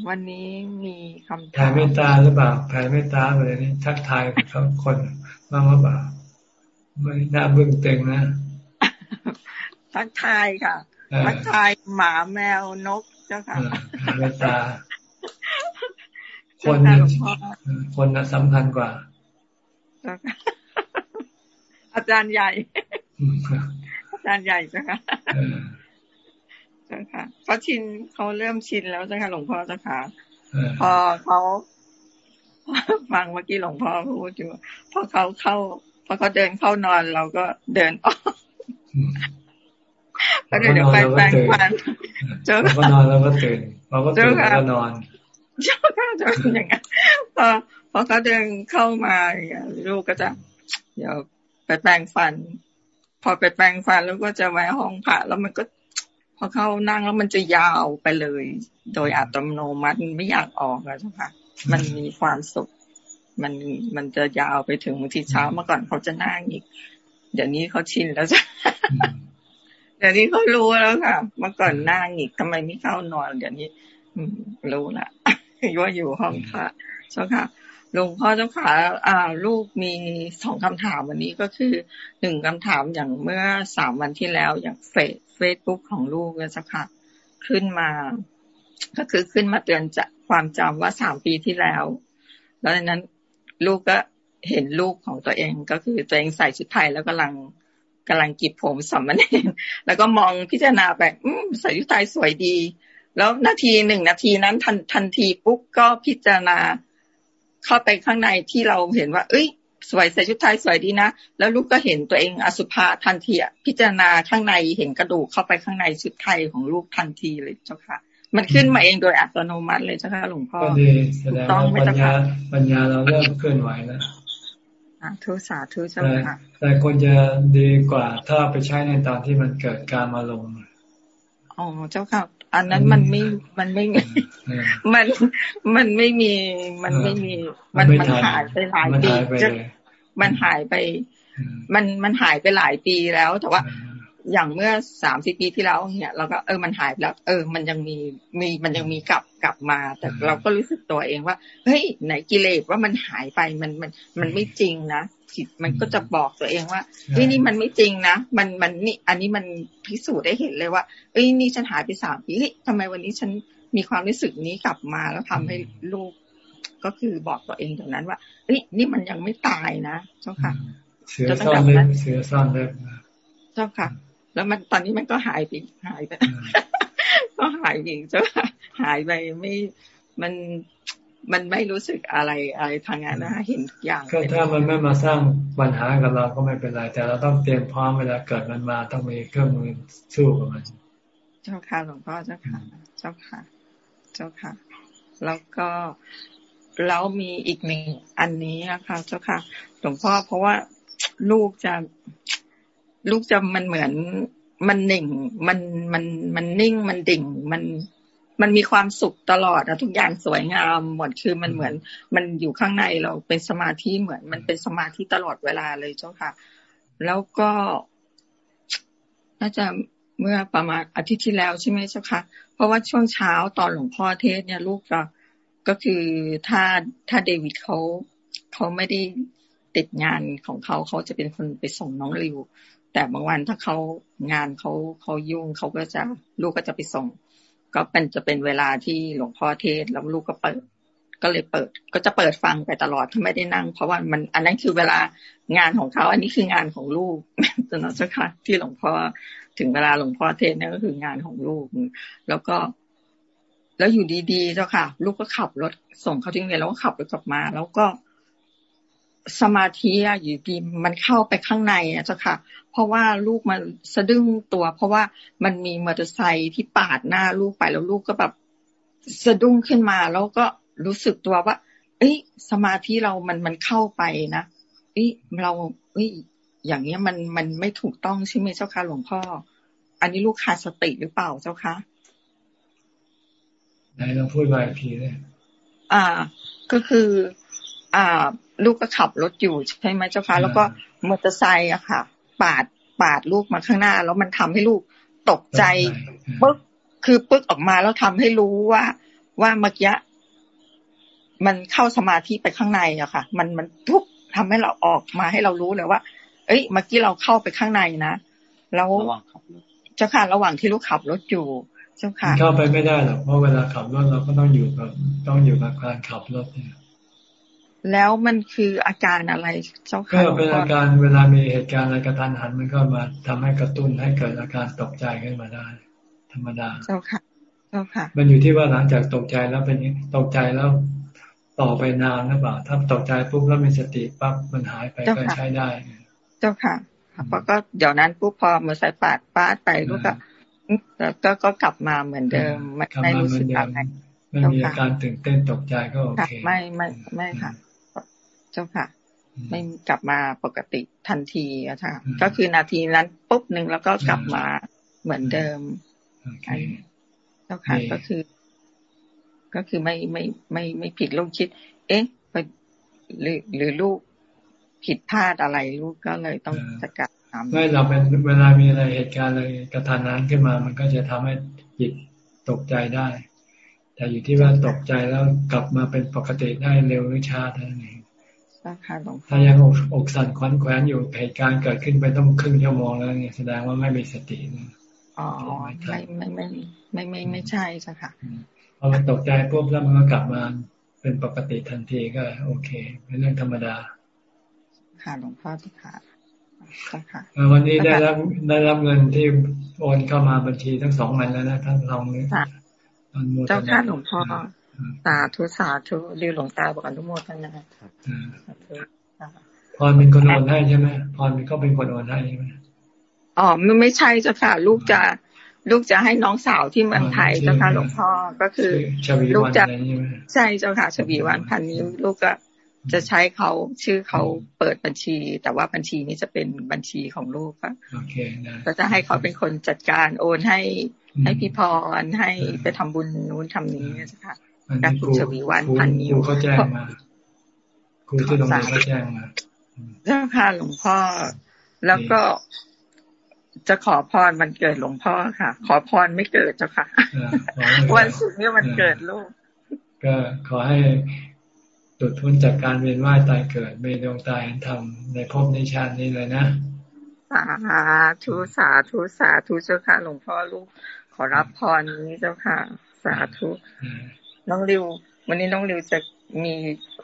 วันนี้มีคำถามแผ่เมตตาหรือเปล่าแผ่เมตตาอะไรนี่ทักทายเขาคนบ้างหรือเปล่าไม่น่าบึ้งเต็งนะทักทายค่ะทักทายหมาแมวนกเจ้าค่ะเมตตา คนคนน่ะสำคัญกว่าอาจารย์ใหญ่ อาจารย์ใหญ่เจ้าค่ะเจ้าค่ะเขาชินเขาเริ่มชินแล้วเจ้าค่ะหลวงพ่อเจ้าค่ะพอเขาฟังเมื่อกี้หลวงพ่อพูดอยู่พอเขาเข้าพอเขาเดินเข้านอนเราก็เดินออกก็เดี๋ยวไปแปลงฟันเจ้าก็นอนแล้วก็ตื่นเราก็ตื่นแล้วก็นอนเจ้าค่ะจะเป็นอย่างนั้นพอพอเขาเดินเข้ามาลูกก็จะ เดี๋ยวไปแปลงฟัน พอไปแปลงฟันแล้วก็จะแวะห้องผ่าแล้วมันก็ พอเข้านั่งแล้วมันจะยาวไปเลย โดยอัตโนมัติไม่อยากออกอะเจ้าค่ะ มันมีความสุข มันมันจะยาวไปถึงบางทีเช้าเมื่อก่อนเขาจะนั่งอีก เดี๋ยวนี้เขาชินแล้วจ้ะเดี๋ยวนี้เขารู้แล้วค่ะ เมื่อก่อนนั่งอีกทำไมไม่เข้านอน เดี๋ยวนี้รู้ละว่าอยู่ห้องพระเจ้าค่ะ หลวงพ่อเจ้าค่ะอ่า ลูกมีสองคำถามวันนี้ก็คือหนึ่งคำถามอย่างเมื่อสามวันที่แล้วอย่างเฟซเฟซบุ๊กของลูกนะเจ้าค่ะ ขึ้นมา ก็คือขึ้นมาเตือนจะความจำว่าสามปีที่แล้ว แล้วดังนั้นลูกก็เห็นลูกของตัวเองก็คือตัวเองใส่ชุดไทยแล้วกำลังกำลังกีบผมสมณเณรแล้วก็มองพิจารณาไปอืมใส่ชุดไทยสวยดี แล้วนาทีหนึ่งนาทีนั้นทันทันทีปุ๊บก็พิจารณา เข้าไปข้างในที่เราเห็นว่า เอ้ย สวยใส่ชุดไทยสวยดีนะ แล้วลูกก็เห็นตัวเองอสุภะทันทีพิจารณาข้างในเห็นกระดูกเข้าไปข้างในชุดไทยของลูกทันทีเลยเจ้าค่ะ มันขึ้นมาเองโดยอัตโนมัติเลยเจ้าค่ะหลวงพ่อก็ดีแสดงว่าปัญญาปัญญาเราเริ่มเคลื่อนไหวแล้วสาธุสาธุเจ้าค่ะ แต่คนจะดีกว่าถ้าไปใช้ในตอนที่มันเกิดการมาลงอ๋อเจ้าค่ะ อันนั้นมันไม่มันไม่มีมันมันไม่มี มันไม่มี มันมันหายไปหลายปีมันหายไป มันมันหายไปหลายปีแล้ว แต่ว่าอย่างเมื่อสามสิบปีที่แล้วเนี่ยเราก็เออมันหายแล้ว เออ มันยังมีมีมันยังมีกลับกลับมา แต่เราก็รู้สึกตัวเองว่า เฮ้ยไหนกิเลสว่ามันหายไปมันมันมันไม่จริงนะ จิตมันก็จะบอกตัวเองว่าเฮ้ยนี่มันไม่จริงนะมันมันนี่อันนี้มันพิสูจน์ได้เห็นเลยว่าเอ้ยนี่ฉันหายไปสามปีเฮ้ยทำไมวันนี้ฉันมีความรู้สึกนี้กลับมาแล้วทำให้ลูกก็คือบอกตัวเองตรงนั้นว่าเฮ้ยนี่มันยังไม่ตายนะเจ้าค่ะเสือซ่อนเล็บเสือซ่อนเล็บเจ้าค่ะ แล้วมันตอนนี้มันก็หายไปหายไปก็หายไปเจ้าค่ะหายไปไม่มัน มันไม่รู้สึกอะไรอะไรทางนั้นนะเห็นอย่างก็ถ้ามันไม่มาสร้างปัญหากับเราก็ไม่เป็นไรแต่เราต้องเตรียมพร้อมเวลาเกิดมันมาต้องมีเครื่องมือสู้กับมัน เจ้าค่ะหลวงพ่อเจ้าค่ะ เจ้าค่ะ เจ้าค่ะ แล้วก็แล้วมีอีกหนึ่งอันนี้นะคะเจ้าค่ะ หลวงพ่อเพราะว่าลูกจะลูกจะมันเหมือนมันหนิ่ง มันมันมันนิ่งมันดิ่งมัน มันมีความสุขตลอดนะทุกอย่างสวยงามหมดคือมันเหมือน มันอยู่ข้างในเราเป็นสมาธิเหมือน มันเป็นสมาธิตลอดเวลาเลยเจ้าค่ะ แล้วก็ น่าจะเมื่อประมาณอาทิตย์ที่แล้วใช่ไหมเจ้าค่ะ เพราะว่าช่วงเช้าตอนหลวงพ่อเทศเนี่ยลูกก็ก็คือถ้าถ้าเดวิดเขาเขาไม่ได้ติดงานของเขาเขาจะเป็นคนไปส่งน้องริว แต่บางวันถ้าเขางานเขาเขายุ่งเขาก็จะลูกก็จะไปส่ง ก็เป็นจะเป็นเวลาที่หลวงพ่อเทศแล้วลูกก็เปิด ก็เลยเปิด ก็จะเปิดฟังไปตลอดถ้าไม่ได้นั่ง เพราะว่ามันอันนั้นคือเวลางานของเขา อันนี้คืองานของลูกจนนะเจ้าค่ะที่หลวงพ่อถึงเวลาหลวงพ่อเทศนี่ก็คืองานของลูก แล้วก็แล้วอยู่ดีๆเจ้าค่ะ ลูกก็ขับรถส่งเขาที่โรงเรียนแล้วก็ขับรถกลับมา แล้วก็ สมาธิอยู่ดีมันเข้าไปข้างในอะเจ้าค่ะ เพราะว่าลูกมันสะดึ้งตัว เพราะว่ามันมีมอเตอร์ไซค์ที่ปาดหน้าลูกไปแล้วลูกก็แบบสะดุ้งขึ้นมา แล้วก็รู้สึกตัวว่า เอ้ยสมาธิเรามันมันเข้าไปนะเอ้ยเราเอ้ยอย่างเนี้ยมันมันไม่ถูกต้องใช่ไหมเจ้าค่ะหลวงพ่อ อันนี้ลูกขาดสติหรือเปล่าเจ้าคะไหนเราพูดมาอีกทีเลยอ่า ก็คือ อ่า ลูกก็ขับรถอยู่ใช่ไหมเจ้าคะแล้วก็มอเตอร์ไซค์อะค่ะ ปาดปาดลูกมาข้างหน้า แล้วมันทำให้ลูกตกใจปึ๊กคือปึ๊กออกมาแล้วทำให้รู้ว่า ว่าเมื่อกี้มันเข้าสมาธิไปข้างในอะค่ะ มันมันทุบทำให้เราออกมาให้เรารู้เลยว่า เอ้ย เมื่อกี้เราเข้าไปข้างในนะแล้วเจ้าค่ะระหว่างที่ลูกขับรถอยู่เจ้าค่ะเข้าไปไม่ได้หรอกเพราะเวลาขับรถเราก็ต้องอยู่กับต้องอยู่กับการขับรถเนี่ย แล้วมันคืออาการอะไรเจ้าค่ะก็เป็นอาการเวลามีเหตุการณ์อะไรกระทันหัน มันก็มาทำให้กระตุ้นให้เกิดอาการตกใจขึ้นมาได้ ธรรมดาเจ้าค่ะเจ้าค่ะ มันอยู่ที่ว่าหลังจากตกใจแล้วเป็นตกใจแล้วต่อไปนานหรือเปล่าถ้าตกใจปุ๊บแล้วมีสติปั๊บมันหายไปก็ใช้ได้ เจ้าค่ะเพราะก็เดี๋ยวนั้นปุ๊บพอมือใส่ปาดปาดไปลูกก็ก็ก็กลับมาเหมือนเดิมไม่รู้สึกอะไรไม่มีอาการตื่นเต้นตกใจก็โอเคไม่ไม่ไม่ค่ะ เจ้าค่ะ ไม่กลับมาปกติทันทีอะค่ะ ก็คือนาทีนั้นปุ๊บหนึ่งแล้วก็กลับมาเหมือนเดิมเจ้าค่ะก็คือ ก็คือไม่ไม่ไม่ไม่ผิดลูกคิด เอ๊ะหรือหรือลูกผิดพลาดอะไรลูกก็เลยต้องสกัดไม่เราเป็นเวลามีอะไรเหตุการณ์อะไรกระทานนั้นขึ้นมา มันก็จะทำให้จิตตกใจได้ แต่อยู่ที่ว่าตกใจแล้วกลับมาเป็นปกติได้เร็วหรือช้าเท่านั้นเอง ถ้ายังอกอกสั่นควันแขวนอยู่เหตุการณ์เกิดขึ้นไปต้องครึ่งชั่วโมงแล้วเนี่ยแสดงว่าไม่มีสติอ๋อไม่ไม่ไม่ไม่ไม่ไม่ใช่จ้ะค่ะพอมันตกใจปุ๊บแล้วมันก็กลับมาเป็นปกติทันทีก็โอเค เป็นเรื่องธรรมดา ค่ะหลวงพ่อทุกค่ะค่ะวันนี้ได้รับได้รับเงินที่โอนเข้ามาบัญชีทั้งสองมันแล้วนะท่านลองนี้เจ้าค่ะหลวงพ่อ สาธุสาธุดีหลวงตาบอกอนุโมทนาพรเป็นคนโอนให้ใช่ไหมพรก็เป็นคนโอนให้ใช่ไหมอ๋อไม่ไม่ใช่เจ้าค่ะ ลูกจะลูกจะให้น้องสาวที่เมืองไทยเจ้าค่ะหลวงพ่อก็คือลูกจะใช่เจ้าค่ะชวีวันพันนี้ลูกก็จะใช้เขาชื่อเขาเปิดบัญชี แต่ว่าบัญชีนี้จะเป็นบัญชีของลูกค่ะก็จะให้เขาเป็นคนจัดการโอนให้ให้พี่พรให้ไปทำบุญนู้นทำนี้นะคะ กับคุณชวีวันพันนิ้วเขาแจ้งมาครูที่โรงเรียนเขาแจ้งมาเจ้าค่ะหลวงพ่อ แล้วก็จะขอพรมันเกิดหลวงพ่อค่ะ ขอพรไม่เกิดเจ้าค่ะ วันศุกร์นี้มันเกิดลูก ก็ขอให้ตุดพ้นจากการเวียนว่ายตายเกิดมีดวงตาเห็นธรรมในภพในชาตินี้เลยนะสาธุสาธุสาธุเจ้าค่ะ หลวงพ่อลูก ขอรับพรนี้เจ้าค่ะ สาธุ น้องริว วันนี้น้องริวจะมี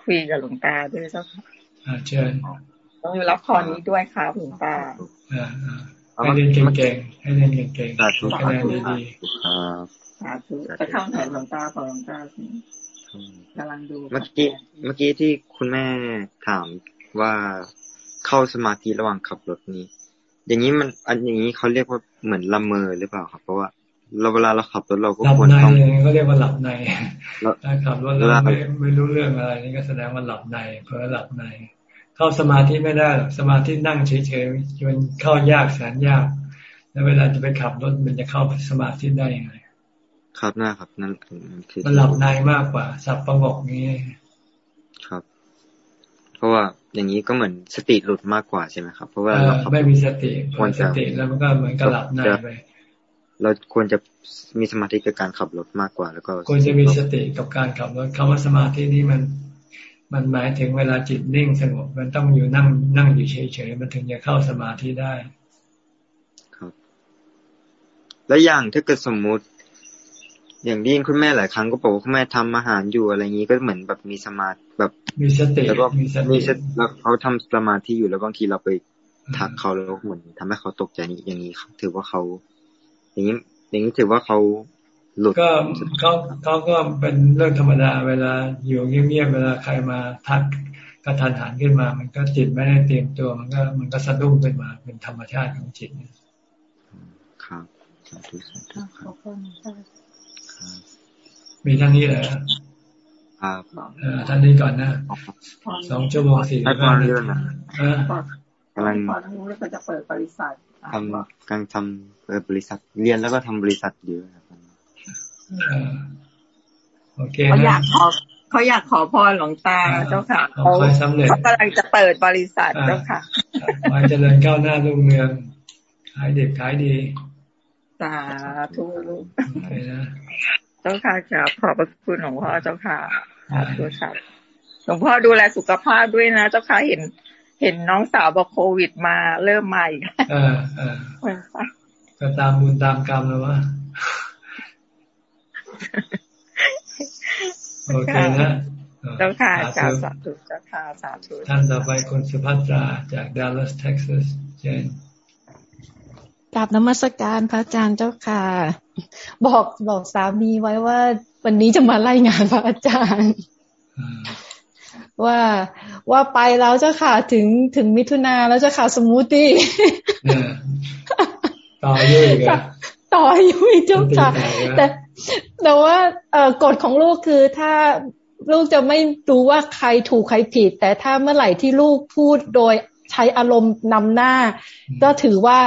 คุยกับหลวงตาด้วยเจ้าค่ะเชิญน้องริวรับพรนี้ด้วยค่ะหลวงตาให้เรียนเก่งๆให้เรียนเก่งๆคะแนนดีๆสาธุจะเข้าไหนหลวงตาขอหลวงตากำลังดู เมื่อกี้เมื่อกี้ที่คุณแม่ถามว่าเข้าสมาธิระหว่างขับรถนี้ อย่างนี้มัน อันอย่างนี้เขาเรียกว่าเหมือนละเมอหรือเปล่าครับ เพราะว่า เราเวลาเราขับรถเราก็ควรต้องเขาเรียกว่าหลับในถ้าขับรถเราไม่ไม่รู้เรื่องอะไร นี่ก็แสดงว่าหลับในเพ้อหลับใน เข้าสมาธิไม่ได้หรอกสมาธินั่งเฉยๆจนเข้ายากแสนยาก แล้วเวลาจะไปขับรถมันจะเข้าสมาธิได้ยังไงครับหน้าครับนั่นคือมันหลับในมากกว่า สับประงกนี้ครับ เพราะว่าอย่างนี้ก็เหมือนสติหลุดมากกว่าใช่ไหมครับ เพราะว่าเราไม่มีสติควรสติแล้วมันก็เหมือนกับหลับในไป เราควรจะมีสมาธิกับการขับรถมากกว่า แล้วก็ควรจะมีสติกับการขับรถคำว่าสมาธินี่มัน มันหมายถึงเวลาจิตนิ่งสงบมันต้องอยู่นั่งนั่งอยู่เฉยๆมันถึงจะเข้าสมาธิได้ ครับ แล้วอย่างถ้าเกิดสมมุติ อย่างที่คุณแม่หลายครั้งก็บอกว่าคุณแม่ทำอาหารอยู่อะไรอย่างนี้ก็เหมือนแบบมีสมาธิแบบมีสติแล้วก็มีสติแล้วเขาทำสมาธิอยู่แล้วบางทีเราไปทักเขาแล้วเหมือนทำให้เขาตกใจนี้อย่างนี้ถือว่าเขา อย่างนี้อย่างนี้ถือว่าเขาหลุดก็เขาเขาก็เป็นเรื่องธรรมดาเวลาอยู่เงียบๆเวลาใครมาทักกระทันหันขึ้นมา มันก็จิตไม่ได้เตรียมตัวมันก็มันก็สะดุ้งขึ้นมา เป็นธรรมชาติของจิตครับสาธุสาธุครับมีท่านนี้เหรอครับท่านนี้ก่อนนะสองชั่วโมงสี่สิบห้านาทีกำลังจะเปิดบริษัท ทำกำลังทำเปิดบริษัทเรียนแล้วก็ทำบริษัทอยู่ครับโอเคเขาอยากขอเขาอยากขอพรหลวงตาเจ้าค่ะเขาเขากำลังจะเปิดบริษัทเจ้าค่ะมาเจริญก้าวหน้ารุ่งเรืองขายเด็กขายดีสาธุเจ้าค่ะค่ะขอบพระคุณหลวงพ่อเจ้าค่ะสาธุค่ะหลวงพ่อดูแลสุขภาพด้วยนะ เจ้าค่ะเห็น เห็นน้องสาวบอกโควิดมาเริ่มใหม่เออเออก็ตามบุญตามกรรมแล้ววะโอเคนะเจ้าค่ะสาธุเจ้าค่ะสาธุท่านต่อไปคุณสุภัตราจากดัลลัสเท็กซัสเจนกราบนมัสการพระอาจารย์เจ้าค่ะ บอกบอกสามีไว้ว่า วันนี้จะมาไล่งานพระอาจารย์ ว่าว่าไปแล้วเจ้าค่ะถึงถึงมิถุนาแล้วเจ้าค่ะสมูตี้ต่อยุ่ยต่อยุ่ยเจ้าค่ะ แต่แต่ว่าเอ่อกฎของลูกคือถ้าลูกจะไม่รู้ว่าใครถูกใครผิด แต่ถ้าเมื่อไหร่ที่ลูกพูดโดยใช้อารมณ์นำหน้า ก็ถือว่า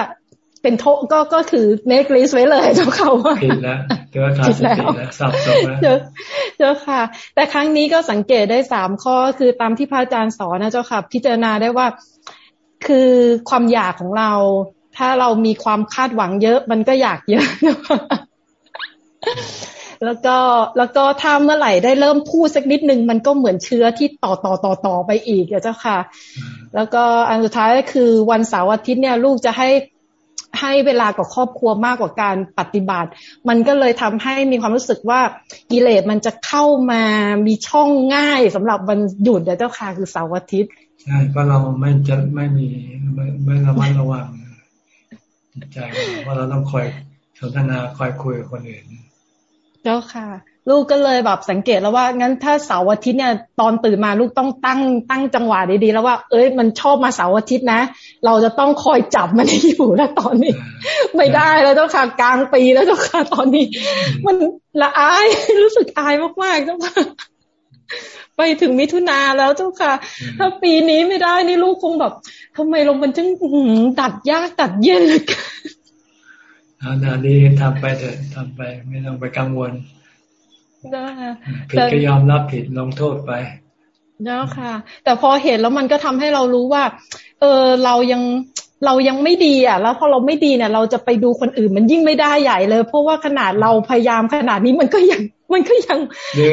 เป็นโทก็ก็คือ make list ไว้เลยเจ้าค่ะว่าผิดแล้ว เจอขาดสติแล้วสับสนแล้วเจ้าค่ะ แต่ครั้งนี้ก็สังเกตได้สามข้อคือตามที่พระอาจารย์สอนนะเจ้าค่ะ พิจารณาได้ว่าคือความอยากของเรา ถ้าเรามีความคาดหวังเยอะ มันก็อยากเยอะ แล้วก็แล้วก็ถ้าเมื่อไหร่ได้เริ่มพูดสักนิดนึงมันก็เหมือนเชื้อที่ต่อต่อต่อต่อไปอีกเจ้าค่ะ แล้วก็อันสุดท้ายก็คือวันเสาร์อาทิตย์เนี่ย ลูกจะให้ ให้เวลากับครอบครัวมากกว่าการปฏิบัติ มันก็เลยทำให้มีความรู้สึกว่ากิเลสมันจะเข้ามามีช่องง่ายสำหรับวันหยุดเจ้าค่ะคือเสาร์อาทิตย์ใช่เพราะเราไม่จะไม่มีไม่ไม่ระมัดระวังจิตใจเพราะเราต้องคอยสนทนาคอยคุยกับคนอื่น เจ้าค่ะ ลูกก็เลยแบบสังเกตแล้วว่างั้นถ้าเสาร์อาทิตย์เนี่ยตอนตื่นมาลูกต้องตั้งตั้งจังหวะดีๆแล้วว่า เอ้ยมันชอบมาเสาร์อาทิตย์นะ เราจะต้องคอยจับมันอยู่แล้วตอนนี้ ไม่ได้แล้วเจ้าค่ะกลางปีแล้วเจ้าค่ะตอนนี้ มันละอายรู้สึกอายมากๆเจ้าค่ะไปถึงมิถุนาแล้วเจ้าค่ะ ถ้าปีนี้ไม่ได้นี่ลูกคงแบบทำไมลงมันจึงตัดยากตัดเย็นเลยอานาดีทำไปเถอะทำไปไม่ต้องไปกังวล ผิดก็ยอมรับผิดลงโทษไปเจ้าค่ะ แต่พอเห็นแล้วมันก็ทำให้เรารู้ว่า เออเรายังเรายังไม่ดีอะ แล้วพอเราไม่ดีเนี่ย เราจะไปดูคนอื่นมันยิ่งไม่ได้ใหญ่เลย เพราะว่าขนาดเราพยายามขนาดนี้มันก็ยังมันก็ยัง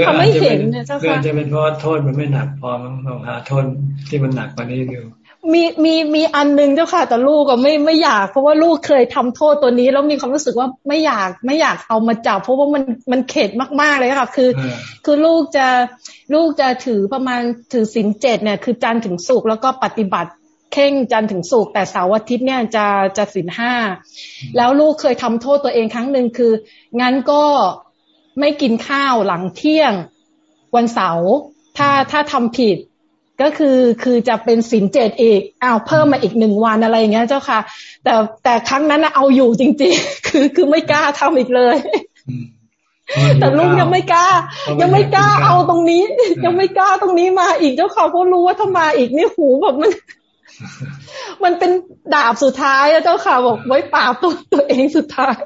ทำไม่เห็นเจ้าค่ะอาจจะเป็นเพราะโทษมันไม่หนักพอมั้งลองหาโทษที่มันหนักกว่านี้ดู มีมีมีอันนึงเจ้าค่ะ แต่ลูกก็ไม่ไม่อยาก เพราะว่าลูกเคยทำโทษตัวนี้แล้วมีความรู้สึกว่าไม่อยากไม่อยากเอามาจับ เพราะว่ามันมันเข็ดมากๆเลยค่ะ คือ คือลูกจะลูกจะถือประมาณถือศีลเจ็ดเนี่ย คือจันถึงสุกแล้วก็ปฏิบัติเข่งจันถึงสุกแต่เสาร์อาทิตย์เนี่ยจะจะศีลห้าแล้วลูกเคยทำโทษตัวเองครั้งหนึ่งคือ งั้นก็ไม่กินข้าวหลังเที่ยงวันเสาร์ถ้าถ้าทำผิด ก็คือคือจะเป็นสินเจ็ดอีกอ้าวเพิ่มมาอีกหนึ่งวันอะไรอย่างเงี้ยเจ้าค่ะ แต่แต่ครั้งนั้นเอาอยู่จริง ๆ คือคือไม่กล้าทำอีกเลยแต่ลุงยังไม่กล้า ยังไม่กล้าเอาตรงนี้ ยังไม่กล้าตรงนี้มาอีกเจ้าค่ะเพราะรู้ว่าถ้ามาอีกนี่หูแบบมัน มันเป็นดาบสุดท้ายเจ้าค่ะบอกไว้ปราบตัวตัวเองสุดท้าย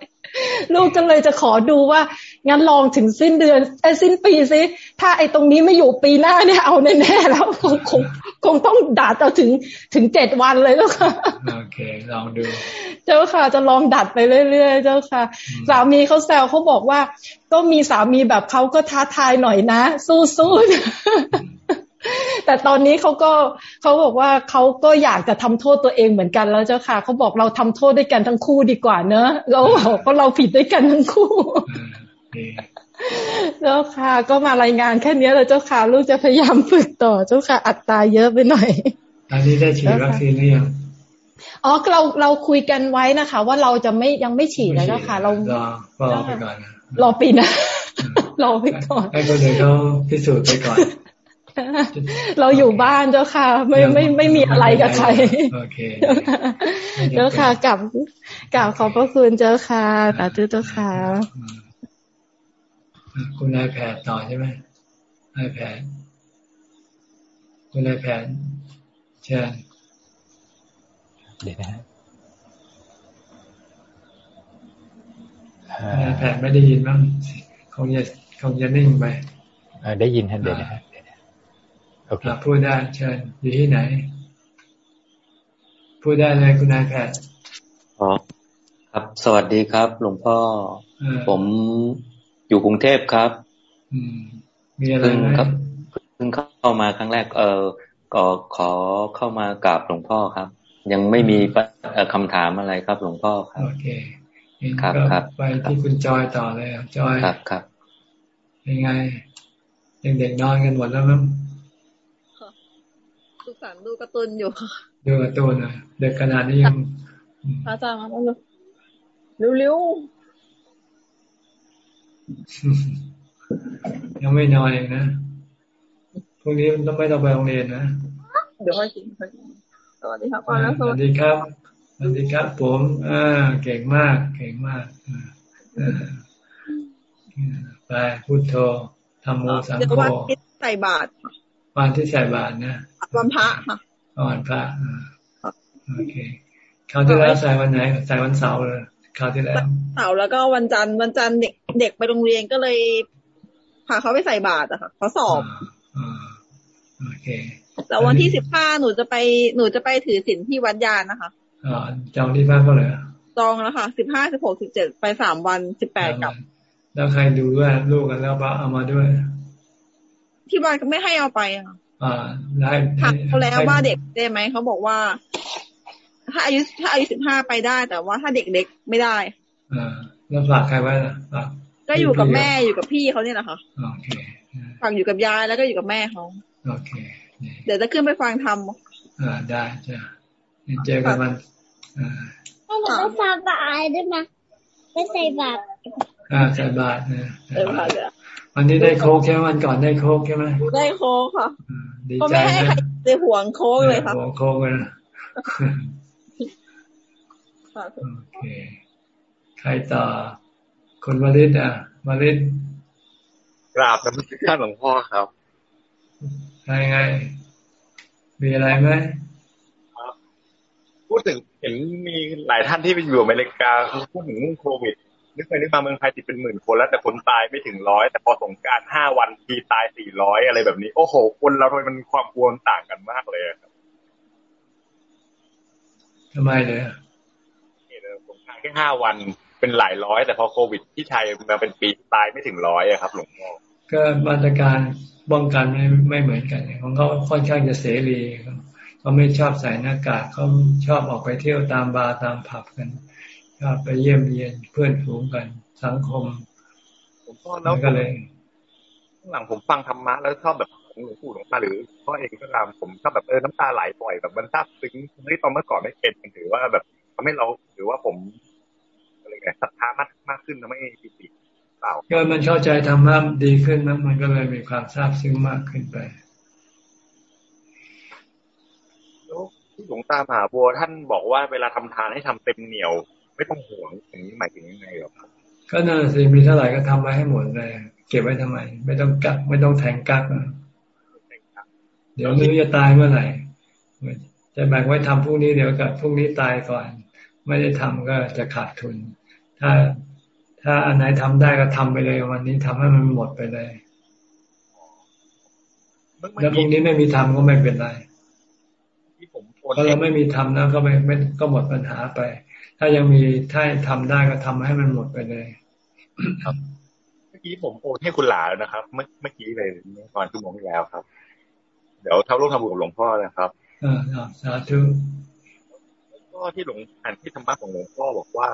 ลูกจังเลยจะขอดูว่า งั้นลองถึงสิ้นเดือนไอ้สิ้นปีซิถ้าไอ้ตรงนี้ไม่อยู่ปีหน้าเนี่ยเอาแน่ๆแล้วคงคงคงต้องดัดเอาถึงถึงเจ็ดวันเลยเจ้าค่ะโอเคลองดู เจ้าค่ะ จะลองดัดไปเรื่อยๆ เจ้าค่ะ สามีเขาแซวเขาบอกว่า ก็มีสามีแบบเขาก็ท้าทายหน่อยนะ สู้ๆแต่ตอนนี้เขาก็เขาบอกว่าเขาก็อยากจะทำโทษตัวเองเหมือนกันแล้วเจ้าค่ะเขาบอกเราทำโทษด้วยกันทั้งคู่ดีกว่าเนอะเราบอกเพราะเราผิดด้วยกันทั้งคู่ เจ้าค่ะ ก็มารายงานแค่นี้แล้วเจ้าค่ะ ลูกจะพยายามฝึกต่อเจ้าค่ะ อัตราเยอะไปหน่อย อันนี้ได้ฉีดวัคซีนหรือยังอ๋อเราเราคุยกันไว้นะคะ ว่าเราจะไม่ยังไม่ฉีดแล้วเจ้าค่ะ เรารอไปก่อนรอปีนะรอไปก่อนให้คนอื่นเขาพิสูจน์ไปก่อน เราอยู่บ้านเจ้าค่ะ ไม่ไม่ไม่มีอะไรกับใครเจ้าค่ะกับกับขอบพระคุณเจ้าค่ะสาธุเจ้าค่ะ คุณนายแผนต่อใช่ไหมนายแผนคุณนายแผนเชิญเดี๋ยวนะนายแผนไม่ได้ยินบ้างคงจะคงจะนิ่งไปได้ยินฮะเดี๋ยวนะฮะโอเคพูดได้เชิญอยู่ที่ไหน พูดได้เลยคุณนายแพทย์อ๋อครับ สวัสดีครับ หลวงพ่อ ผม อยู่กรุงเทพครับอืมมีอะไรไหมครับเพิ่งเข้ามาครั้งแรก เออก็ขอเข้ามากราบหลวงพ่อครับ ยังไม่มีคำถามอะไรครับ หลวงพ่อครับโอเคครับครับไปที่คุณจอยต่อเลยจอยครับครับยังไงเด็กๆนอนกันหมดแล้วมั้งสุสานดูการ์ตูนอยู่ดูการ์ตูนนะเด็กขนาดนี้ยังอาจารย์มาเร็วเร็ว ยังไม่นอนเองนะพรุ่งนี้ต้องไม่ต้องไปโรงเรียนนะ เดี๋ยวค่อยกินสวัสดีครับสวัสดีครับ สวัสดีครับ ผม อ่า เก่งมาก เก่งมากไปพูดโททำโมสังโฆใส่บาตรวันที่ใส่บาตรนะวันพระค่ะวันพระโอเคคราวที่แล้วใส่วันไหน ใส่วันเสาร์เลย คราวที่แล้วเสาร์แล้วก็วันจันทร์วันจันทร์เด็กเด็กไปโรงเรียนก็เลยพาเขาไปใส่บาตรอะค่ะเขาสอบโอเคแล้ววันที่สิบห้าหนูจะไปหนูจะไปถือศีลที่วัดยานนะคะอ๋อจองที่บ้านก็เลยจองแล้วค่ะสิบห้าสิบหกสิบเจ็ดไปสามวันสิบแปดกับ แล้วใครดูด้วยลูกกันแล้วปะเอามาด้วย ที่บ้านก็ไม่ให้เอาไปอะอ่าได้ถามเขาแล้วว่าเด็กได้ไหมเขาบอกว่า ถ้าอายุถ้าอายุสิบห้าไปได้ แต่ว่าถ้าเด็กเล็กไม่ได้อ่าแล้วฝากใครไว้ล่ะฝากก็อยู่กับแม่อยู่กับพี่เขาเนี่ยแหละค่ะโอเคฝากอยู่กับยายแล้วก็อยู่กับแม่เขาโอเค เดี๋ยวจะขึ้นไปฟังทำอ่าได้จ้ะเจอกันมันอ่าถ้าหนูไม่สบายได้ไหมไม่ใส่บาตรอ่าใส่บาตรนะวันนี้ได้โค้กใช่ไหมวันก่อนได้โค้กใช่ไหมได้โค้กค่ะก็ไม่ให้ใครจะห่วงโค้กเลยค่ะห่วงโค้กเลย นะโอเค ใครต่อคุณวลิศอะวลิศกราบนมัสการหลวงพ่อครับไงไง มีอะไรไหมพูดถึงเห็นมีหลายท่านที่ไปอยู่อเมริกาเขาพูดถึงเรื่องโควิดนึกไปนึกมาเมืองไทยติดเป็นหมื่นคนแล้วแต่คนตายไม่ถึงร้อยแต่พอสงการห้าวันทีตายสี่ร้อยอะไรแบบนี้ โอ้โห คนเราทำไมมันความกลัวต่างกันมากเลยครับทำไมเลยสงการ แค่ห้าวันเป็นหลายร้อย แต่พอโควิดที่ไทยมาเป็นปีตายไม่ถึงร้อยอะครับ หลวงพ่อก็มาตรการป้องกันไม่ไม่เหมือนกันของเขาค่อนข้างจะเสรีเขาไม่ชอบใส่หน้ากากเขาชอบออกไปเที่ยวตามบาร์ตามผับกันชอบไปเยี่ยมเยียนเพื่อนฝูงกันสังคมผมก็แล้วก็เลยข้างหลังผมฟังธรรมะแล้วชอบแบบหลวงปู่หลวงตาหรือพ่อเองก็ตามผมชอบแบบเออน้ำตาไหลบ่อยแบบมันซาบซึ้งที่ตอนเมื่อก่อนไม่เป็นถือว่าแบบทำให้เราถือว่าผมอะไรไง ศรัทธามากมากขึ้นทำให้ปิติเปล่าก็มันเข้าใจธรรมะดีขึ้นนะมันก็เลยมีความซาบซึ้งมากขึ้นไปที่หลวงตามหาบัวท่านบอกว่าเวลาทำทานให้ทำเต็มเหนียว ไม่ต้องห่วงอย่างนี้หมายถึงยังไงหรอก็นั่นสิมีเท่าไหร่ก็ทำไว้ให้หมดเลย เก็บไว้ทำไม ไม่ต้องกักไม่ต้องแทงกักนะเดี๋ยวไม่รู้จะตายเมื่อไหร่จะแบ่งไว้ทำพรุ่งนี้เดี๋ยวกับพรุ่งนี้ตายก่อน ไม่ได้ทำก็จะขาดทุน ถ้าถ้าอันไหนทำได้ก็ทำไปเลยวันนี้ทำให้มันหมดไปเลยแล้วพรุ่งนี้ไม่มีทำก็ไม่เป็นไรเพราะเราไม่มีทำนะก็ไม่ไม่ก็หมดปัญหาไป ถ้ายังมีถ้าทำได้ก็ทำให้มันหมดไปเลยครับเมื่อกี้ผมโอนให้คุณหลาแล้วนะครับ เมื่อเมื่อกี้เลยตอนชั่วโมงที่แล้วครับ เดี๋ยวเท่าร่วมทำบุญกับหลวงพ่อนะครับอ่าสาธุก็ที่หลวงอ่านที่ธรรมะของหลวงพ่อบอกว่า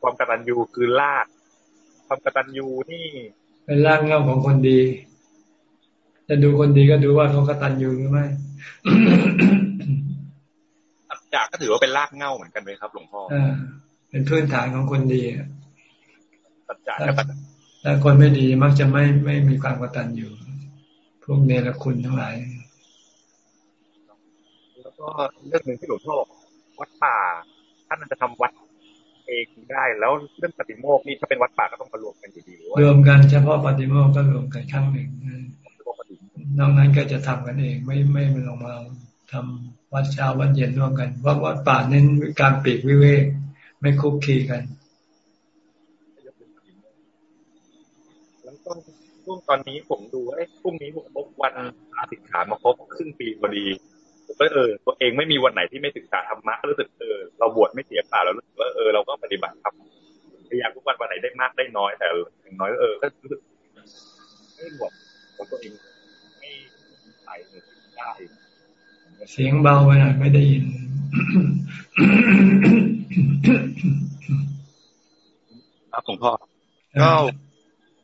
ความกตัญญูคือราก ความกตัญญูนี่ เป็นรากเงาของคนดี จะดูคนดีก็ดูว่าเขากตัญญูหรือไม่จากก็ถือว่าเป็นรากเง่าเหมือนกันไหมครับ หลวงพ่ออเป็นพื้นฐานของคนดีสัจจะถ้าคนไม่ดีมักจะไม่ไม่มีความกตัญญูพวกเนรคุณทั้งหลายแล้วก็เรื่องหนึ่งที่หลวงพ่อวัดป่าท่านจะทำวัด เองได้ แล้วเรื่องปฏิโมกนี่ถ้าเป็นวัดป่าก็ต้องมารวมกันอยู่ดีรวมกันเฉพาะปฏิโมกก็รวมกันครั้งหนึ่งนอกนั้นก็จะทำกันเองไม่ไม่มาลงมาทำวัดเช้าวัดเย็นร่วมกันว่าวัดป่าเน้นการปีกวิเวกไม่คุกคีกันแล้วก็ช่วงตอนนี้ผมดูไอ้พรุ่งนี้ผมพบวันอาสิกขามาครบครึ่งปีพอดี ผมก็เออตัวเองไม่มีวันไหนที่ไม่ศึกษาธรรมะรู้สึกเออเราบวชไม่เสียเปล่าแล้วรู้สึกว่าเออเราก็ปฏิบัติทำพยายามทุกวันวันไหนได้มากได้น้อยแต่อย่างน้อยเออก็รู้สึกไม่บวชของตัวเองไม่ใส่ได้เสียงเบาไปหน่อยไม่ได้ยินครับหลวงพ่อก็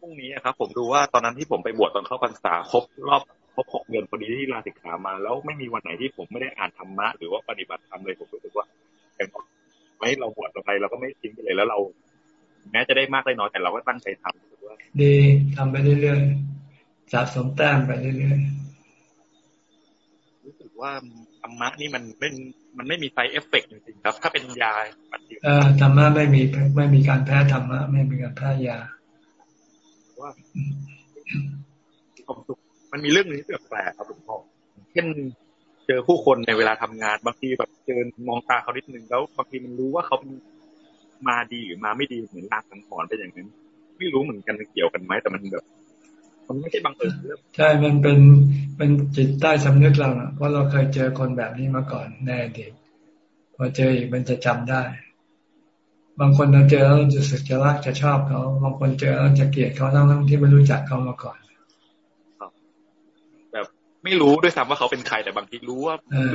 พรุ่งนี้ครับ ผมดูว่าตอนนั้นที่ผมไปบวชตอนเข้าพรรษาครบรอบ ครบหกเดือนพอดีที่ลาสิกขามา แล้วไม่มีวันไหนที่ผมไม่ได้อ่านธรรมะหรือว่าปฏิบัติธรรมเลยผมรู้สึกว่าอย่างไม่เราบวชเราไปเราก็ไม่ทิ้งไปเลยแล้วเรา แม้จะได้มากได้น้อยแต่เราก็ตั้งใจทำว่า ดีทำไปเรื่อยๆสะสมแต้มไปเรื่อยๆว่าธรรมะนี่มันเป็นมันไม่มีไซเอฟเฟกจริงๆครับ ถ้าเป็นยาปฏิเออธรรมะไม่มีไม่มีการแพ้ธรรมะไม่มีการแพ้ยาว่าความสุข มันมีเรื่องนี้แปลกครับหลวงพ่อเช่นเจอผู้คนในเวลาทำงานบางทีแบบเจอมองตาเขานิดนึงแล้วบางทีมันรู้ว่าเขามาดีหรือมาไม่ดีเหมือนลางสังหรณ์ไปอย่างนั้น ไม่รู้เหมือนกันเกี่ยวกันไหมแต่มันแบบ มันไม่ใช่บังเอิญใช่มันเป็นเป็นจิตใต้สำนึกเราเพราะเราเคยเจอคนแบบนี้มาก่อนในอดีพอเจออีกมันจะจำได้ บางคนเราเจอแล้วจะสึกจะรักจะชอบเขาบางคนเจอแล้วจะเกลียดเขาทั้งทั้งที่ไม่รู้จักเขามาก่อน ไม่รู้ด้วยซ้ำว่าเขาเป็นใครแต่บางทีรู้ว่าเออ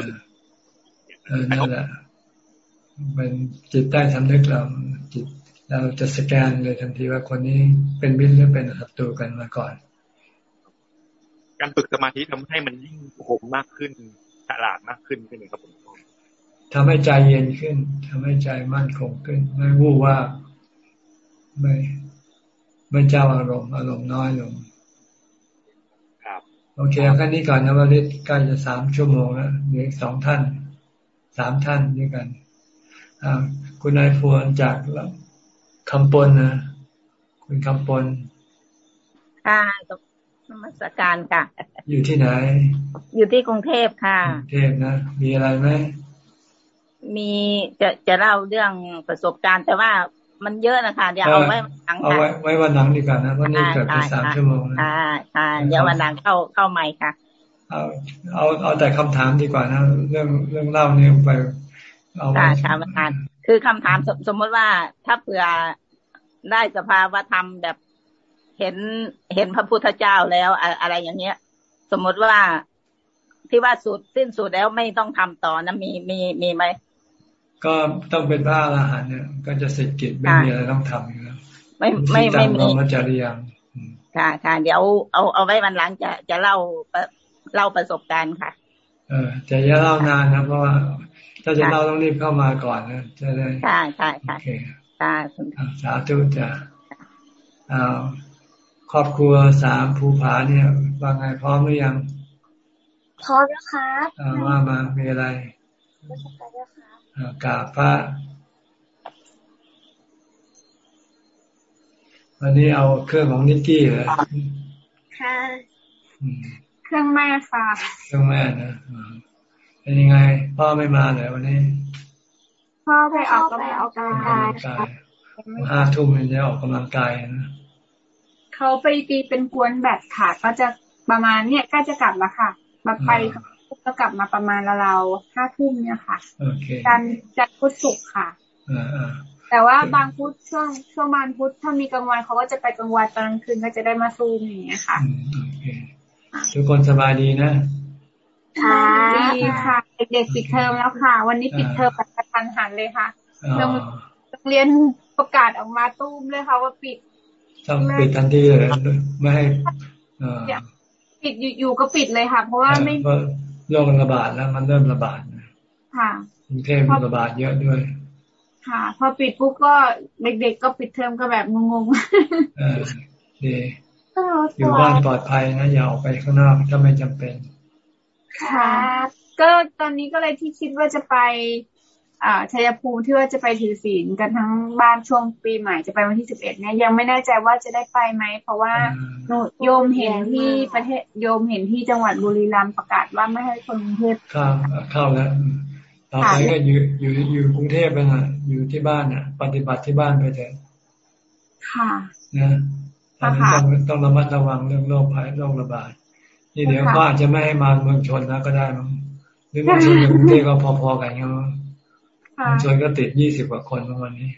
เออนั่นแหละเป็นจิตใต้สำนึกเราจิตเราจะสแกนเลยทันทีว่าคนนี้เป็นมิตรหรือเป็นศัตรูกันมาก่อน การฝึกสมาธิทำให้มันยิ่งคมมากขึ้นฉลาดมากขึ้นใช่ไหมครับผมทำให้ใจเย็นขึ้นทำให้ใจมั่นคงขึ้น ไม่วู่ว่าไม่ไม่เจ้าอารมณ์อารมณ์น้อยลงครับ โอเคเอาแค่นี้ก่อนนะวันนี้ใกล้จะสามชั่วโมงแล้วเหลืออีกสองท่านสามท่านด้วยกันคุณนายพวนจากคำปนนะคุณคำปนค่ะนมัสการค่ะ อยู่ที่ไหน อยู่ที่กรุงเทพค่ะกรุงเทพนะมีอะไรไหมมีจะจะเล่าเรื่องประสบการณ์ แต่ว่า มันเยอะนะคะเดี๋ยวเอาไว้วันหลังเอาไว้ไว้วันหลังดีกว่านะวันนี้เกิดไปสามชั่วโมงค่ะค่ะเดี๋ยววันหลังเข้าเข้าใหม่ค่ะ เอาเอาเอาแต่คำถามดีกว่านะเรื่องเรื่องเล่าเนี่ยไป เอาไว้ค่ะประธานคือคำถามสมมติว่าถ้าเผื่อได้สภาวะธรรมแบบเห็นเห็นพระพุทธเจ้าแล้วอะไรอย่างเงี้ย สมมติว่าที่ว่าสุดสิ้นสุดแล้วไม่ต้องทำต่อนะมีมีมีไหม ก็ต้องเป็นพระอรหันต์เนี่ย ก็จะเสร็จกิจไม่มีอะไรต้องทำอยู่แล้วไม่ไม่ไม่มีมัจริยังค่ะค่ะเดี๋ยวเอาเอาไว้วันหลังจะจะเล่าเล่าประสบการณ์ค่ะ เออจะอย่าเล่านานนะเพราะว่าถ้าจะเล่าต้องรีบเข้ามาก่อนนะจะได้ค่ะค่ะค่ะโอเคค่ะสาธุจ้ะเอาครอบครัวสามภูผาเนี่ยว่าไงพร้อมหรือยัง พร้อมแล้วครับว่ามามีอะไร กาพระวันนี้เอาเครื่องของนิกกี้เหรอค่ะเครื่องแม่ค่ะ เครื่องแม่นะเป็นยังไง พ่อไม่มาเหรอวันนี้ พ่อไปออกกำลังกายห้าทุ่มเนี่ยออกกำลังกายนะเขาไปตีเป็นกวนแบตค่ะก็จะประมาณเนี่ยใกล้จะกลับแล้วค่ะมาไป ก็กลับมาประมาณเราห้าทุ่มเนี่ยค่ะจันจันพุธศุกร์ค่ะแต่ว่าบางพุธช่วงช่วงบางพุธถ้ามีกลางวันเขาก็จะไปกลางวันตอนกลางคืนก็จะได้มาซูมอย่างเงี้ยค่ะทุกคนสบายดีนะค่ะดีค่ะ เด็กปิดเทอมแล้วค่ะ วันนี้ปิดเทอมแบบกระทันหันเลยค่ะโรงเรียนประกาศออกมาตุ้มเลยค่ะว่าปิดต้องปิดทันทีเลยไม่ให้ปิดอยู่ๆก็ปิดเลยค่ะ เพราะว่าไม่ โรคระบาดแล้วมันเริ่มระบาดค่ะกรุงเทพระบาดเยอะด้วย ค่ะ พอปิดปุ๊บก็เด็กๆก็ปิดเทอมก็แบบงงๆเออดีอยู่บ้านปลอดภัยนะอย่าออกไปข้างนอกถ้าไม่จำเป็น ค่ะ ก็ตอนนี้ก็เลยที่คิดว่าจะไปอ่า ชัยภูมิที่ว่าจะไปถือศีลกันทั้งบ้านช่วงปีใหม่จะไปวันที่สิบเอ็ดเนี่ยยังไม่แน่ใจว่าจะได้ไปไหม เพราะว่าโยมเห็นที่ประเทศโยมเห็นที่จังหวัดบุรีรัมย์ประกาศว่าไม่ให้คนกรุงเทพเข้าเข้าแล้วต่อไปก็อยู่อยู่อยู่กรุงเทพไปนะอยู่ที่บ้านน่ะ ปฏิบัติที่บ้านไปเถอะค่ะนะตอนนี้ต้องต้องระมัดระวังเรื่องโรคภัยโรคระบาดนี่เดี๋ยวก็อาจจะไม่ให้มาเมืองชนแล้วก็ได้มั้งหรือเมืองชนกับกรุงเทพก็พอๆกันยังชุม ชนก็ติดยี่สิบกว่าคนวันนี้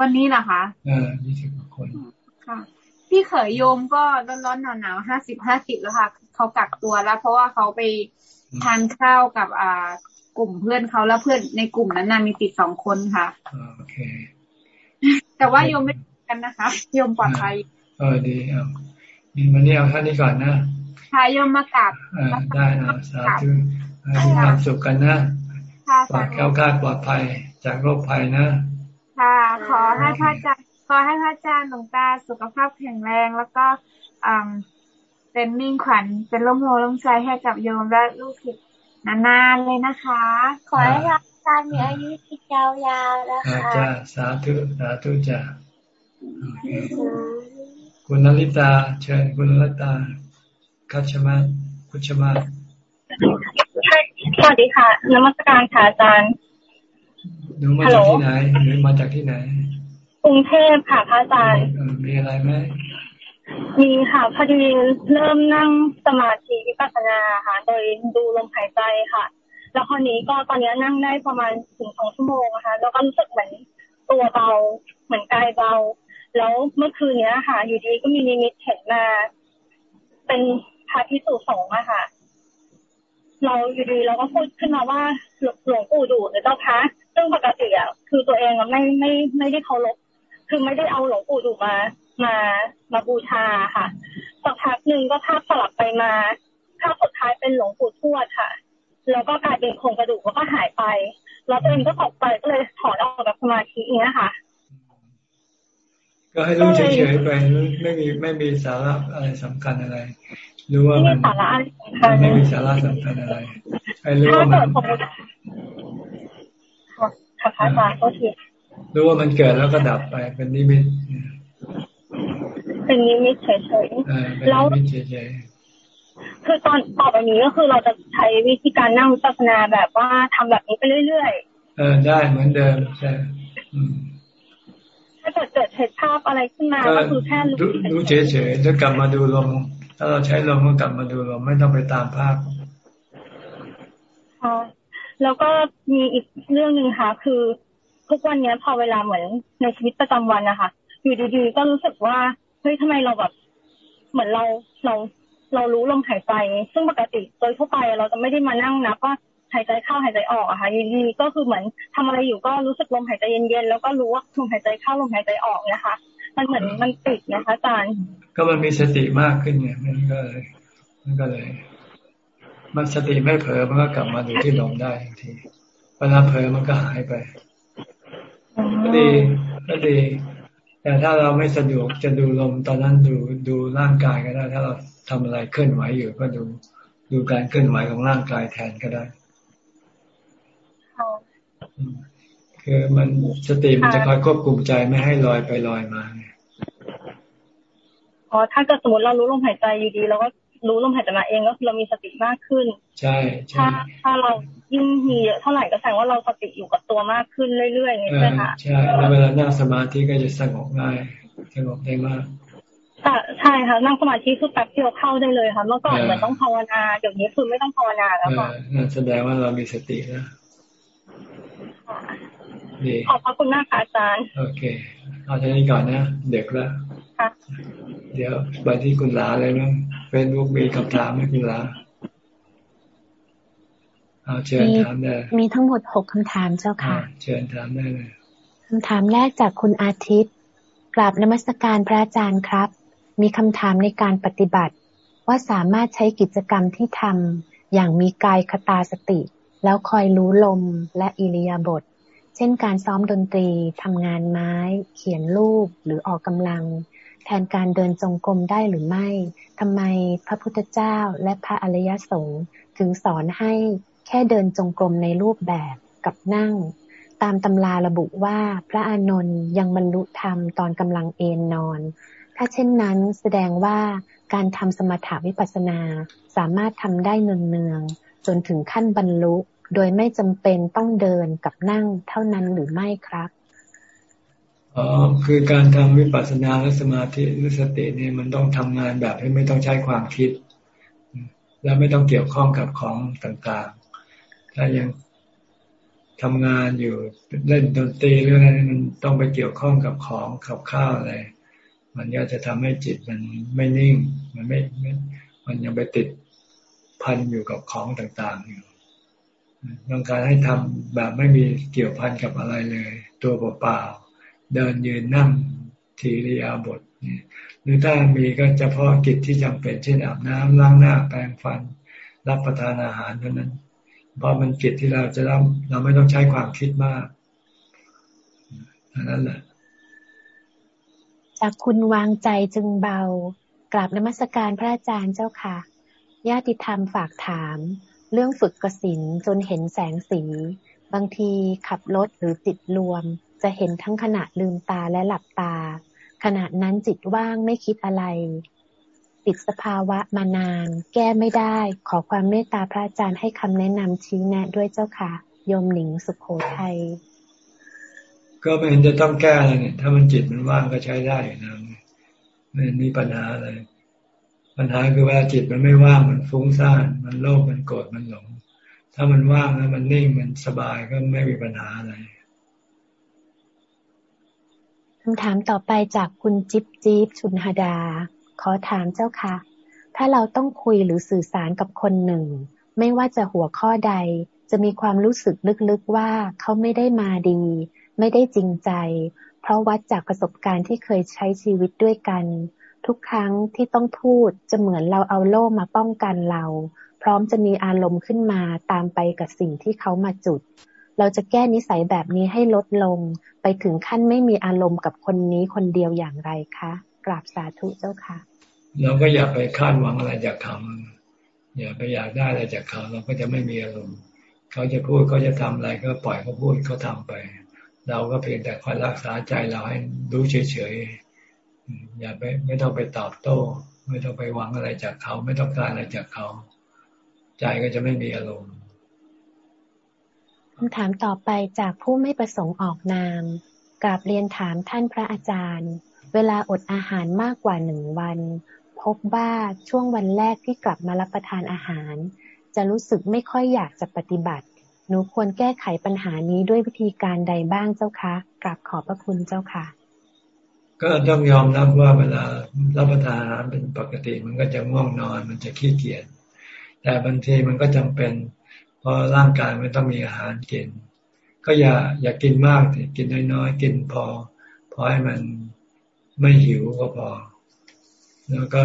วันนี้นะคะเออยี่สิบกว่าคน ค่ะ พี่เขยโยมก็ร้อนๆหนาวๆห้าสิบห้าสิบแล้วค่ะ เขากักตัวแล้ว เพราะว่าเขาไปทานข้าวกับอ่ากลุ่มเพื่อนเขาแล้วเพื่อนในกลุ่มนั้นน่ะมีติดสองคนค่ะโอเค แต่ว่าโยมไม่กันนะคะโยมปลอดภัยเออดีอะมีวันนี้เอาท่านนี้ก่อนนะค่ะโยมมากับได้นะสาธุให้ความสุขกันนะ ปลอดแก้วคาดปลอดภัยจากโรคภัยนะ ค่ะ ขอให้พระอาจารย์ขอให้พระอาจารย์หลวงตาสุขภาพแข็งแรงแล้วก็เป็นมิ่งขวัญเป็นร่มโพล่มใจให้กับโยมและลูกศิษย์นานๆเลยนะคะ ขอให้พระอาจารย์มีอายุที่ยาวๆนะคะจ้าสาธุสาธุจ้าคุณนลิตา เชิญคุณนลิตาคัชมาคุชมา สวัสดีค่ะนมัสการค่ะอาจารย์หนูมาจากที่ไหนหรือมาจากที่ไหนกรุงเทพค่ะพระอาจารย์มีอะไรไหมมีค่ะพอดีเริ่มนั่งสมาธิวิปัสสนาค่ะ โดยดูลมหายใจค่ะ แล้วคราวนี้ก็ตอนนี้นั่งได้ประมาณถึงสองชั่วโมงนะคะแล้วก็รู้สึกเหมือนตัวเบา เหมือนกายเบา แล้วเมื่อคืนเนี้ยค่ะ อยู่ดีก็มีนิมิตเห็นมา เป็นพระพิสุสงฆ์อะค่ะ เราอยู่ดีเราก็พูดขึ้นมาว่าหลวงปู่ดูหรือเจ้าคะซึ่งปกติอะคือตัวเองไม่ไม่ไม่ได้เคารพคือไม่ได้เอาหลวงปู่ดูมา มามาบูชาค่ะสักพักหนึ่งก็ภาพสลับไปมาภาพสุดท้ายเป็นหลวงปู่ทวดค่ะ แล้วก็กลายเป็นโครงกระดูกแล้วก็หายไป แล้วตัวเองก็ตกไปก็เลยถอนออกจากสมาธิเนี้ยค่ะ ก็ให้รู้เฉยๆไปไม่มีไม่มีสาระอะไรสำคัญอะไร รู้ว่ามันไม่มีสาระสำคัญอะไรให้รู้ว่ามันค่ะอาจารย์ก็ทีรู้ว่ามันเกิดแล้วก็ดับไปเป็นนิมิตเป็นนิมิตเฉยๆแล้วคือตอนต่อไปนี้ก็คือเราจะใช้วิธีการนั่งวิปัสสนาแบบว่าทำแบบนี้ไปเรื่อยๆเออได้เหมือนเดิมใช่ถ้าเกิดเกิดเหตุภาพอะไรขึ้นมาก็คือแค่รู้เฉยๆแล้วกลับมาดูลม ถ้าเราใช้ลมก็กลับมาดูลมไม่ต้องไปตามภาพค่ะแล้วก็มีอีกเรื่องหนึ่งค่ะ คือทุกวันนี้พอเวลาเหมือนในชีวิตประจำวันนะคะอยู่ดีๆก็รู้สึกว่าเฮ้ยทำไมเราแบบเหมือนเราเราเรารู้ลมหายใจ ซึ่งปกติโดยทั่วไปเราจะไม่ได้มานั่งนับว่าหายใจเข้าหายใจออกอะค่ะอยู่ดีก็คือเหมือนทำอะไรอยู่ก็รู้สึกลมหายใจเย็นๆแล้วก็รู้ว่าลมหายใจเข้าลมหายใจออกนะคะ มันเหมือนมันติดนะคะอาจารย์ ก็มันมีสติมากขึ้นเนี่ยมันก็เลยมันก็เลย มันสติไม่เผลอมันก็กลับมาดูที่ลมได้ทีเวลาเผลอมันก็หายไปก็ดีก็ดี แต่ถ้าเราไม่สะดวกจะดูลมตอนนั้นดูดูร่างกายก็ได้ ถ้าเราทำอะไรเคลื่อนไหวอยู่ก็ดูดูการเคลื่อนไหวของร่างกายแทนก็ได้คือมันสติมันจะคอยควบคุมใจไม่ให้ลอยไปลอยมา อ๋อถ้าเกิดสมมติเรารู้ลมหายใจอยู่ดีเราก็รู้ลมหายใจมาเองก็คือเรามีสติมากขึ้น ใช่ถ้าถ้าเรายิ่งมีเยอะเท่าไหร่ก็แสดงว่าเราสติอยู่กับตัวมากขึ้นเรื่อยๆอย่างนี้ใช่ไหมคะใช่แล้วเวลานั่งสมาธิก็จะสงบง่ายสงบได้มากใช่ค่ะนั่งสมาธิคือแป๊บเดียวเข้าได้เลยค่ะเมื่อก่อนเหมือนต้องภาวนาเดี๋ยวนี้คือไม่ต้องภาวนาแล้วค่ะแสดงว่าเรามีสติแล้วขอบพระคุณมากค่ะอาจารย์โอเค เอาทีนี้ก่อนนะเด็กแล้ว เดี๋ยวไปที่คุณลาเลยนะเฟซบุ๊กมีคำถามไหมคุณลาเอาเชิญถามได้มีทั้งหมดหกคำถามเจ้าค่ะ เชิญถามได้เลยคำถามแรกจากคุณอาทิตย์ กราบนมัสการพระอาจารย์ครับ มีคำถามในการปฏิบัติ ว่าสามารถใช้กิจกรรมที่ทำอย่างมีกายคตาสติ แล้วคอยรู้ลมและอิริยาบถเช่นการซ้อมดนตรีทำงานไม้ เขียนรูปหรือออกกำลัง แทนการเดินจงกรมได้หรือไม่ทำไมพระพุทธเจ้าและพระอริยสงฆ์ถึงสอนให้แค่เดินจงกรมในรูปแบบกับนั่ง ตามตำราระบุว่าพระอานนท์ยังบรรลุธรรมตอนกำลังเอนนอน ถ้าเช่นนั้นแสดงว่าการทำสมถาวิปัสสนาสามารถทำได้เนืองๆจนถึงขั้นบรรลุ โดยไม่จำเป็นต้องเดินกับนั่งเท่านั้นหรือไม่ครับ อ๋อคือการทำวิปัสสนาและสมาธิหรือสตินี่มันต้องทำงานแบบที่ไม่ต้องใช้ความคิด แล้วไม่ต้องเกี่ยวข้องกับของต่างๆ ถ้ายังทำงานอยู่เล่นดนตรีหรืออะไรมันต้องไปเกี่ยวข้องกับของขับข้าวอะไร มันก็จะทำให้จิตมันไม่นิ่ง มันไม่มันยังไปติดพันอยู่กับของต่างๆอยู่ต้องการให้ทำแบบไม่มีเกี่ยวพันกับอะไรเลย ตัวเปล่าๆ เดินยืนนั่งทีริยาบทหรือถ้ามีก็เฉพาะกิจที่จำเป็นเช่นอาบน้ำล้างหน้าแปรงฟัน รับประทานอาหารเท่านั้น เพราะมันกิจที่เราจะรับเราไม่ต้องใช้ความคิดมากนั่นแหละจากคุณวางใจจึงเบากราบนมัสการพระอาจารย์เจ้าค่ะญาติธรรมฝากถาม เรื่องฝึกกสินจนเห็นแสงสี บางทีขับรถหรือจิตรวม จะเห็นทั้งขณะลืมตาและหลับตา ขณะนั้นจิตว่างไม่คิดอะไร ติดสภาวะมานาน แก้ไม่ได้ ขอความเมตตาพระอาจารย์ให้คำแนะนำชี้แนะด้วยเจ้าค่ะ โยมหนิงสุขโขทัยก็ไม่เห็นจะต้องแก้อะไรเนี่ย ถ้ามันจิตมันว่างก็ใช้ได้นะไม่มีปัญหาอะไร ปัญหาคือเวลาจิตมันไม่ว่างมันฟุ้งซ่าน มันโลภมันโกรธมันหลง ถ้ามันว่างแล้วมันนิ่งมันสบายก็ไม่มีปัญหาอะไร คำถามต่อไปจากคุณจิ๊บจิ๊บชุนหดา ขอถามเจ้าค่ะ ถ้าเราต้องคุยหรือสื่อสารกับคนหนึ่ง ไม่ว่าจะหัวข้อใด จะมีความรู้สึกลึกๆว่าเขาไม่ได้มาดี ไม่ได้จริงใจ เพราะวัดจากประสบการณ์ที่เคยใช้ชีวิตด้วยกัน ทุกครั้งที่ต้องพูดจะเหมือนเราเอาโล่มาป้องกันเรา พร้อมจะมีอารมณ์ขึ้นมาตามไปกับสิ่งที่เขามาจุด เราจะแก้นิสัยแบบนี้ให้ลดลง ไปถึงขั้นไม่มีอารมณ์กับคนนี้คนเดียวอย่างไรคะกราบสาธุเจ้าค่ะเราก็อย่าไปคาดหวังอะไรจากเขาอย่าไปอยากได้อะไรจากเขา เราก็จะไม่มีอารมณ์เขาจะพูดเขาจะทำอะไรก็ปล่อยเขาพูดเขาทาไป เราก็เพียงแต่คอยรักษาใจเราให้รู้เฉยๆอย่าไปไม่ต้องไปตอบโต้ ไม่ต้องไปหวังอะไรจากเขา ไม่ต้องการอะไรจากเขา ใจก็จะไม่มีอารมณ์ คำถามต่อไปจากผู้ไม่ประสงค์ออกนามกราบเรียนถามท่านพระอาจารย์ เวลาอดอาหารมากกว่าหนึ่งวัน พบว่าช่วงวันแรกที่กลับมารับประทานอาหาร จะรู้สึกไม่ค่อยอยากจะปฏิบัติ หนูควรแก้ไขปัญหานี้ด้วยวิธีการใดบ้างเจ้าคะกราบขอบพระคุณเจ้าค่ะ ก็ต้องยอมรับว่าเวลารับประทานอาหารเป็นปกติ มันก็จะง่วงนอนมันจะขี้เกียจแต่บางทีมันก็จำเป็น ราะร่างกายไมันต้องมีอาหารกิน ก็อย่าอย่ากินมากกินน้อยๆ กินพอ พอให้มันไม่หิวก็พอ แล้วก็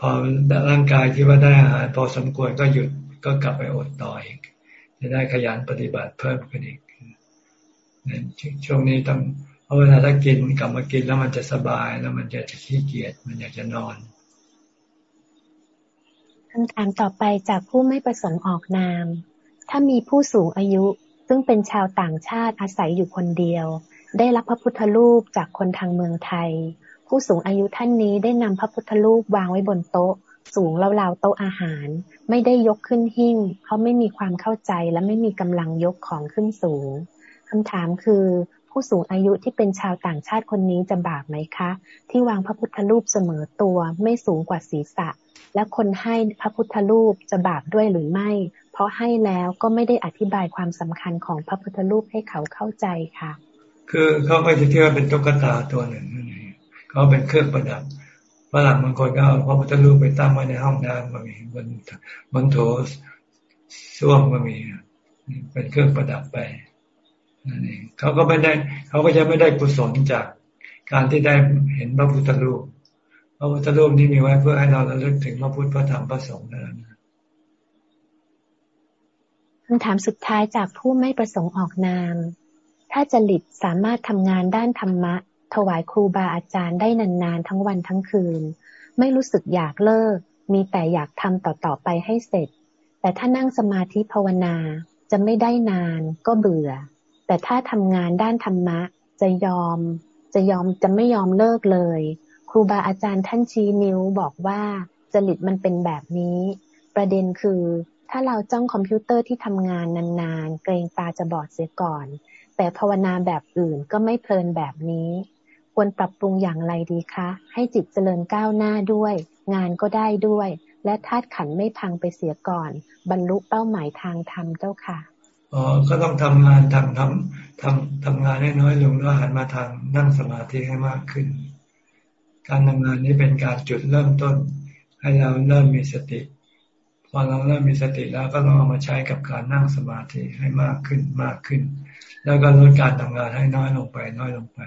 พอร่างกายที่ว่าได้อาหาร พอสมควรก็หยุดก็กลับไปอดต่ออีกจะได้ขยันปฏิบัติเพิ่มขึ้นอีกช่วงนี้ต้องเพราะเวลาถ้ากินกลับมากินแล้วมันจะสบายแล้วมันจะขี้เกียจมันอยากจะนอน คำถามต่อไปจากผู้ไม่ประสงค์ออกนาม ถ้ามีผู้สูงอายุ ซึ่งเป็นชาวต่างชาติอาศัยอยู่คนเดียว ได้รับพระพุทธรูปจากคนทางเมืองไทย ผู้สูงอายุท่านนี้ได้นำพระพุทธรูปวางไว้บนโต๊ะ สูงราวๆโต๊ะอาหาร ไม่ได้ยกขึ้นหิ้งเพราไม่มีความเข้าใจและไม่มีกำลังยกของขึ้นสูงคำถามคือ ผู้สูงอายุที่เป็นชาวต่างชาติคนนี้จะบาปไหมคะ ที่วางพระพุทธรูปเสมอตัวไม่สูงกว่าศีรษะ และคนให้พระพุทธรูปจะบาปด้วยหรือไม่ เพราะให้แล้วก็ไม่ได้อธิบายความสำคัญของพระพุทธรูปให้เขาเข้าใจค่ะ คือเขาก็จะคิดว่าเป็นตุ๊กตาตัวหนึ่งเขาเป็นเครื่องประดับฝรั่งบางคนก็เอาพระพุทธรูปไปตั้งไว้ในห้องน้ำก็มีบนบนโถส้วมก็มีเป็นเครื่องประดับไป นั่นเองเขาก็ไม่ได้เขาก็จะไม่ได้กุศลจากการที่ได้เห็นพระพุทธรูปพระพุทธรูปนี้มีไว้เพื่อให้เราระลึกถึงพระพุทธพระธรรมพระสงฆ์นั้นคำถามสุดท้ายจากผู้ไม่ประสงค์ออกนาม ถ้าจริตสามารถทำงานด้านธรรมะ ถวายครูบาอาจารย์ได้นานๆ ทั้งวันทั้งคืน ไม่รู้สึกอยากเลิก มีแต่อยากทำต่อๆไปให้เสร็จ แต่ถ้านั่งสมาธิภาวนาจะไม่ได้นานก็เบื่อ แต่ถ้าทำงานด้านธรรมะจะยอม จะยอมจะไม่ยอมเลิกเลย ครูบาอาจารย์ท่านชี้นิ้วบอกว่าจริตมันเป็นแบบนี้ ประเด็นคือ ถ้าเราจ้องคอมพิวเตอร์ที่ทำงานนานๆ เกรงตาจะบอดเสียก่อน แต่ภาวนาแบบอื่นก็ไม่เพลินแบบนี้ ควรปรับปรุงอย่างไรดีคะ ให้จิตเจริญก้าวหน้าด้วย งานก็ได้ด้วย และธาตุขันไม่พังไปเสียก่อน บรรลุเป้าหมายทางธรรมเจ้าค่ะ อ๋อ ก็ต้องทำงานทำทำทำทำงานให้น้อยลงแล้วหันมาทางนั่งสมาธิให้มากขึ้น การทำงานนี้เป็นการจุดเริ่มต้น ให้เราเริ่มมีสติ พอเราเริ่มมีสติแล้วก็ต้องเอามาใช้กับการนั่งสมาธิให้มากขึ้นมากขึ้น แล้วก็ลดการทำงานให้น้อยลงไป น้อยลงไป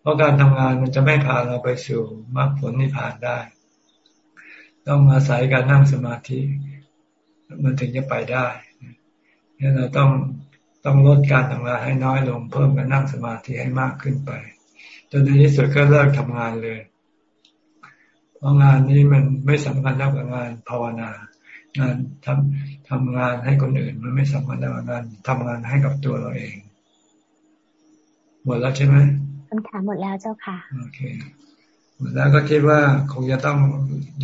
เพราะการทำงานมันจะไม่พาเราไปสู่มรรคผลนิพพานได้ ต้องอาศัยการนั่งสมาธิ มันถึงจะไปได้ นี่ยเราต้องต้องลดการทำงานให้น้อยลง เพิ่มการนั่งสมาธิให้มากขึ้นไป จนในที่สุดก็เลิกทำงานเลย เพราะงานนี้มันไม่สำคัญเท่ากับงานภาวนา งานทำทำงานให้คนอื่น มันไม่สำคัญเท่ากับงานทำงานให้กับตัวเราเอง หมดแล้วใช่ไหมคำถามหมดแล้วเจ้าค่ะโอเคหมดแล้วก็คิดว่าคงจะต้อง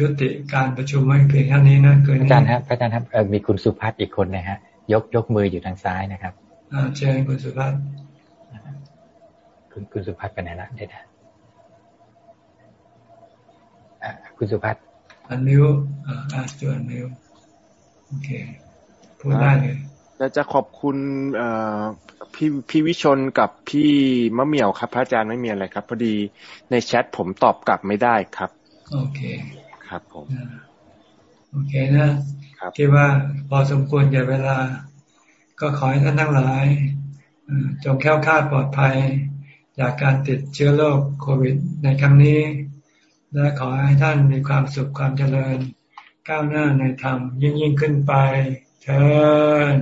ยุติการประชุมไม่เพียงแค่นี้นะเกินอาจารย์ครับอาจารย์ครับมีคุณสุพัฒน์อีกคนนะฮะ ยกยกมืออยู่ทางซ้ายนะครับเชิญคุณสุพัฒน์คุณคุณสุพัฒน์ไปไหนละเดี๋ยวนะคุณสุพัฒน์อันนิ้วอ่าจวนนิ้วโอเคพูดได้เลยจะจะขอบคุณเอ่อพี่พี่วิชนกับพี่มะเหมี่ยวครับ พระอาจารย์ไม่มีอะไรครับ พอดีในแชทผมตอบกลับไม่ได้ครับ โอเค ครับผม โอเคนะ คิดว่าพอสมควรแก่เวลา ก็ขอให้ท่านทั้งหลายจงแค้วคาดปลอดภัย จากการติดเชื้อโรคโควิด ในครั้งนี้ และขอให้ท่านมีความสุขความเจริญ ก้าวหน้าในธรรมยิ่งยิ่งขึ้นไปเชิญ